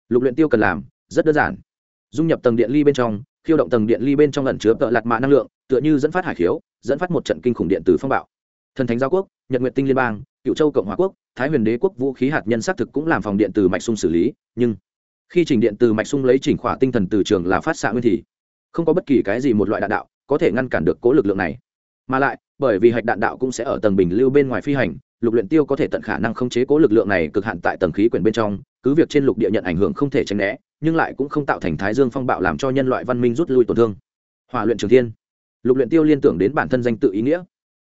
Lục luyện tiêu cần làm, rất đơn giản dung nhập tầng điện ly bên trong, khiêu động tầng điện ly bên trong lần chứa tợ lạt mạ năng lượng, tựa như dẫn phát hải khiếu, dẫn phát một trận kinh khủng điện từ phong bạo. Thần thánh giáo quốc, nhật nguyện tinh liên bang, cựu châu cộng hòa quốc, thái huyền đế quốc vũ khí hạt nhân xác thực cũng làm phòng điện từ mạch sung xử lý, nhưng khi chỉnh điện từ mạch sung lấy chỉnh khỏa tinh thần từ trường là phát xạ nguyên thì không có bất kỳ cái gì một loại đạn đạo có thể ngăn cản được cố lực lượng này. Mà lại, bởi vì hạch đạn đạo cũng sẽ ở tầng bình lưu bên ngoài phi hành, lục luyện tiêu có thể tận khả năng khống chế cố lực lượng này cực hạn tại tầng khí quyển bên trong, cứ việc trên lục địa nhận ảnh hưởng không thể tránh né nhưng lại cũng không tạo thành thái dương phong bạo làm cho nhân loại văn minh rút lui tổn thương. Hỏa luyện trường thiên. Lục luyện tiêu liên tưởng đến bản thân danh tự ý nghĩa.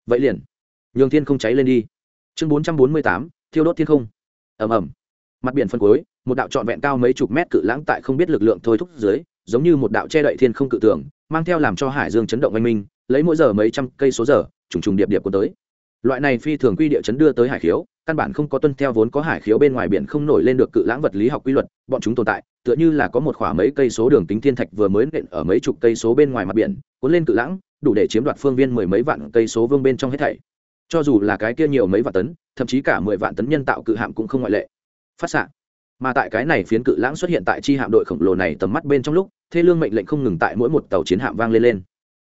Vậy liền. Nhường thiên không cháy lên đi. Chương bốn trăm bốn mươi tám, thiêu đốt thiên không. Ầm ầm. Mặt biển phân cuối, một đạo trọn vẹn cao mấy chục mét cự lãng tại không biết lực lượng thôi thúc dưới, giống như một đạo che đậy thiên không cự tưởng mang theo làm cho hải dương chấn động oanh minh, lấy mỗi giờ mấy trăm cây số giờ, trùng trùng điệp điệp cuốn tới loại này phi thường quy địa chấn đưa tới hải khiếu, căn bản không có tuân theo vốn có hải khiếu bên ngoài biển không nổi lên được cự lãng vật lý học quy luật, bọn chúng tồn tại, tựa như là có một khoảng mấy cây số đường tính thiên thạch vừa mới nện ở mấy chục cây số bên ngoài mặt biển, cuốn lên cự lãng, đủ để chiếm đoạt phương viên mười mấy vạn cây số vương bên trong hết thảy. Cho dù là cái kia nhiều mấy vạn tấn, thậm chí cả mười vạn tấn nhân tạo cự hạm cũng không ngoại lệ. Phát xạ. Mà tại cái này phiến cự lãng xuất hiện tại chi hạm đội khổng lồ này tầm mắt bên trong lúc, thê lương mệnh lệnh không ngừng tại mỗi một tàu chiến hạm vang lên lên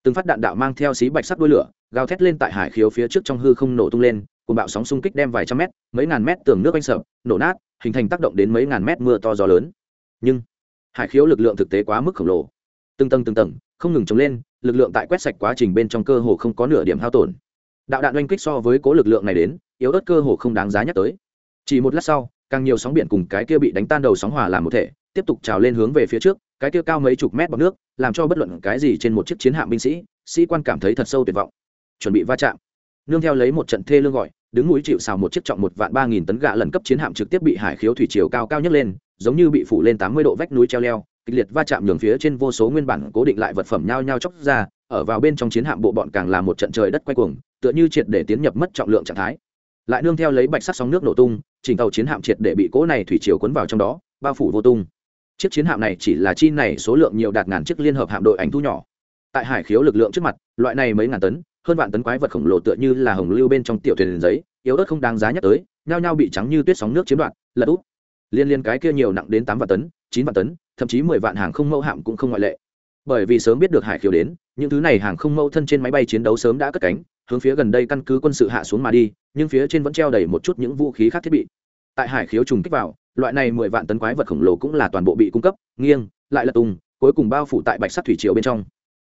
từng phát đạn đạo mang theo xí bạch sắc đuôi lửa, gào thét lên tại hải khiếu phía trước trong hư không nổ tung lên cùng bạo sóng xung kích đem vài trăm mét, mấy ngàn mét tường nước anh sập, nổ nát, hình thành tác động đến mấy ngàn mét mưa to gió lớn. Nhưng, hải khiếu lực lượng thực tế quá mức khổng lồ. Từng tầng từng tầng, không ngừng chống lên, lực lượng tại quét sạch quá trình bên trong cơ hồ không có nửa điểm hao tổn. Đạo đạn oanh kích so với cố lực lượng này đến, yếu ớt cơ hồ không đáng giá nhắc tới. Chỉ một lát sau, càng nhiều sóng biển cùng cái kia bị đánh tan đầu sóng hòa làm một thể, tiếp tục trào lên hướng về phía trước cái kia cao mấy chục mét bọc nước, làm cho bất luận cái gì trên một chiếc chiến hạm binh sĩ sĩ quan cảm thấy thật sâu tuyệt vọng. Chuẩn bị va chạm. Nương theo lấy một trận thê lương gọi, đứng núi chịu xào một chiếc trọng một vạn ba nghìn tấn gạ lần cấp chiến hạm trực tiếp bị hải khiếu thủy chiều cao cao nhất lên, giống như bị phủ lên tám mươi độ vách núi treo leo, kịch liệt va chạm nhường phía trên vô số nguyên bản cố định lại vật phẩm nhao nhao chóc ra, ở vào bên trong chiến hạm bộ bọn càng là một trận trời đất quay cuồng, tựa như triệt để tiến nhập mất trọng lượng trạng thái. Lại nương theo lấy bạch sắc sóng nước nổ tung chỉnh tàu chiến hạm triệt để bị cỗ này thủy chiều cuốn vào trong đó, bao phủ vô tung chiếc chiến hạm này chỉ là chi này số lượng nhiều đạt ngàn chiếc liên hợp hạm đội ảnh thu nhỏ. Tại hải khiếu lực lượng trước mặt, loại này mấy ngàn tấn, hơn vạn tấn quái vật khổng lồ tựa như là hồng lưu bên trong tiểu thuyền giấy, yếu ớt không đáng giá nhắc tới, nhao nhao bị trắng như tuyết sóng nước chiếm đoạt, lật úp. Liên liên cái kia nhiều nặng đến tám vạn tấn, chín vạn tấn, thậm chí mười vạn hàng không mẫu hạm cũng không ngoại lệ. Bởi vì sớm biết được hải khiếu đến, những thứ này hàng không mẫu thân trên máy bay chiến đấu sớm đã cất cánh, hướng phía gần đây căn cứ quân sự hạ xuống mà đi, nhưng phía trên vẫn treo đầy một chút những vũ khí khác thiết bị. Tại hải khiếu trùng kích vào loại này mười vạn tấn quái vật khổng lồ cũng là toàn bộ bị cung cấp, nghiêng, lại lật tung cuối cùng bao phủ tại bạch sắc thủy triều bên trong.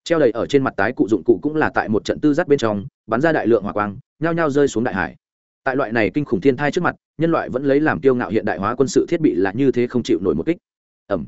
Treo đầy ở trên mặt tái cụ dụng cụ cũng là tại một trận tư dắt bên trong, bắn ra đại lượng hỏa quang, nhao nhao rơi xuống đại hải. Tại loại này kinh khủng thiên thai trước mặt, nhân loại vẫn lấy làm kiêu ngạo hiện đại hóa quân sự thiết bị là như thế không chịu nổi một kích. Ẩm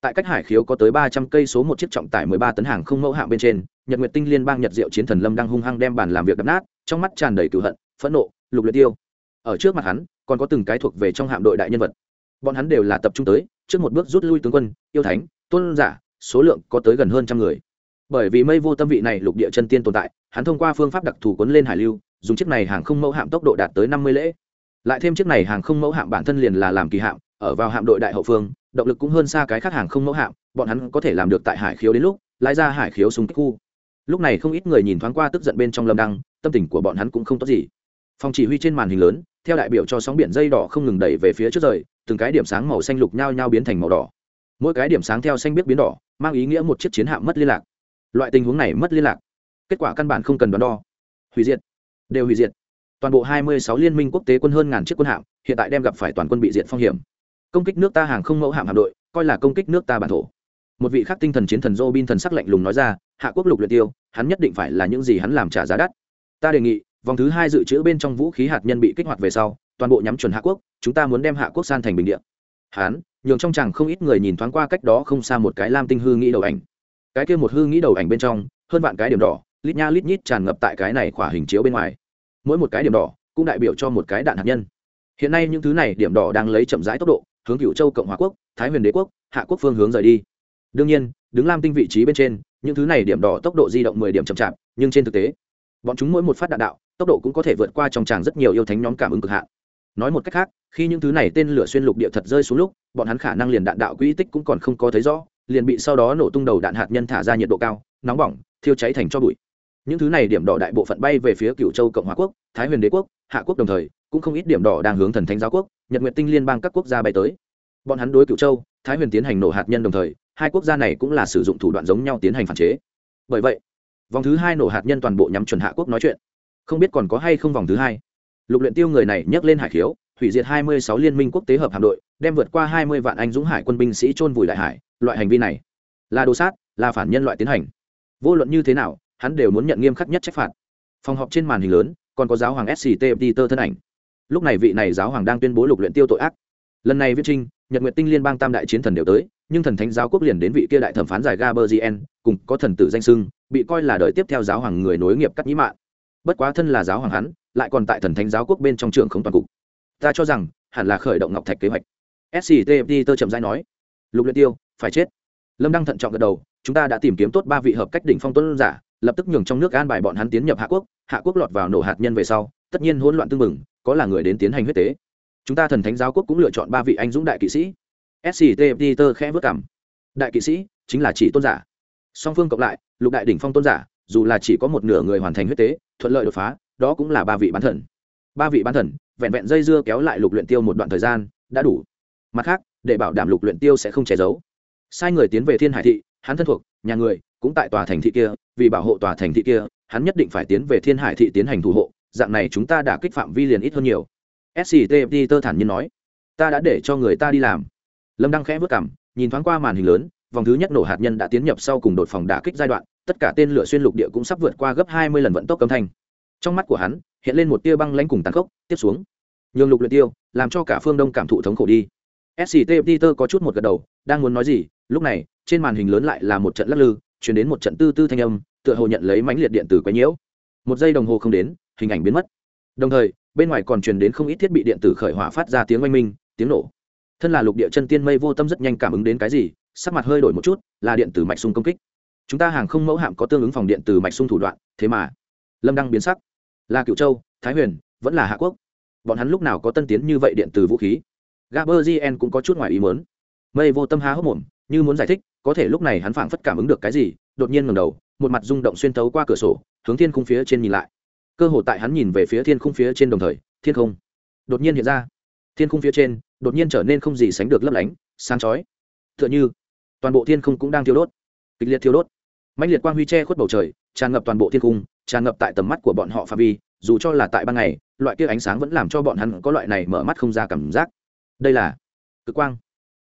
tại cách hải khiếu có tới ba trăm cây số một chiếc trọng tải mười ba tấn hàng không mẫu hạng bên trên, nhật nguyệt tinh liên bang nhật diệu chiến thần lâm đang hung hăng đem bàn làm việc đập nát, trong mắt tràn đầy cửu hận, phẫn nộ, lục luyện tiêu. Ở trước mặt hắn, còn có từng cái thuộc về trong hạm đội đại nhân vật bọn hắn đều là tập trung tới, trước một bước rút lui tướng quân, yêu thánh, tôn giả, số lượng có tới gần hơn trăm người. Bởi vì mây vô tâm vị này lục địa chân tiên tồn tại, hắn thông qua phương pháp đặc thù quấn lên hải lưu, dùng chiếc này hàng không mẫu hạm tốc độ đạt tới năm mươi lễ. Lại thêm chiếc này hàng không mẫu hạm bản thân liền là làm kỳ hạm, ở vào hạm đội đại hậu phương, động lực cũng hơn xa cái khác hàng không mẫu hạm, bọn hắn có thể làm được tại hải khiếu đến lúc, lái ra hải khiếu súng kích khu. Lúc này không ít người nhìn thoáng qua tức giận bên trong lâm đăng, tâm tình của bọn hắn cũng không tốt gì. Phòng chỉ huy trên màn hình lớn, theo đại biểu cho sóng biển dây đỏ không ngừng đẩy về phía trước rời từng cái điểm sáng màu xanh lục nhao nhao biến thành màu đỏ. Mỗi cái điểm sáng theo xanh biết biến đỏ, mang ý nghĩa một chiếc chiến hạm mất liên lạc. Loại tình huống này mất liên lạc, kết quả căn bản không cần đoán đo. Hủy diệt. Đều hủy diệt. Toàn bộ 26 liên minh quốc tế quân hơn ngàn chiếc quân hạm, hiện tại đem gặp phải toàn quân bị diệt phong hiểm. Công kích nước ta hàng không mẫu hạm hạm đội, coi là công kích nước ta bản thổ. Một vị khắc tinh thần chiến thần Robin thần sắc lạnh lùng nói ra, hạ quốc lục luyện tiêu, hắn nhất định phải là những gì hắn làm trả giá đắt. Ta đề nghị, vòng thứ hai dự trữ bên trong vũ khí hạt nhân bị kích hoạt về sau toàn bộ nhắm chuẩn hạ quốc chúng ta muốn đem hạ quốc san thành bình địa. Hán, nhường trong chẳng không ít người nhìn thoáng qua cách đó không xa một cái lam tinh hư nghĩ đầu ảnh. Cái kia một hư nghĩ đầu ảnh bên trong hơn vạn cái điểm đỏ lít nha lít nhít tràn ngập tại cái này khỏa hình chiếu bên ngoài. Mỗi một cái điểm đỏ cũng đại biểu cho một cái đạn hạt nhân. Hiện nay những thứ này điểm đỏ đang lấy chậm rãi tốc độ hướng cựu châu cộng hòa quốc thái huyền đế quốc hạ quốc phương hướng rời đi. Đương nhiên đứng lam tinh vị trí bên trên những thứ này điểm đỏ tốc độ di động mười điểm chậm chạp nhưng trên thực tế bọn chúng mỗi một phát đạn đạo tốc độ cũng có thể vượt qua trong tràng rất nhiều yêu thánh nhóm cảm ứng cực hạn nói một cách khác, khi những thứ này tên lửa xuyên lục địa thật rơi xuống lúc, bọn hắn khả năng liền đạn đạo quỹ tích cũng còn không có thấy rõ, liền bị sau đó nổ tung đầu đạn hạt nhân thả ra nhiệt độ cao, nóng bỏng, thiêu cháy thành cho bụi. Những thứ này điểm đỏ đại bộ phận bay về phía cựu châu cộng hòa quốc, thái huyền đế quốc, hạ quốc đồng thời, cũng không ít điểm đỏ đang hướng thần thánh giáo quốc, nhật nguyện tinh liên bang các quốc gia bay tới. Bọn hắn đối cựu châu, thái huyền tiến hành nổ hạt nhân đồng thời, hai quốc gia này cũng là sử dụng thủ đoạn giống nhau tiến hành phản chế. Bởi vậy, vòng thứ hai nổ hạt nhân toàn bộ nhắm chuẩn hạ quốc nói chuyện. Không biết còn có hay không vòng thứ hai lục luyện tiêu người này nhấc lên hải khiếu, hủy diệt 26 liên minh quốc tế hợp hạm đội, đem vượt qua 20 vạn anh dũng hải quân binh sĩ chôn vùi đại hải, loại hành vi này là đồ sát, là phản nhân loại tiến hành. Vô luận như thế nào, hắn đều muốn nhận nghiêm khắc nhất trách phạt. Phòng họp trên màn hình lớn, còn có giáo hoàng sct peter thân ảnh. Lúc này vị này giáo hoàng đang tuyên bố lục luyện tiêu tội ác. Lần này viết trinh, nhật nguyệt tinh liên bang tam đại chiến thần đều tới, nhưng thần thánh giáo quốc liền đến vị kia đại thẩm phán giải gaberzien cùng có thần tử danh sưng bị coi là đời tiếp theo giáo hoàng người nối nghiệp cắt nhĩ mạng bất quá thân là giáo hoàng hắn lại còn tại thần thánh giáo quốc bên trong trường không toàn cục. Ta cho rằng, hẳn là khởi động ngọc thạch kế hoạch. Sctft tơ trầm dai nói. Lục luyện tiêu, phải chết. Lâm đăng thận trọng gật đầu, chúng ta đã tìm kiếm tốt ba vị hợp cách đỉnh phong tuấn giả, lập tức nhường trong nước an bài bọn hắn tiến nhập hạ quốc hạ quốc lọt vào nổ hạt nhân về sau, tất nhiên hỗn loạn tương mừng có là người đến tiến hành huyết tế. Chúng ta thần thánh giáo quốc cũng lựa chọn ba vị anh dũng đại kỵ sĩ. SCTFT tơ khẽ vất cảm. Đại kỵ sĩ, chính là chỉ tôn giả. Song phương cộng lại, lục đại đỉnh phong tôn giả, dù là chỉ có một nửa người hoàn thành huyết tế, thuận lợi đột phá đó cũng là ba vị bán thần. Ba vị bán thần, vẹn vẹn dây dưa kéo lại lục luyện tiêu một đoạn thời gian, đã đủ. Mặt khác, để bảo đảm lục luyện tiêu sẽ không che giấu. Sai người tiến về thiên hải thị, hắn thân thuộc, nhà người, cũng tại tòa thành thị kia, vì bảo hộ tòa thành thị kia, hắn nhất định phải tiến về thiên hải thị tiến hành thủ hộ, dạng này chúng ta đã kích phạm vi liền ít hơn nhiều. Sct Tơ thản nhiên nói, ta đã để cho người ta đi làm. Lâm đăng khẽ vất cảm nhìn thoáng qua màn hình lớn, vòng thứ nhất nổ hạt nhân đã tiến nhập sau cùng đột phòng đả kích giai đoạn, tất cả tên lửa xuyên lục địa cũng sắp vượt qua gấp hai mươi lần vận tốc âm thanh trong mắt của hắn, hiện lên một tia băng lãnh cùng tàn khốc, tiếp xuống. Nhường lục luyện tiêu, làm cho cả phương đông cảm thụ thống khổ đi. Sct peter có chút một gật đầu, đang muốn nói gì, lúc này, trên màn hình lớn lại là một trận lắc lư, chuyển đến một trận tư tư thanh âm, tựa hồ nhận lấy mãnh liệt điện tử quấy nhiễu. Một giây đồng hồ không đến, hình ảnh biến mất. Đồng thời, bên ngoài còn truyền đến không ít thiết bị điện tử khởi hỏa phát ra tiếng oanh minh, tiếng nổ. Thân là lục địa chân tiên mây vô tâm rất nhanh cảm ứng đến cái gì, sắc mặt hơi đổi một chút, là điện tử mạch sung công kích. Chúng ta hàng không mẫu hạm có tương ứng phòng điện tử mạch sung thủ đoạn, thế mà, lâm đăng biến sắc là cựu châu, thái huyền, vẫn là hạ quốc. Bọn hắn lúc nào có tân tiến như vậy điện từ vũ khí? Gaber gn cũng có chút ngoài ý muốn. Mây vô tâm há hốc mồm, như muốn giải thích, có thể lúc này hắn phảng phất cảm ứng được cái gì, đột nhiên ngầm đầu, một mặt rung động xuyên tấu qua cửa sổ, hướng thiên khung phía trên nhìn lại. Cơ hồ tại hắn nhìn về phía thiên khung phía trên đồng thời, thiên không đột nhiên hiện ra. Thiên khung phía trên đột nhiên trở nên không gì sánh được lấp lánh, sáng chói. T h ư ợ n h ư toàn bộ thiên khung cũng đang thiêu đốt, kịch liệt thiêu đốt. Mạnh liệt quang huy che khuất bầu trời, tràn ngập toàn bộ thiên cung tràn ngập tại tầm mắt của bọn họ phạm vi, dù cho là tại ban ngày, loại kia ánh sáng vẫn làm cho bọn hắn có loại này mở mắt không ra cảm giác. Đây là cực quang.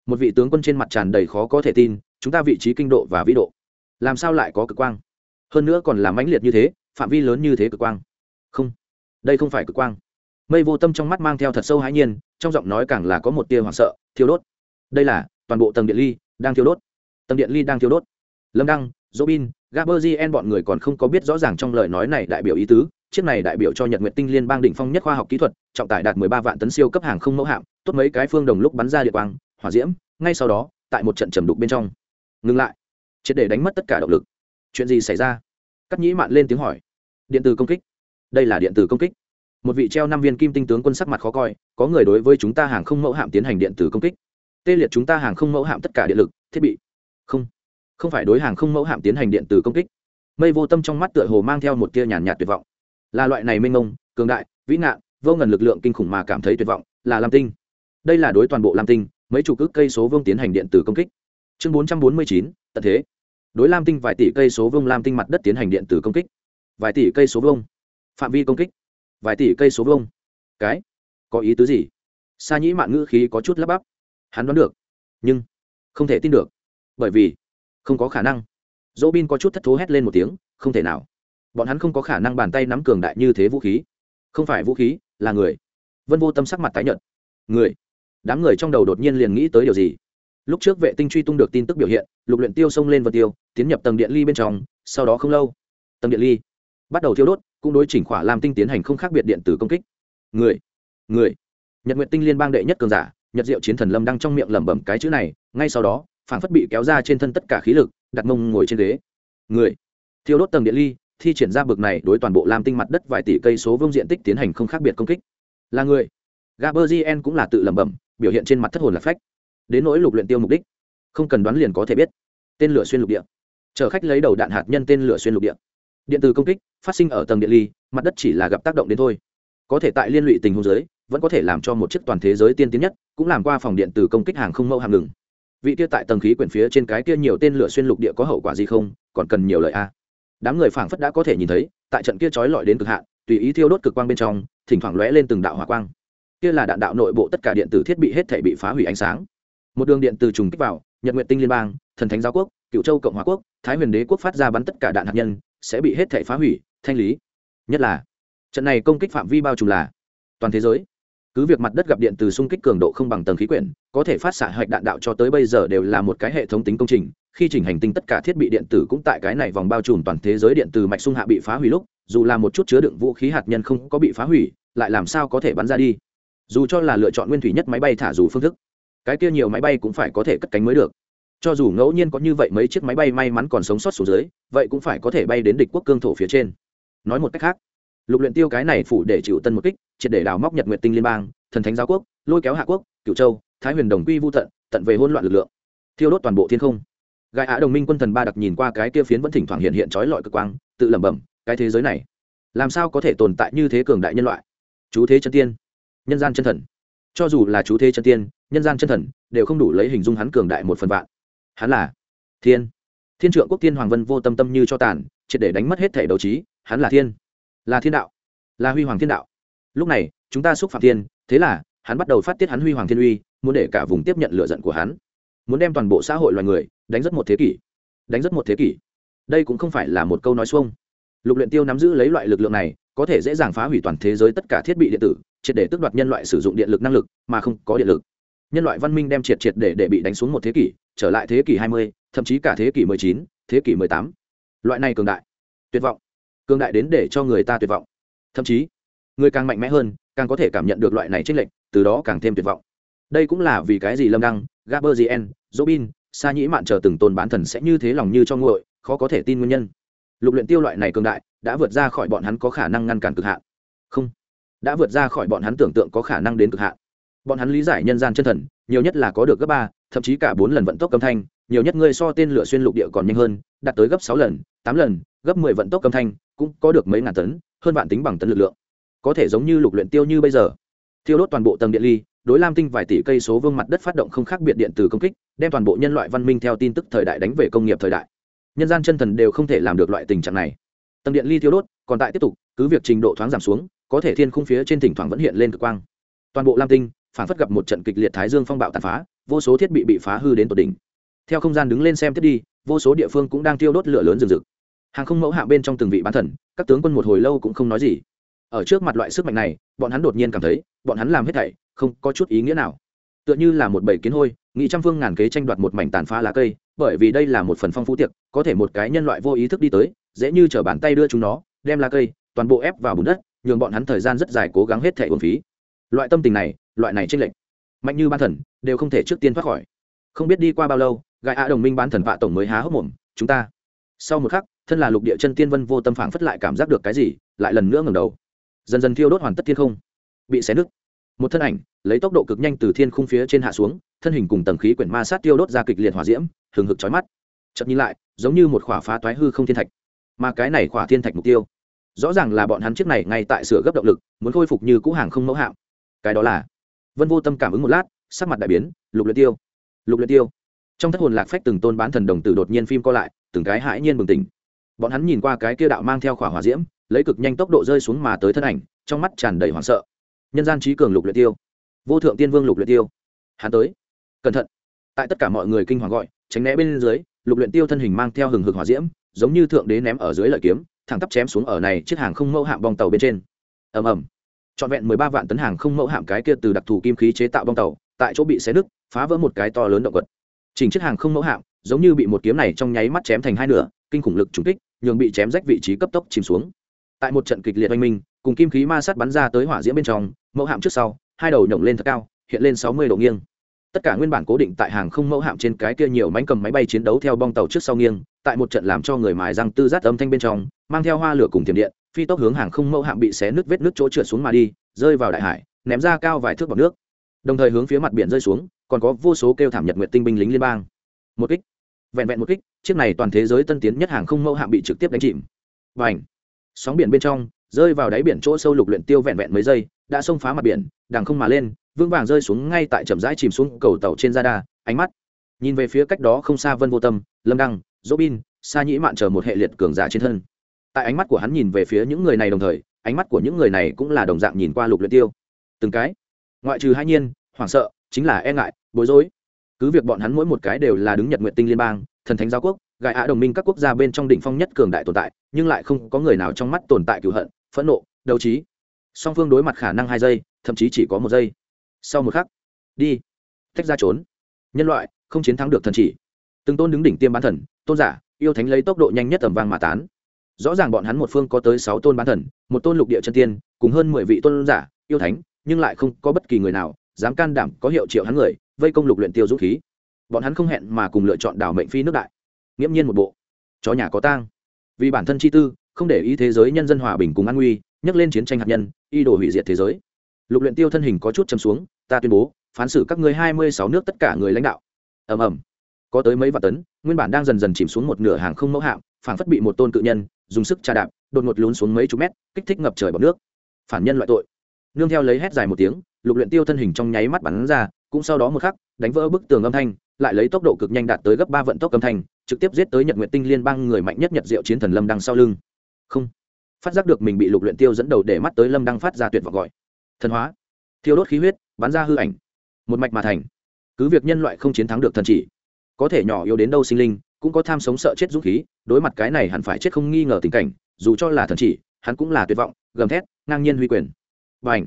Một vị tướng quân trên mặt tràn đầy khó có thể tin, chúng ta vị trí kinh độ và vĩ độ. Làm sao lại có cực quang? Hơn nữa còn là mãnh liệt như thế, phạm vi lớn như thế cực quang. Không, đây không phải cực quang. Mây vô tâm trong mắt mang theo thật sâu hãi nhiên, trong giọng nói càng là có một tia hoảng sợ, thiêu đốt. Đây là toàn bộ tầng điện ly đang thiêu đốt. Tầng điện ly đang thiêu đốt. Lâm đăng, robin gaberzien bọn người còn không có biết rõ ràng trong lời nói này đại biểu ý tứ, chiếc này đại biểu cho nhật nguyệt tinh liên bang đỉnh phong nhất khoa học kỹ thuật, trọng tải đạt 13 vạn tấn siêu cấp hàng không mẫu hạm, tốt mấy cái phương đồng lúc bắn ra địa quang, hỏa diễm, ngay sau đó, tại một trận trầm đục bên trong. Ngừng lại. Triệt để đánh mất tất cả động lực. Chuyện gì xảy ra? Cắt nhĩ mạn lên tiếng hỏi. Điện từ công kích. Đây là điện tử công kích. Một vị treo năm viên kim tinh tướng quân sắc mặt khó coi, có người đối với chúng ta hàng không mẫu hạm tiến hành điện tử công kích. Tê liệt chúng ta hàng không mẫu hạm tất cả điện lực, thiết bị không phải đối hàng không mẫu hạm tiến hành điện tử công kích. Mây vô tâm trong mắt tựa hồ mang theo một tia nhàn nhạt tuyệt vọng. Là loại này mênh mông cường đại vĩ nạn vô ngần lực lượng kinh khủng mà cảm thấy tuyệt vọng là lam tinh. Đây là đối toàn bộ lam tinh mấy chục ước cây số vương tiến hành điện tử công kích. Chương bốn trăm bốn mươi chín tận thế. Đối lam tinh vài tỷ cây số vương lam tinh mặt đất tiến hành điện tử công kích. Vài tỷ cây số vương. Phạm vi công kích. Vài tỷ cây số vương, cái? Có ý tứ gì? Sa nhĩ mạng ngữ khí có chút lắp bắp. Hắn đoán được nhưng không thể tin được. Bởi vì không có khả năng. Dỗ bin có chút thất thố hét lên một tiếng, không thể nào. Bọn hắn không có khả năng bàn tay nắm cường đại như thế vũ khí. Không phải vũ khí, là người. Vân vô tâm sắc mặt tái nhợt. Người? Đám người trong đầu đột nhiên liền nghĩ tới điều gì? Lúc trước vệ tinh truy tung được tin tức biểu hiện, lục luyện tiêu xông lên vật tiêu, tiến nhập tầng điện ly bên trong, sau đó không lâu, tầng điện ly bắt đầu thiêu đốt, cũng đối chỉnh khỏa làm tinh tiến hành không khác biệt điện tử công kích. Người? Người? Nhật nguyện tinh liên bang đệ nhất cường giả, nhật diệu chiến thần lâm đang trong miệng lẩm bẩm cái chữ này, ngay sau đó phảng phất bị kéo ra trên thân tất cả khí lực, đặt mông ngồi trên ghế. Người, thiêu đốt tầng điện ly, thi triển ra bực này đối toàn bộ lam tinh mặt đất vài tỷ cây số vương diện tích tiến hành không khác biệt công kích. Là người. Gaberzien cũng là tự lẩm bẩm, biểu hiện trên mặt thất hồn là phách. Đến nỗi lục luyện tiêu mục đích, không cần đoán liền có thể biết. Tên lửa xuyên lục địa. Chở khách lấy đầu đạn hạt nhân tên lửa xuyên lục địa. Điện từ công kích, phát sinh ở tầng điện ly, mặt đất chỉ là gặp tác động đến thôi. Có thể tại liên lụy tình huống giới vẫn có thể làm cho một chiếc toàn thế giới tiên tiến nhất, cũng làm qua phòng điện từ công kích hàng không mẫu hàng ngừng vị kia tại tầng khí quyển phía trên cái kia nhiều tên lửa xuyên lục địa có hậu quả gì không, còn cần nhiều lời a đám người phảng phất đã có thể nhìn thấy, tại trận kia trói lọi đến cực hạn, tùy ý thiêu đốt cực quang bên trong, thỉnh thoảng lóe lên từng đạo hỏa quang. Kia là đạn đạo nội bộ tất cả điện tử thiết bị hết thể bị phá hủy ánh sáng. Một đường điện từ trùng kích vào, nhật nguyện tinh liên bang, thần thánh giáo quốc, cựu châu cộng hòa quốc, thái huyền đế quốc phát ra bắn tất cả đạn hạt nhân, sẽ bị hết thể phá hủy, thanh lý. Nhất là, trận này công kích phạm vi bao trùm là toàn thế giới cứ việc mặt đất gặp điện từ xung kích cường độ không bằng tầng khí quyển, có thể phát xạ hạch đạn đạo cho tới bây giờ đều là một cái hệ thống tính công trình. Khi chỉnh hành tinh tất cả thiết bị điện tử cũng tại cái này vòng bao trùm toàn thế giới điện từ mạch sung hạ bị phá hủy lúc, dù là một chút chứa đựng vũ khí hạt nhân không có bị phá hủy, lại làm sao có thể bắn ra đi? Dù cho là lựa chọn nguyên thủy nhất máy bay thả dù phương thức, cái kia nhiều máy bay cũng phải có thể cất cánh mới được. Cho dù ngẫu nhiên có như vậy mấy chiếc máy bay may mắn còn sống sót xuống dưới, vậy cũng phải có thể bay đến địch quốc cương thổ phía trên. Nói một cách khác lục luyện tiêu cái này phủ để chịu tân một kích, triệt để đào móc nhật nguyệt tinh liên bang, thần thánh giáo quốc, lôi kéo hạ quốc, cửu châu, thái huyền đồng quy vu tận tận về hỗn loạn lực lượng. Thiêu đốt toàn bộ thiên không. Gai á đồng minh quân thần ba đặc nhìn qua cái kia phiến vẫn thỉnh thoảng hiện hiện chói lọi cực quang, tự lẩm bẩm, cái thế giới này, làm sao có thể tồn tại như thế cường đại nhân loại? Chú thế chân tiên, nhân gian chân thần. Cho dù là chú thế chân tiên, nhân gian chân thần, đều không đủ lấy hình dung hắn cường đại một phần vạn. Hắn là thiên. Thiên trượng quốc tiên hoàng vân vô tâm tâm như cho tàn, triệt để đánh mất hết thể đấu trí, hắn là thiên là thiên đạo là huy hoàng thiên đạo. Lúc này chúng ta xúc phạm thiên thế là hắn bắt đầu phát tiết hắn huy hoàng thiên uy muốn để cả vùng tiếp nhận lựa giận của hắn. Muốn đem toàn bộ xã hội loài người đánh rất một thế kỷ. Đánh rất một thế kỷ. Đây cũng không phải là một câu nói xuông. Lục luyện tiêu nắm giữ lấy loại lực lượng này có thể dễ dàng phá hủy toàn thế giới tất cả thiết bị điện tử triệt để tước đoạt nhân loại sử dụng điện lực năng lực mà không có điện lực. Nhân loại văn minh đem triệt triệt để để bị đánh xuống một thế kỷ trở lại thế kỷ 20, thậm chí cả thế kỷ 19, thế kỷ 18. loại này cường đại tuyệt vọng cường đại đến để cho người ta tuyệt vọng. Thậm chí, người càng mạnh mẽ hơn, càng có thể cảm nhận được loại này chênh lệch, từ đó càng thêm tuyệt vọng. Đây cũng là vì cái gì lâm đăng gaberzien robin, sa nhĩ mạn chờ từng tôn bán thần sẽ như thế lòng như cho nguội, khó có thể tin nguyên nhân. Lục luyện tiêu loại này cường đại, đã vượt ra khỏi bọn hắn có khả năng ngăn cản cực hạn. Không, đã vượt ra khỏi bọn hắn tưởng tượng có khả năng đến cực hạn. Bọn hắn lý giải nhân gian chân thần, nhiều nhất là có được gấp ba, thậm chí cả bốn lần vận tốc âm thanh, nhiều nhất ngươi so tên lửa xuyên lục địa còn nhanh hơn, đạt tới gấp sáu lần, tám lần, gấp mười vận tốc âm thanh cũng có được mấy ngàn tấn, hơn vạn tính bằng tấn lực lượng. Có thể giống như lục luyện tiêu như bây giờ. Thiêu đốt toàn bộ tầng điện ly, đối lam tinh vài tỷ cây số vương mặt đất phát động không khác biệt điện từ công kích, đem toàn bộ nhân loại văn minh theo tin tức thời đại đánh về công nghiệp thời đại. Nhân gian chân thần đều không thể làm được loại tình trạng này. Tầng điện ly thiêu đốt, còn tại tiếp tục, cứ việc trình độ thoáng giảm xuống, có thể thiên khung phía trên thỉnh thoảng vẫn hiện lên cực quang. Toàn bộ lam tinh, phản phất gặp một trận kịch liệt thái dương phong bạo tàn phá, vô số thiết bị bị phá hư đến tột đỉnh. Theo không gian đứng lên xem tiếp đi, vô số địa phương cũng đang tiêu đốt lửa lớn rừng rực hàng không mẫu hạ bên trong từng vị bán thần, các tướng quân một hồi lâu cũng không nói gì. Ở trước mặt loại sức mạnh này, bọn hắn đột nhiên cảm thấy, bọn hắn làm hết thảy, không có chút ý nghĩa nào. Tựa như là một bầy kiến hôi nghị trăm phương ngàn kế tranh đoạt một mảnh tàn phá lá cây, bởi vì đây là một phần phong phú tiệc, có thể một cái nhân loại vô ý thức đi tới, dễ như chở bàn tay đưa chúng nó, đem lá cây, toàn bộ ép vào bùn đất, nhường bọn hắn thời gian rất dài cố gắng hết thẻ uổng phí. Loại tâm tình này, loại này tranh lệch, mạnh như ban thần, đều không thể trước tiên thoát khỏi. Không biết đi qua bao lâu, gai ạ đồng minh bán thần vạ tổng mới há hốc mồm, chúng ta, sau một khắc thân là lục địa chân tiên vân vô tâm phảng phất lại cảm giác được cái gì, lại lần nữa ngẩng đầu. Dần dần thiêu đốt hoàn tất thiên không. Bị xé nứt. Một thân ảnh, lấy tốc độ cực nhanh từ thiên khung phía trên hạ xuống, thân hình cùng tầng khí quyển ma sát tiêu đốt ra kịch liệt hỏa diễm, hừng hực chói mắt. Chậm nhìn lại, giống như một khỏa phá toái hư không thiên thạch. Mà cái này khỏa thiên thạch mục tiêu, rõ ràng là bọn hắn chiếc này ngay tại sửa gấp động lực, muốn khôi phục như cũ hàng không mẫu hạm. Cái đó là, vân vô tâm cảm ứng một lát, sắc mặt đại biến, lục luyện tiêu, lục luyện tiêu. Trong thất hồn lạc phách từng tôn bán thần đồng tử đột nhiên phim co lại, từng cái hãi nhiên bừng tỉnh bọn hắn nhìn qua cái kia đạo mang theo khỏa hỏa diễm, lấy cực nhanh tốc độ rơi xuống mà tới thân ảnh, trong mắt tràn đầy hoảng sợ. Nhân gian trí cường lục luyện tiêu. Vô thượng tiên vương lục luyện tiêu. Hắn tới. Cẩn thận. Tại tất cả mọi người kinh hoàng gọi, tránh né bên dưới, lục luyện tiêu thân hình mang theo hừng hực hỏa diễm, giống như thượng đế ném ở dưới lợi kiếm, thẳng tắp chém xuống ở này chiếc hàng không mẫu hạm bong tàu bên trên. Ầm ầm. Trọn vẹn mười ba vạn tấn hàng không mẫu hạm cái kia từ đặc thù kim khí chế tạo bong tàu, tại chỗ bị xé nứt, phá vỡ một cái to lớn động vật. Chỉnh chiếc hàng không mẫu hạm, giống như bị một kiếm này trong nháy mắt chém thành hai nửa, kinh khủng lực trúng kích nhường bị chém rách vị trí cấp tốc chìm xuống. Tại một trận kịch liệt oanh minh, cùng kim khí ma sát bắn ra tới hỏa diễm bên trong, mẫu hạm trước sau, hai đầu nhổng lên thật cao, hiện lên sáu mươi độ nghiêng. Tất cả nguyên bản cố định tại hàng không mẫu hạm trên cái kia nhiều mánh cầm máy bay chiến đấu theo bong tàu trước sau nghiêng, tại một trận làm cho người mài răng tư rát âm thanh bên trong, mang theo hoa lửa cùng tiềm điện, phi tốc hướng hàng không mẫu hạm bị xé nước vết nước chỗ trượt xuống mà đi, rơi vào đại hải, ném ra cao vài thước bọc nước. Đồng thời hướng phía mặt biển rơi xuống, còn có vô số kêu thảm nhật nguyện tinh binh lính liên bang. Một kích. Vẹn vẹn một kích chiếc này toàn thế giới tân tiến nhất hàng không mẫu hạm bị trực tiếp đánh chìm. Và ảnh sóng biển bên trong rơi vào đáy biển chỗ sâu lục luyện tiêu vẹn vẹn mấy giây đã xông phá mặt biển đằng không mà lên vương vàng rơi xuống ngay tại chậm rãi chìm xuống cầu tàu trên radar ánh mắt nhìn về phía cách đó không xa vân vô tâm lâm đăng robin, sa nhĩ mạn chờ một hệ liệt cường giả trên thân. Tại ánh mắt của hắn nhìn về phía những người này đồng thời ánh mắt của những người này cũng là đồng dạng nhìn qua lục luyện tiêu. Từng cái ngoại trừ hai nhiên hoảng sợ chính là e ngại bối rối. Cứ việc bọn hắn mỗi một cái đều là đứng nhật nguyện tinh liên bang thần thánh giáo quốc gài ạ đồng minh các quốc gia bên trong đỉnh phong nhất cường đại tồn tại, nhưng lại không có người nào trong mắt tồn tại cựu hận, phẫn nộ, đấu trí. Song phương đối mặt khả năng hai giây, thậm chí chỉ có một giây. Sau một khắc, đi. Tách ra trốn. Nhân loại, không chiến thắng được thần chỉ. Từng tôn đứng đỉnh tiêm bán thần, tôn giả, yêu thánh lấy tốc độ nhanh nhất tầm vang mà tán. Rõ ràng bọn hắn một phương có tới sáu tôn bán thần, một tôn lục địa chân tiên, cùng hơn mười vị tôn giả, yêu thánh, nhưng lại không có bất kỳ người nào dám can đảm có hiệu triệu hắn người, vây công lục luyện tiêu dũng khí bọn hắn không hẹn mà cùng lựa chọn đảo mệnh phi nước đại. Nghiễm nhiên một bộ. Chó nhà có tang. Vì bản thân chi tư, không để ý thế giới nhân dân hòa bình cùng an nguy, nhắc lên chiến tranh hạt nhân, y đồ hủy diệt thế giới. Lục luyện tiêu thân hình có chút chầm xuống, ta tuyên bố, phán xử các ngươi hai mươi sáu nước tất cả người lãnh đạo. Ầm ầm. Có tới mấy vạn tấn, nguyên bản đang dần dần chìm xuống một nửa hàng không mẫu hạm phản phất bị một tôn cự nhân, dùng sức trà đạp, đột ngột lún xuống mấy chục mét, kích thích ngập trời bọt nước. Phản nhân loại tội. Nương theo lấy hét dài một tiếng, lục luyện tiêu thân hình trong nháy mắt bắn ra, cũng sau đó một khắc, đánh vỡ bức tường âm thanh lại lấy tốc độ cực nhanh đạt tới gấp ba vận tốc âm thanh, trực tiếp giết tới nhật nguyện tinh liên bang người mạnh nhất nhật diệu chiến thần lâm đăng sau lưng. Không. Phát giác được mình bị lục luyện tiêu dẫn đầu để mắt tới lâm đăng phát ra tuyệt vọng gọi. Thần hóa. Thiêu đốt khí huyết, bắn ra hư ảnh. Một mạch mà thành. Cứ việc nhân loại không chiến thắng được thần chỉ, có thể nhỏ yếu đến đâu sinh linh, cũng có tham sống sợ chết dũng khí, đối mặt cái này hẳn phải chết không nghi ngờ tình cảnh, dù cho là thần chỉ, hắn cũng là tuyệt vọng, gầm thét, ngang nhiên huy quyền. Và ảnh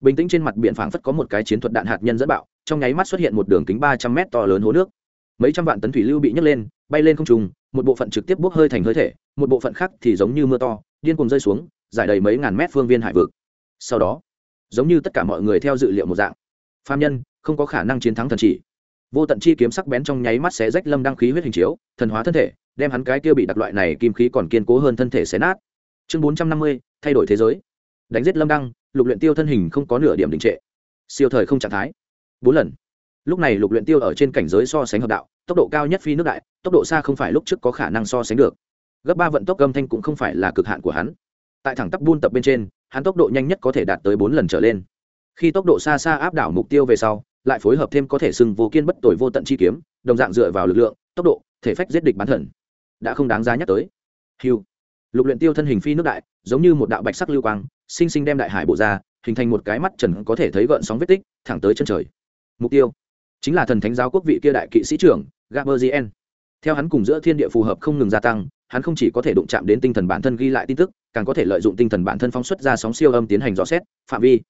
bình tĩnh trên mặt biển phảng phất có một cái chiến thuật đạn hạt nhân dẫn bạo trong nháy mắt xuất hiện một đường kính ba trăm mét to lớn hố nước. Mấy trăm vạn tấn thủy lưu bị nhấc lên, bay lên không trùng một bộ phận trực tiếp bốc hơi thành hơi thể, một bộ phận khác thì giống như mưa to, điên cùng rơi xuống, giải đầy mấy ngàn mét phương viên hải vực. Sau đó, giống như tất cả mọi người theo dự liệu một dạng phạm nhân, không có khả năng chiến thắng thần chỉ. Vô tận chi kiếm sắc bén trong nháy mắt sẽ rách lâm đăng khí huyết hình chiếu, thần hóa thân thể, đem hắn cái kia bị đặc loại này kim khí còn kiên cố hơn thân thể xé nát. Chương bốn trăm năm mươi, thay đổi thế giới. Đánh giết lâm đăng, lục luyện tiêu thân hình không có nửa điểm đình trệ. Siêu thời không trạng thái bốn lần. Lúc này lục luyện tiêu ở trên cảnh giới so sánh hợp đạo, tốc độ cao nhất phi nước đại, tốc độ xa không phải lúc trước có khả năng so sánh được. Gấp ba vận tốc âm thanh cũng không phải là cực hạn của hắn. Tại thẳng tắp buôn tập bên trên, hắn tốc độ nhanh nhất có thể đạt tới bốn lần trở lên. Khi tốc độ xa xa áp đảo mục tiêu về sau, lại phối hợp thêm có thể sừng vô kiên bất tội vô tận chi kiếm, đồng dạng dựa vào lực lượng, tốc độ, thể phách giết địch bán thần. Đã không đáng giá nhắc tới. Hiu lục luyện tiêu thân hình phi nước đại, giống như một đạo bạch sắc lưu quang, sinh sinh đem đại hải bộ ra, hình thành một cái mắt trần có thể thấy gợn sóng vết tích, thẳng tới chân trời mục tiêu chính là thần thánh giáo quốc vị kia đại kỵ sĩ trưởng gaberzien theo hắn cùng giữa thiên địa phù hợp không ngừng gia tăng, hắn không chỉ có thể đụng chạm đến tinh thần bản thân ghi lại tin tức, càng có thể lợi dụng tinh thần bản thân phóng xuất ra sóng siêu âm tiến hành rõ xét, phạm vi,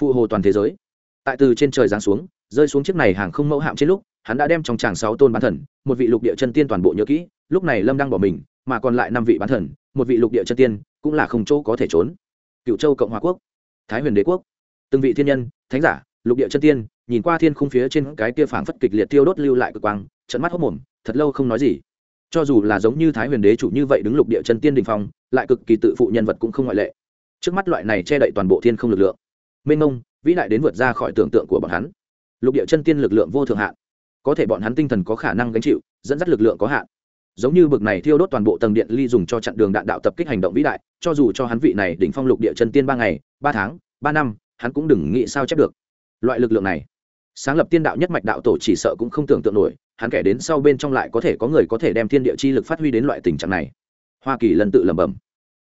phụ hồ toàn thế giới. Tại từ trên trời giáng xuống, rơi xuống chiếc này hàng không mẫu hạm trên lúc, hắn đã đem trong tràng sáu tôn bán thần, một vị lục địa chân tiên toàn bộ nhớ kỹ, lúc này lâm đang bỏ mình, mà còn lại năm vị bán thần, một vị lục địa chân tiên, cũng là không chỗ có thể trốn. Cựu châu cộng hòa quốc, thái huyền đế quốc, từng vị thiên nhân, thánh giả, lục địa chân tiên nhìn qua thiên khung phía trên cái kia phảng phất kịch liệt tiêu đốt lưu lại cực quang trận mắt hốc mồm, thật lâu không nói gì. Cho dù là giống như thái huyền đế chủ như vậy đứng lục địa chân tiên đình phong, lại cực kỳ tự phụ nhân vật cũng không ngoại lệ. Trước mắt loại này che đậy toàn bộ thiên không lực lượng mênh mông vĩ đại đến vượt ra khỏi tưởng tượng của bọn hắn. Lục địa chân tiên lực lượng vô thượng hạn, có thể bọn hắn tinh thần có khả năng gánh chịu, dẫn dắt lực lượng có hạn. Giống như bực này thiêu đốt toàn bộ tầng điện ly dùng cho chặn đường đạn đạo tập kích hành động vĩ đại, cho dù cho hắn vị này đỉnh phong lục địa chân tiên ba ngày, ba tháng, ba năm, hắn cũng đừng nghĩ sao chép được. Loại lực lượng này sáng lập tiên đạo nhất mạch đạo tổ chỉ sợ cũng không tưởng tượng nổi, hắn kể đến sau bên trong lại có thể có người có thể đem thiên địa chi lực phát huy đến loại tình trạng này. Hoa kỳ lần tự lẩm bẩm,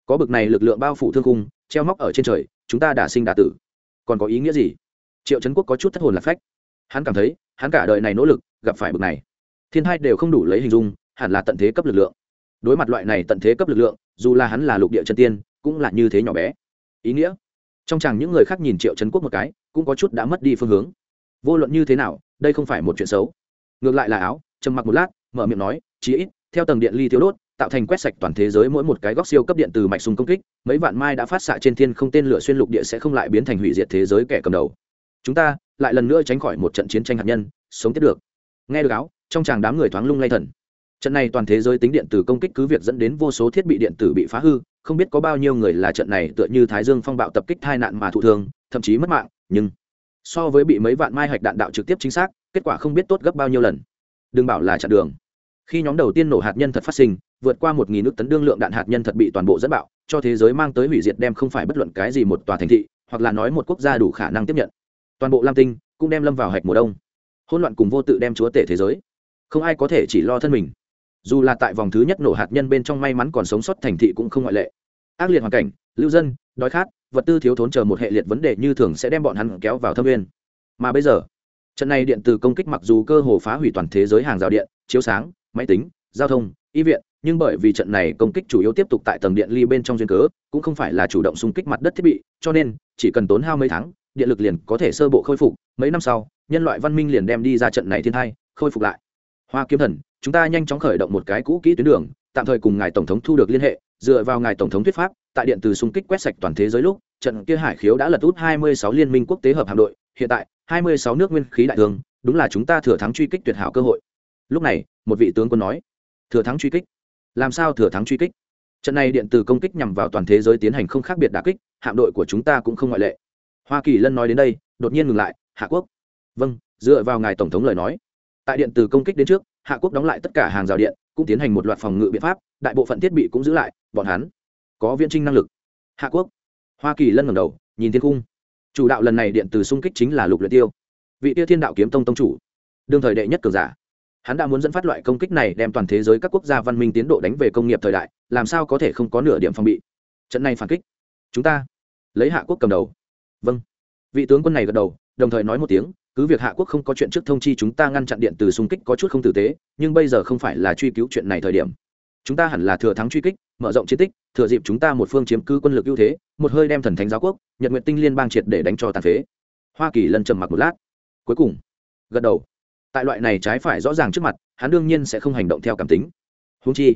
có bực này lực lượng bao phủ thương cung treo móc ở trên trời, chúng ta đã sinh đã tử. Còn có ý nghĩa gì? Triệu trấn quốc có chút thất hồn lạc phách. Hắn cảm thấy, hắn cả đời này nỗ lực, gặp phải bực này. Thiên hai đều không đủ lấy hình dung, hẳn là tận thế cấp lực lượng. Đối mặt loại này tận thế cấp lực lượng, dù là hắn là lục địa chân tiên, cũng là như thế nhỏ bé. Ý nghĩa? Trong chàng những người khác nhìn triệu trấn quốc một cái, cũng có chút đã mất đi phương hướng vô luận như thế nào, đây không phải một chuyện xấu. Ngược lại là áo, trầm mặc một lát, mở miệng nói, chí ít, theo tầng điện ly thiếu đốt, tạo thành quét sạch toàn thế giới mỗi một cái góc siêu cấp điện từ mạch súng công kích, mấy vạn mai đã phát xạ trên thiên không tên lửa xuyên lục địa sẽ không lại biến thành hủy diệt thế giới kẻ cầm đầu. Chúng ta lại lần nữa tránh khỏi một trận chiến tranh hạt nhân, sống tiếp được. Nghe được áo, trong chàng đám người thoáng lung lay thần. Trận này toàn thế giới tính điện tử công kích cứ việc dẫn đến vô số thiết bị điện tử bị phá hư, không biết có bao nhiêu người là trận này tựa như thái dương phong bạo tập kích tai nạn mà thụ thương, thậm chí mất mạng, nhưng so với bị mấy vạn mai hạch đạn đạo trực tiếp chính xác, kết quả không biết tốt gấp bao nhiêu lần. Đừng bảo là chặn đường. Khi nhóm đầu tiên nổ hạt nhân thật phát sinh, vượt qua một nghìn nước tấn đương lượng đạn hạt nhân thật bị toàn bộ dẫn bạo, cho thế giới mang tới hủy diệt đem không phải bất luận cái gì một tòa thành thị, hoặc là nói một quốc gia đủ khả năng tiếp nhận. Toàn bộ lam tinh cũng đem lâm vào hạch mùa đông. Hỗn loạn cùng vô tự đem chúa tể thế giới. Không ai có thể chỉ lo thân mình. Dù là tại vòng thứ nhất nổ hạt nhân bên trong may mắn còn sống sót thành thị cũng không ngoại lệ. Ác liệt hoàn cảnh, lưu dân, đói khát vật tư thiếu thốn chờ một hệ liệt vấn đề như thường sẽ đem bọn hắn kéo vào thâm nguyên mà bây giờ, trận này điện từ công kích mặc dù cơ hồ phá hủy toàn thế giới hàng rào điện, chiếu sáng, máy tính, giao thông, y viện, nhưng bởi vì trận này công kích chủ yếu tiếp tục tại tầng điện ly bên trong duyên cớ, cũng không phải là chủ động xung kích mặt đất thiết bị, cho nên, chỉ cần tốn hao mấy tháng, điện lực liền có thể sơ bộ khôi phục, mấy năm sau, nhân loại văn minh liền đem đi ra trận này thiên thai, khôi phục lại. Hoa kiếm thần, chúng ta nhanh chóng khởi động một cái cũ kỹ tuyến đường, tạm thời cùng ngài tổng thống thu được liên hệ, dựa vào ngài tổng thống thuyết pháp tại điện từ xung kích quét sạch toàn thế giới lúc, trận kia hải khiếu đã lật út 26 liên minh quốc tế hợp hạm đội. Hiện tại 26 nước nguyên khí đại thương, đúng là chúng ta thừa thắng truy kích tuyệt hảo cơ hội. Lúc này, một vị tướng quân nói, thừa thắng truy kích. Làm sao thừa thắng truy kích? Trận này điện từ công kích nhằm vào toàn thế giới tiến hành không khác biệt đả kích, hạm đội của chúng ta cũng không ngoại lệ. Hoa kỳ lân nói đến đây, đột nhiên ngừng lại, hạ quốc. Vâng dựa vào ngài tổng thống lời nói. Tại điện từ công kích đến trước, hạ quốc đóng lại tất cả hàng rào điện, cũng tiến hành một loạt phòng ngự biện pháp, đại bộ phận thiết bị cũng giữ lại, bọn hắn có viễn trinh năng lực. Hạ quốc. Hoa kỳ lân ngầm đầu, nhìn thiên cung chủ đạo lần này điện từ xung kích chính là lục luyện tiêu. Vị tiêu thiên đạo kiếm tông tông chủ. Đương thời đệ nhất cường giả. Hắn đã muốn dẫn phát loại công kích này đem toàn thế giới các quốc gia văn minh tiến độ đánh về công nghiệp thời đại, làm sao có thể không có nửa điểm phòng bị. Trận này phản kích. Chúng ta. Lấy hạ quốc cầm đầu. Vâng. Vị tướng quân này gật đầu, đồng thời nói một tiếng, cứ việc hạ quốc không có chuyện trước thông chi chúng ta ngăn chặn điện từ xung kích có chút không tử tế, nhưng bây giờ không phải là truy cứu chuyện này thời điểm chúng ta hẳn là thừa thắng truy kích, mở rộng chiến tích, thừa dịp chúng ta một phương chiếm cứ quân lực ưu thế, một hơi đem thần thánh giáo quốc, nhật nguyện tinh liên bang triệt để đánh cho tàn phế. Hoa kỳ lần trầm mặc một lát. Cuối cùng, gật đầu. Tại loại này trái phải rõ ràng trước mặt, hắn đương nhiên sẽ không hành động theo cảm tính. Húng chi,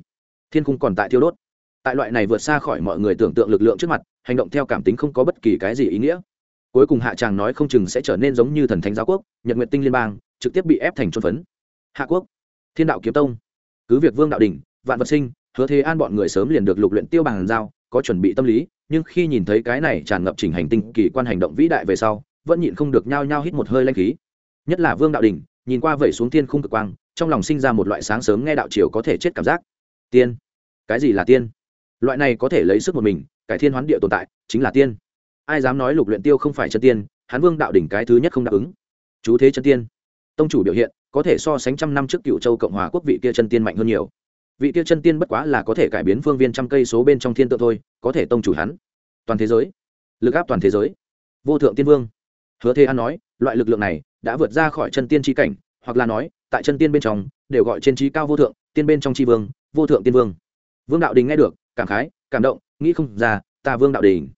thiên cung còn tại thiêu đốt. Tại loại này vượt xa khỏi mọi người tưởng tượng lực lượng trước mặt, hành động theo cảm tính không có bất kỳ cái gì ý nghĩa. Cuối cùng hạ tràng nói không chừng sẽ trở nên giống như thần thánh giáo quốc, nhật nguyện tinh liên bang, trực tiếp bị ép thành trôn phấn. Hạ quốc, thiên đạo kiếm tông. Cứ việc vương đạo đình vạn vật sinh, hứa thế an bọn người sớm liền được lục luyện tiêu bằng giao có chuẩn bị tâm lý, nhưng khi nhìn thấy cái này tràn ngập chỉnh hành tinh kỳ quan hành động vĩ đại về sau, vẫn nhịn không được nhao nhao hít một hơi lanh khí. Nhất là vương đạo đình, nhìn qua vẩy xuống thiên khung cực quang, trong lòng sinh ra một loại sáng sớm nghe đạo triều có thể chết cảm giác. Tiên. Cái gì là tiên? Loại này có thể lấy sức một mình, cải thiên hoán địa tồn tại, chính là tiên. Ai dám nói lục luyện tiêu không phải chân tiên, hắn vương đạo đỉnh cái thứ nhất không đáp ứng. Chú thế chân tiên. Tông chủ biểu hiện, có thể so sánh trăm năm trước cựu châu cộng hòa quốc vị kia chân tiên mạnh hơn nhiều vị tiêu chân tiên bất quá là có thể cải biến phương viên trăm cây số bên trong thiên tượng thôi, có thể tông chủ hắn. Toàn thế giới. Lực áp toàn thế giới. Vô thượng tiên vương. Hứa thế an nói, loại lực lượng này đã vượt ra khỏi chân tiên tri cảnh, hoặc là nói, tại chân tiên bên trong, đều gọi trên trí cao vô thượng, tiên bên trong tri vương, vô thượng tiên vương. Vương đạo đình nghe được, cảm khái, cảm động, nghĩ không ra, ta vương đạo đình.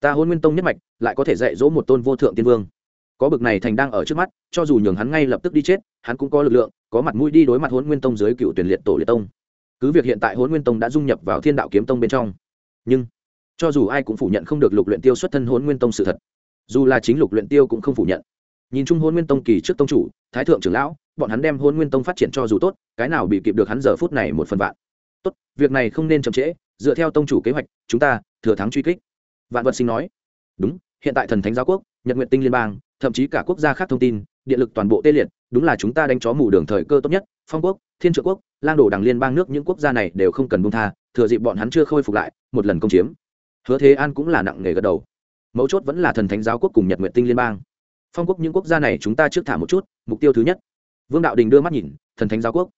Ta hôn nguyên tông nhất mạch, lại có thể dạy dỗ một tôn vô thượng tiên vương. Có bực này thành đang ở trước mắt, cho dù nhường hắn ngay lập tức đi chết, hắn cũng có lực lượng, có mặt mũi đi đối mặt hôn nguyên tông dưới cựu tuyển liệt tổ liệt tông cứ việc hiện tại hôn nguyên tông đã dung nhập vào thiên đạo kiếm tông bên trong, nhưng cho dù ai cũng phủ nhận không được lục luyện tiêu xuất thân hôn nguyên tông sự thật, dù là chính lục luyện tiêu cũng không phủ nhận. Nhìn chung hôn nguyên tông kỳ trước tông chủ, thái thượng trưởng lão, bọn hắn đem hôn nguyên tông phát triển cho dù tốt, cái nào bị kịp được hắn giờ phút này một phần vạn. Tốt, việc này không nên chậm trễ, dựa theo tông chủ kế hoạch, chúng ta thừa thắng truy kích. Vạn vật sinh nói. Đúng, hiện tại thần thánh giáo quốc, nhật nguyện tinh liên bang, thậm chí cả quốc gia khác thông tin điện lực toàn bộ tê liệt, đúng là chúng ta đánh chó mù đường thời cơ tốt nhất, phong quốc, thiên trợ quốc, lang đổ đảng liên bang nước những quốc gia này đều không cần buông tha, thừa dịp bọn hắn chưa khôi phục lại, một lần công chiếm. Hứa thế an cũng là nặng nghề gật đầu. Mấu chốt vẫn là thần thánh giáo quốc cùng nhật nguyện tinh liên bang. Phong quốc những quốc gia này chúng ta trước thả một chút, mục tiêu thứ nhất. Vương đạo đình đưa mắt nhìn, thần thánh giáo quốc.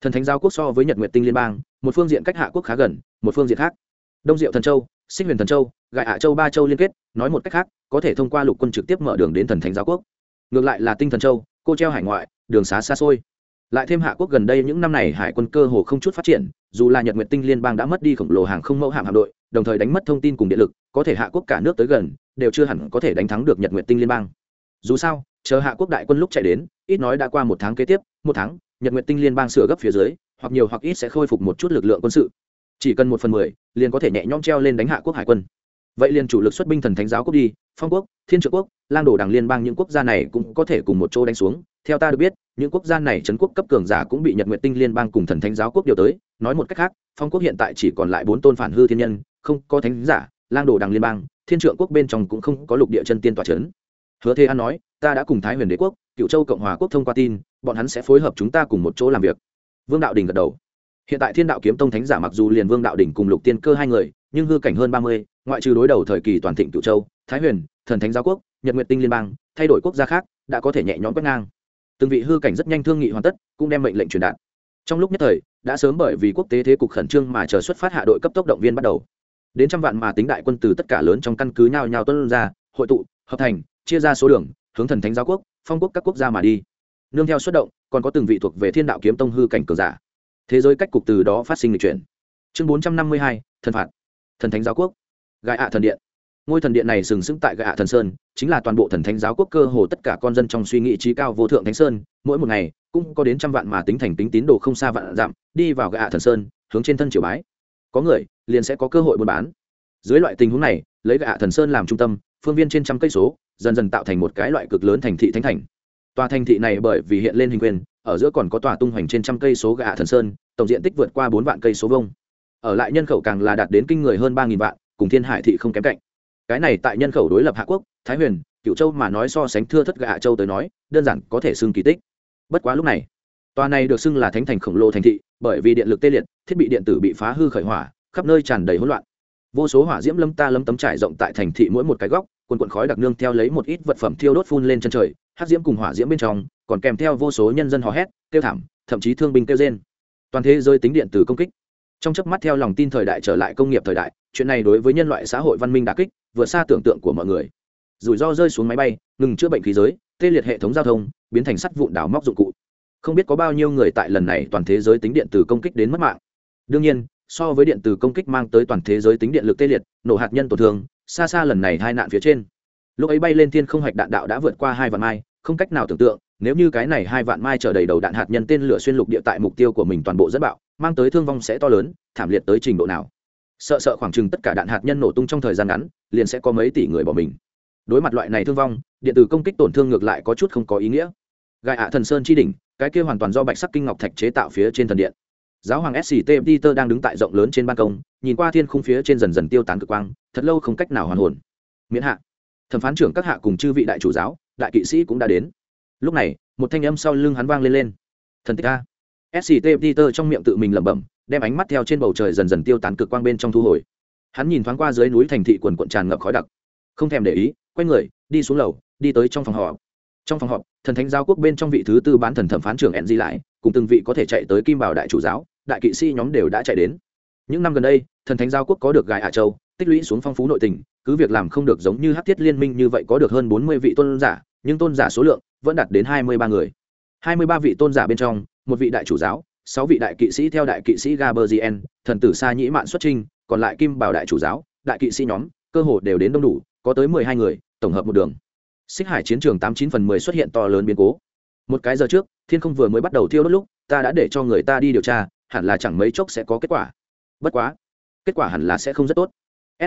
Thần thánh giáo quốc so với nhật nguyện tinh liên bang, một phương diện cách hạ quốc khá gần, một phương diện khác. Đông diệu thần châu sinh huyền thần châu gại hạ châu ba châu liên kết, nói một cách khác, có thể thông qua lục quân trực tiếp mở đường đến thần thánh giáo quốc ngược lại là tinh thần châu, cô treo hải ngoại, đường xá xa xôi. Lại thêm hạ quốc gần đây những năm này hải quân cơ hồ không chút phát triển, dù là nhật nguyệt tinh liên bang đã mất đi khổng lồ hàng không mẫu hạm hạm đội, đồng thời đánh mất thông tin cùng điện lực, có thể hạ quốc cả nước tới gần, đều chưa hẳn có thể đánh thắng được nhật nguyệt tinh liên bang. Dù sao, chờ hạ quốc đại quân lúc chạy đến, ít nói đã qua một tháng kế tiếp, một tháng, nhật nguyệt tinh liên bang sửa gấp phía dưới, hoặc nhiều hoặc ít sẽ khôi phục một chút lực lượng quân sự. Chỉ cần một phần mười, liền có thể nhẹ nhõm treo lên đánh hạ quốc hải quân vậy liền chủ lực xuất binh thần thánh giáo quốc đi, phong quốc, thiên trợ quốc, lang đồ đảng liên bang những quốc gia này cũng có thể cùng một chỗ đánh xuống. Theo ta được biết, những quốc gia này trấn quốc cấp cường giả cũng bị nhật nguyện tinh liên bang cùng thần thánh giáo quốc điều tới. Nói một cách khác, phong quốc hiện tại chỉ còn lại bốn tôn phản hư thiên nhân, không có thánh giả, lang đồ đảng liên bang, thiên trượng quốc bên trong cũng không có lục địa chân tiên tòa trấn. Hứa thế an nói, ta đã cùng thái huyền đế quốc cựu châu cộng hòa quốc thông qua tin, bọn hắn sẽ phối hợp chúng ta cùng một chỗ làm việc. Vương đạo đình gật đầu. Hiện tại thiên đạo kiếm tông thánh giả mặc dù liền vương đạo đình cùng lục tiên cơ hai người, nhưng hư cảnh hơn ba mươi ngoại trừ đối đầu thời kỳ toàn thịnh cựu châu, thái huyền, thần thánh giáo quốc, nhật nguyện tinh liên bang, thay đổi quốc gia khác, đã có thể nhẹ nhõm quét ngang. Từng vị hư cảnh rất nhanh thương nghị hoàn tất, cũng đem mệnh lệnh truyền đạt. Trong lúc nhất thời, đã sớm bởi vì quốc tế thế cục khẩn trương mà chờ xuất phát hạ đội cấp tốc động viên bắt đầu. Đến trăm vạn mà tính đại quân từ tất cả lớn trong căn cứ nhào nhào tuân ra, hội tụ, hợp thành, chia ra số đường, hướng thần thánh giáo quốc, phong quốc các quốc gia mà đi. Nương theo xuất động, còn có từng vị thuộc về thiên đạo kiếm tông hư cảnh cường giả. Thế giới cách cục từ đó phát sinh lịch chuyển. Chương bốn trăm năm mươi hai, thần phạt. Thần thánh giáo quốc gai ạ thần điện. Ngôi thần điện này sừng sững tại gạ thần sơn, chính là toàn bộ thần thánh giáo quốc cơ hồ tất cả con dân trong suy nghĩ trí cao vô thượng thánh sơn, mỗi một ngày cũng có đến trăm vạn mà tính thành tính tín đồ không xa vạn dặm, đi vào gạ thần sơn, hướng trên thân triều bái. Có người liền sẽ có cơ hội buôn bán. Dưới loại tình huống này, lấy gạ thần sơn làm trung tâm, phương viên trên trăm cây số, dần dần tạo thành một cái loại cực lớn thành thị thánh thành. Tòa thành thị này bởi vì hiện lên hình quyền, ở giữa còn có tòa tung hoành trên trăm cây số gạ thần sơn, tổng diện tích vượt qua bốn vạn cây số vông ở lại nhân khẩu càng là đạt đến kinh người hơn ba nghìn vạn cùng thiên hải thị không kém cạnh. Cái này tại nhân khẩu đối lập hạ quốc, thái huyền cựu châu mà nói so sánh thưa thất gạ châu tới nói, đơn giản có thể xưng kỳ tích. Bất quá lúc này, tòa này được xưng là thánh thành khổng lồ thành thị, bởi vì điện lực tê liệt, thiết bị điện tử bị phá hư khởi hỏa, khắp nơi tràn đầy hỗn loạn. Vô số hỏa diễm lâm ta lâm tấm trải rộng tại thành thị mỗi một cái góc, quần quần khói đặc nương theo lấy một ít vật phẩm thiêu đốt phun lên chân trời hát diễm cùng hỏa diễm bên trong, còn kèm theo vô số nhân dân hò hét, kêu thảm, thậm chí thương binh kêu trên toàn thế giới tính điện tử công kích trong chớp mắt theo lòng tin thời đại trở lại công nghiệp thời đại, chuyện này đối với nhân loại xã hội văn minh đà kích, vượt xa tưởng tượng của mọi người. Rủi ro rơi xuống máy bay, ngừng chữa bệnh khí giới, tê liệt hệ thống giao thông, biến thành sắt vụn đào móc dụng cụ. Không biết có bao nhiêu người tại lần này toàn thế giới tính điện từ công kích đến mất mạng. Đương nhiên, so với điện từ công kích mang tới toàn thế giới tính điện lực tê liệt, nổ hạt nhân tổn thương, xa xa lần này hai nạn phía trên. Lúc ấy bay lên thiên không hạch đạn đạo đã vượt qua hai vạn mai, không cách nào tưởng tượng, nếu như cái này hai vạn mai trở đầy đầu đạn hạt nhân tên lửa xuyên lục địa tại mục tiêu của mình toàn bộ dẫn bạo mang tới thương vong sẽ to lớn, thảm liệt tới trình độ nào. Sợ sợ khoảng chừng tất cả đạn hạt nhân nổ tung trong thời gian ngắn, liền sẽ có mấy tỷ người bỏ mình. Đối mặt loại này thương vong, điện tử công kích tổn thương ngược lại có chút không có ý nghĩa. Gai ạ thần sơn chi đỉnh, cái kia hoàn toàn do bạch sắc kinh ngọc thạch chế tạo phía trên thần điện. Giáo hoàng sct peter đang đứng tại rộng lớn trên ban công, nhìn qua thiên khung phía trên dần dần tiêu tán cực quang, thật lâu không cách nào hoàn hồn. Miễn hạ, thẩm phán trưởng các hạ cùng chư vị đại chủ giáo, đại kỵ sĩ cũng đã đến. Lúc này, một thanh âm sau lưng hắn vang lên lên. Thần tích a sct peter trong miệng tự mình lẩm bẩm, đem ánh mắt theo trên bầu trời dần dần tiêu tán cực quang bên trong thu hồi. Hắn nhìn thoáng qua dưới núi thành thị quần quận tràn ngập khói đặc. Không thèm để ý, quay người, đi xuống lầu, đi tới trong phòng họp. Trong phòng họp, thần thánh giáo quốc bên trong vị thứ tư bán thần thẩm phán trưởng ẹn di lại, cùng từng vị có thể chạy tới kim bảo đại chủ giáo, đại kỵ sĩ nhóm đều đã chạy đến. Những năm gần đây, thần thánh giáo quốc có được gài hạ châu, tích lũy xuống phong phú nội tình, cứ việc làm không được giống như hát thiết liên minh như vậy có được hơn bốn mươi vị tôn giả, nhưng tôn giả số lượng vẫn đạt đến hai mươi ba người. Hai mươi ba vị tôn giả bên trong một vị đại chủ giáo, sáu vị đại kỵ sĩ theo đại kỵ sĩ gaberzien thần tử sa nhĩ mạn xuất trinh còn lại kim bảo đại chủ giáo, đại kỵ sĩ nhóm, cơ hồ đều đến đông đủ, có tới mười hai người, tổng hợp một đường. Xích hải chiến trường tám chín phần mười xuất hiện to lớn biến cố. Một cái giờ trước, thiên không vừa mới bắt đầu thiêu đốt lúc, ta đã để cho người ta đi điều tra, hẳn là chẳng mấy chốc sẽ có kết quả. Bất quá, kết quả hẳn là sẽ không rất tốt.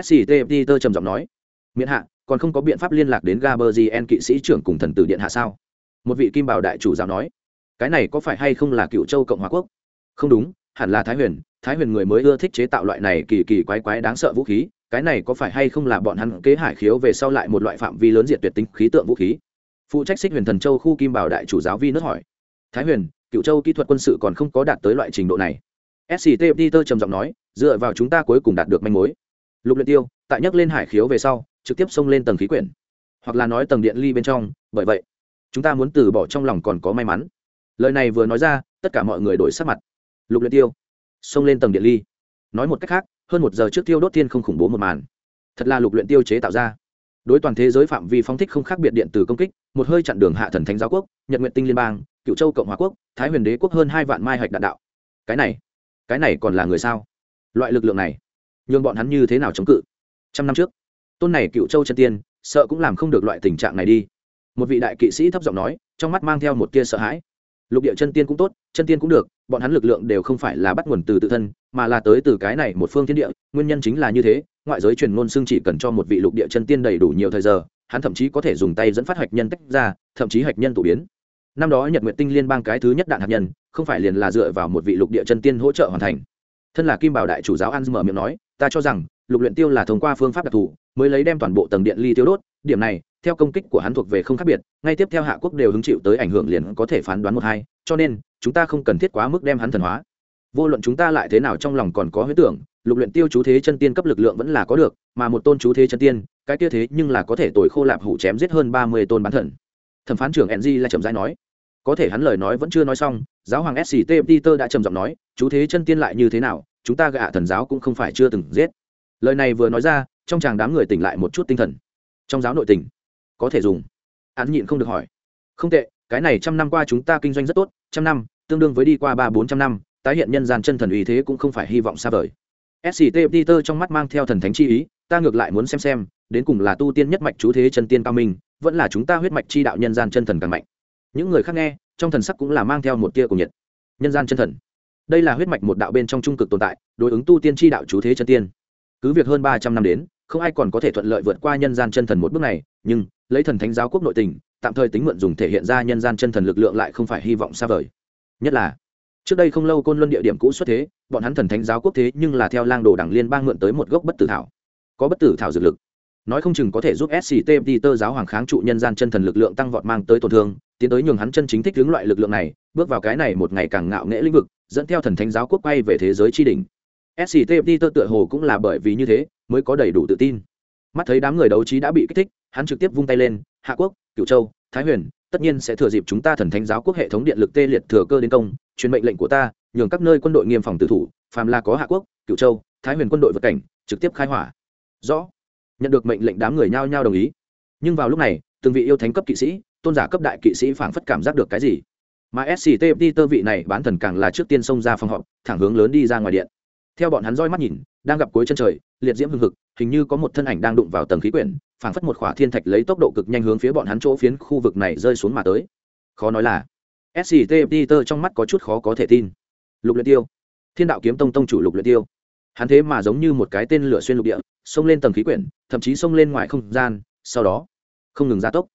Sct peter trầm giọng nói, miễn hạ, còn không có biện pháp liên lạc đến gaberzien kỵ sĩ trưởng cùng thần tử điện hạ sao? Một vị kim bảo đại chủ giáo nói cái này có phải hay không là cựu châu cộng hòa quốc không đúng hẳn là thái huyền thái huyền người mới ưa thích chế tạo loại này kỳ kỳ quái quái đáng sợ vũ khí cái này có phải hay không là bọn hắn kế hải khiếu về sau lại một loại phạm vi lớn diện tuyệt tính khí tượng vũ khí phụ trách xích huyền thần châu khu kim bảo đại chủ giáo vi nước hỏi thái huyền cựu châu kỹ thuật quân sự còn không có đạt tới loại trình độ này sct peter trầm giọng nói, dựa vào chúng ta cuối cùng đạt được manh mối. Lục luyện tiêu, tại nhắc lên hải khiếu về sau, trực tiếp xông lên tầng khí quyển. Hoặc là nói tầng điện ly bên trong, bởi vậy, chúng ta muốn từ bỏ trong lòng còn có may mắn lời này vừa nói ra, tất cả mọi người đổi sắc mặt. Lục luyện tiêu xông lên tầng điện ly. Nói một cách khác, hơn một giờ trước tiêu đốt thiên không khủng bố một màn. Thật là lục luyện tiêu chế tạo ra. Đối toàn thế giới phạm vi phóng thích không khác biệt điện từ công kích, một hơi chặn đường hạ thần thánh giáo quốc, nhật nguyện tinh liên bang, cựu châu cộng hòa quốc, thái huyền đế quốc hơn hai vạn mai hạch đạn đạo. Cái này cái này còn là người sao? Loại lực lượng này, nhường bọn hắn như thế nào chống cự? Trăm năm trước, tôn này cựu châu chân tiên, sợ cũng làm không được loại tình trạng này đi. Một vị đại kỵ sĩ thấp giọng nói, trong mắt mang theo một tia sợ hãi lục địa chân tiên cũng tốt, chân tiên cũng được, bọn hắn lực lượng đều không phải là bắt nguồn từ tự thân, mà là tới từ cái này một phương thiên địa, nguyên nhân chính là như thế, ngoại giới truyền ngôn xưng chỉ cần cho một vị lục địa chân tiên đầy đủ nhiều thời giờ, hắn thậm chí có thể dùng tay dẫn phát hạch nhân tách ra, thậm chí hạch nhân tụ biến. Năm đó nhật nguyện tinh liên bang cái thứ nhất đạn hạt nhân, không phải liền là dựa vào một vị lục địa chân tiên hỗ trợ hoàn thành. Thân là kim bảo đại chủ giáo an mở miệng nói, ta cho rằng, lục luyện tiêu là thông qua phương pháp đặc thù, mới lấy đem toàn bộ tầng điện ly tiêu đốt điểm này, theo công kích của hắn thuộc về không khác biệt, ngay tiếp theo hạ quốc đều hứng chịu tới ảnh hưởng liền có thể phán đoán một hai, cho nên, chúng ta không cần thiết quá mức đem hắn thần hóa. Vô luận chúng ta lại thế nào trong lòng còn có huyết tưởng, lục luyện tiêu chú thế chân tiên cấp lực lượng vẫn là có được, mà một tôn chú thế chân tiên, cái kia thế nhưng là có thể tồi khô lạp hủ chém giết hơn ba mươi tôn bán thần. Thẩm phán trưởng ng là chậm rãi nói. Có thể hắn lời nói vẫn chưa nói xong, giáo hoàng sct peter đã trầm giọng nói, chú thế chân tiên lại như thế nào, chúng ta gạ thần giáo cũng không phải chưa từng giết. Lời này vừa nói ra, trong chàng đám người tỉnh lại một chút tinh thần trong giáo nội tình. Có thể dùng. Hắn nhịn không được hỏi. Không tệ, cái này trăm năm qua chúng ta kinh doanh rất tốt, trăm năm, tương đương với đi qua ba, bốn trăm năm, tái hiện nhân gian chân thần uy thế cũng không phải hy vọng xa vời. Sct peter trong mắt mang theo thần thánh chi ý, ta ngược lại muốn xem xem, đến cùng là tu tiên nhất mạch chú thế chân tiên cao minh, vẫn là chúng ta huyết mạch chi đạo nhân gian chân thần càng mạnh. Những người khác nghe, trong thần sắc cũng là mang theo một tia cùng nhiệt. Nhân gian chân thần. Đây là huyết mạch một đạo bên trong trung cực tồn tại, đối ứng tu tiên chi đạo chú thế chân tiên. Cứ việc hơn ba trăm năm đến không ai còn có thể thuận lợi vượt qua nhân gian chân thần một bước này, nhưng, lấy thần thánh giáo quốc nội tình, tạm thời tính mượn dùng thể hiện ra nhân gian chân thần lực lượng lại không phải hy vọng xa vời. Nhất là, trước đây không lâu côn luân địa điểm cũ xuất thế, bọn hắn thần thánh giáo quốc thế nhưng là theo lang đồ đảng liên bang mượn tới một gốc bất tử thảo. Có bất tử thảo dược lực. Nói không chừng có thể giúp sctmt tơ giáo hoàng kháng trụ nhân gian chân thần lực lượng tăng vọt mang tới tổn thương, tiến tới nhường hắn chân chính thích hướng loại lực lượng này, bước vào cái này một ngày càng ngạo nghễ lĩnh vực, dẫn theo thần thánh giáo quốc quay về thế giới tri đình sct tơ tựa hồ cũng là bởi vì như thế mới có đầy đủ tự tin. Mắt thấy đám người đấu trí đã bị kích thích, hắn trực tiếp vung tay lên, hạ quốc cựu châu, thái huyền, tất nhiên sẽ thừa dịp chúng ta thần thánh giáo quốc hệ thống điện lực tê liệt thừa cơ đến công, truyền mệnh lệnh của ta, nhường các nơi quân đội nghiêm phòng tử thủ, phàm là có hạ quốc cựu châu, thái huyền quân đội vượt cảnh, trực tiếp khai hỏa. Rõ. Nhận được mệnh lệnh đám người nhao nhao đồng ý. Nhưng vào lúc này, từng vị yêu thánh cấp kỵ sĩ, tôn giả cấp đại kỵ sĩ phảng phất cảm giác được cái gì. Mà sct tơ vị này bán thần càng là trước tiên xông ra phòng họp, thẳng hướng lớn đi ra ngoài điện theo bọn hắn roi mắt nhìn, đang gặp cuối chân trời, liệt diễm hưng hực, hình như có một thân ảnh đang đụng vào tầng khí quyển, phảng phất một khỏa thiên thạch lấy tốc độ cực nhanh hướng phía bọn hắn chỗ phiến khu vực này rơi xuống mà tới. Khó nói là sct Peter trong mắt có chút khó có thể tin. Lục luyện tiêu, thiên đạo kiếm tông tông chủ lục luyện tiêu. Hắn thế mà giống như một cái tên lửa xuyên lục địa, xông lên tầng khí quyển, thậm chí xông lên ngoài không gian, sau đó, không ngừng gia tốc.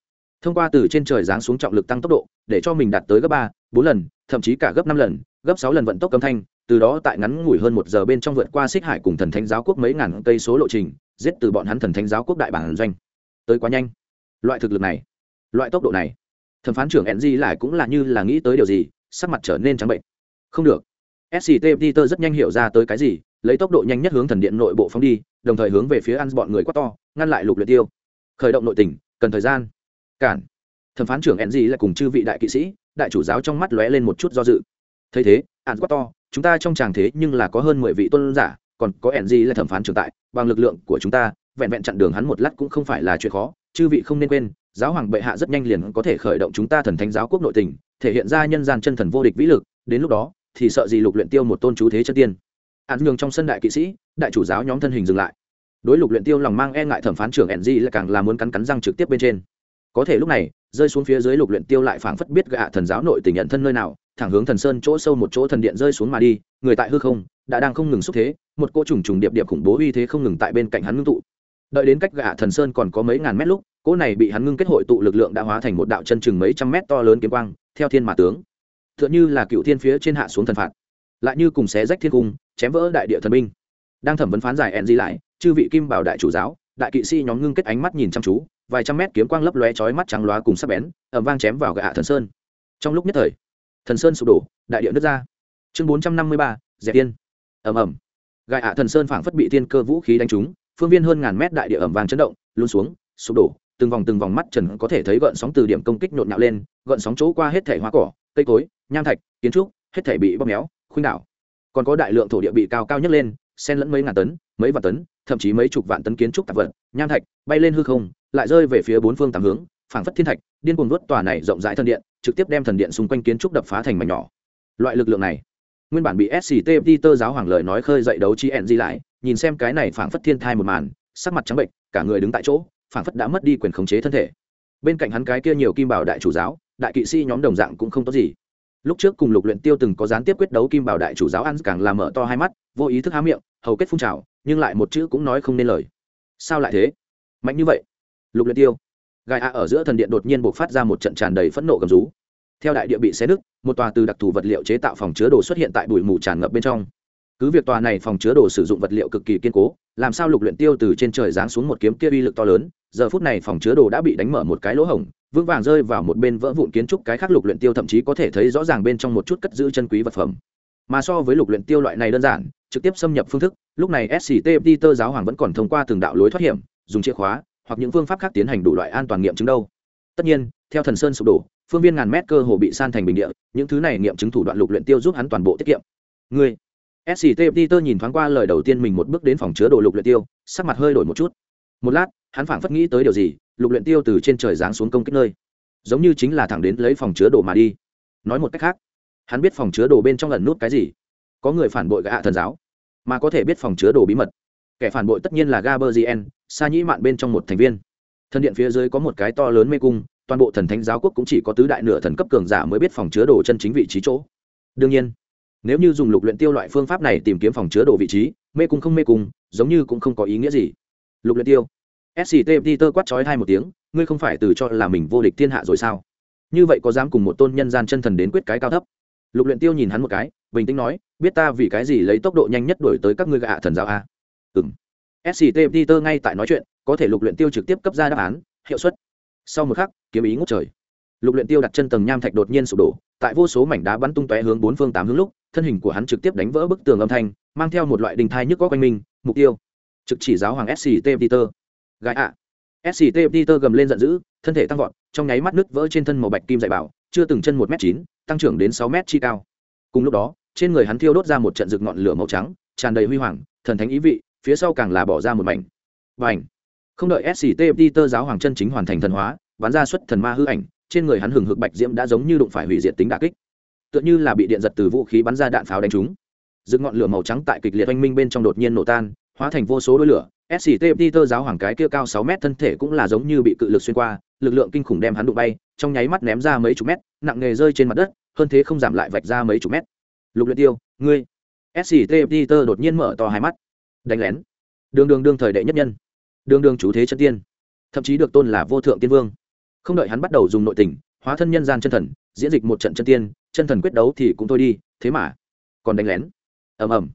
Thông qua từ trên trời giáng xuống trọng lực tăng tốc độ, để cho mình đạt tới gấp ba, bốn lần, thậm chí cả gấp năm lần, gấp sáu lần vận tốc âm thanh từ đó tại ngắn ngủi hơn một giờ bên trong vượt qua xích hải cùng thần thánh giáo quốc mấy ngàn cây số lộ trình, giết từ bọn hắn thần thánh giáo quốc đại bản doanh. Tới quá nhanh. Loại thực lực này, loại tốc độ này, thẩm phán trưởng ng lại cũng là như là nghĩ tới điều gì, sắc mặt trở nên trắng bệnh. Không được. Sct peter rất nhanh hiểu ra tới cái gì, lấy tốc độ nhanh nhất hướng thần điện nội bộ phóng đi, đồng thời hướng về phía ăn bọn người quát to, ngăn lại lục luyện tiêu. Khởi động nội tình, cần thời gian. Cản. Thẩm phán trưởng ng lại cùng chư vị đại kỵ sĩ, đại chủ giáo trong mắt lóe lên một chút do dự. Thấy thế, ăn quát to chúng ta trong tràng thế nhưng là có hơn mười vị tôn giả, còn có ng là thẩm phán trưởng tại, bằng lực lượng của chúng ta, vẹn vẹn chặn đường hắn một lát cũng không phải là chuyện khó, chư vị không nên quên, giáo hoàng bệ hạ rất nhanh liền có thể khởi động chúng ta thần thánh giáo quốc nội tình, thể hiện ra nhân gian chân thần vô địch vĩ lực, đến lúc đó, thì sợ gì lục luyện tiêu một tôn chú thế chân tiên. Án nhường trong sân đại kỵ sĩ, đại chủ giáo nhóm thân hình dừng lại. Đối lục luyện tiêu lòng mang e ngại thẩm phán trưởng Enji là càng là muốn cắn cắn răng trực tiếp bên trên. Có thể lúc này, rơi xuống phía dưới lục luyện tiêu lại phảng phất biết gạ thần giáo nội tình nhận thân nơi nào thẳng hướng thần sơn chỗ sâu một chỗ thần điện rơi xuống mà đi, người tại hư không, đã đang không ngừng xúc thế, một cỗ trùng trùng điệp điệp khủng bố uy thế không ngừng tại bên cạnh hắn ngưng tụ. Đợi đến cách gạ thần sơn còn có mấy ngàn mét lúc, cỗ này bị hắn ngưng kết hội tụ lực lượng đã hóa thành một đạo chân chừng mấy trăm mét to lớn kiếm quang, theo thiên mà tướng. Tựa như là cựu thiên phía trên hạ xuống thần phạt, lại như cùng xé rách thiên cung, chém vỡ đại địa thần binh. Đang thẩm vấn phán giải ẹn di lại, chư vị kim bảo đại chủ giáo, đại kỵ sĩ nhóm ngưng kết ánh mắt nhìn chăm chú, vài trăm mét kiếm quang lấp lóe chói mắt trắng loá cùng sắc bén ẩm vang chém vào gạ thần sơn. Trong lúc nhất thời thần sơn sụp đổ, đại địa nứt ra. Chương bốn trăm năm mươi ba, dẹp tiên ầm ầm. Gai ạ thần sơn phảng phất bị tiên cơ vũ khí đánh trúng, phương viên hơn ngàn mét đại địa ẩm vang chấn động, luôn xuống, sụp đổ, từng vòng từng vòng mắt trần có thể thấy gợn sóng từ điểm công kích nhộn nhạo lên, gợn sóng chỗ qua hết thể hoa cỏ, cây cối, nham thạch, kiến trúc, hết thể bị bóp méo, khuynh đảo. Còn có đại lượng thổ địa bị cao cao nhất lên, xen lẫn mấy ngàn tấn, mấy vạn tấn, thậm chí mấy chục vạn tấn kiến trúc tạp vật, nham thạch bay lên hư không, lại rơi về phía bốn phương tám hướng phảng phất thiên thạch, điên cuồng vớt tòa này rộng rãi thần điện, trực tiếp đem thần điện xung quanh kiến trúc đập phá thành mảnh nhỏ. Loại lực lượng này, nguyên bản bị sct peter giáo hoàng lời nói khơi dậy đấu chi ẹn di lại, nhìn xem cái này phảng phất thiên thai một màn, sắc mặt trắng bệnh cả người đứng tại chỗ, phảng phất đã mất đi quyền khống chế thân thể. Bên cạnh hắn cái kia nhiều kim bảo đại chủ giáo, đại kỵ sĩ nhóm đồng dạng cũng không tốt gì. Lúc trước cùng lục luyện tiêu từng có gián tiếp quyết đấu kim bảo đại chủ giáo ăn càng làm mở to hai mắt, vô ý thức há miệng, hầu kết phun trào, nhưng lại một chữ cũng nói không nên lời. Sao lại thế? Mạnh như vậy? Lục luyện tiêu gai a ở giữa thần điện đột nhiên bộc phát ra một trận tràn đầy phẫn nộ gầm rú. Theo đại địa bị xé nứt, một tòa từ đặc thù vật liệu chế tạo phòng chứa đồ xuất hiện tại bụi mù tràn ngập bên trong. Cứ việc tòa này phòng chứa đồ sử dụng vật liệu cực kỳ kiên cố, làm sao lục luyện tiêu từ trên trời giáng xuống một kiếm kia uy lực to lớn, giờ phút này phòng chứa đồ đã bị đánh mở một cái lỗ hổng, vững vàng rơi vào một bên vỡ vụn kiến trúc cái khác lục luyện tiêu thậm chí có thể thấy rõ ràng bên trong một chút cất giữ chân quý vật phẩm. Mà so với lục luyện tiêu loại này đơn giản, trực tiếp xâm nhập phương thức, lúc này sct peter giáo hoàng vẫn còn thông qua từng đạo lối thoát hiểm, dùng chìa khóa hoặc những phương pháp khác tiến hành đủ loại an toàn nghiệm chứng đâu. Tất nhiên, theo thần sơn sụp đổ, phương viên ngàn mét cơ hồ bị san thành bình địa, những thứ này nghiệm chứng thủ đoạn lục luyện tiêu giúp hắn toàn bộ tiết kiệm. Người sct peter nhìn thoáng qua lời đầu tiên mình một bước đến phòng chứa đồ lục luyện tiêu, sắc mặt hơi đổi một chút. Một lát, hắn phảng phất nghĩ tới điều gì, lục luyện tiêu từ trên trời giáng xuống công kích nơi. Giống như chính là thẳng đến lấy phòng chứa đồ mà đi. Nói một cách khác, hắn biết phòng chứa đồ bên trong lần nút cái gì. Có người phản bội gã thần giáo, mà có thể biết phòng chứa đồ bí mật kẻ phản bội tất nhiên là gaberzien sa nhĩ mạn bên trong một thành viên. Thần điện phía dưới có một cái to lớn mê cung, toàn bộ thần thánh giáo quốc cũng chỉ có tứ đại nửa thần cấp cường giả mới biết phòng chứa đồ chân chính vị trí chỗ. Đương nhiên, nếu như dùng lục luyện tiêu loại phương pháp này tìm kiếm phòng chứa đồ vị trí, mê cung không mê cung, giống như cũng không có ý nghĩa gì. Lục luyện tiêu. Sct peter quát chói hai một tiếng, ngươi không phải từ cho là mình vô địch thiên hạ rồi sao? Như vậy có dám cùng một tôn nhân gian chân thần đến quyết cái cao thấp? Lục luyện tiêu nhìn hắn một cái, bình tĩnh nói, biết ta vì cái gì lấy tốc độ nhanh nhất đuổi tới các ngươi gạ thần giáo a? Ừng sct peter ngay tại nói chuyện, có thể lục luyện tiêu trực tiếp cấp ra đáp án, hiệu suất. Sau một khắc, kiếm ý ngút trời. Lục luyện tiêu đặt chân tầng nham thạch đột nhiên sụp đổ, tại vô số mảnh đá bắn tung tóe hướng bốn phương tám hướng lúc, thân hình của hắn trực tiếp đánh vỡ bức tường âm thanh, mang theo một loại đình thai nhức có quanh mình, mục tiêu. Trực chỉ giáo hoàng sct peter. Gái ạ. Sct peter gầm lên giận dữ, thân thể tăng vọt, trong nháy mắt nứt vỡ trên thân màu bạch kim dạy bảo, chưa từng chân một m chín, tăng trưởng đến sáu m chi cao. Cùng lúc đó, trên người hắn thiêu đốt ra một trận rực ngọn lửa màu trắng, tràn đầy huy hoàng, thần thánh ý vị phía sau càng là bỏ ra một mảnh. Và ảnh không đợi sct peter giáo hoàng chân chính hoàn thành thần hóa, bắn ra xuất thần ma hư ảnh, trên người hắn hừng hực bạch diễm đã giống như đụng phải hủy diệt tính đà kích. Tựa như là bị điện giật từ vũ khí bắn ra đạn pháo đánh trúng. Rực ngọn lửa màu trắng tại kịch liệt oanh minh bên trong đột nhiên nổ tan, hóa thành vô số đôi lửa. Sct peter giáo hoàng cái kia cao sáu mét thân thể cũng là giống như bị cự lực xuyên qua, lực lượng kinh khủng đem hắn đụng bay, trong nháy mắt ném ra mấy chục mét, nặng nghề rơi trên mặt đất, hơn thế không giảm lại vạch ra mấy chục mét. Lục luyện tiêu, ngươi! Sct peter đột nhiên mở to hai mắt đánh lén. Đường đường đương thời đệ nhất nhân. Đường đường chủ thế chân tiên. Thậm chí được tôn là vô thượng tiên vương. Không đợi hắn bắt đầu dùng nội tình, hóa thân nhân gian chân thần, diễn dịch một trận chân tiên, chân thần quyết đấu thì cũng thôi đi, thế mà còn đánh lén. Ầm ầm.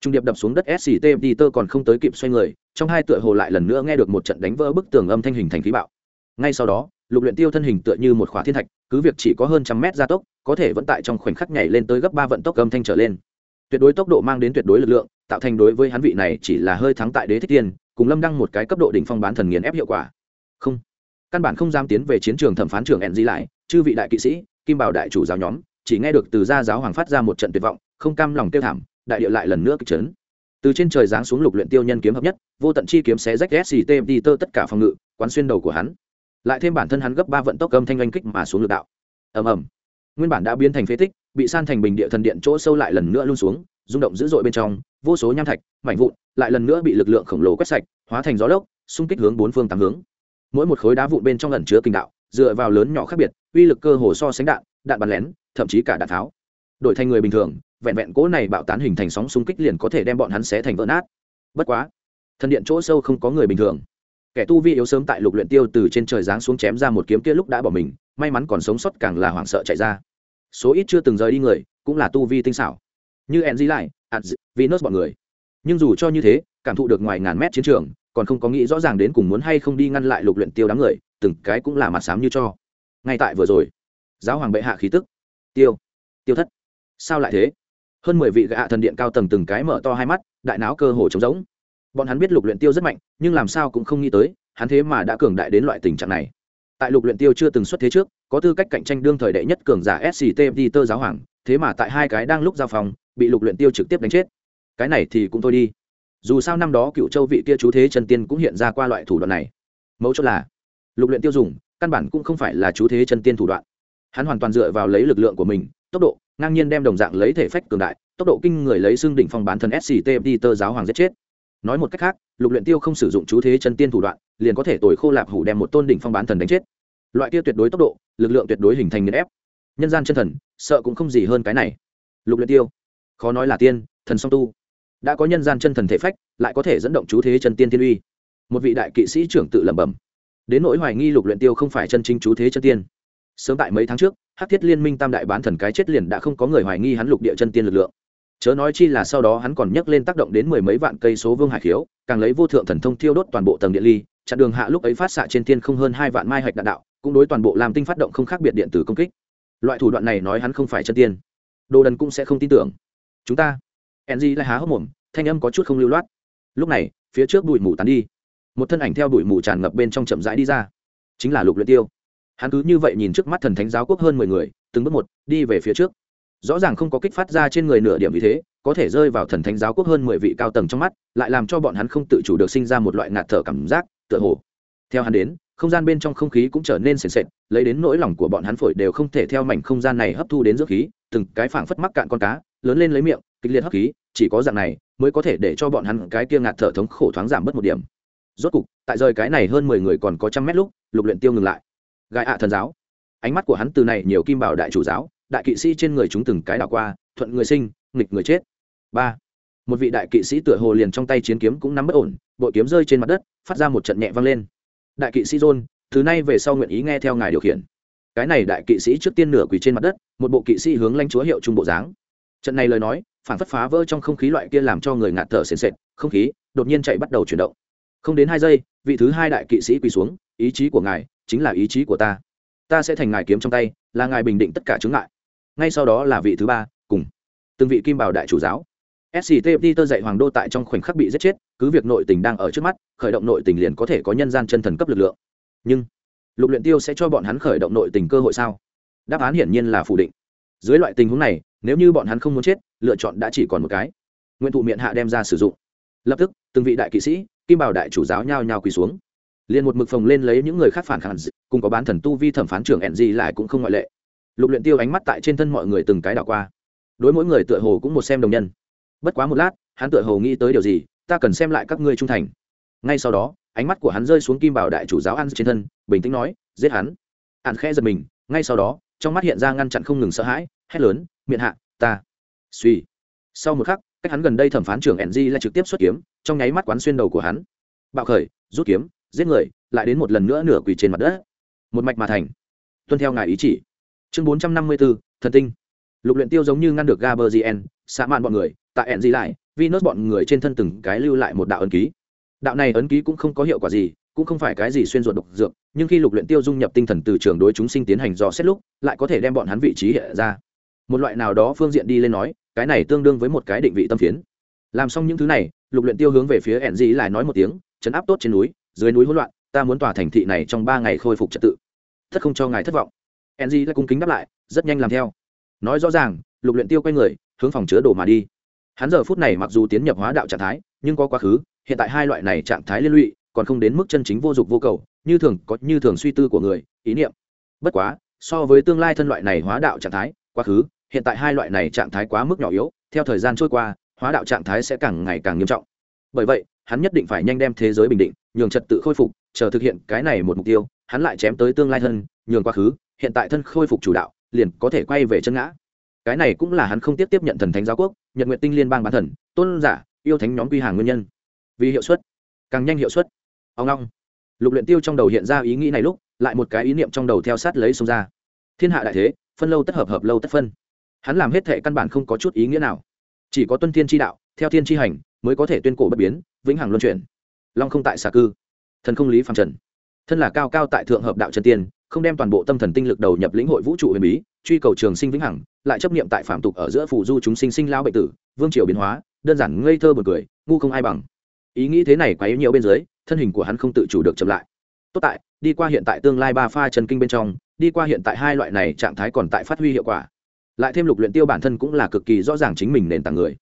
Trung điệp đập xuống đất sct tơ còn không tới kịp xoay người, trong hai tựa hồ lại lần nữa nghe được một trận đánh vỡ bức tường âm thanh hình thành khí bạo. Ngay sau đó, lục luyện tiêu thân hình tựa như một khỏa thiên thạch, cứ việc chỉ có hơn trăm mét gia tốc, có thể vẫn tại trong khoảnh khắc nhảy lên tới gấp ba vận tốc âm thanh trở lên. Tuyệt đối tốc độ mang đến tuyệt đối lực lượng tạo thành đối với hắn vị này chỉ là hơi thắng tại đế thích tiên, cùng lâm đăng một cái cấp độ đỉnh phong bán thần nghiền ép hiệu quả. Không. Căn bản không dám tiến về chiến trường thẩm phán trưởng ẹn di lại, chư vị đại kỵ sĩ, kim bảo đại chủ giáo nhóm, chỉ nghe được từ gia giáo hoàng phát ra một trận tuyệt vọng, không cam lòng kêu thảm, đại địa lại lần nữa kịch trấn. từ trên trời giáng xuống lục luyện tiêu nhân kiếm hợp nhất, vô tận chi kiếm xé rách sct đi tơ tất cả phòng ngự, quán xuyên đầu của hắn. Lại thêm bản thân hắn gấp ba vận tốc âm thanh oanh kích mà xuống lực đạo. Ầm ầm. Nguyên bản đã biến thành phế tích, bị san thành bình địa thần điện chỗ sâu lại lần nữa luôn xuống rung động dữ dội bên trong, vô số nham thạch, mảnh vụn lại lần nữa bị lực lượng khổng lồ quét sạch, hóa thành gió lốc, xung kích hướng bốn phương tám hướng. Mỗi một khối đá vụn bên trong ẩn chứa kinh đạo, dựa vào lớn nhỏ khác biệt, uy lực cơ hồ so sánh đạn đạn bắn lén, thậm chí cả đạn tháo. Đổi thành người bình thường, vẹn vẹn cỗ này bạo tán hình thành sóng xung kích liền có thể đem bọn hắn xé thành vỡ nát. Bất quá, thần điện chỗ sâu không có người bình thường. Kẻ tu vi yếu sớm tại lục luyện tiêu từ trên trời giáng xuống chém ra một kiếm kia lúc đã bỏ mình, may mắn còn sống sót càng là hoảng sợ chạy ra. Số ít chưa từng rời đi người, cũng là tu vi tinh xảo như enzy lại adz venus bọn người. Nhưng dù cho như thế, cảm thụ được ngoài ngàn mét chiến trường, còn không có nghĩ rõ ràng đến cùng muốn hay không đi ngăn lại lục luyện tiêu đám người, từng cái cũng là mặt sám như cho. Ngay tại vừa rồi, giáo hoàng bệ hạ khí tức. Tiêu tiêu thất. Sao lại thế? Hơn mười vị gã thần điện cao tầng từng cái mở to hai mắt, đại não cơ hồ trống rỗng. Bọn hắn biết lục luyện tiêu rất mạnh, nhưng làm sao cũng không nghĩ tới, hắn thế mà đã cường đại đến loại tình trạng này. Tại lục luyện tiêu chưa từng xuất thế trước, có tư cách cạnh tranh đương thời đệ nhất cường giả sct peter giáo hoàng, thế mà tại hai cái đang lúc giao phòng bị lục luyện tiêu trực tiếp đánh chết. Cái này thì cũng thôi đi. Dù sao năm đó cựu châu vị kia chú thế chân tiên cũng hiện ra qua loại thủ đoạn này. Mấu chốt là, lục luyện tiêu dùng, căn bản cũng không phải là chú thế chân tiên thủ đoạn. Hắn hoàn toàn dựa vào lấy lực lượng của mình, tốc độ, ngang nhiên đem đồng dạng lấy thể phách cường đại, tốc độ kinh người lấy xương đỉnh phong bán thần sct peter giáo hoàng giết chết. Nói một cách khác, lục luyện tiêu không sử dụng chú thế chân tiên thủ đoạn, liền có thể tồi khô lạp hủ đem một tôn đỉnh phong bán thần đánh chết. Loại kia tuyệt đối tốc độ, lực lượng tuyệt đối hình thành nghiền ép. Nhân gian chân thần, sợ cũng không gì hơn cái này. Lục luyện tiêu khó nói là tiên, thần song tu. Đã có nhân gian chân thần thể phách, lại có thể dẫn động chú thế chân tiên tiên uy. Một vị đại kỵ sĩ trưởng tự lẩm bẩm, đến nỗi hoài nghi lục luyện tiêu không phải chân chính chú thế chân tiên. Sớm tại mấy tháng trước, hắc thiết liên minh tam đại bán thần cái chết liền đã không có người hoài nghi hắn lục địa chân tiên lực lượng. Chớ nói chi là sau đó hắn còn nhấc lên tác động đến mười mấy vạn cây số vương hải khiếu, càng lấy vô thượng thần thông thiêu đốt toàn bộ tầng điện ly, chặn đường hạ lúc ấy phát xạ trên tiên không hơn hai vạn mai hạch đạn đạo, cũng đối toàn bộ làm tinh phát động không khác biệt điện tử công kích. Loại thủ đoạn này nói hắn không phải chân tiên. Đồ đần cũng sẽ không tin tưởng chúng ta. Enzy lại há hốc mồm, thanh âm có chút không lưu loát. Lúc này, phía trước bụi mù tán đi. Một thân ảnh theo bụi mù tràn ngập bên trong chậm rãi đi ra. Chính là lục luyện tiêu. Hắn cứ như vậy nhìn trước mắt thần thánh giáo quốc hơn mười người, từng bước một, đi về phía trước. Rõ ràng không có kích phát ra trên người nửa điểm vì thế, có thể rơi vào thần thánh giáo quốc hơn mười vị cao tầng trong mắt, lại làm cho bọn hắn không tự chủ được sinh ra một loại ngạt thở cảm giác, tựa hồ. Theo hắn đến, không gian bên trong không khí cũng trở nên sền sệt, lấy đến nỗi lòng của bọn hắn phổi đều không thể theo mảnh không gian này hấp thu đến dưỡng khí, từng cái phảng phất mắc cạn con cá lớn lên lấy miệng, kịch liệt hấp khí, chỉ có dạng này mới có thể để cho bọn hắn cái kia ngạt thở thống khổ thoáng giảm bớt một điểm. Rốt cục, tại rời cái này hơn mười người còn có trăm mét lúc, lục luyện tiêu ngừng lại. Gai ạ thần giáo. Ánh mắt của hắn từ này nhiều kim bảo đại chủ giáo, đại kỵ sĩ trên người chúng từng cái đảo qua, thuận người sinh, nghịch người chết. Ba. Một vị đại kỵ sĩ tựa hồ liền trong tay chiến kiếm cũng nắm bất ổn, bội kiếm rơi trên mặt đất, phát ra một trận nhẹ vang lên. Đại kỵ sĩ john từ nay về sau nguyện ý nghe theo ngài điều khiển. Cái này đại kỵ sĩ trước tiên nửa quỳ trên mặt đất, một bộ kỵ sĩ hướng lãnh chúa hiệu trung bộ dáng trận này lời nói phản phất phá vỡ trong không khí loại kia làm cho người ngạt thở sền sệt, không khí đột nhiên chạy bắt đầu chuyển động. Không đến hai giây, vị thứ hai đại kỵ sĩ quỳ xuống, ý chí của ngài chính là ý chí của ta. Ta sẽ thành ngài kiếm trong tay, là ngài bình định tất cả chướng ngại. Ngay sau đó là vị thứ ba, cùng từng vị kim bảo đại chủ giáo. Sct tơ dạy hoàng đô tại trong khoảnh khắc bị giết chết, cứ việc nội tình đang ở trước mắt, khởi động nội tình liền có thể có nhân gian chân thần cấp lực lượng. Nhưng, lục luyện tiêu sẽ cho bọn hắn khởi động nội tình cơ hội sao? Đáp án hiển nhiên là phủ định dưới loại tình huống này, nếu như bọn hắn không muốn chết, lựa chọn đã chỉ còn một cái. Nguyện thụ miệng hạ đem ra sử dụng. Lập tức, từng vị đại kỵ sĩ, kim bảo đại chủ giáo nhao nhao quỳ xuống. Liền một mực phồng lên lấy những người khác phản kháng, cùng có bán thần tu vi thẩm phán trưởng ẹn gì lại cũng không ngoại lệ. Lục luyện tiêu ánh mắt tại trên thân mọi người từng cái đảo qua. Đối mỗi người tựa hồ cũng một xem đồng nhân. Bất quá một lát, hắn tựa hồ nghĩ tới điều gì, ta cần xem lại các ngươi trung thành. Ngay sau đó, ánh mắt của hắn rơi xuống kim bảo đại chủ giáo ăn trên thân, bình tĩnh nói, giết hắn. Ạn khẽ giật mình, ngay sau đó trong mắt hiện ra ngăn chặn không ngừng sợ hãi, hét lớn, miệng hạ, ta. Suy. Sau một khắc, cách hắn gần đây thẩm phán trưởng ng lại trực tiếp xuất kiếm, trong nháy mắt quán xuyên đầu của hắn. Bạo khởi, rút kiếm, giết người, lại đến một lần nữa nửa quỳ trên mặt đất. Một mạch mà thành. Tuân theo ngài ý chỉ. Chương bốn trăm năm mươi bốn thần tinh. Lục luyện tiêu giống như ngăn được gaberzien xạ mạn bọn người tại ẹn lại, Venus bọn người trên thân từng cái lưu lại một đạo ấn ký. Đạo này ấn ký cũng không có hiệu quả gì cũng không phải cái gì xuyên ruột độc dược, nhưng khi lục luyện tiêu dung nhập tinh thần từ trường đối chúng sinh tiến hành dò xét lúc, lại có thể đem bọn hắn vị trí hiện ra. Một loại nào đó phương diện đi lên nói, cái này tương đương với một cái định vị tâm phiến. Làm xong những thứ này, lục luyện tiêu hướng về phía ẻn dĩ lại nói một tiếng chấn áp tốt trên núi, dưới núi hỗn loạn, ta muốn tòa thành thị này trong ba ngày khôi phục trật tự. Thật không cho ngài thất vọng. Ẻn dĩ lại cung kính đáp lại, rất nhanh làm theo. Nói rõ ràng, lục luyện tiêu quay người, hướng phòng chứa đồ mà đi. Hắn giờ phút này mặc dù tiến nhập hóa đạo trạng thái, nhưng có quá khứ, hiện tại hai loại này trạng thái liên lụy còn không đến mức chân chính vô dụng vô cầu, như thường, có như thường suy tư của người, ý niệm. Bất quá, so với tương lai thân loại này hóa đạo trạng thái, quá khứ, hiện tại hai loại này trạng thái quá mức nhỏ yếu, theo thời gian trôi qua, hóa đạo trạng thái sẽ càng ngày càng nghiêm trọng. Bởi vậy, hắn nhất định phải nhanh đem thế giới bình định, nhường trật tự khôi phục, chờ thực hiện cái này một mục tiêu, hắn lại chém tới tương lai thân, nhường quá khứ, hiện tại thân khôi phục chủ đạo, liền có thể quay về chân ngã. Cái này cũng là hắn không tiếp tiếp nhận thần thánh giáo quốc, nhật nguyện tinh liên bang bán thần, tôn giả, yêu thánh nhóm quy hàng nguyên nhân. Vì hiệu suất, càng nhanh hiệu suất ông long lục luyện tiêu trong đầu hiện ra ý nghĩ này lúc, lại một cái ý niệm trong đầu theo sát lấy xông ra. Thiên hạ đại thế, phân lâu tất hợp hợp lâu tất phân. Hắn làm hết thệ căn bản không có chút ý nghĩa nào. Chỉ có tuân thiên chi đạo, theo thiên chi hành, mới có thể tuyên cổ bất biến, vĩnh hằng luân chuyển. Long không tại xà cư. Thần không lý phàm trần. Thân là cao cao tại thượng hợp đạo trần tiên, không đem toàn bộ tâm thần tinh lực đầu nhập lĩnh hội vũ trụ huyền bí, truy cầu trường sinh vĩnh hằng, lại chấp niệm tại phạm tục ở giữa phù du chúng sinh sinh lao bệnh tử, vương triều biến hóa, đơn giản ngây thơ buồn cười, ngu không ai bằng. Ý nghĩ thế này quá yếu nhiều bên dưới thân hình của hắn không tự chủ được chậm lại. Tốt tại, đi qua hiện tại tương lai ba pha chân kinh bên trong, đi qua hiện tại hai loại này trạng thái còn tại phát huy hiệu quả. Lại thêm lục luyện tiêu bản thân cũng là cực kỳ rõ ràng chính mình nền tảng người.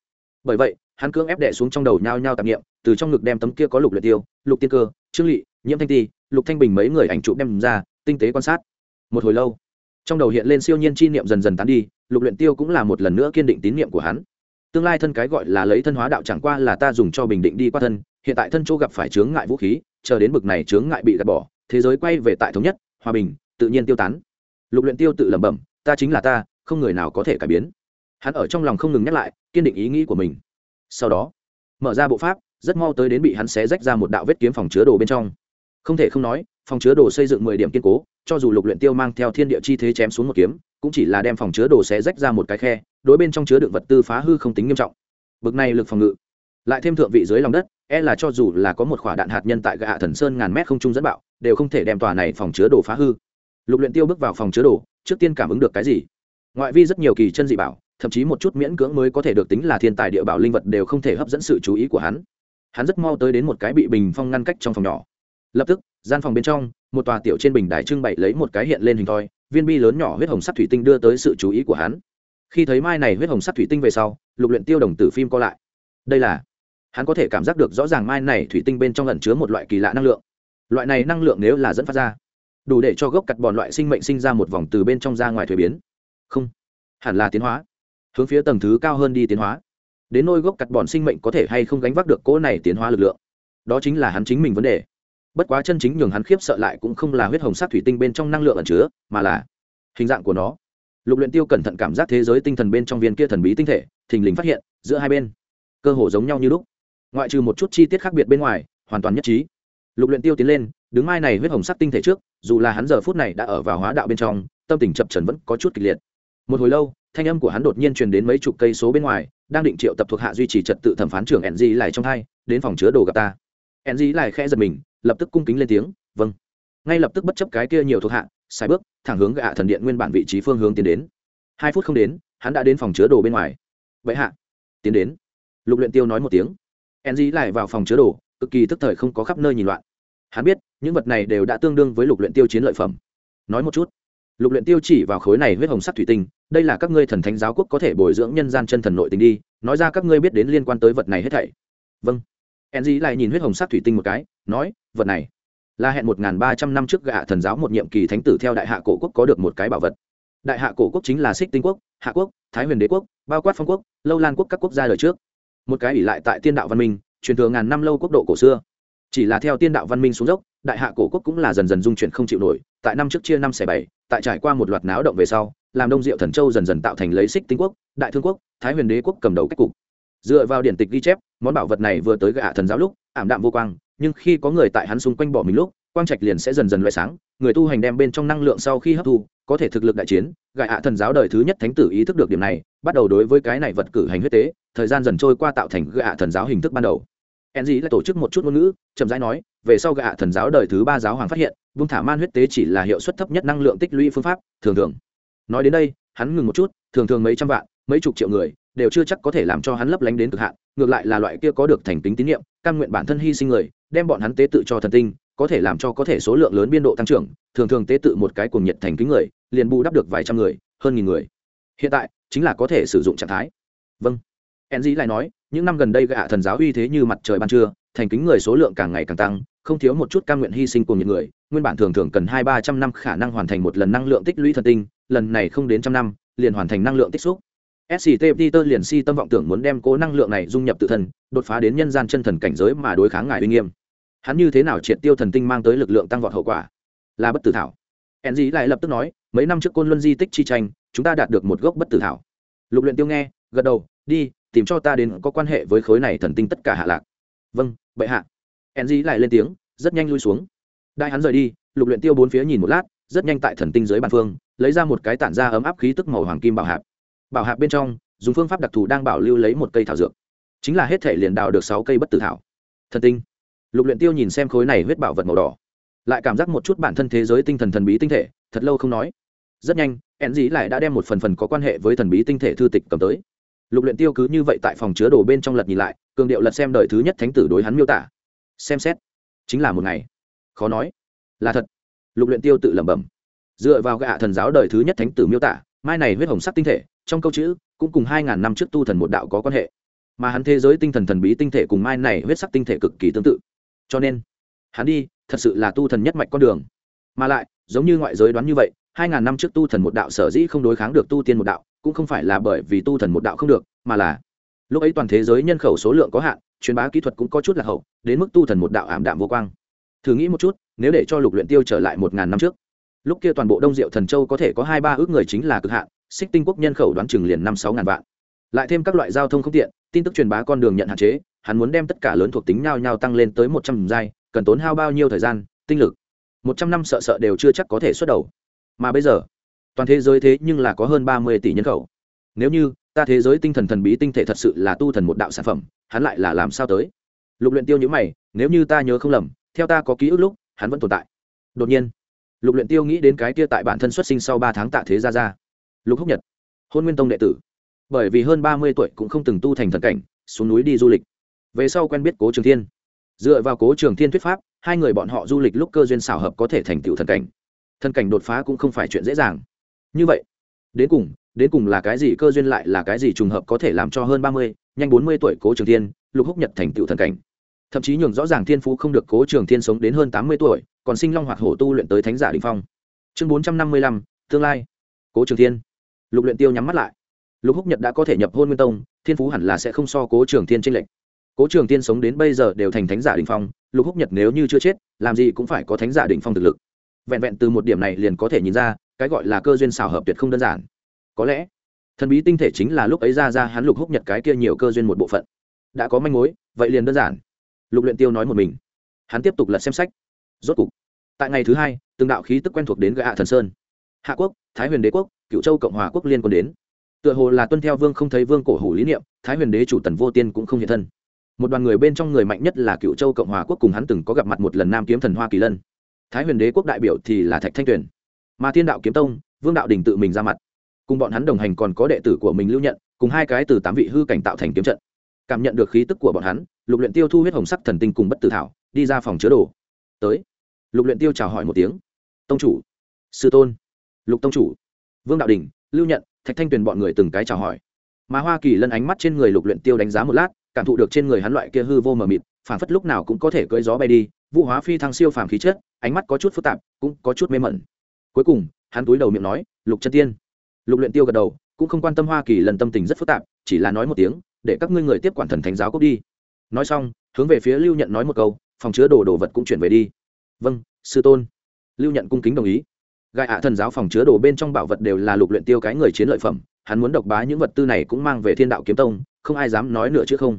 Bởi vậy, hắn cưỡng ép đè xuống trong đầu nhao nhao tạp niệm, từ trong ngực đem tấm kia có lục luyện tiêu, lục tiên cơ, trương lị, nhiễm thanh ti, lục thanh bình mấy người ảnh chụp đem ra, tinh tế quan sát. Một hồi lâu, trong đầu hiện lên siêu nhiên chi niệm dần dần tán đi, lục luyện tiêu cũng là một lần nữa kiên định tín niệm của hắn. Tương lai thân cái gọi là lấy thân hóa đạo chẳng qua là ta dùng cho bình định đi qua thân hiện tại thân chỗ gặp phải chướng ngại vũ khí, chờ đến bực này chướng ngại bị gạt bỏ, thế giới quay về tại thống nhất, hòa bình, tự nhiên tiêu tán. Lục luyện tiêu tự lẩm bẩm, ta chính là ta, không người nào có thể cải biến. Hắn ở trong lòng không ngừng nhắc lại, kiên định ý nghĩ của mình. Sau đó, mở ra bộ pháp, rất mau tới đến bị hắn xé rách ra một đạo vết kiếm phòng chứa đồ bên trong. Không thể không nói, phòng chứa đồ xây dựng mười điểm kiên cố, cho dù lục luyện tiêu mang theo thiên địa chi thế chém xuống một kiếm, cũng chỉ là đem phòng chứa đồ xé rách ra một cái khe, đối bên trong chứa đựng vật tư phá hư không tính nghiêm trọng. Bực này lực phòng ngự lại thêm thượng vị dưới lòng đất e là cho dù là có một quả đạn hạt nhân tại gạ thần sơn ngàn mét không trung dẫn bạo, đều không thể đem tòa này phòng chứa đồ phá hư. Lục luyện tiêu bước vào phòng chứa đồ, trước tiên cảm ứng được cái gì? Ngoại vi rất nhiều kỳ chân dị bảo, thậm chí một chút miễn cưỡng mới có thể được tính là thiên tài địa bảo linh vật đều không thể hấp dẫn sự chú ý của hắn. Hắn rất mau tới đến một cái bị bình phong ngăn cách trong phòng nhỏ. Lập tức, gian phòng bên trong, một tòa tiểu trên bình đài trưng bày lấy một cái hiện lên hình thoi, viên bi lớn nhỏ huyết hồng sắt thủy tinh đưa tới sự chú ý của hắn. Khi thấy mai này huyết hồng sắt thủy tinh về sau, lục luyện tiêu đồng tử phim co lại. Đây là hắn có thể cảm giác được rõ ràng mai này thủy tinh bên trong ẩn chứa một loại kỳ lạ năng lượng. Loại này năng lượng nếu là dẫn phát ra, đủ để cho gốc cặt bòn loại sinh mệnh sinh ra một vòng từ bên trong ra ngoài thuế biến. Không, hẳn là tiến hóa. Hướng phía tầng thứ cao hơn đi tiến hóa. Đến nôi gốc cặt bòn sinh mệnh có thể hay không gánh vác được cỗ này tiến hóa lực lượng? Đó chính là hắn chính mình vấn đề. Bất quá chân chính nhường hắn khiếp sợ lại cũng không là huyết hồng sắc thủy tinh bên trong năng lượng ẩn chứa, mà là hình dạng của nó. Lục luyện tiêu cẩn thận cảm giác thế giới tinh thần bên trong viên kia thần bí tinh thể, thình lình phát hiện, giữa hai bên, cơ hồ giống nhau như lúc ngoại trừ một chút chi tiết khác biệt bên ngoài, hoàn toàn nhất trí. Lục luyện tiêu tiến lên, đứng mai này huyết hồng sắc tinh thể trước, dù là hắn giờ phút này đã ở vào hóa đạo bên trong, tâm tình chập chấn vẫn có chút kịch liệt. Một hồi lâu, thanh âm của hắn đột nhiên truyền đến mấy chục cây số bên ngoài, đang định triệu tập thuộc hạ duy trì trật tự thẩm phán trưởng enzy lại trong hai, đến phòng chứa đồ gặp ta. Enzy lại khẽ giật mình, lập tức cung kính lên tiếng vâng. Ngay lập tức bất chấp cái kia nhiều thuộc hạ, sai bước, thẳng hướng gạ thần điện nguyên bản vị trí phương hướng tiến đến. Hai phút không đến, hắn đã đến phòng chứa đồ bên ngoài. Vậy hạ. Tiến đến. Lục luyện tiêu nói một tiếng enzy lại vào phòng chứa đồ, cực kỳ tức thời không có khắp nơi nhìn loạn. Hắn biết, những vật này đều đã tương đương với lục luyện tiêu chiến lợi phẩm. Nói một chút, lục luyện tiêu chỉ vào khối này huyết hồng sắc thủy tinh, đây là các ngươi thần thánh giáo quốc có thể bồi dưỡng nhân gian chân thần nội tình đi, nói ra các ngươi biết đến liên quan tới vật này hết thảy. Vâng. Enzy lại nhìn huyết hồng sắc thủy tinh một cái, nói, vật này là hẹn một ba trăm năm trước gạ thần giáo một nhiệm kỳ thánh tử theo đại hạ cổ quốc có được một cái bảo vật. Đại hạ cổ quốc chính là xích tinh quốc, hạ quốc, thái huyền đế quốc, bao quát phong quốc, lâu lan quốc các quốc gia đời trước một cái ỷ lại tại tiên đạo văn minh, truyền thừa ngàn năm lâu quốc độ cổ xưa. Chỉ là theo tiên đạo văn minh xuống dốc, đại hạ cổ quốc cũng là dần dần dung chuyển không chịu nổi, tại năm trước chia năm xẻ bảy, tại trải qua một loạt náo động về sau, làm đông diệu thần châu dần dần tạo thành lấy xích tinh quốc, đại thương quốc, thái huyền đế quốc cầm đầu cách cục. Dựa vào điển tịch ghi chép, món bảo vật này vừa tới gạ thần giáo lúc, ảm đạm vô quang, nhưng khi có người tại hắn xung quanh bỏ mình lúc, quang trạch liền sẽ dần dần loại sáng, người tu hành đem bên trong năng lượng sau khi hấp thu, có thể thực lực đại chiến gạ hạ thần giáo đời thứ nhất thánh tử ý thức được điểm này, bắt đầu đối với cái này vật cử hành huyết tế thời gian dần trôi qua tạo thành gạ thần giáo hình thức ban đầu. Enzy lại tổ chức một chút ngôn ngữ, chậm rãi nói, về sau gạ thần giáo đời thứ ba giáo hoàng phát hiện, vung thả man huyết tế chỉ là hiệu suất thấp nhất năng lượng tích lũy phương pháp, thường thường. Nói đến đây, hắn ngừng một chút, thường thường mấy trăm vạn, mấy chục triệu người, đều chưa chắc có thể làm cho hắn lấp lánh đến cực hạn, ngược lại là loại kia có được thành tính tín nhiệm căn nguyện bản thân hy sinh người, đem bọn hắn tế tự cho thần tinh, có thể làm cho có thể số lượng lớn biên độ tăng trưởng, thường thường tế tự một cái cuồng nhiệt thành kính người, liền bù đắp được vài trăm người, hơn nghìn người. Hiện tại, chính là có thể sử dụng trạng thái. Vâng enzy lại nói, những năm gần đây gạ thần giáo uy thế như mặt trời ban trưa, thành kính người số lượng càng ngày càng tăng, không thiếu một chút cam nguyện hy sinh của những người, nguyên bản thường thường cần hai ba trăm năm khả năng hoàn thành một lần năng lượng tích lũy thần tinh, lần này không đến trăm năm, liền hoàn thành năng lượng tích xúc. Sct peter liền si tâm vọng tưởng muốn đem cố năng lượng này dung nhập tự thân, đột phá đến nhân gian chân thần cảnh giới mà đối kháng ngài uy nghiêm. Hắn như thế nào triệt tiêu thần tinh mang tới lực lượng tăng vọt hậu quả? Là bất tử thảo. Enzy lại lập tức nói, mấy năm trước côn luân di tích chi tranh, chúng ta đạt được một gốc bất tử thảo. Lục luyện tiêu nghe, gật đầu, đi tìm cho ta đến có quan hệ với khối này thần tinh tất cả hạ lạc. Vâng bệ hạ. Enzy lại lên tiếng, rất nhanh lui xuống. Đại hắn rời đi, lục luyện tiêu bốn phía nhìn một lát, rất nhanh tại thần tinh dưới bàn phương, lấy ra một cái tản ra ấm áp khí tức màu hoàng kim bảo hạp. Bảo hạp bên trong, dùng phương pháp đặc thù đang bảo lưu lấy một cây thảo dược. Chính là hết thể liền đào được sáu cây bất tử thảo. Thần tinh. Lục luyện tiêu nhìn xem khối này huyết bảo vật màu đỏ. Lại cảm giác một chút bản thân thế giới tinh thần thần bí tinh thể, thật lâu không nói. Rất nhanh ẹn dĩ lại đã đem một phần phần có quan hệ với thần bí tinh thể thư tịch cầm tới lục luyện tiêu cứ như vậy tại phòng chứa đồ bên trong lật nhìn lại, cường điệu lật xem đời thứ nhất thánh tử đối hắn miêu tả. Xem xét. Chính là một ngày. Khó nói. Là thật. Lục luyện tiêu tự lẩm bẩm. Dựa vào gạ thần giáo đời thứ nhất thánh tử miêu tả, mai này huyết hồng sắc tinh thể, trong câu chữ, cũng cùng hai ngàn năm trước tu thần một đạo có quan hệ. Mà hắn thế giới tinh thần thần bí tinh thể cùng mai này huyết sắc tinh thể cực kỳ tương tự. Cho nên, hắn đi, thật sự là tu thần nhất mạch con đường. Mà lại, giống như ngoại giới đoán như vậy, hai ngàn năm trước tu thần một đạo sở dĩ không đối kháng được tu tiên một đạo cũng không phải là bởi vì tu thần một đạo không được, mà là lúc ấy toàn thế giới nhân khẩu số lượng có hạn, truyền bá kỹ thuật cũng có chút là hậu, đến mức tu thần một đạo ảm đạm vô quang. Thử nghĩ một chút, nếu để cho lục luyện tiêu trở lại một ngàn năm trước, lúc kia toàn bộ đông diệu thần châu có thể có hai ba ước người chính là cực hạn, xích tinh quốc nhân khẩu đoán chừng liền năm sáu ngàn vạn. Lại thêm các loại giao thông không tiện, tin tức truyền bá con đường nhận hạn chế, hắn muốn đem tất cả lớn thuộc tính nhau nhau tăng lên tới một trăm giai, cần tốn hao bao nhiêu thời gian, tinh lực? Một trăm năm sợ sợ đều chưa chắc có thể xuất đầu. Mà bây giờ toàn thế giới thế nhưng là có hơn ba mươi tỷ nhân khẩu. Nếu như, ta thế giới tinh thần thần bí tinh thể thật sự là tu thần một đạo sản phẩm, hắn lại là làm sao tới? Lục luyện tiêu nhíu mày, nếu như ta nhớ không lầm, theo ta có ký ức lúc, hắn vẫn tồn tại. Đột nhiên, lục luyện tiêu nghĩ đến cái kia tại bản thân xuất sinh sau ba tháng tạ thế gia gia. Lục húc nhật, hôn nguyên tông đệ tử. Bởi vì hơn ba mươi tuổi cũng không từng tu thành thần cảnh, xuống núi đi du lịch. Về sau quen biết cố trường thiên. Dựa vào cố trường thiên thuyết pháp, hai người bọn họ du lịch lúc cơ duyên xảo hợp có thể thành tựu thần cảnh. Thần cảnh đột phá cũng không phải chuyện dễ dàng như vậy, đến cùng đến cùng là cái gì cơ duyên lại là cái gì trùng hợp có thể làm cho hơn ba mươi, nhanh bốn mươi tuổi cố trường thiên, lục húc nhật thành tựu thần cảnh. Thậm chí nhường rõ ràng thiên phú không được cố trường thiên sống đến hơn tám mươi tuổi, còn sinh long hoạt hổ tu luyện tới thánh giả đình phong. Chương bốn trăm năm mươi lăm, tương lai. Cố trường thiên. Lục luyện tiêu nhắm mắt lại. Lục húc nhật đã có thể nhập hôn nguyên tông, thiên phú hẳn là sẽ không so cố trường thiên tranh lệch. Cố trường thiên sống đến bây giờ đều thành thánh giả đình phong, lục húc nhật nếu như chưa chết, làm gì cũng phải có thánh giả đình phong thực lực. Vẹn vẹn từ một điểm này liền có thể nhìn ra cái gọi là cơ duyên xảo hợp tuyệt không đơn giản. Có lẽ, thần bí tinh thể chính là lúc ấy ra ra hắn lục húc nhật cái kia nhiều cơ duyên một bộ phận. Đã có manh mối, vậy liền đơn giản. Lục luyện tiêu nói một mình. Hắn tiếp tục lật xem sách. Rốt cục, tại ngày thứ hai, từng đạo khí tức quen thuộc đến gã hạ thần sơn. Hạ quốc, thái huyền đế quốc, cựu châu cộng hòa quốc liên quân đến. Tựa hồ là tuân theo vương không thấy vương cổ hủ lý niệm, thái huyền đế chủ tần vô tiên cũng không hiện thân. Một đoàn người bên trong người mạnh nhất là cựu châu cộng hòa quốc cùng hắn từng có gặp mặt một lần nam kiếm thần hoa kỳ lân. Thái huyền đế quốc đại biểu thì là thạch thanh tuyền mà thiên đạo kiếm tông, vương đạo đình tự mình ra mặt. Cùng bọn hắn đồng hành còn có đệ tử của mình lưu nhận, cùng hai cái từ tám vị hư cảnh tạo thành kiếm trận. Cảm nhận được khí tức của bọn hắn, lục luyện tiêu thu huyết hồng sắc thần tinh cùng bất tử thảo, đi ra phòng chứa đồ. Tới. Lục luyện tiêu chào hỏi một tiếng. Tông chủ. Sư tôn. Lục tông chủ. Vương đạo đình lưu nhận, thạch thanh tuyền bọn người từng cái chào hỏi. Mà hoa kỳ lân ánh mắt trên người lục luyện tiêu đánh giá một lát, cảm thụ được trên người hắn loại kia hư vô mờ mịt phản phất lúc nào cũng có thể cưỡi gió bay đi, vũ hóa phi thăng siêu phàm khí chất, ánh mắt có chút phức tạp, cũng có chút mê mẩn cuối cùng, hắn túi đầu miệng nói, lục chân tiên. Lục luyện tiêu gật đầu, cũng không quan tâm hoa kỳ lần tâm tình rất phức tạp, chỉ là nói một tiếng, để các ngươi người tiếp quản thần thánh giáo cốc đi. Nói xong, hướng về phía lưu nhận nói một câu, phòng chứa đồ đồ vật cũng chuyển về đi. Vâng sư tôn. Lưu nhận cung kính đồng ý. Gai ạ thần giáo phòng chứa đồ bên trong bảo vật đều là lục luyện tiêu cái người chiến lợi phẩm, hắn muốn độc bá những vật tư này cũng mang về thiên đạo kiếm tông, không ai dám nói nữa chứ không.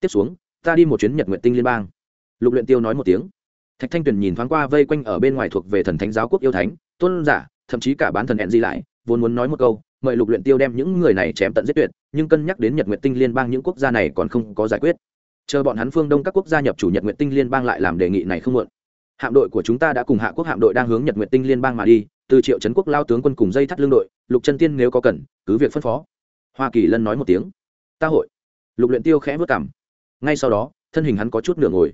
Tiếp xuống, ta đi một chuyến nhật nguyện tinh liên bang. Lục luyện tiêu nói một tiếng. Thạch thanh tuyền nhìn thoáng qua vây quanh ở bên ngoài thuộc về thần thánh giáo quốc yêu thánh tôn giả, thậm chí cả bán thần hẹn di lại, vốn muốn nói một câu, mời lục luyện tiêu đem những người này chém tận giết tuyệt, nhưng cân nhắc đến nhật nguyện tinh liên bang những quốc gia này còn không có giải quyết. Chờ bọn hắn phương đông các quốc gia nhập chủ nhật nguyện tinh liên bang lại làm đề nghị này không muộn. Hạm đội của chúng ta đã cùng hạ quốc hạm đội đang hướng nhật nguyện tinh liên bang mà đi, từ triệu trấn quốc lao tướng quân cùng dây thắt lương đội, lục chân tiên nếu có cần, cứ việc phân phó. Hoa kỳ lân nói một tiếng. Ta hội. Lục luyện tiêu khẽ vất cảm ngay sau đó, thân hình hắn có chút nửa ngồi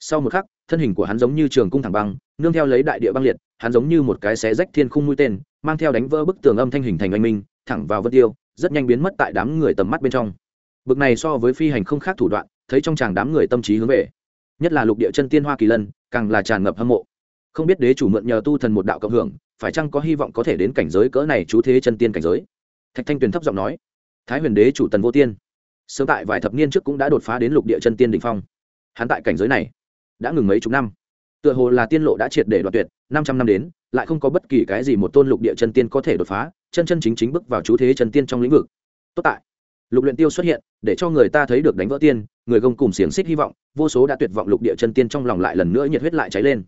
sau một khắc, thân hình của hắn giống như trường cung thẳng băng, nương theo lấy đại địa băng liệt, hắn giống như một cái xé rách thiên khung mũi tên, mang theo đánh vỡ bức tường âm thanh hình thành anh minh, thẳng vào vân tiêu, rất nhanh biến mất tại đám người tầm mắt bên trong. Bực này so với phi hành không khác thủ đoạn, thấy trong chàng đám người tâm trí hướng về. Nhất là lục địa chân tiên hoa kỳ lân, càng là tràn ngập hâm mộ. Không biết đế chủ mượn nhờ tu thần một đạo cộng hưởng, phải chăng có hy vọng có thể đến cảnh giới cỡ này chú thế chân tiên cảnh giới? Thạch thanh tuyền thấp giọng nói. Thái huyền đế chủ tần vô tiên. Sớm tại vài thập niên trước cũng đã đột phá đến lục địa chân tiên đỉnh phong. Hắn tại cảnh giới này đã ngừng mấy chục năm. Tựa hồ là tiên lộ đã triệt để đoạt tuyệt, năm trăm năm đến, lại không có bất kỳ cái gì một tôn lục địa chân tiên có thể đột phá, chân chân chính chính bước vào chú thế chân tiên trong lĩnh vực. Tốt tại, lục luyện tiêu xuất hiện, để cho người ta thấy được đánh vỡ tiên, người gông cùng xiềng xích hy vọng, vô số đã tuyệt vọng lục địa chân tiên trong lòng lại lần nữa nhiệt huyết lại cháy lên.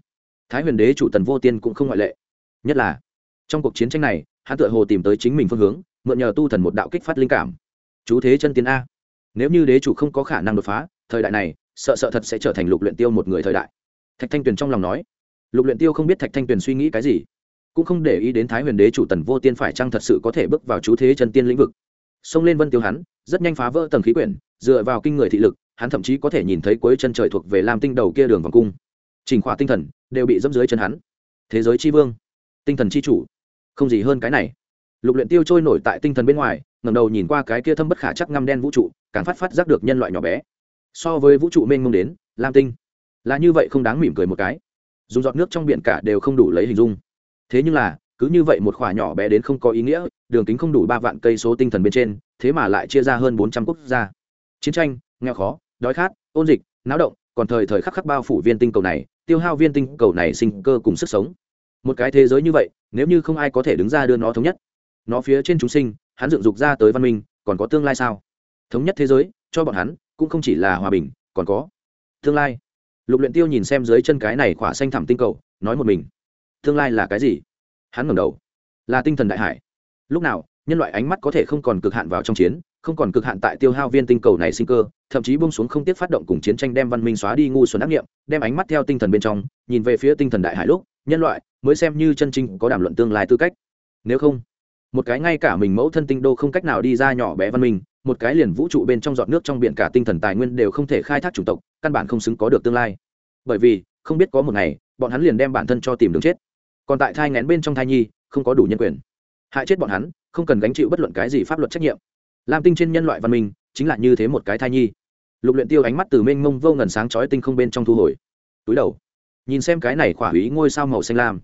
Thái huyền đế chủ tần vô tiên cũng không ngoại lệ. Nhất là, trong cuộc chiến tranh này, hắn tựa hồ tìm tới chính mình phương hướng, mượn nhờ tu thần một đạo kích phát linh cảm. Chú thế chân tiên a. Nếu như đế chủ không có khả năng đột phá, thời đại này sợ sợ thật sẽ trở thành lục luyện tiêu một người thời đại. Thạch thanh tuyền trong lòng nói. Lục luyện tiêu không biết thạch thanh tuyền suy nghĩ cái gì, cũng không để ý đến thái huyền đế chủ tần vô tiên phải chăng thật sự có thể bước vào chú thế chân tiên lĩnh vực. Xông lên vân tiêu hắn, rất nhanh phá vỡ tầng khí quyển, dựa vào kinh người thị lực, hắn thậm chí có thể nhìn thấy cuối chân trời thuộc về lam tinh đầu kia đường vòng cung. Trình khỏa tinh thần đều bị dẫm dưới chân hắn. Thế giới chi vương, tinh thần chi chủ, không gì hơn cái này. Lục luyện tiêu trôi nổi tại tinh thần bên ngoài, ngẩng đầu nhìn qua cái kia thâm bất khả chắc ngăm đen vũ trụ, càng phát phát giác được nhân loại nhỏ bé so với vũ trụ mênh mông đến, lam tinh. Là như vậy không đáng mỉm cười một cái. Dùng giọt nước trong biển cả đều không đủ lấy hình dung. Thế nhưng là, cứ như vậy một khoả nhỏ bé đến không có ý nghĩa, đường kính không đủ ba vạn cây số tinh thần bên trên, thế mà lại chia ra hơn bốn trăm quốc gia. Chiến tranh, nghèo khó, đói khát, ôn dịch, náo động, còn thời thời khắc khắc bao phủ viên tinh cầu này, tiêu hao viên tinh cầu này sinh cơ cùng sức sống. Một cái thế giới như vậy, nếu như không ai có thể đứng ra đưa nó thống nhất. Nó phía trên chúng sinh, hắn dựng dục ra tới văn minh, còn có tương lai sao? Thống nhất thế giới, cho bọn hắn cũng không chỉ là hòa bình, còn có tương lai. Lục luyện tiêu nhìn xem dưới chân cái này khỏa xanh thẳm tinh cầu, nói một mình. Tương lai là cái gì? Hắn ngẩng đầu. Là tinh thần đại hải. Lúc nào, nhân loại ánh mắt có thể không còn cực hạn vào trong chiến, không còn cực hạn tại tiêu hao viên tinh cầu này sinh cơ, thậm chí buông xuống không tiếc phát động cùng chiến tranh đem văn minh xóa đi ngu xuẩn ác nghiệm, đem ánh mắt theo tinh thần bên trong, nhìn về phía tinh thần đại hải lúc, nhân loại mới xem như chân chính có đàm luận tương lai tư cách. Nếu không, một cái ngay cả mình mẫu thân tinh đô không cách nào đi ra nhỏ bé văn minh một cái liền vũ trụ bên trong giọt nước trong biển cả tinh thần tài nguyên đều không thể khai thác chủng tộc, căn bản không xứng có được tương lai. Bởi vì, không biết có một ngày, bọn hắn liền đem bản thân cho tìm đường chết. Còn tại thai ngén bên trong thai nhi, không có đủ nhân quyền. Hại chết bọn hắn, không cần gánh chịu bất luận cái gì pháp luật trách nhiệm. Lam tinh trên nhân loại văn minh, chính là như thế một cái thai nhi. Lục luyện tiêu ánh mắt từ mênh mông vô ngần sáng chói tinh không bên trong thu hồi. Túi đầu, nhìn xem cái này khỏa ý ngôi sao màu xanh lam.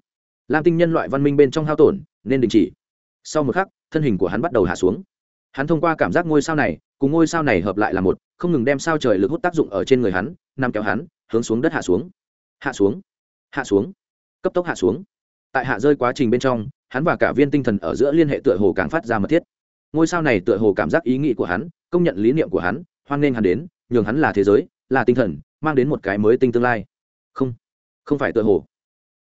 Lam tinh nhân loại văn minh bên trong hao tổn, nên đình chỉ. Sau một khắc, thân hình của hắn bắt đầu hạ xuống hắn thông qua cảm giác ngôi sao này, cùng ngôi sao này hợp lại là một, không ngừng đem sao trời lực hút tác dụng ở trên người hắn, nằm kéo hắn, hướng xuống đất hạ xuống. Hạ xuống. Hạ xuống. Cấp tốc hạ xuống. Tại hạ rơi quá trình bên trong, hắn và cả viên tinh thần ở giữa liên hệ tựa hồ càng phát ra mật thiết. Ngôi sao này tựa hồ cảm giác ý nghĩ của hắn, công nhận lý niệm của hắn, hoan nghênh hắn đến, nhường hắn là thế giới, là tinh thần, mang đến một cái mới tinh tương lai. Không. Không phải tựa hồ.